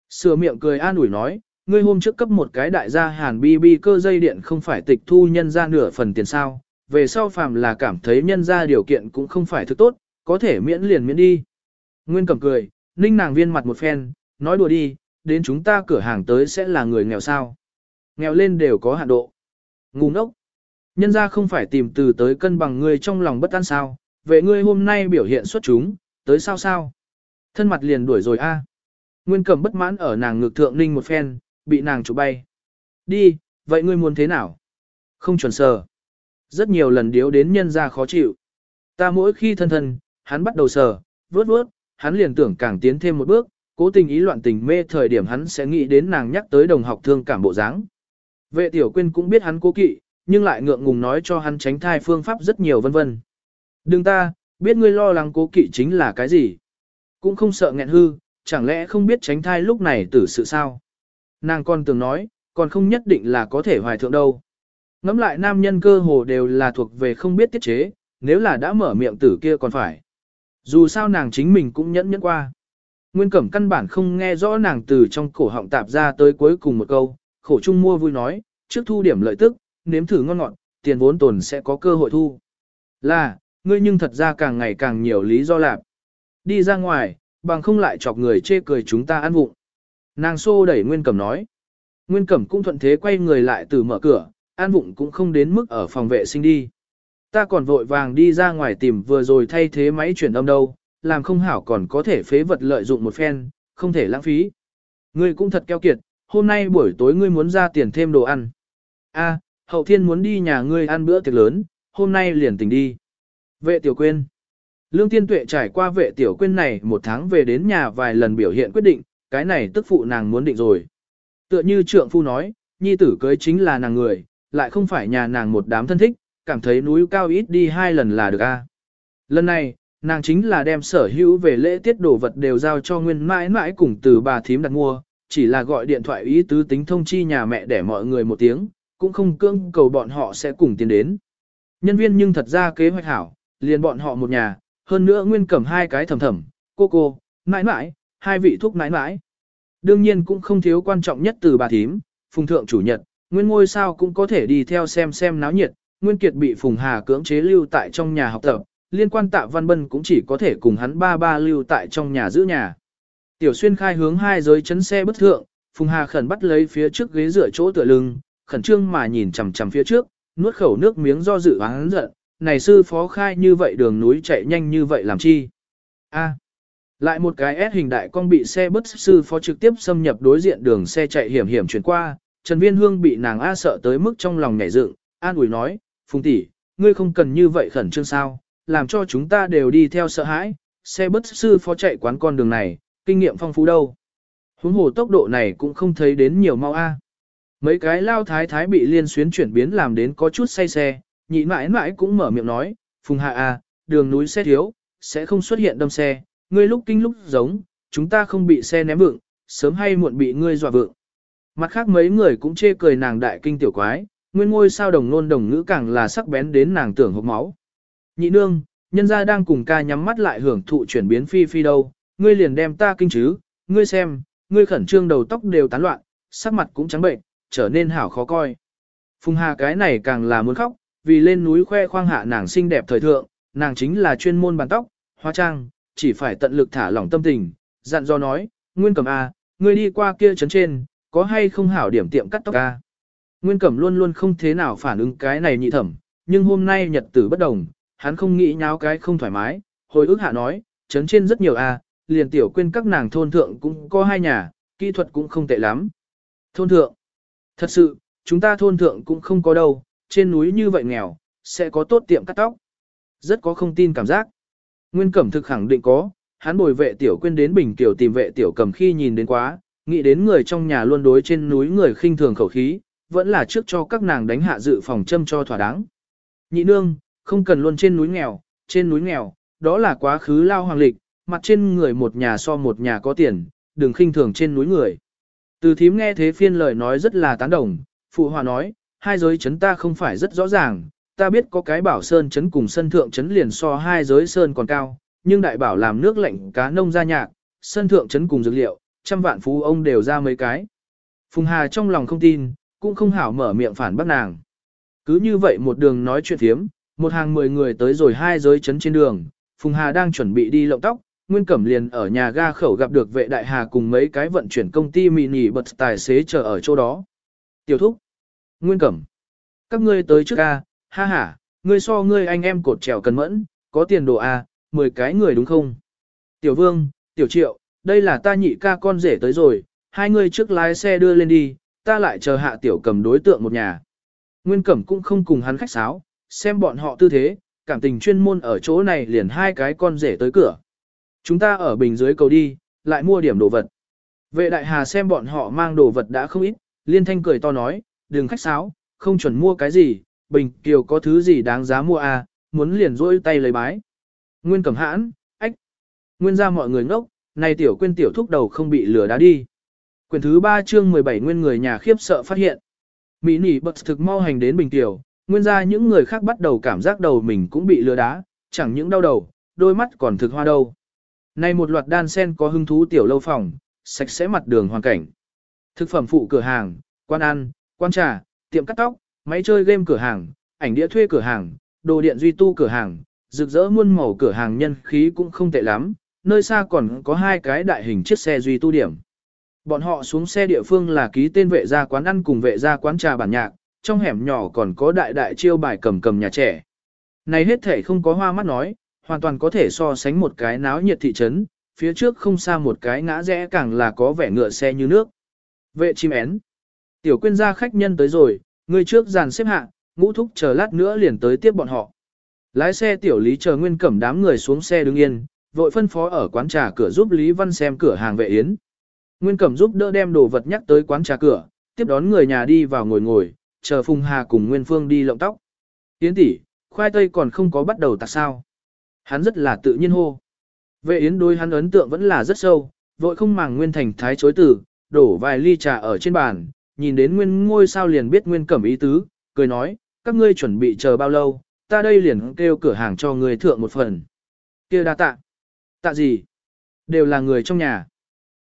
Sửa miệng cười an ủi nói, ngươi hôm trước cấp một cái đại gia hàn bi bi cơ dây điện không phải tịch thu nhân ra nửa phần tiền sao, về sau phàm là cảm thấy nhân ra điều kiện cũng không phải thứ tốt, có thể miễn liền miễn đi. Nguyên cầm cười, ninh nàng viên mặt một phen, nói đùa đi, đến chúng ta cửa hàng tới sẽ là người nghèo sao. Nghèo lên đều có hạn độ. Ngu ngốc. Nhân ra không phải tìm từ tới cân bằng ngươi trong lòng bất an sao, vậy ngươi hôm nay biểu hiện xuất chúng, tới sao sao. Thân mặt liền đuổi rồi a. Nguyên Cẩm bất mãn ở nàng ngược thượng ninh một phen, bị nàng chụp bay. Đi, vậy ngươi muốn thế nào? Không chuẩn sờ. Rất nhiều lần điếu đến nhân ra khó chịu. Ta mỗi khi thân thân, hắn bắt đầu sờ, vớt vớt, hắn liền tưởng càng tiến thêm một bước, cố tình ý loạn tình mê thời điểm hắn sẽ nghĩ đến nàng nhắc tới đồng học thương cảm bộ dáng. Vệ tiểu quyên cũng biết hắn cố kỵ, nhưng lại ngượng ngùng nói cho hắn tránh thai phương pháp rất nhiều vân vân. Đừng ta, biết ngươi lo lắng cố kỵ chính là cái gì. Cũng không sợ nghẹn hư, chẳng lẽ không biết tránh thai lúc này tử sự sao. Nàng còn từng nói, còn không nhất định là có thể hoài thượng đâu. Ngắm lại nam nhân cơ hồ đều là thuộc về không biết tiết chế, nếu là đã mở miệng tử kia còn phải. Dù sao nàng chính mình cũng nhẫn nhẫn qua. Nguyên Cẩm căn bản không nghe rõ nàng từ trong cổ họng tạp ra tới cuối cùng một câu, khổ chung mua vui nói, trước thu điểm lợi tức, nếm thử ngon ngọt, tiền vốn tồn sẽ có cơ hội thu. Là, ngươi nhưng thật ra càng ngày càng nhiều lý do lạp. Đi ra ngoài, bằng không lại chọc người chê cười chúng ta ăn vụng. Nàng xô đẩy Nguyên Cẩm nói. Nguyên Cẩm cũng thuận thế quay người lại từ mở cửa, an vụng cũng không đến mức ở phòng vệ sinh đi. Ta còn vội vàng đi ra ngoài tìm vừa rồi thay thế máy chuyển âm đâu, làm không hảo còn có thể phế vật lợi dụng một phen, không thể lãng phí. Ngươi cũng thật keo kiệt, hôm nay buổi tối ngươi muốn ra tiền thêm đồ ăn. A, hậu thiên muốn đi nhà ngươi ăn bữa tiệc lớn, hôm nay liền tỉnh đi. Vệ tiểu quên. Lương tiên tuệ trải qua vệ tiểu quyên này một tháng về đến nhà vài lần biểu hiện quyết định, cái này tức phụ nàng muốn định rồi. Tựa như trượng phu nói, nhi tử cưới chính là nàng người, lại không phải nhà nàng một đám thân thích, cảm thấy núi cao ít đi hai lần là được a. Lần này, nàng chính là đem sở hữu về lễ tiết đồ vật đều giao cho nguyên mãi mãi cùng từ bà thím đặt mua, chỉ là gọi điện thoại ý tứ tính thông chi nhà mẹ để mọi người một tiếng, cũng không cưỡng cầu bọn họ sẽ cùng tiến đến. Nhân viên nhưng thật ra kế hoạch hảo, liền bọn họ một nhà, hơn nữa nguyên cầm hai cái thầm thầm, cô cô, mãi mãi, hai vị thuốc mãi mãi. Đương nhiên cũng không thiếu quan trọng nhất từ bà thím, phùng thượng chủ nhật, nguyên ngôi sao cũng có thể đi theo xem xem náo nhiệt, nguyên kiệt bị phùng hà cưỡng chế lưu tại trong nhà học tập, liên quan tạ văn bân cũng chỉ có thể cùng hắn ba ba lưu tại trong nhà giữ nhà. Tiểu xuyên khai hướng hai giới chấn xe bất thượng, phùng hà khẩn bắt lấy phía trước ghế dựa chỗ tựa lưng, khẩn trương mà nhìn chằm chằm phía trước, nuốt khẩu nước miếng do dự hắn giận, này sư phó khai như vậy đường núi chạy nhanh như vậy làm chi. A. Lại một cái S hình đại con bị xe bất sư phó trực tiếp xâm nhập đối diện đường xe chạy hiểm hiểm chuyển qua, Trần Viên Hương bị nàng A sợ tới mức trong lòng nhảy dựng, an ủi nói, Phùng tỷ, ngươi không cần như vậy khẩn trương sao, làm cho chúng ta đều đi theo sợ hãi, xe bất sư phó chạy quán con đường này, kinh nghiệm phong phú đâu. Huống hồ tốc độ này cũng không thấy đến nhiều mau A. Mấy cái lao thái thái bị liên xuyến chuyển biến làm đến có chút say xe, nhị mãi mãi cũng mở miệng nói, Phùng hạ à, đường núi xe thiếu, sẽ không xuất hiện đâm xe, ngươi lúc kinh lúc giống, chúng ta không bị xe ném vượng, sớm hay muộn bị ngươi dọa vượng. Mặt khác mấy người cũng chê cười nàng đại kinh tiểu quái, nguyên ngôi sao đồng nôn đồng ngữ càng là sắc bén đến nàng tưởng hộc máu. Nhị nương, nhân gia đang cùng ca nhắm mắt lại hưởng thụ chuyển biến phi phi đâu, ngươi liền đem ta kinh chứ, ngươi xem, ngươi khẩn trương đầu tóc đều tán loạn, sắc mặt cũng trắng bệnh, trở nên hảo khó coi. Phùng Hà cái này càng là muốn khóc, vì lên núi khoe khoang hạ nàng xinh đẹp thời thượng, nàng chính là chuyên môn bàn tóc, hóa trang, chỉ phải tận lực thả lỏng tâm tình, dặn do nói, Nguyên Cẩm A, ngươi đi qua kia trấn trên, có hay không hảo điểm tiệm cắt tóc A. Nguyên Cẩm luôn luôn không thế nào phản ứng cái này nhị thẩm, nhưng hôm nay nhật tử bất đồng, hắn không nghĩ nháo cái không thoải mái, hồi ức hạ nói, trấn trên rất nhiều A, liền tiểu quên các nàng thôn thượng cũng có hai nhà, kỹ thuật cũng không tệ lắm. Thôn thượng, thật sự, chúng ta thôn thượng cũng không có đâu, trên núi như vậy nghèo, sẽ có tốt tiệm cắt tóc. Rất có không tin cảm giác. Nguyên Cẩm thực khẳng định có, hắn bồi vệ tiểu quên đến Bình Tiểu tìm vệ tiểu cầm khi nhìn đến quá, nghĩ đến người trong nhà luôn đối trên núi người khinh thường khẩu khí, vẫn là trước cho các nàng đánh hạ dự phòng châm cho thỏa đáng. Nhị nương, không cần luôn trên núi nghèo, trên núi nghèo, đó là quá khứ lao hoàng lịch, mặt trên người một nhà so một nhà có tiền, đừng khinh thường trên núi người. Từ thím nghe thế phiên lời nói rất là tán đồng, phụ hòa nói, hai giới chấn ta không phải rất rõ ràng, ta biết có cái bảo sơn chấn cùng sân thượng chấn liền so hai giới sơn còn cao, nhưng đại bảo làm nước lạnh cá nông ra nhạc, sân thượng chấn cùng dược liệu, trăm vạn phú ông đều ra mấy cái. Phùng Hà trong lòng không tin, cũng không hảo mở miệng phản bác nàng. Cứ như vậy một đường nói chuyện thiếm, một hàng mười người tới rồi hai giới chấn trên đường, Phùng Hà đang chuẩn bị đi lộng tóc, Nguyên Cẩm liền ở nhà ga khẩu gặp được vệ đại hà cùng mấy cái vận chuyển công ty mini bật tài xế chờ ở chỗ đó. Tiểu thúc. Nguyên Cẩm. Các ngươi tới trước A, ha ha, ngươi so ngươi anh em cột trèo cần mẫn, có tiền đồ a, à, 10 cái người đúng không? Tiểu Vương, Tiểu Triệu, đây là ta nhị ca con rể tới rồi, hai người trước lái xe đưa lên đi, ta lại chờ hạ Tiểu Cầm đối tượng một nhà. Nguyên Cẩm cũng không cùng hắn khách sáo, xem bọn họ tư thế, cảm tình chuyên môn ở chỗ này liền hai cái con rể tới cửa. Chúng ta ở bình dưới cầu đi, lại mua điểm đồ vật. Vệ đại hà xem bọn họ mang đồ vật đã không ít, liên thanh cười to nói, đừng khách sáo, không chuẩn mua cái gì, Bình Kiều có thứ gì đáng giá mua à, muốn liền rỗi tay lấy bái. Nguyên cẩm hãn, ách. Nguyên ra mọi người ngốc, này tiểu quên tiểu thúc đầu không bị lừa đá đi. Quyển thứ 3 chương 17 nguyên người nhà khiếp sợ phát hiện. Mỹ nỉ bật thực mau hành đến bình tiểu, nguyên ra những người khác bắt đầu cảm giác đầu mình cũng bị lừa đá, chẳng những đau đầu, đôi mắt còn thực hoa đâu. Này một loạt đan sen có hứng thú tiểu lâu phòng, sạch sẽ mặt đường hoàn cảnh. Thực phẩm phụ cửa hàng, quan ăn, quán trà, tiệm cắt tóc, máy chơi game cửa hàng, ảnh đĩa thuê cửa hàng, đồ điện duy tu cửa hàng, rực rỡ muôn màu cửa hàng nhân khí cũng không tệ lắm, nơi xa còn có hai cái đại hình chiếc xe duy tu điểm. Bọn họ xuống xe địa phương là ký tên vệ gia quán ăn cùng vệ gia quán trà bản nhạc, trong hẻm nhỏ còn có đại đại chiêu bài cầm cầm nhà trẻ. Này hết thể không có hoa mắt nói, hoàn toàn có thể so sánh một cái náo nhiệt thị trấn, phía trước không xa một cái ngã rẽ càng là có vẻ ngựa xe như nước. Vệ chim én. Tiểu quyên gia khách nhân tới rồi, người trước dàn xếp hạ, ngũ thúc chờ lát nữa liền tới tiếp bọn họ. Lái xe tiểu lý chờ nguyên cẩm đám người xuống xe đứng yên, vội phân phó ở quán trà cửa giúp Lý Văn xem cửa hàng vệ yến. Nguyên cẩm giúp đỡ đem đồ vật nhắc tới quán trà cửa, tiếp đón người nhà đi vào ngồi ngồi, chờ Phùng Hà cùng Nguyên Phương đi lộng tóc. Yến tỷ, khoai tây còn không có bắt đầu tạc sao. Hắn rất là tự nhiên hô. Vệ yến đôi hắn ấn tượng vẫn là rất sâu, vội không màng Nguyên Thành Thái chối từ, đổ vài ly trà ở trên bàn, nhìn đến Nguyên ngôi sao liền biết Nguyên cẩm ý tứ, cười nói, các ngươi chuẩn bị chờ bao lâu, ta đây liền kêu cửa hàng cho người thượng một phần. kia đa tạ. Tạ gì? Đều là người trong nhà.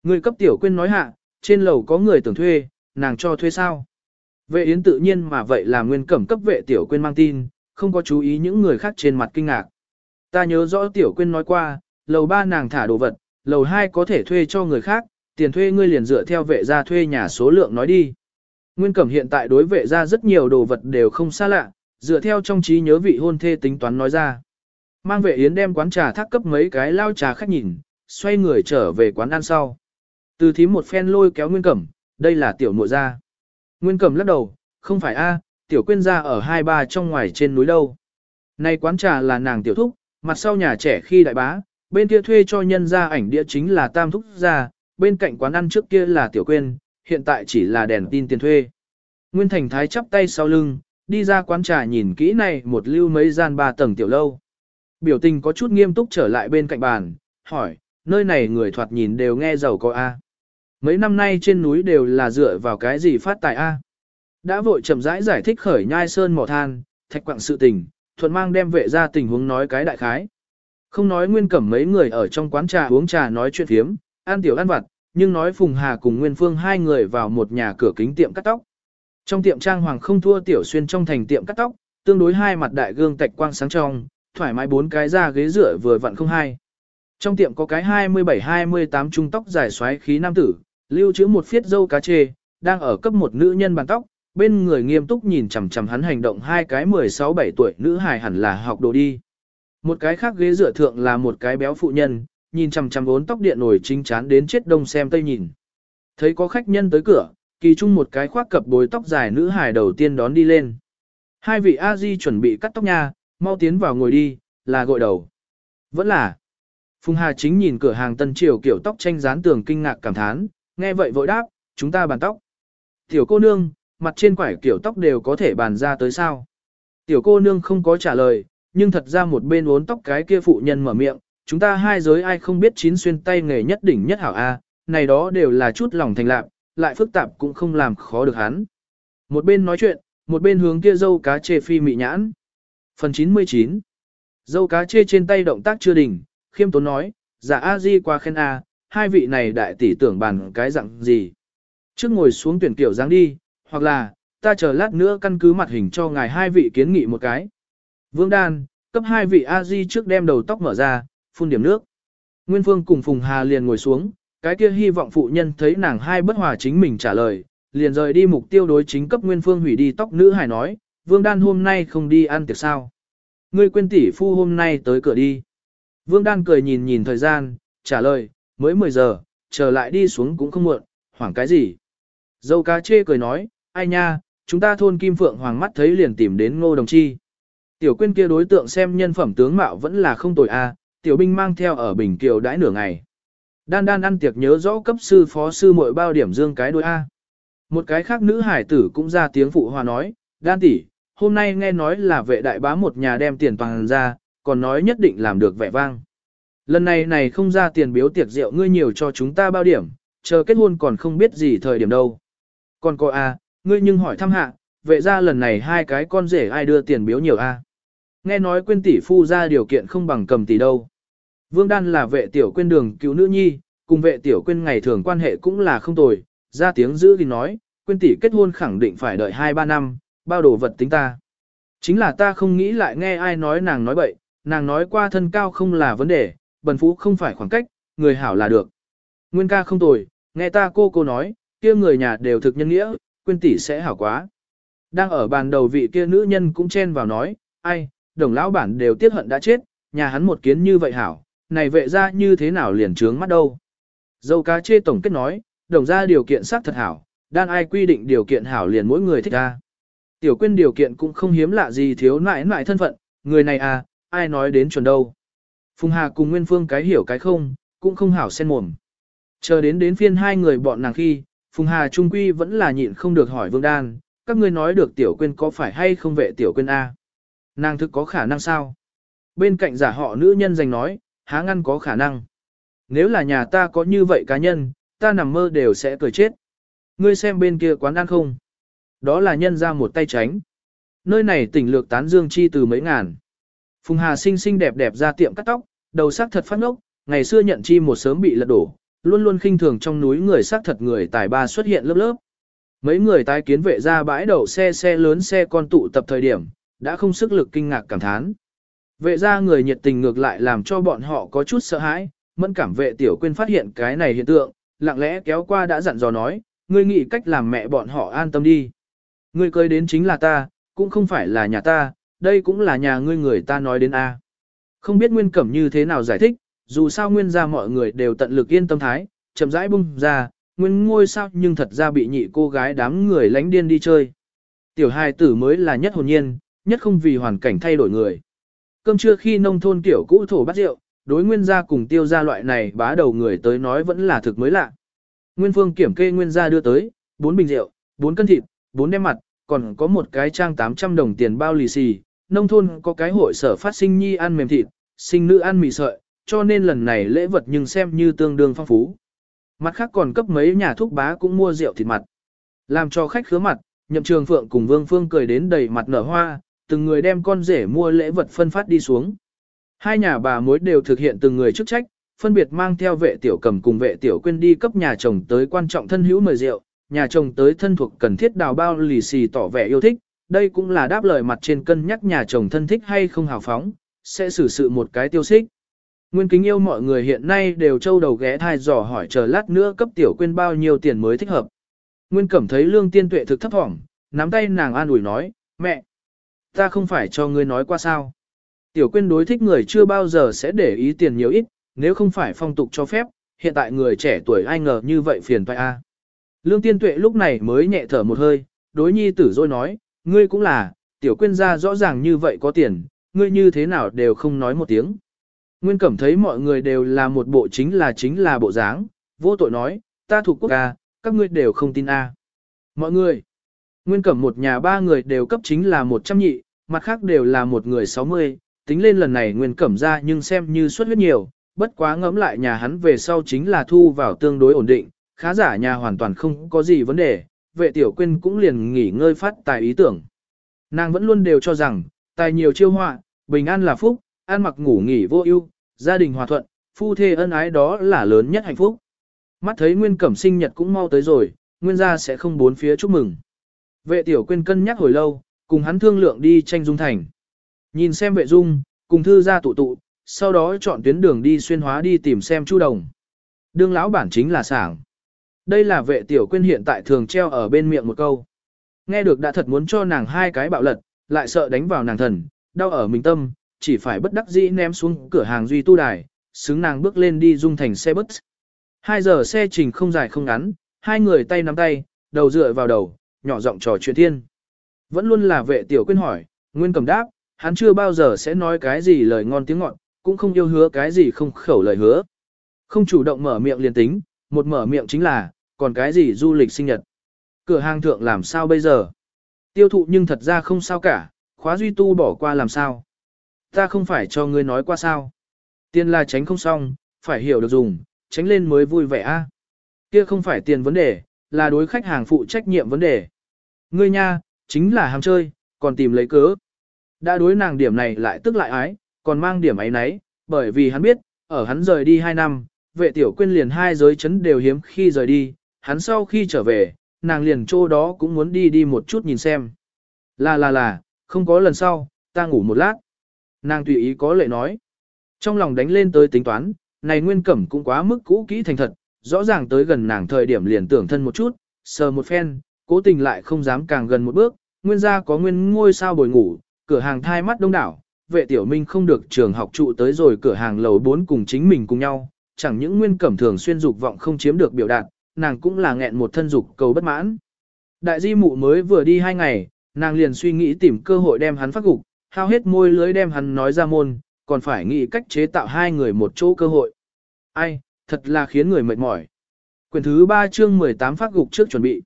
Người cấp tiểu quên nói hạ, trên lầu có người tưởng thuê, nàng cho thuê sao? Vệ yến tự nhiên mà vậy là nguyên cẩm cấp vệ tiểu quên mang tin, không có chú ý những người khác trên mặt kinh ngạc. Ta nhớ rõ tiểu quên nói qua, lầu ba nàng thả đồ vật, lầu hai có thể thuê cho người khác, tiền thuê ngươi liền dựa theo vệ gia thuê nhà số lượng nói đi. Nguyên cẩm hiện tại đối vệ ra rất nhiều đồ vật đều không xa lạ, dựa theo trong trí nhớ vị hôn thê tính toán nói ra. Mang vệ yến đem quán trà thác cấp mấy cái lao trà khách nhìn, xoay người trở về quán ăn sau. Từ thím một phen lôi kéo Nguyên Cẩm, đây là tiểu muội gia. Nguyên Cẩm lắc đầu, không phải a, tiểu quyên gia ở hai ba trong ngoài trên núi đâu. Này quán trà là nàng tiểu thúc, mặt sau nhà trẻ khi đại bá, bên kia thuê cho nhân gia ảnh địa chính là tam thúc gia, bên cạnh quán ăn trước kia là tiểu quyên, hiện tại chỉ là đèn tin tiền thuê. Nguyên Thành Thái chắp tay sau lưng, đi ra quán trà nhìn kỹ này một lưu mấy gian ba tầng tiểu lâu. Biểu tình có chút nghiêm túc trở lại bên cạnh bàn, hỏi, nơi này người thoạt nhìn đều nghe giàu có A. Mấy năm nay trên núi đều là dựa vào cái gì phát tài A. Đã vội chậm rãi giải thích khởi nhai sơn mỏ than, thạch quặng sự tình, thuận mang đem vệ ra tình huống nói cái đại khái. Không nói nguyên cẩm mấy người ở trong quán trà uống trà nói chuyện phiếm, ăn tiểu ăn vặt, nhưng nói Phùng Hà cùng Nguyên Phương hai người vào một nhà cửa kính tiệm cắt tóc. Trong tiệm trang hoàng không thua tiểu xuyên trong thành tiệm cắt tóc, tương đối hai mặt đại gương tạch quang sáng trong, thoải mái bốn cái ra ghế rửa vừa vặn không hai. Trong tiệm có cái 27-28 trung tóc dài xoáy khí nam tử, lưu trữ một phiết dâu cá chê, đang ở cấp một nữ nhân bàn tóc, bên người nghiêm túc nhìn chằm chằm hắn hành động hai cái 16-17 tuổi nữ hài hẳn là học đồ đi. Một cái khác ghế rửa thượng là một cái béo phụ nhân, nhìn chằm chằm bốn tóc điện nổi chính chán đến chết đông xem tây nhìn. Thấy có khách nhân tới cửa, kỳ trung một cái khoác cập bối tóc dài nữ hài đầu tiên đón đi lên. Hai vị a di chuẩn bị cắt tóc nha, mau tiến vào ngồi đi, là gội đầu. Vẫn là. Phùng Hà chính nhìn cửa hàng tân triều kiểu tóc tranh dán tường kinh ngạc cảm thán, nghe vậy vội đáp, chúng ta bàn tóc. Tiểu cô nương, mặt trên quải kiểu tóc đều có thể bàn ra tới sao. Tiểu cô nương không có trả lời, nhưng thật ra một bên uốn tóc cái kia phụ nhân mở miệng, chúng ta hai giới ai không biết chín xuyên tay nghề nhất đỉnh nhất hảo A, này đó đều là chút lòng thành lạc, lại phức tạp cũng không làm khó được hắn. Một bên nói chuyện, một bên hướng kia dâu cá chê phi mị nhãn. Phần 99 Dâu cá chê trên tay động tác chưa đỉnh, khiêm tốn nói, giả a di qua khen a, hai vị này đại tỷ tưởng bàn cái dạng gì. Trước ngồi xuống tuyển kiểu dáng đi, hoặc là, ta chờ lát nữa căn cứ mặt hình cho ngài hai vị kiến nghị một cái. Vương Đan, cấp hai vị a di trước đem đầu tóc mở ra, phun điểm nước. Nguyên Phương cùng Phùng Hà liền ngồi xuống, cái kia hy vọng phụ nhân thấy nàng hai bất hòa chính mình trả lời, liền rời đi mục tiêu đối chính cấp Nguyên Phương hủy đi tóc nữ hài nói, Vương Đan hôm nay không đi ăn tiệc sao. Ngươi quên tỷ phu hôm nay tới cửa đi. Vương Đan cười nhìn nhìn thời gian, trả lời, mới 10 giờ, trở lại đi xuống cũng không muộn, hoảng cái gì. Dâu cá chê cười nói, ai nha, chúng ta thôn Kim Phượng Hoàng mắt thấy liền tìm đến ngô đồng chi. Tiểu quyên kia đối tượng xem nhân phẩm tướng mạo vẫn là không tồi a, tiểu binh mang theo ở Bình Kiều đãi nửa ngày. Đan đan ăn tiệc nhớ rõ cấp sư phó sư muội bao điểm dương cái đôi A. Một cái khác nữ hải tử cũng ra tiếng phụ hòa nói, đan tỷ, hôm nay nghe nói là vệ đại bá một nhà đem tiền toàn ra, còn nói nhất định làm được vẻ vang. Lần này này không ra tiền biếu tiệc rượu ngươi nhiều cho chúng ta bao điểm, chờ kết hôn còn không biết gì thời điểm đâu. Còn cô a, ngươi nhưng hỏi thăm hạ, vệ ra lần này hai cái con rể ai đưa tiền biếu nhiều a? Nghe nói quên tỷ phu ra điều kiện không bằng cầm tỷ đâu. Vương Đan là vệ tiểu quên đường cứu nữ nhi, cùng vệ tiểu quên ngày thường quan hệ cũng là không tồi, ra tiếng giữ thì nói, quên tỷ kết hôn khẳng định phải đợi 2-3 năm, bao đồ vật tính ta. Chính là ta không nghĩ lại nghe ai nói nàng nói bậy, nàng nói qua thân cao không là vấn đề, bần phú không phải khoảng cách, người hảo là được. Nguyên ca không tồi, nghe ta cô cô nói, kia người nhà đều thực nhân nghĩa, quên tỷ sẽ hảo quá. Đang ở bàn đầu vị kia nữ nhân cũng chen vào nói, ai, đồng lão bản đều tiếc hận đã chết, nhà hắn một kiến như vậy hảo, này vệ ra như thế nào liền trướng mắt đâu. Dâu cá chê tổng kết nói, đồng ra điều kiện xác thật hảo, đan ai quy định điều kiện hảo liền mỗi người thích ra. Tiểu quyên điều kiện cũng không hiếm lạ gì thiếu nại nại thân phận, người này à, ai nói đến chuẩn đâu. Phùng Hà cùng Nguyên Phương cái hiểu cái không, cũng không hảo sen mồm. Chờ đến đến phiên hai người bọn nàng khi, Phùng Hà Trung Quy vẫn là nhịn không được hỏi Vương Đan, các ngươi nói được Tiểu Quyên có phải hay không vệ Tiểu Quyên A. Nàng thực có khả năng sao? Bên cạnh giả họ nữ nhân giành nói, há ngăn có khả năng. Nếu là nhà ta có như vậy cá nhân, ta nằm mơ đều sẽ cười chết. Ngươi xem bên kia quán ăn không? Đó là nhân ra một tay tránh. Nơi này tỉnh lược tán dương chi từ mấy ngàn. Phùng Hà xinh xinh đẹp đẹp ra tiệm cắt tóc, đầu sắc thật phát ngốc, ngày xưa nhận chi một sớm bị lật đổ, luôn luôn khinh thường trong núi người sắc thật người tài ba xuất hiện lớp lớp. Mấy người tái kiến vệ ra bãi đậu xe xe lớn xe con tụ tập thời điểm, đã không sức lực kinh ngạc cảm thán. Vệ ra người nhiệt tình ngược lại làm cho bọn họ có chút sợ hãi, mẫn cảm vệ tiểu quên phát hiện cái này hiện tượng, lặng lẽ kéo qua đã dặn dò nói, ngươi nghĩ cách làm mẹ bọn họ an tâm đi. Ngươi cưới đến chính là ta, cũng không phải là nhà ta, đây cũng là nhà ngươi người ta nói đến A. Không biết Nguyên Cẩm như thế nào giải thích, dù sao Nguyên ra mọi người đều tận lực yên tâm thái, chậm rãi bung ra, Nguyên ngôi sao nhưng thật ra bị nhị cô gái đám người lánh điên đi chơi. Tiểu hài tử mới là nhất hồn nhiên, nhất không vì hoàn cảnh thay đổi người. Cơm trưa khi nông thôn tiểu cũ thổ bắt rượu, đối nguyên gia cùng tiêu gia loại này bá đầu người tới nói vẫn là thực mới lạ. Nguyên phương kiểm kê nguyên gia đưa tới, 4 bình rượu, 4 cân thịt, 4 đem mặt, còn có một cái trang 800 đồng tiền bao lì xì, nông thôn có cái hội sở phát sinh nhi ăn mềm thịt, sinh nữ ăn mì sợi, cho nên lần này lễ vật nhưng xem như tương đương phong phú. Mặt khác còn cấp mấy nhà thuốc bá cũng mua rượu thịt mặt. Làm cho khách khứa mặt, nhậm trường phượng cùng vương phương cười đến đầy mặt nở hoa, từng người đem con rể mua lễ vật phân phát đi xuống. Hai nhà bà mối đều thực hiện từng người chức trách, phân biệt mang theo vệ tiểu cầm cùng vệ tiểu quên đi cấp nhà chồng tới quan trọng thân hữu mời rượu, nhà chồng tới thân thuộc cần thiết đào bao lì xì tỏ vẻ yêu thích, đây cũng là đáp lời mặt trên cân nhắc nhà chồng thân thích hay không hào phóng, sẽ xử sự một cái tiêu xích. Nguyên kính yêu mọi người hiện nay đều trâu đầu ghé thai dò hỏi chờ lát nữa cấp tiểu quên bao nhiêu tiền mới thích hợp. Nguyên cẩm thấy lương tiên tuệ thực thấp thỏm, nắm tay nàng an ủi nói, mẹ, ta không phải cho ngươi nói qua sao. Tiểu quyên đối thích người chưa bao giờ sẽ để ý tiền nhiều ít, nếu không phải phong tục cho phép, hiện tại người trẻ tuổi ai ngờ như vậy phiền phải a. Lương tiên tuệ lúc này mới nhẹ thở một hơi, đối nhi tử rồi nói, ngươi cũng là, tiểu quyên ra rõ ràng như vậy có tiền, ngươi như thế nào đều không nói một tiếng. Nguyên cẩm thấy mọi người đều là một bộ chính là chính là bộ dáng, vô tội nói, ta thuộc quốc ca, các ngươi đều không tin a. Mọi người, Nguyên cẩm một nhà ba người đều cấp chính là một trăm nhị, mặt khác đều là một người sáu mươi, tính lên lần này Nguyên cẩm ra nhưng xem như suất huyết nhiều, bất quá ngẫm lại nhà hắn về sau chính là thu vào tương đối ổn định, khá giả nhà hoàn toàn không có gì vấn đề, vệ tiểu quyên cũng liền nghỉ ngơi phát tài ý tưởng. Nàng vẫn luôn đều cho rằng, tài nhiều chiêu họa, bình an là phúc, an mặc ngủ nghỉ vô ưu, gia đình hòa thuận, phu thê ân ái đó là lớn nhất hạnh phúc. Mắt thấy Nguyên Cẩm sinh nhật cũng mau tới rồi, Nguyên gia sẽ không bốn phía chúc mừng. Vệ tiểu quyên cân nhắc hồi lâu, cùng hắn thương lượng đi tranh dung thành. Nhìn xem vệ dung, cùng thư gia tụ tụ, sau đó chọn tuyến đường đi xuyên hóa đi tìm xem chu đồng. Đương lão bản chính là sảng. Đây là vệ tiểu quyên hiện tại thường treo ở bên miệng một câu. Nghe được đã thật muốn cho nàng hai cái bạo lật, lại sợ đánh vào nàng thần, đau ở mình tâm, chỉ phải bất đắc dĩ ném xuống cửa hàng duy tu đài, xứng nàng bước lên đi dung thành xe bus. Hai giờ xe trình không dài không ngắn, hai người tay nắm tay, đầu dựa vào đầu, nhỏ giọng trò chuyện thiên. Vẫn luôn là vệ tiểu quyên hỏi, nguyên cầm đáp, hắn chưa bao giờ sẽ nói cái gì lời ngon tiếng ngọt, cũng không yêu hứa cái gì không khẩu lời hứa. Không chủ động mở miệng liền tính, một mở miệng chính là, còn cái gì du lịch sinh nhật. Cửa hàng thượng làm sao bây giờ? Tiêu thụ nhưng thật ra không sao cả, khóa duy tu bỏ qua làm sao? Ta không phải cho ngươi nói qua sao. Tiền là tránh không xong, phải hiểu được dùng, tránh lên mới vui vẻ a. Kia không phải tiền vấn đề, là đối khách hàng phụ trách nhiệm vấn đề. Ngươi nha, chính là ham chơi, còn tìm lấy cớ. Đã đối nàng điểm này lại tức lại ái, còn mang điểm ấy nấy, bởi vì hắn biết, ở hắn rời đi 2 năm, vệ tiểu quyên liền hai giới chấn đều hiếm khi rời đi, hắn sau khi trở về, nàng liền chỗ đó cũng muốn đi đi một chút nhìn xem. Là là là, không có lần sau, ta ngủ một lát. Nàng tùy ý có lệ nói. Trong lòng đánh lên tới tính toán, này nguyên cẩm cũng quá mức cũ kỹ thành thật, rõ ràng tới gần nàng thời điểm liền tưởng thân một chút, sờ một phen, cố tình lại không dám càng gần một bước, nguyên gia có nguyên ngôi sao bồi ngủ, cửa hàng thai mắt đông đảo, vệ tiểu minh không được trường học trụ tới rồi cửa hàng lầu 4 cùng chính mình cùng nhau, chẳng những nguyên cẩm thường xuyên dục vọng không chiếm được biểu đạt, nàng cũng là nghẹn một thân dục cầu bất mãn. Đại di mụ mới vừa đi hai ngày, nàng liền suy nghĩ tìm cơ hội đem hắn phát gục, hao hết môi lưới đem hắn nói ra môn, còn phải nghĩ cách chế tạo hai người một chỗ cơ hội. Ai, thật là khiến người mệt mỏi. Quyền thứ 3 chương 18 phát gục trước chuẩn bị.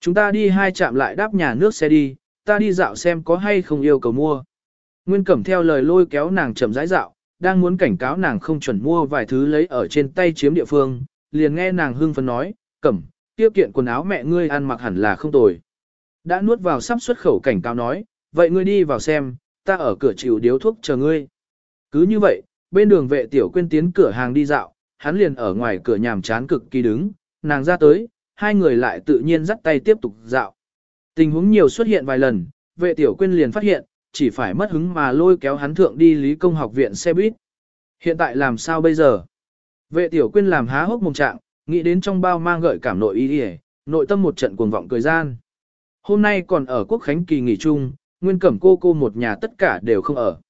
Chúng ta đi hai chạm lại đáp nhà nước xe đi, ta đi dạo xem có hay không yêu cầu mua. Nguyên Cẩm theo lời lôi kéo nàng chậm rãi dạo, đang muốn cảnh cáo nàng không chuẩn mua vài thứ lấy ở trên tay chiếm địa phương, liền nghe nàng hưng phấn nói, Cẩm, tiêu kiện quần áo mẹ ngươi ăn mặc hẳn là không tồi. Đã nuốt vào sắp xuất khẩu cảnh cáo nói, vậy ngươi đi vào xem, ta ở cửa chịu điếu thuốc chờ ngươi. Cứ như vậy, bên đường vệ tiểu quên tiến cửa hàng đi dạo, hắn liền ở ngoài cửa nhàm chán cực kỳ đứng, nàng ra tới, hai người lại tự nhiên dắt tay tiếp tục dạo. Tình huống nhiều xuất hiện vài lần, vệ tiểu quyên liền phát hiện, chỉ phải mất hứng mà lôi kéo hắn thượng đi lý công học viện xe buýt. Hiện tại làm sao bây giờ? Vệ tiểu quyên làm há hốc mồm trạng, nghĩ đến trong bao mang gợi cảm nội ý hề, nội tâm một trận cuồng vọng cười gian. Hôm nay còn ở quốc khánh kỳ nghỉ chung, nguyên cẩm cô cô một nhà tất cả đều không ở.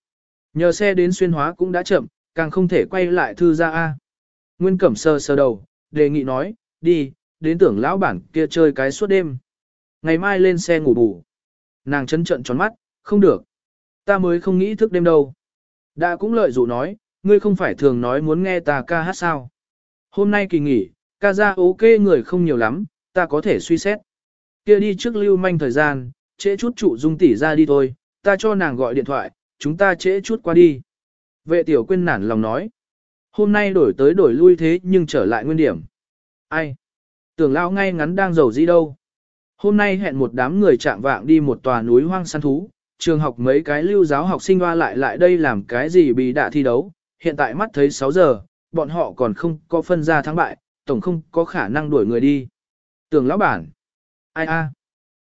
Nhờ xe đến xuyên hóa cũng đã chậm, càng không thể quay lại thư ra A. Nguyên cẩm sơ sơ đầu, đề nghị nói, đi, đến tưởng lão bản kia chơi cái suốt đêm. Ngày mai lên xe ngủ bù. Nàng chấn trận tròn mắt, không được. Ta mới không nghĩ thức đêm đâu. Đã cũng lợi dụ nói, ngươi không phải thường nói muốn nghe ta ca hát sao. Hôm nay kỳ nghỉ, ca ra ok người không nhiều lắm, ta có thể suy xét. Kia đi trước lưu manh thời gian, trễ chút trụ dung tỷ ra đi thôi, ta cho nàng gọi điện thoại, chúng ta trễ chút qua đi. Vệ tiểu quyên nản lòng nói. Hôm nay đổi tới đổi lui thế nhưng trở lại nguyên điểm. Ai? Tưởng lao ngay ngắn đang giàu gì đâu. Hôm nay hẹn một đám người chạm vạng đi một tòa núi hoang săn thú, trường học mấy cái lưu giáo học sinh hoa lại lại đây làm cái gì bị đạ thi đấu, hiện tại mắt thấy 6 giờ, bọn họ còn không có phân ra thắng bại, tổng không có khả năng đuổi người đi. Tưởng lão bản, ai a,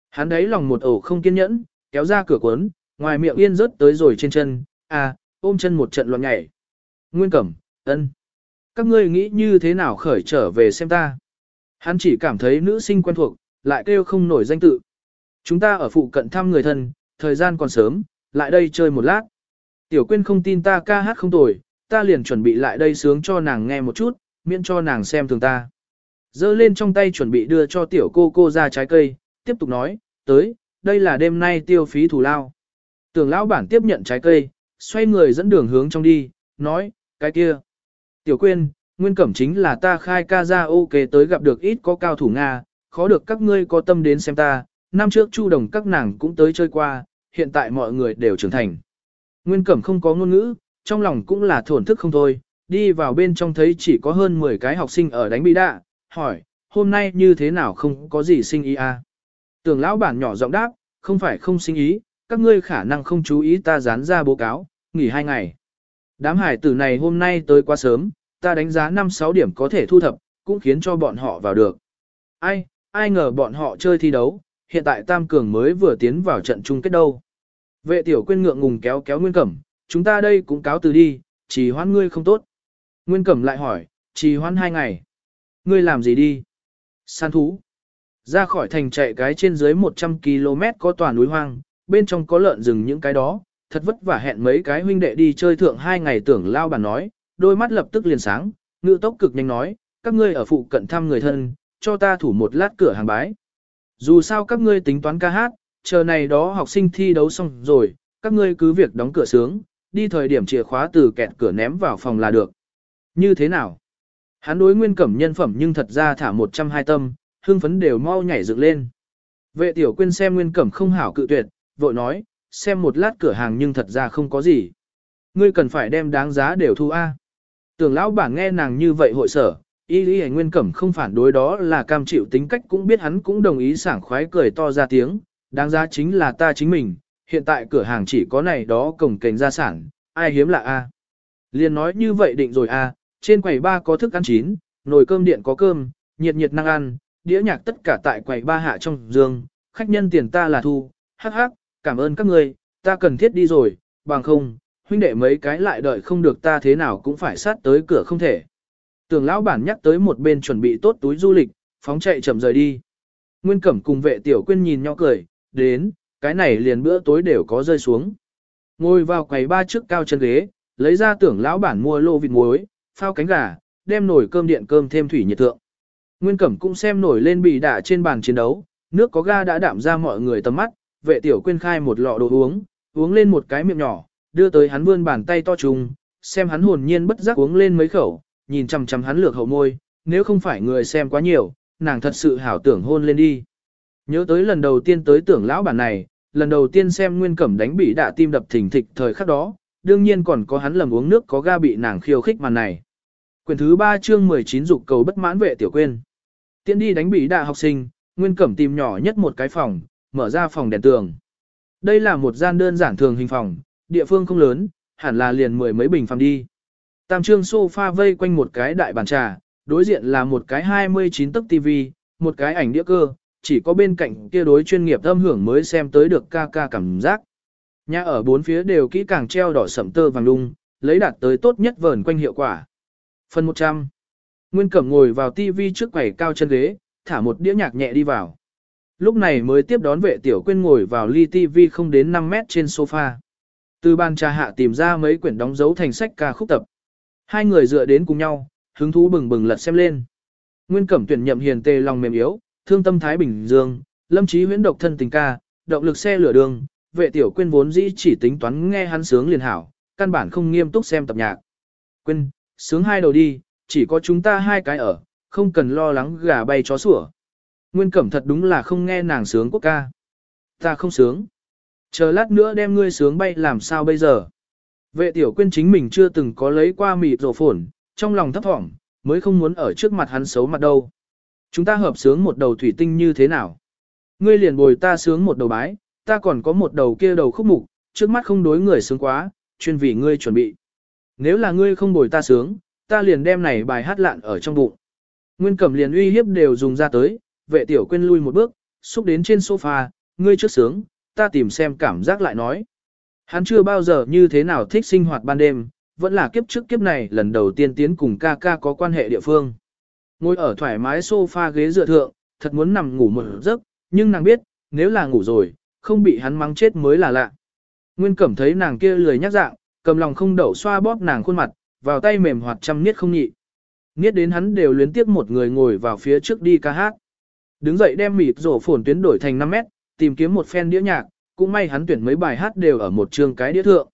hắn đấy lòng một ổ không kiên nhẫn, kéo ra cửa cuốn, ngoài miệng yên rớt tới rồi trên chân, a, ôm chân một trận loạn nhảy. Nguyên Cẩm, ân, các ngươi nghĩ như thế nào khởi trở về xem ta. Hắn chỉ cảm thấy nữ sinh quen thuộc, lại kêu không nổi danh tự. Chúng ta ở phụ cận thăm người thân, thời gian còn sớm, lại đây chơi một lát. Tiểu Quyên không tin ta ca hát không tồi, ta liền chuẩn bị lại đây sướng cho nàng nghe một chút, miễn cho nàng xem thường ta. Dơ lên trong tay chuẩn bị đưa cho tiểu cô cô ra trái cây, tiếp tục nói, tới, đây là đêm nay tiêu phí thù lao. Tưởng lão bản tiếp nhận trái cây, xoay người dẫn đường hướng trong đi, nói, cái kia. Tiểu Quyên, nguyên cẩm chính là ta khai ca ra ok tới gặp được ít có cao thủ Nga, khó được các ngươi có tâm đến xem ta, năm trước chu đồng các nàng cũng tới chơi qua, hiện tại mọi người đều trưởng thành. Nguyên Cẩm không có ngôn ngữ, trong lòng cũng là thổn thức không thôi, đi vào bên trong thấy chỉ có hơn 10 cái học sinh ở đánh bị đạ, hỏi, hôm nay như thế nào không có gì sinh ý à? Tưởng lão bản nhỏ giọng đáp, không phải không sinh ý, các ngươi khả năng không chú ý ta dán ra báo cáo, nghỉ hai ngày. Đám hải tử này hôm nay tới quá sớm, ta đánh giá 5-6 điểm có thể thu thập, cũng khiến cho bọn họ vào được. Ai, ai ngờ bọn họ chơi thi đấu, hiện tại Tam Cường mới vừa tiến vào trận chung kết đâu. Vệ tiểu quyên ngượng ngùng kéo kéo Nguyên Cẩm, chúng ta đây cũng cáo từ đi, chỉ hoãn ngươi không tốt. Nguyên Cẩm lại hỏi, chỉ hoãn hai ngày. Ngươi làm gì đi? Săn thú. Ra khỏi thành chạy cái trên dưới 100 km có tòa núi hoang, bên trong có lợn rừng những cái đó, thật vất vả hẹn mấy cái huynh đệ đi chơi thượng hai ngày tưởng lao bản nói, đôi mắt lập tức liền sáng, ngự tốc cực nhanh nói, các ngươi ở phụ cận thăm người thân, cho ta thủ một lát cửa hàng bái. Dù sao các ngươi tính toán ca hát, chờ này đó học sinh thi đấu xong rồi, các ngươi cứ việc đóng cửa sướng, đi thời điểm chìa khóa từ kẹt cửa ném vào phòng là được. Như thế nào? Hắn đối nguyên cẩm nhân phẩm nhưng thật ra thả 120 tâm, hương phấn đều mau nhảy dựng lên. Vệ tiểu quyên xem nguyên cẩm không hảo cự tuyệt, vội nói, xem một lát cửa hàng nhưng thật ra không có gì. Ngươi cần phải đem đáng giá đều thu A. Tưởng lão bản nghe nàng như vậy hội sở, y lý nguyên cẩm không phản đối đó là cam chịu tính cách cũng biết hắn cũng đồng ý sảng khoái cười to ra tiếng, đáng giá chính là ta chính mình, hiện tại cửa hàng chỉ có này đó cổng kềnh gia sản, ai hiếm lạ A. Liền nói như vậy định rồi A, trên quầy ba có thức ăn chín, nồi cơm điện có cơm, nhiệt nhiệt năng ăn, đĩa nhạc tất cả tại quầy ba hạ trong giường, khách nhân tiền ta là thu, hắc hắc, cảm ơn các người, ta cần thiết đi rồi, bằng không, huynh đệ mấy cái lại đợi không được ta thế nào cũng phải sát tới cửa không thể. Tưởng lão bản nhắc tới một bên chuẩn bị tốt túi du lịch, phóng chạy chậm rời đi. Nguyên Cẩm cùng vệ tiểu quyên nhìn nhau cười, đến, cái này liền bữa tối đều có rơi xuống. Ngồi vào quầy ba trước cao chân ghế, lấy ra tưởng lão bản mua lô vịt muối, phao cánh gà, đem nồi cơm điện cơm thêm thủy nhiệt thượng. Nguyên Cẩm cũng xem nổi lên bị đả trên bàn chiến đấu, nước có ga đã đạm ra mọi người tầm mắt, vệ tiểu quyên khai một lọ đồ uống, uống lên một cái miệng nhỏ, đưa tới hắn vươn bàn tay to trùng, xem hắn hồn nhiên bất giác uống lên mấy khẩu, nhìn chằm chằm hắn lược hậu môi, nếu không phải người xem quá nhiều, nàng thật sự hảo tưởng hôn lên đi. Nhớ tới lần đầu tiên tới tưởng lão bản này, lần đầu tiên xem Nguyên Cẩm đánh bị đạ tim đập thình thịch thời khắc đó, đương nhiên còn có hắn lầm uống nước có ga bị nàng khiêu khích màn này. Quyển thứ 3 chương 19 dục cầu bất mãn vệ tiểu quên. Tiến đi đánh bị đạ học sinh, Nguyên Cẩm tìm nhỏ nhất một cái phòng, mở ra phòng đèn tường. Đây là một gian đơn giản thường hình phòng, địa phương không lớn, hẳn là liền mười mấy bình phòng đi. Tam trương sofa vây quanh một cái đại bàn trà, đối diện là một cái 29 tấc TV, một cái ảnh đĩa cơ, chỉ có bên cạnh kia đối chuyên nghiệp âm hưởng mới xem tới được ca ca cảm giác. Nhà ở bốn phía đều kỹ càng treo đỏ sẫm tơ vàng lung, lấy đạt tới tốt nhất vờn quanh hiệu quả. Phần 100. Nguyên Cẩm ngồi vào TV trước quầy cao chân ghế, thả một đĩa nhạc nhẹ đi vào. Lúc này mới tiếp đón vệ tiểu quên ngồi vào ly TV không đến 5 mét trên sofa. Từ ban trà hạ tìm ra mấy quyển đóng dấu thành sách ca khúc tập. Hai người dựa đến cùng nhau, hứng thú bừng bừng lật xem lên. Nguyên Cẩm tuyển nhậm hiền tề lòng mềm yếu, thương tâm thái bình dương, lâm trí huyễn độc thân tình ca, động lực xe lửa đường, vệ tiểu quên vốn dĩ chỉ tính toán nghe hắn sướng liền hảo, căn bản không nghiêm túc xem tập nhạc. Quên, sướng hai đầu đi, chỉ có chúng ta hai cái ở, không cần lo lắng gà bay chó sủa. Nguyên Cẩm thật đúng là không nghe nàng sướng quốc ca. Ta không sướng. Chờ lát nữa đem ngươi sướng bay làm sao bây giờ. Vệ tiểu quyên chính mình chưa từng có lấy qua mịt rổ phổn, trong lòng thấp thỏm, mới không muốn ở trước mặt hắn xấu mặt đâu. Chúng ta hợp sướng một đầu thủy tinh như thế nào? Ngươi liền bồi ta sướng một đầu bái, ta còn có một đầu kia đầu khúc mục, trước mắt không đối người sướng quá, chuyên vì ngươi chuẩn bị. Nếu là ngươi không bồi ta sướng, ta liền đem này bài hát lạn ở trong bụng. Nguyên cẩm liền uy hiếp đều dùng ra tới, vệ tiểu quên lui một bước, xúc đến trên sofa, ngươi trước sướng, ta tìm xem cảm giác lại nói. Hắn chưa bao giờ như thế nào thích sinh hoạt ban đêm, vẫn là kiếp trước kiếp này lần đầu tiên tiến cùng ca ca có quan hệ địa phương. Ngồi ở thoải mái sofa ghế dựa thượng, thật muốn nằm ngủ một giấc, nhưng nàng biết, nếu là ngủ rồi, không bị hắn mắng chết mới là lạ. Nguyên cẩm thấy nàng kia lười nhắc dạng, cầm lòng không đậu xoa bóp nàng khuôn mặt, vào tay mềm hoạt chăm niết không nhị. Niết đến hắn đều luyến tiếp một người ngồi vào phía trước đi ca hát. Đứng dậy đem mịt rổ phồn tuyến đổi thành 5 mét, tìm kiếm một phen đĩa nhạc, cũng may hắn tuyển mấy bài hát đều ở một chương cái đĩa thượng.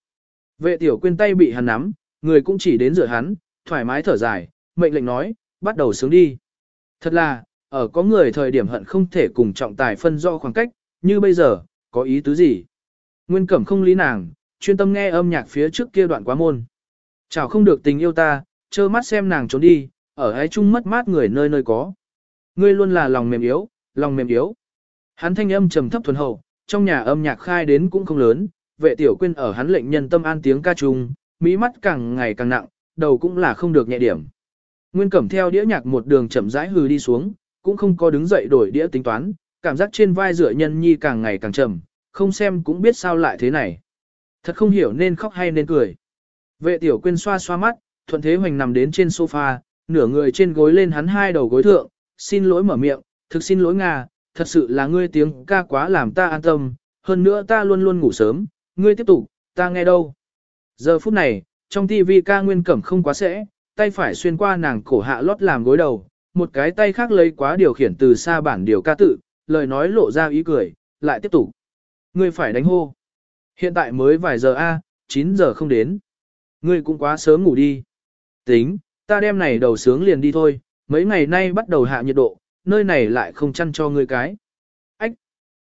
Vệ tiểu quên tay bị hắn nắm, người cũng chỉ đến rửa hắn, thoải mái thở dài, mệnh lệnh nói, bắt đầu sướng đi. Thật là, ở có người thời điểm hận không thể cùng trọng tài phân rõ khoảng cách, như bây giờ, có ý tứ gì? Nguyên cẩm không lý nàng, chuyên tâm nghe âm nhạc phía trước kia đoạn quá môn. Chào không được tình yêu ta, trơ mắt xem nàng trốn đi, ở ái chung mất mát người nơi nơi có. Ngươi luôn là lòng mềm yếu, lòng mềm yếu. Hắn thanh âm trầm thấp thuần hậu, trong nhà âm nhạc khai đến cũng không lớn, vệ tiểu quyên ở hắn lệnh nhân tâm an tiếng ca trùng, mỹ mắt càng ngày càng nặng, đầu cũng là không được nhẹ điểm. Nguyên cẩm theo đĩa nhạc một đường chậm rãi hừ đi xuống, cũng không có đứng dậy đổi đĩa tính toán, cảm giác trên vai dựa nhân nhi càng ngày càng trầm, không xem cũng biết sao lại thế này. Thật không hiểu nên khóc hay nên cười. Vệ tiểu quyên xoa xoa mắt, thuận thế hoành nằm đến trên sofa, nửa người trên gối lên hắn hai đầu gối thượng, xin lỗi mở miệng, thực xin lỗi Nga, thật sự là ngươi tiếng ca quá làm ta an tâm, hơn nữa ta luôn luôn ngủ sớm, ngươi tiếp tục, ta nghe đâu. Giờ phút này, trong TV ca nguyên cẩm không quá sẽ, tay phải xuyên qua nàng cổ hạ lót làm gối đầu, một cái tay khác lấy quá điều khiển từ xa bản điều ca tự, lời nói lộ ra ý cười, lại tiếp tục. Ngươi phải đánh hô. Hiện tại mới vài giờ a, 9 giờ không đến. Ngươi cũng quá sớm ngủ đi. Tính, ta đem này đầu sướng liền đi thôi, mấy ngày nay bắt đầu hạ nhiệt độ, nơi này lại không chăn cho ngươi cái. Ách!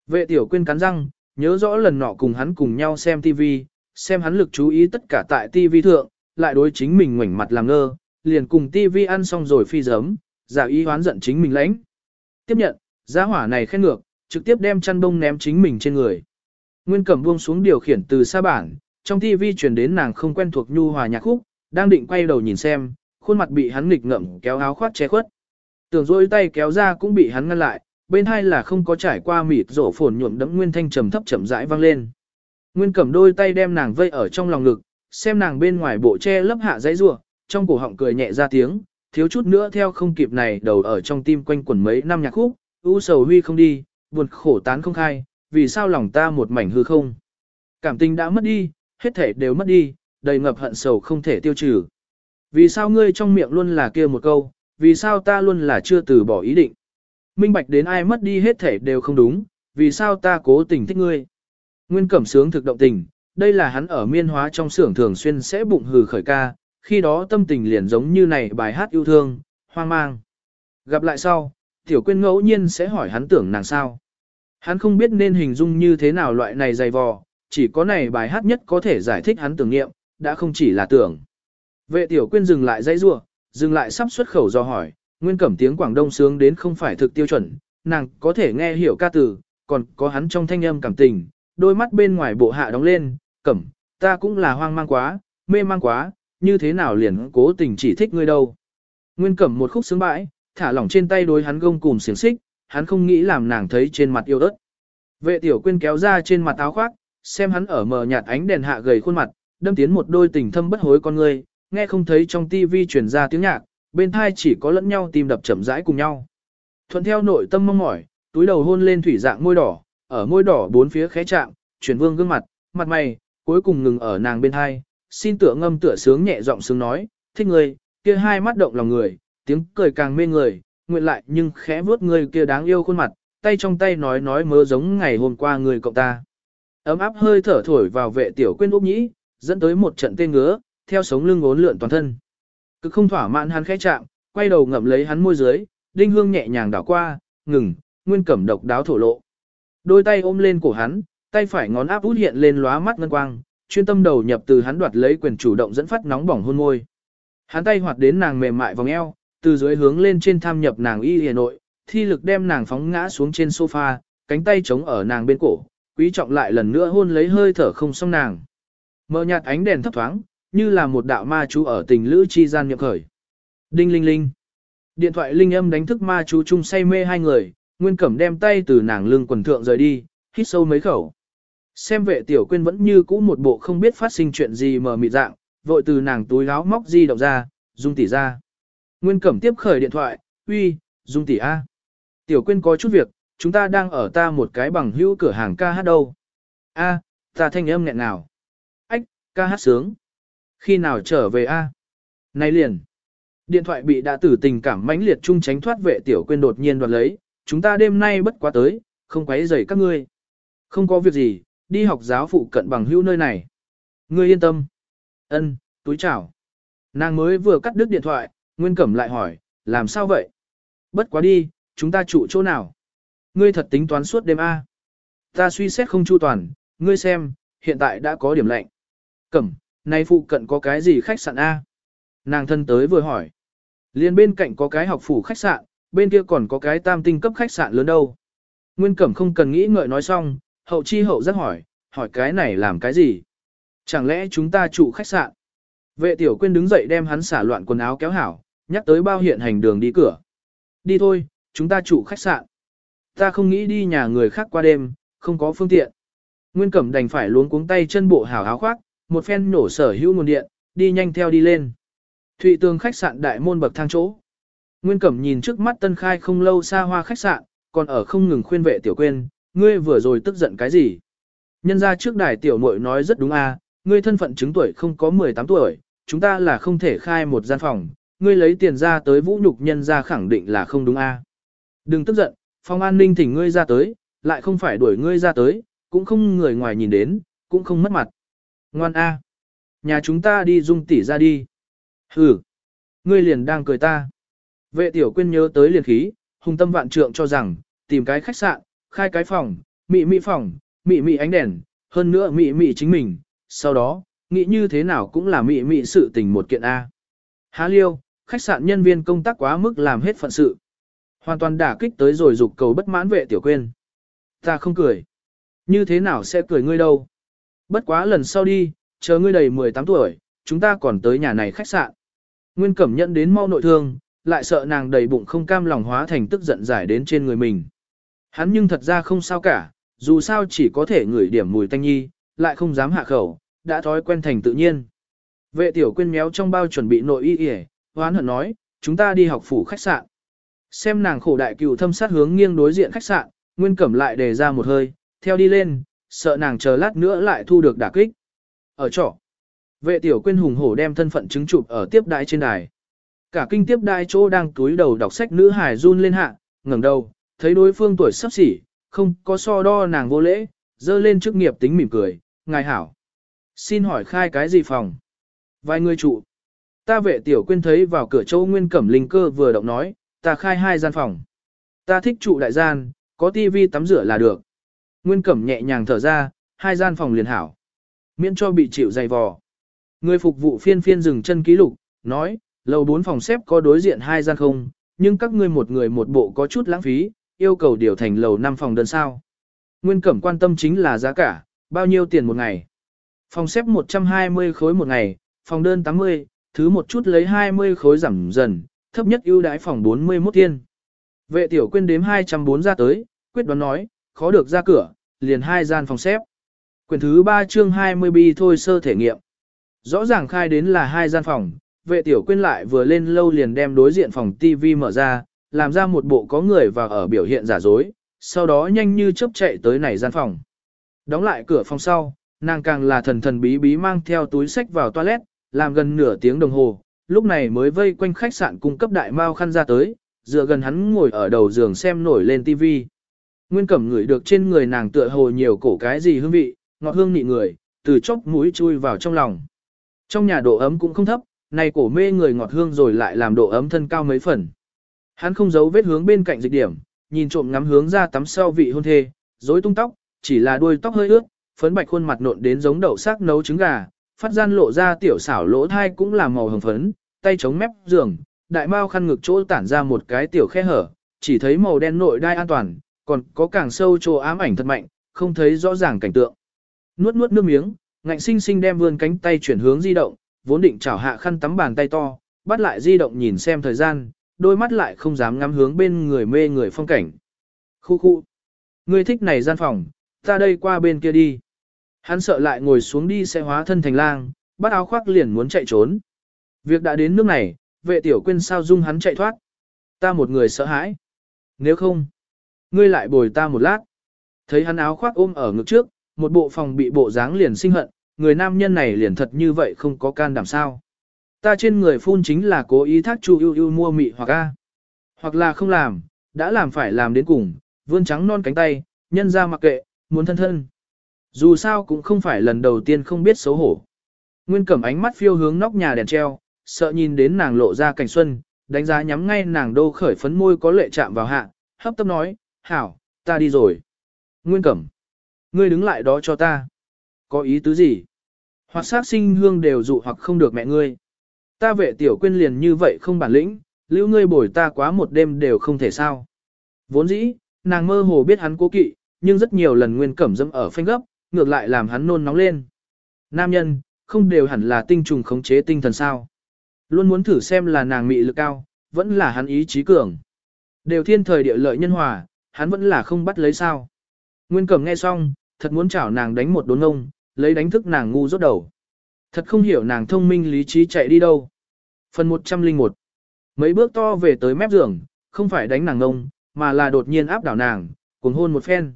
Vệ tiểu quyên cắn răng, nhớ rõ lần nọ cùng hắn cùng nhau xem TV, xem hắn lực chú ý tất cả tại TV thượng, lại đối chính mình ngoảnh mặt làm ngơ, liền cùng TV ăn xong rồi phi giấm, giả ý hoán giận chính mình lãnh. Tiếp nhận, giá hỏa này khen ngược, trực tiếp đem chăn bông ném chính mình trên người. Nguyên Cẩm buông xuống điều khiển từ xa bản, trong TV truyền đến nàng không quen thuộc nhu hòa nhạc khúc, đang định quay đầu nhìn xem, khuôn mặt bị hắn nghịch ngậm kéo áo khoác che khuất. Tưởng rôi tay kéo ra cũng bị hắn ngăn lại, bên hai là không có trải qua mịt rổ phồn nhuộm đẫm nguyên thanh trầm thấp chậm rãi vang lên. Nguyên cầm đôi tay đem nàng vây ở trong lòng ngực, xem nàng bên ngoài bộ che lấp hạ dãy rủa, trong cổ họng cười nhẹ ra tiếng, thiếu chút nữa theo không kịp này đầu ở trong tim quanh quẩn mấy năm nhạc khúc, u sầu huy không đi, buồn khổ tán không khai, vì sao lòng ta một mảnh hư không. Cảm tình đã mất đi, hết thể đều mất đi, đầy ngập hận sầu không thể tiêu trừ. Vì sao ngươi trong miệng luôn là kia một câu, vì sao ta luôn là chưa từ bỏ ý định. Minh bạch đến ai mất đi hết thể đều không đúng, vì sao ta cố tình thích ngươi. Nguyên cẩm sướng thực động tình, đây là hắn ở miên hóa trong xưởng thường xuyên sẽ bụng hừ khởi ca, khi đó tâm tình liền giống như này bài hát yêu thương, hoang mang. Gặp lại sau, tiểu quyên ngẫu nhiên sẽ hỏi hắn tưởng nàng sao. Hắn không biết nên hình dung như thế nào loại này dày vò, chỉ có này bài hát nhất có thể giải thích hắn tưởng niệm, đã không chỉ là tưởng. Vệ tiểu quyên dừng lại dãy rua, dừng lại sắp xuất khẩu do hỏi, nguyên cẩm tiếng Quảng Đông sướng đến không phải thực tiêu chuẩn, nàng có thể nghe hiểu ca từ, còn có hắn trong thanh âm cảm tình, đôi mắt bên ngoài bộ hạ đóng lên, cẩm, ta cũng là hoang mang quá, mê mang quá, như thế nào liền cố tình chỉ thích ngươi đâu. Nguyên cẩm một khúc sướng bãi, thả lỏng trên tay đối hắn gông cùm xiềng xích, hắn không nghĩ làm nàng thấy trên mặt yêu đất. Vệ tiểu quyên kéo ra trên mặt áo khoác, xem hắn ở mờ nhạt ánh đèn hạ gầy khuôn mặt, đâm tiến một đôi tình thâm bất hối con ngươi, nghe không thấy trong tivi truyền ra tiếng nhạc, bên thai chỉ có lẫn nhau tim đập chậm rãi cùng nhau. Thuận theo nội tâm mong mỏi, túi đầu hôn lên thủy dạng môi đỏ, ở môi đỏ bốn phía khẽ chạm, chuyển vương gương mặt, mặt mày, cuối cùng ngừng ở nàng bên thai, xin tựa ngâm tựa sướng nhẹ giọng sướng nói, thích người, kia hai mắt động lòng người, tiếng cười càng mê người, nguyện lại nhưng khẽ vuốt người kia đáng yêu khuôn mặt, tay trong tay nói nói mơ giống ngày hôm qua người cậu ta. Ấm áp hơi thở thổi vào vệ tiểu quên ốc nhĩ, dẫn tới một trận tê ngứa, theo sống lưng ốn lượn toàn thân. Cực không thỏa mãn hắn khẽ chạm, quay đầu ngậm lấy hắn môi dưới, đinh hương nhẹ nhàng đảo qua, ngừng, nguyên cẩm độc đáo thổ lộ. Đôi tay ôm lên cổ hắn, tay phải ngón áp út hiện lên lóa mắt ngân quang, chuyên tâm đầu nhập từ hắn đoạt lấy quyền chủ động dẫn phát nóng bỏng hôn môi. Hắn tay hoạt đến nàng mềm mại vòng eo, từ dưới hướng lên trên tham nhập nàng y hề nội, thi lực đem nàng phóng ngã xuống trên sofa, cánh tay chống ở nàng bên cổ, quý trọng lại lần nữa hôn lấy hơi thở không xong nàng. Mở nhạt ánh đèn thấp thoáng, như là một đạo ma chú ở tình lữ chi gian nhập khởi. Đinh linh linh. Điện thoại linh âm đánh thức ma chú chung say mê hai người, Nguyên Cẩm đem tay từ nàng lưng quần thượng rời đi, hít sâu mấy khẩu. Xem vệ tiểu quyên vẫn như cũ một bộ không biết phát sinh chuyện gì mờ mịt dạng, vội từ nàng túi áo móc di động ra, dung tỷ ra. Nguyên Cẩm tiếp khởi điện thoại, uy, dung tỷ A. Tiểu quyên có chút việc, chúng ta đang ở ta một cái bằng hữu cửa hàng ca hát đâu. A, ta thanh âm nghẹn nào. Ách, ca hát sướng. Khi nào trở về A? Này liền. Điện thoại bị đã tử tình cảm mãnh liệt chung tránh thoát vệ tiểu quên đột nhiên đoạt lấy, chúng ta đêm nay bất quá tới, không quấy rầy các ngươi. Không có việc gì, đi học giáo phụ cận bằng hữu nơi này. Ngươi yên tâm. Ân, túi chào. Nàng mới vừa cắt đứt điện thoại, Nguyên Cẩm lại hỏi, làm sao vậy? Bất quá đi, chúng ta trụ chỗ nào? Ngươi thật tính toán suốt đêm A. Ta suy xét không chu toàn, ngươi xem, hiện tại đã có điểm lạnh. Cẩm, này phụ cận có cái gì khách sạn A? Nàng thân tới vừa hỏi. Liên bên cạnh có cái học phủ khách sạn, bên kia còn có cái tam tinh cấp khách sạn lớn đâu. Nguyên Cẩm không cần nghĩ ngợi nói xong, hậu chi hậu rất hỏi, hỏi cái này làm cái gì? Chẳng lẽ chúng ta trụ khách sạn? Vệ tiểu quyên đứng dậy đem hắn xả loạn quần áo kéo hảo, nhắc tới bao hiện hành đường đi cửa. Đi thôi, chúng ta trụ khách sạn. Ta không nghĩ đi nhà người khác qua đêm, không có phương tiện. Nguyên Cẩm đành phải luống cuống tay chân bộ hảo áo khoác, một phen nổ sở hữu nguồn điện, đi nhanh theo đi lên. Thụy tường khách sạn đại môn bậc thang chỗ. Nguyên Cẩm nhìn trước mắt tân khai không lâu xa hoa khách sạn, còn ở không ngừng khuyên vệ tiểu quên, ngươi vừa rồi tức giận cái gì. Nhân ra trước đài tiểu muội nói rất đúng à, ngươi thân phận chứng tuổi không có 18 tuổi, chúng ta là không thể khai một gian phòng, ngươi lấy tiền ra tới vũ nhục nhân ra khẳng định là không đúng à. Đừng tức giận, phòng an ninh thỉnh ngươi ra tới, lại không phải đuổi ngươi ra tới, cũng không người ngoài nhìn đến, cũng không mất mặt. Ngoan A. Nhà chúng ta đi dung tỉ ra đi. Hừ. Ngươi liền đang cười ta. Vệ tiểu quyên nhớ tới liền khí, hùng tâm vạn trượng cho rằng, tìm cái khách sạn, khai cái phòng, mị mị phòng, mị mị ánh đèn, hơn nữa mị mị chính mình, sau đó, nghĩ như thế nào cũng là mị mị sự tình một kiện A. Há liêu, khách sạn nhân viên công tác quá mức làm hết phận sự. Hoàn toàn đả kích tới rồi dục cầu bất mãn vệ tiểu Quyên. Ta không cười. Như thế nào sẽ cười ngươi đâu? Bất quá lần sau đi, chờ ngươi đầy 18 tuổi, chúng ta còn tới nhà này khách sạn. Nguyên Cẩm nhận đến mau nội thương, lại sợ nàng đầy bụng không cam lòng hóa thành tức giận giải đến trên người mình. Hắn nhưng thật ra không sao cả, dù sao chỉ có thể ngửi điểm mùi tanh nhi, lại không dám hạ khẩu, đã thói quen thành tự nhiên. Vệ tiểu quên méo trong bao chuẩn bị nội y yể, hoán hận nói, chúng ta đi học phủ khách sạn. Xem nàng khổ đại cựu thâm sát hướng nghiêng đối diện khách sạn, Nguyên Cẩm lại đề ra một hơi, theo đi lên, sợ nàng chờ lát nữa lại thu được đả kích. Ở trọ, vệ tiểu quên hùng hổ đem thân phận chứng chụp ở tiếp đại trên đài. Cả kinh tiếp đại chỗ đang túi đầu đọc sách nữ hải run lên hạ, ngẩng đầu, thấy đối phương tuổi sắp xỉ, không có so đo nàng vô lễ, dơ lên chức nghiệp tính mỉm cười, ngài hảo. Xin hỏi khai cái gì phòng? Vài người trụ. Ta vệ tiểu quên thấy vào cửa châu Nguyên Cẩm Linh cơ vừa động nói, ta khai hai gian phòng. Ta thích trụ đại gian, có tivi tắm rửa là được. Nguyên Cẩm nhẹ nhàng thở ra, hai gian phòng liền hảo. Miễn cho bị chịu dày vò. Người phục vụ phiên phiên dừng chân ký lục, nói, lầu bốn phòng xếp có đối diện hai gian không, nhưng các ngươi một người một bộ có chút lãng phí, yêu cầu điều thành lầu năm phòng đơn sao. Nguyên Cẩm quan tâm chính là giá cả, bao nhiêu tiền một ngày. Phòng xếp 120 khối một ngày, phòng đơn 80, thứ một chút lấy 20 khối giảm dần, thấp nhất ưu đãi phòng 41 thiên. Vệ tiểu quên đếm 204 ra tới, quyết đoán nói, khó được ra cửa, liền hai gian phòng xếp. quyển thứ 3 chương 20 bi thôi sơ thể nghiệm. Rõ ràng khai đến là hai gian phòng, vệ tiểu quên lại vừa lên lâu liền đem đối diện phòng TV mở ra, làm ra một bộ có người và ở biểu hiện giả dối, sau đó nhanh như chớp chạy tới này gian phòng. Đóng lại cửa phòng sau, nàng càng là thần thần bí bí mang theo túi sách vào toilet, làm gần nửa tiếng đồng hồ, lúc này mới vây quanh khách sạn cung cấp đại mao khăn ra tới, dựa gần hắn ngồi ở đầu giường xem nổi lên TV. Nguyên cẩm ngửi được trên người nàng tựa hồ nhiều cổ cái gì hương vị, ngọt hương nị người, từ chốc mũi chui vào trong lòng. Trong nhà độ ấm cũng không thấp, này cổ mê người ngọt hương rồi lại làm độ ấm thân cao mấy phần. Hắn không giấu vết hướng bên cạnh dịch điểm, nhìn trộm ngắm hướng ra tắm sau vị hôn thê, rối tung tóc, chỉ là đuôi tóc hơi ướt, phấn bạch khuôn mặt nộn đến giống đậu xác nấu trứng gà, phát gian lộ ra tiểu xảo lỗ thai cũng là màu hồng phấn, tay chống mép giường, đại mao khăn ngực chỗ tản ra một cái tiểu khe hở, chỉ thấy màu đen nội đai an toàn, còn có càng sâu chỗ ám ảnh thật mạnh, không thấy rõ ràng cảnh tượng. Nuốt nuốt nước miếng, ngạnh sinh sinh đem vươn cánh tay chuyển hướng di động, vốn định chảo hạ khăn tắm bàn tay to, bắt lại di động nhìn xem thời gian, đôi mắt lại không dám ngắm hướng bên người mê người phong cảnh. Khu khu. Ngươi thích này gian phòng, ta đây qua bên kia đi. Hắn sợ lại ngồi xuống đi sẽ hóa thân thành lang, bắt áo khoác liền muốn chạy trốn. Việc đã đến nước này, vệ tiểu quên sao dung hắn chạy thoát. Ta một người sợ hãi. Nếu không, ngươi lại bồi ta một lát. Thấy hắn áo khoác ôm ở ngực trước, một bộ phòng bị bộ dáng liền sinh hận, người nam nhân này liền thật như vậy không có can đảm sao. Ta trên người phun chính là cố ý thác chu yêu yêu mua mị hoặc a. Hoặc là không làm, đã làm phải làm đến cùng, vươn trắng non cánh tay, nhân ra mặc kệ, muốn thân thân. Dù sao cũng không phải lần đầu tiên không biết xấu hổ. Nguyên cẩm ánh mắt phiêu hướng nóc nhà đèn treo, sợ nhìn đến nàng lộ ra cảnh xuân, đánh giá nhắm ngay nàng đô khởi phấn môi có lệ chạm vào hạ, hấp tấp nói, hảo, ta đi rồi. Nguyên cẩm, ngươi đứng lại đó cho ta. Có ý tứ gì? Hoặc sát sinh hương đều dụ hoặc không được mẹ ngươi. Ta vệ tiểu quên liền như vậy không bản lĩnh, lưu ngươi bồi ta quá một đêm đều không thể sao. Vốn dĩ, nàng mơ hồ biết hắn cố kỵ, nhưng rất nhiều lần nguyên cẩm dâm ở phanh gấp, ngược lại làm hắn nôn nóng lên. Nam nhân, không đều hẳn là tinh trùng khống chế tinh thần sao. Luôn muốn thử xem là nàng mị lực cao, vẫn là hắn ý chí cường. Đều thiên thời địa lợi nhân hòa, hắn vẫn là không bắt lấy sao. Nguyên cẩm nghe xong, thật muốn chảo nàng đánh một đốn ngông, lấy đánh thức nàng ngu rốt đầu. Thật không hiểu nàng thông minh lý trí chạy đi đâu. Phần 101 Mấy bước to về tới mép giường, không phải đánh nàng ngông, mà là đột nhiên áp đảo nàng, cuồng hôn một phen.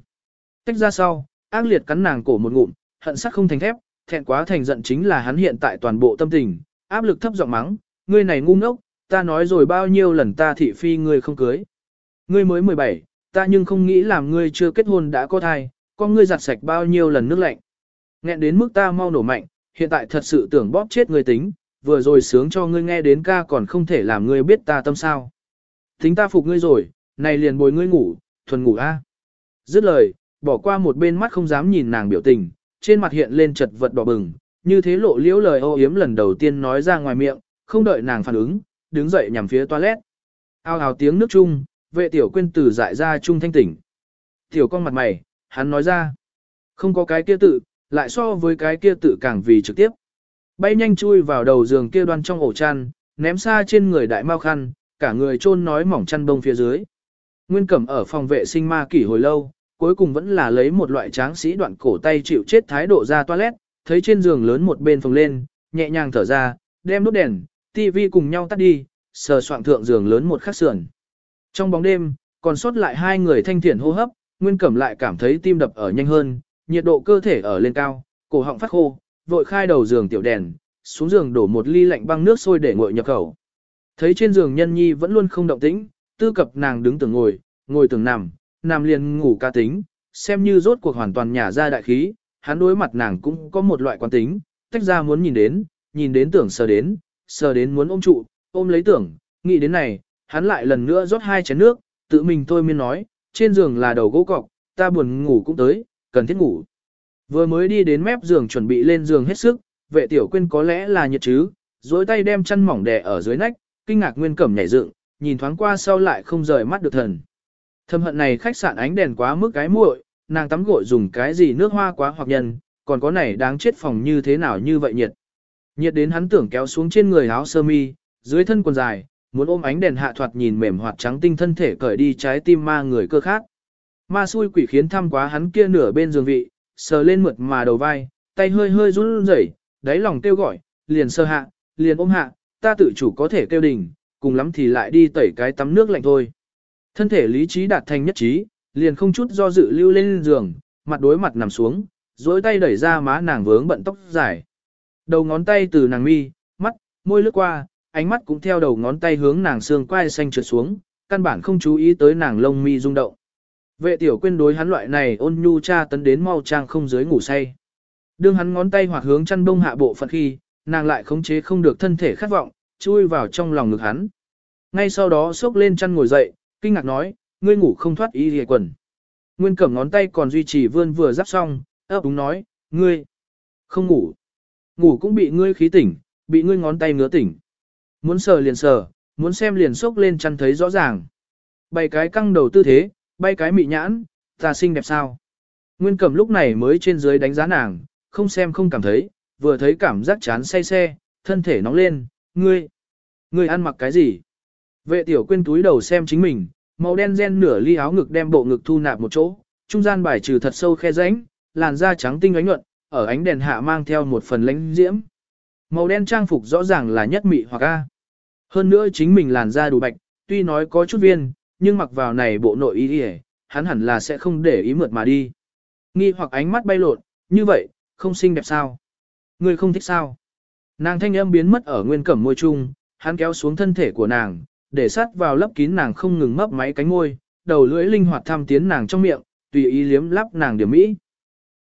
Tách ra sau, ác liệt cắn nàng cổ một ngụm, hận sắc không thành thép, thẹn quá thành giận chính là hắn hiện tại toàn bộ tâm tình, áp lực thấp giọng mắng, ngươi này ngu ngốc, ta nói rồi bao nhiêu lần ta thị phi ngươi không cưới. Ngươi mới 17, ta nhưng không nghĩ làm ngươi chưa kết hôn đã có thai, con ngươi giặt sạch bao nhiêu lần nước lạnh. Nghẹn đến mức ta mau nổ mạnh, hiện tại thật sự tưởng bóp chết ngươi tính, vừa rồi sướng cho ngươi nghe đến ca còn không thể làm ngươi biết ta tâm sao. Tính ta phục ngươi rồi, này liền bồi ngươi ngủ, thuần ngủ a. Dứt lời, bỏ qua một bên mắt không dám nhìn nàng biểu tình, trên mặt hiện lên chật vật đỏ bừng, như thế lộ liễu lời ô yếm lần đầu tiên nói ra ngoài miệng, không đợi nàng phản ứng, đứng dậy nhằm phía toilet. Ao ào tiếng nước chung, vệ tiểu quên từ dại ra trung thanh tỉnh. Tiểu con mặt mày, hắn nói ra. Không có cái kia tự, lại so với cái kia tự càng vì trực tiếp. Bay nhanh chui vào đầu giường kia đoan trong ổ chăn, ném xa trên người đại mau khăn, cả người chôn nói mỏng chăn bông phía dưới. Nguyên Cẩm ở phòng vệ sinh ma kỷ hồi lâu, cuối cùng vẫn là lấy một loại tráng sĩ đoạn cổ tay chịu chết thái độ ra toilet, thấy trên giường lớn một bên phòng lên, nhẹ nhàng thở ra, đem nút đèn, tivi cùng nhau tắt đi, sờ soạn thượng giường lớn một khắc sườn. Trong bóng đêm, còn sót lại hai người thanh thiện hô hấp, Nguyên Cẩm lại cảm thấy tim đập ở nhanh hơn, nhiệt độ cơ thể ở lên cao, cổ họng phát khô, vội khai đầu giường tiểu đèn, xuống giường đổ một ly lạnh băng nước sôi để nguội nhập khẩu. Thấy trên giường nhân nhi vẫn luôn không động tĩnh, tư cập nàng đứng tưởng ngồi, ngồi tưởng nằm, nằm liền ngủ ca tính, xem như rốt cuộc hoàn toàn nhả ra đại khí, hắn đối mặt nàng cũng có một loại quan tính, tách ra muốn nhìn đến, nhìn đến tưởng sờ đến, sờ đến muốn ôm trụ, ôm lấy tưởng, nghĩ đến này, hắn lại lần nữa rót hai chén nước, tự mình tôi miên nói, trên giường là đầu gỗ cọc, ta buồn ngủ cũng tới, cần thiết ngủ. Vừa mới đi đến mép giường chuẩn bị lên giường hết sức, vệ tiểu quên có lẽ là nhiệt chứ, dối tay đem chân mỏng đè ở dưới nách, kinh ngạc nguyên cẩm nhảy dựng, nhìn thoáng qua sau lại không rời mắt được thần. Thâm hận này khách sạn ánh đèn quá mức cái muội, nàng tắm gội dùng cái gì nước hoa quá hoặc nhân, còn có này đáng chết phòng như thế nào như vậy nhiệt. Nhiệt đến hắn tưởng kéo xuống trên người áo sơ mi, dưới thân quần dài, muốn ôm ánh đèn hạ thoạt nhìn mềm hoạt trắng tinh thân thể cởi đi trái tim ma người cơ khác. Ma xui quỷ khiến thăm quá hắn kia nửa bên giường vị, sờ lên mượt mà đầu vai, tay hơi hơi run rẩy, đáy lòng kêu gọi, liền sơ hạ, liền ôm hạ, ta tự chủ có thể kêu đỉnh, cùng lắm thì lại đi tẩy cái tắm nước lạnh thôi. Thân thể lý trí đạt thành nhất trí, liền không chút do dự lưu lên giường, mặt đối mặt nằm xuống, dối tay đẩy ra má nàng vướng bận tóc dài. Đầu ngón tay từ nàng mi, mắt, môi lướt qua, ánh mắt cũng theo đầu ngón tay hướng nàng xương quai xanh trượt xuống, căn bản không chú ý tới nàng lông mi rung động. Vệ tiểu quên đối hắn loại này ôn nhu cha tấn đến mau trang không dưới ngủ say. Đương hắn ngón tay hoặc hướng chăn bông hạ bộ phận khi, nàng lại khống chế không được thân thể khát vọng, chui vào trong lòng ngực hắn. Ngay sau đó sốc lên chăn ngồi dậy, kinh ngạc nói, ngươi ngủ không thoát ý hề quần. Nguyên cẩm ngón tay còn duy trì vươn vừa giáp xong, ấp đúng nói, ngươi không ngủ. Ngủ cũng bị ngươi khí tỉnh, bị ngươi ngón tay ngứa tỉnh. Muốn sờ liền sờ, muốn xem liền sốc lên chăn thấy rõ ràng. Bày cái căng đầu tư thế, bay cái mị nhãn, ta xinh đẹp sao. Nguyên cẩm lúc này mới trên dưới đánh giá nàng, không xem không cảm thấy, vừa thấy cảm giác chán say xe, thân thể nóng lên, ngươi, ngươi ăn mặc cái gì? Vệ tiểu quên túi đầu xem chính mình, màu đen gen nửa ly áo ngực đem bộ ngực thu nạp một chỗ, trung gian bài trừ thật sâu khe rãnh, làn da trắng tinh ánh nhuận, ở ánh đèn hạ mang theo một phần lánh diễm. Màu đen trang phục rõ ràng là nhất mị hoặc A. Hơn nữa chính mình làn da đủ bạch, tuy nói có chút viên, nhưng mặc vào này bộ nội y đi hắn hẳn là sẽ không để ý mượt mà đi. Nghi hoặc ánh mắt bay lộn, như vậy, không xinh đẹp sao? Người không thích sao? Nàng thanh âm biến mất ở nguyên cẩm môi trung, hắn kéo xuống thân thể của nàng, để sát vào lấp kín nàng không ngừng mấp máy cánh môi, đầu lưỡi linh hoạt thăm tiến nàng trong miệng, tùy ý liếm lắp nàng điểm mỹ.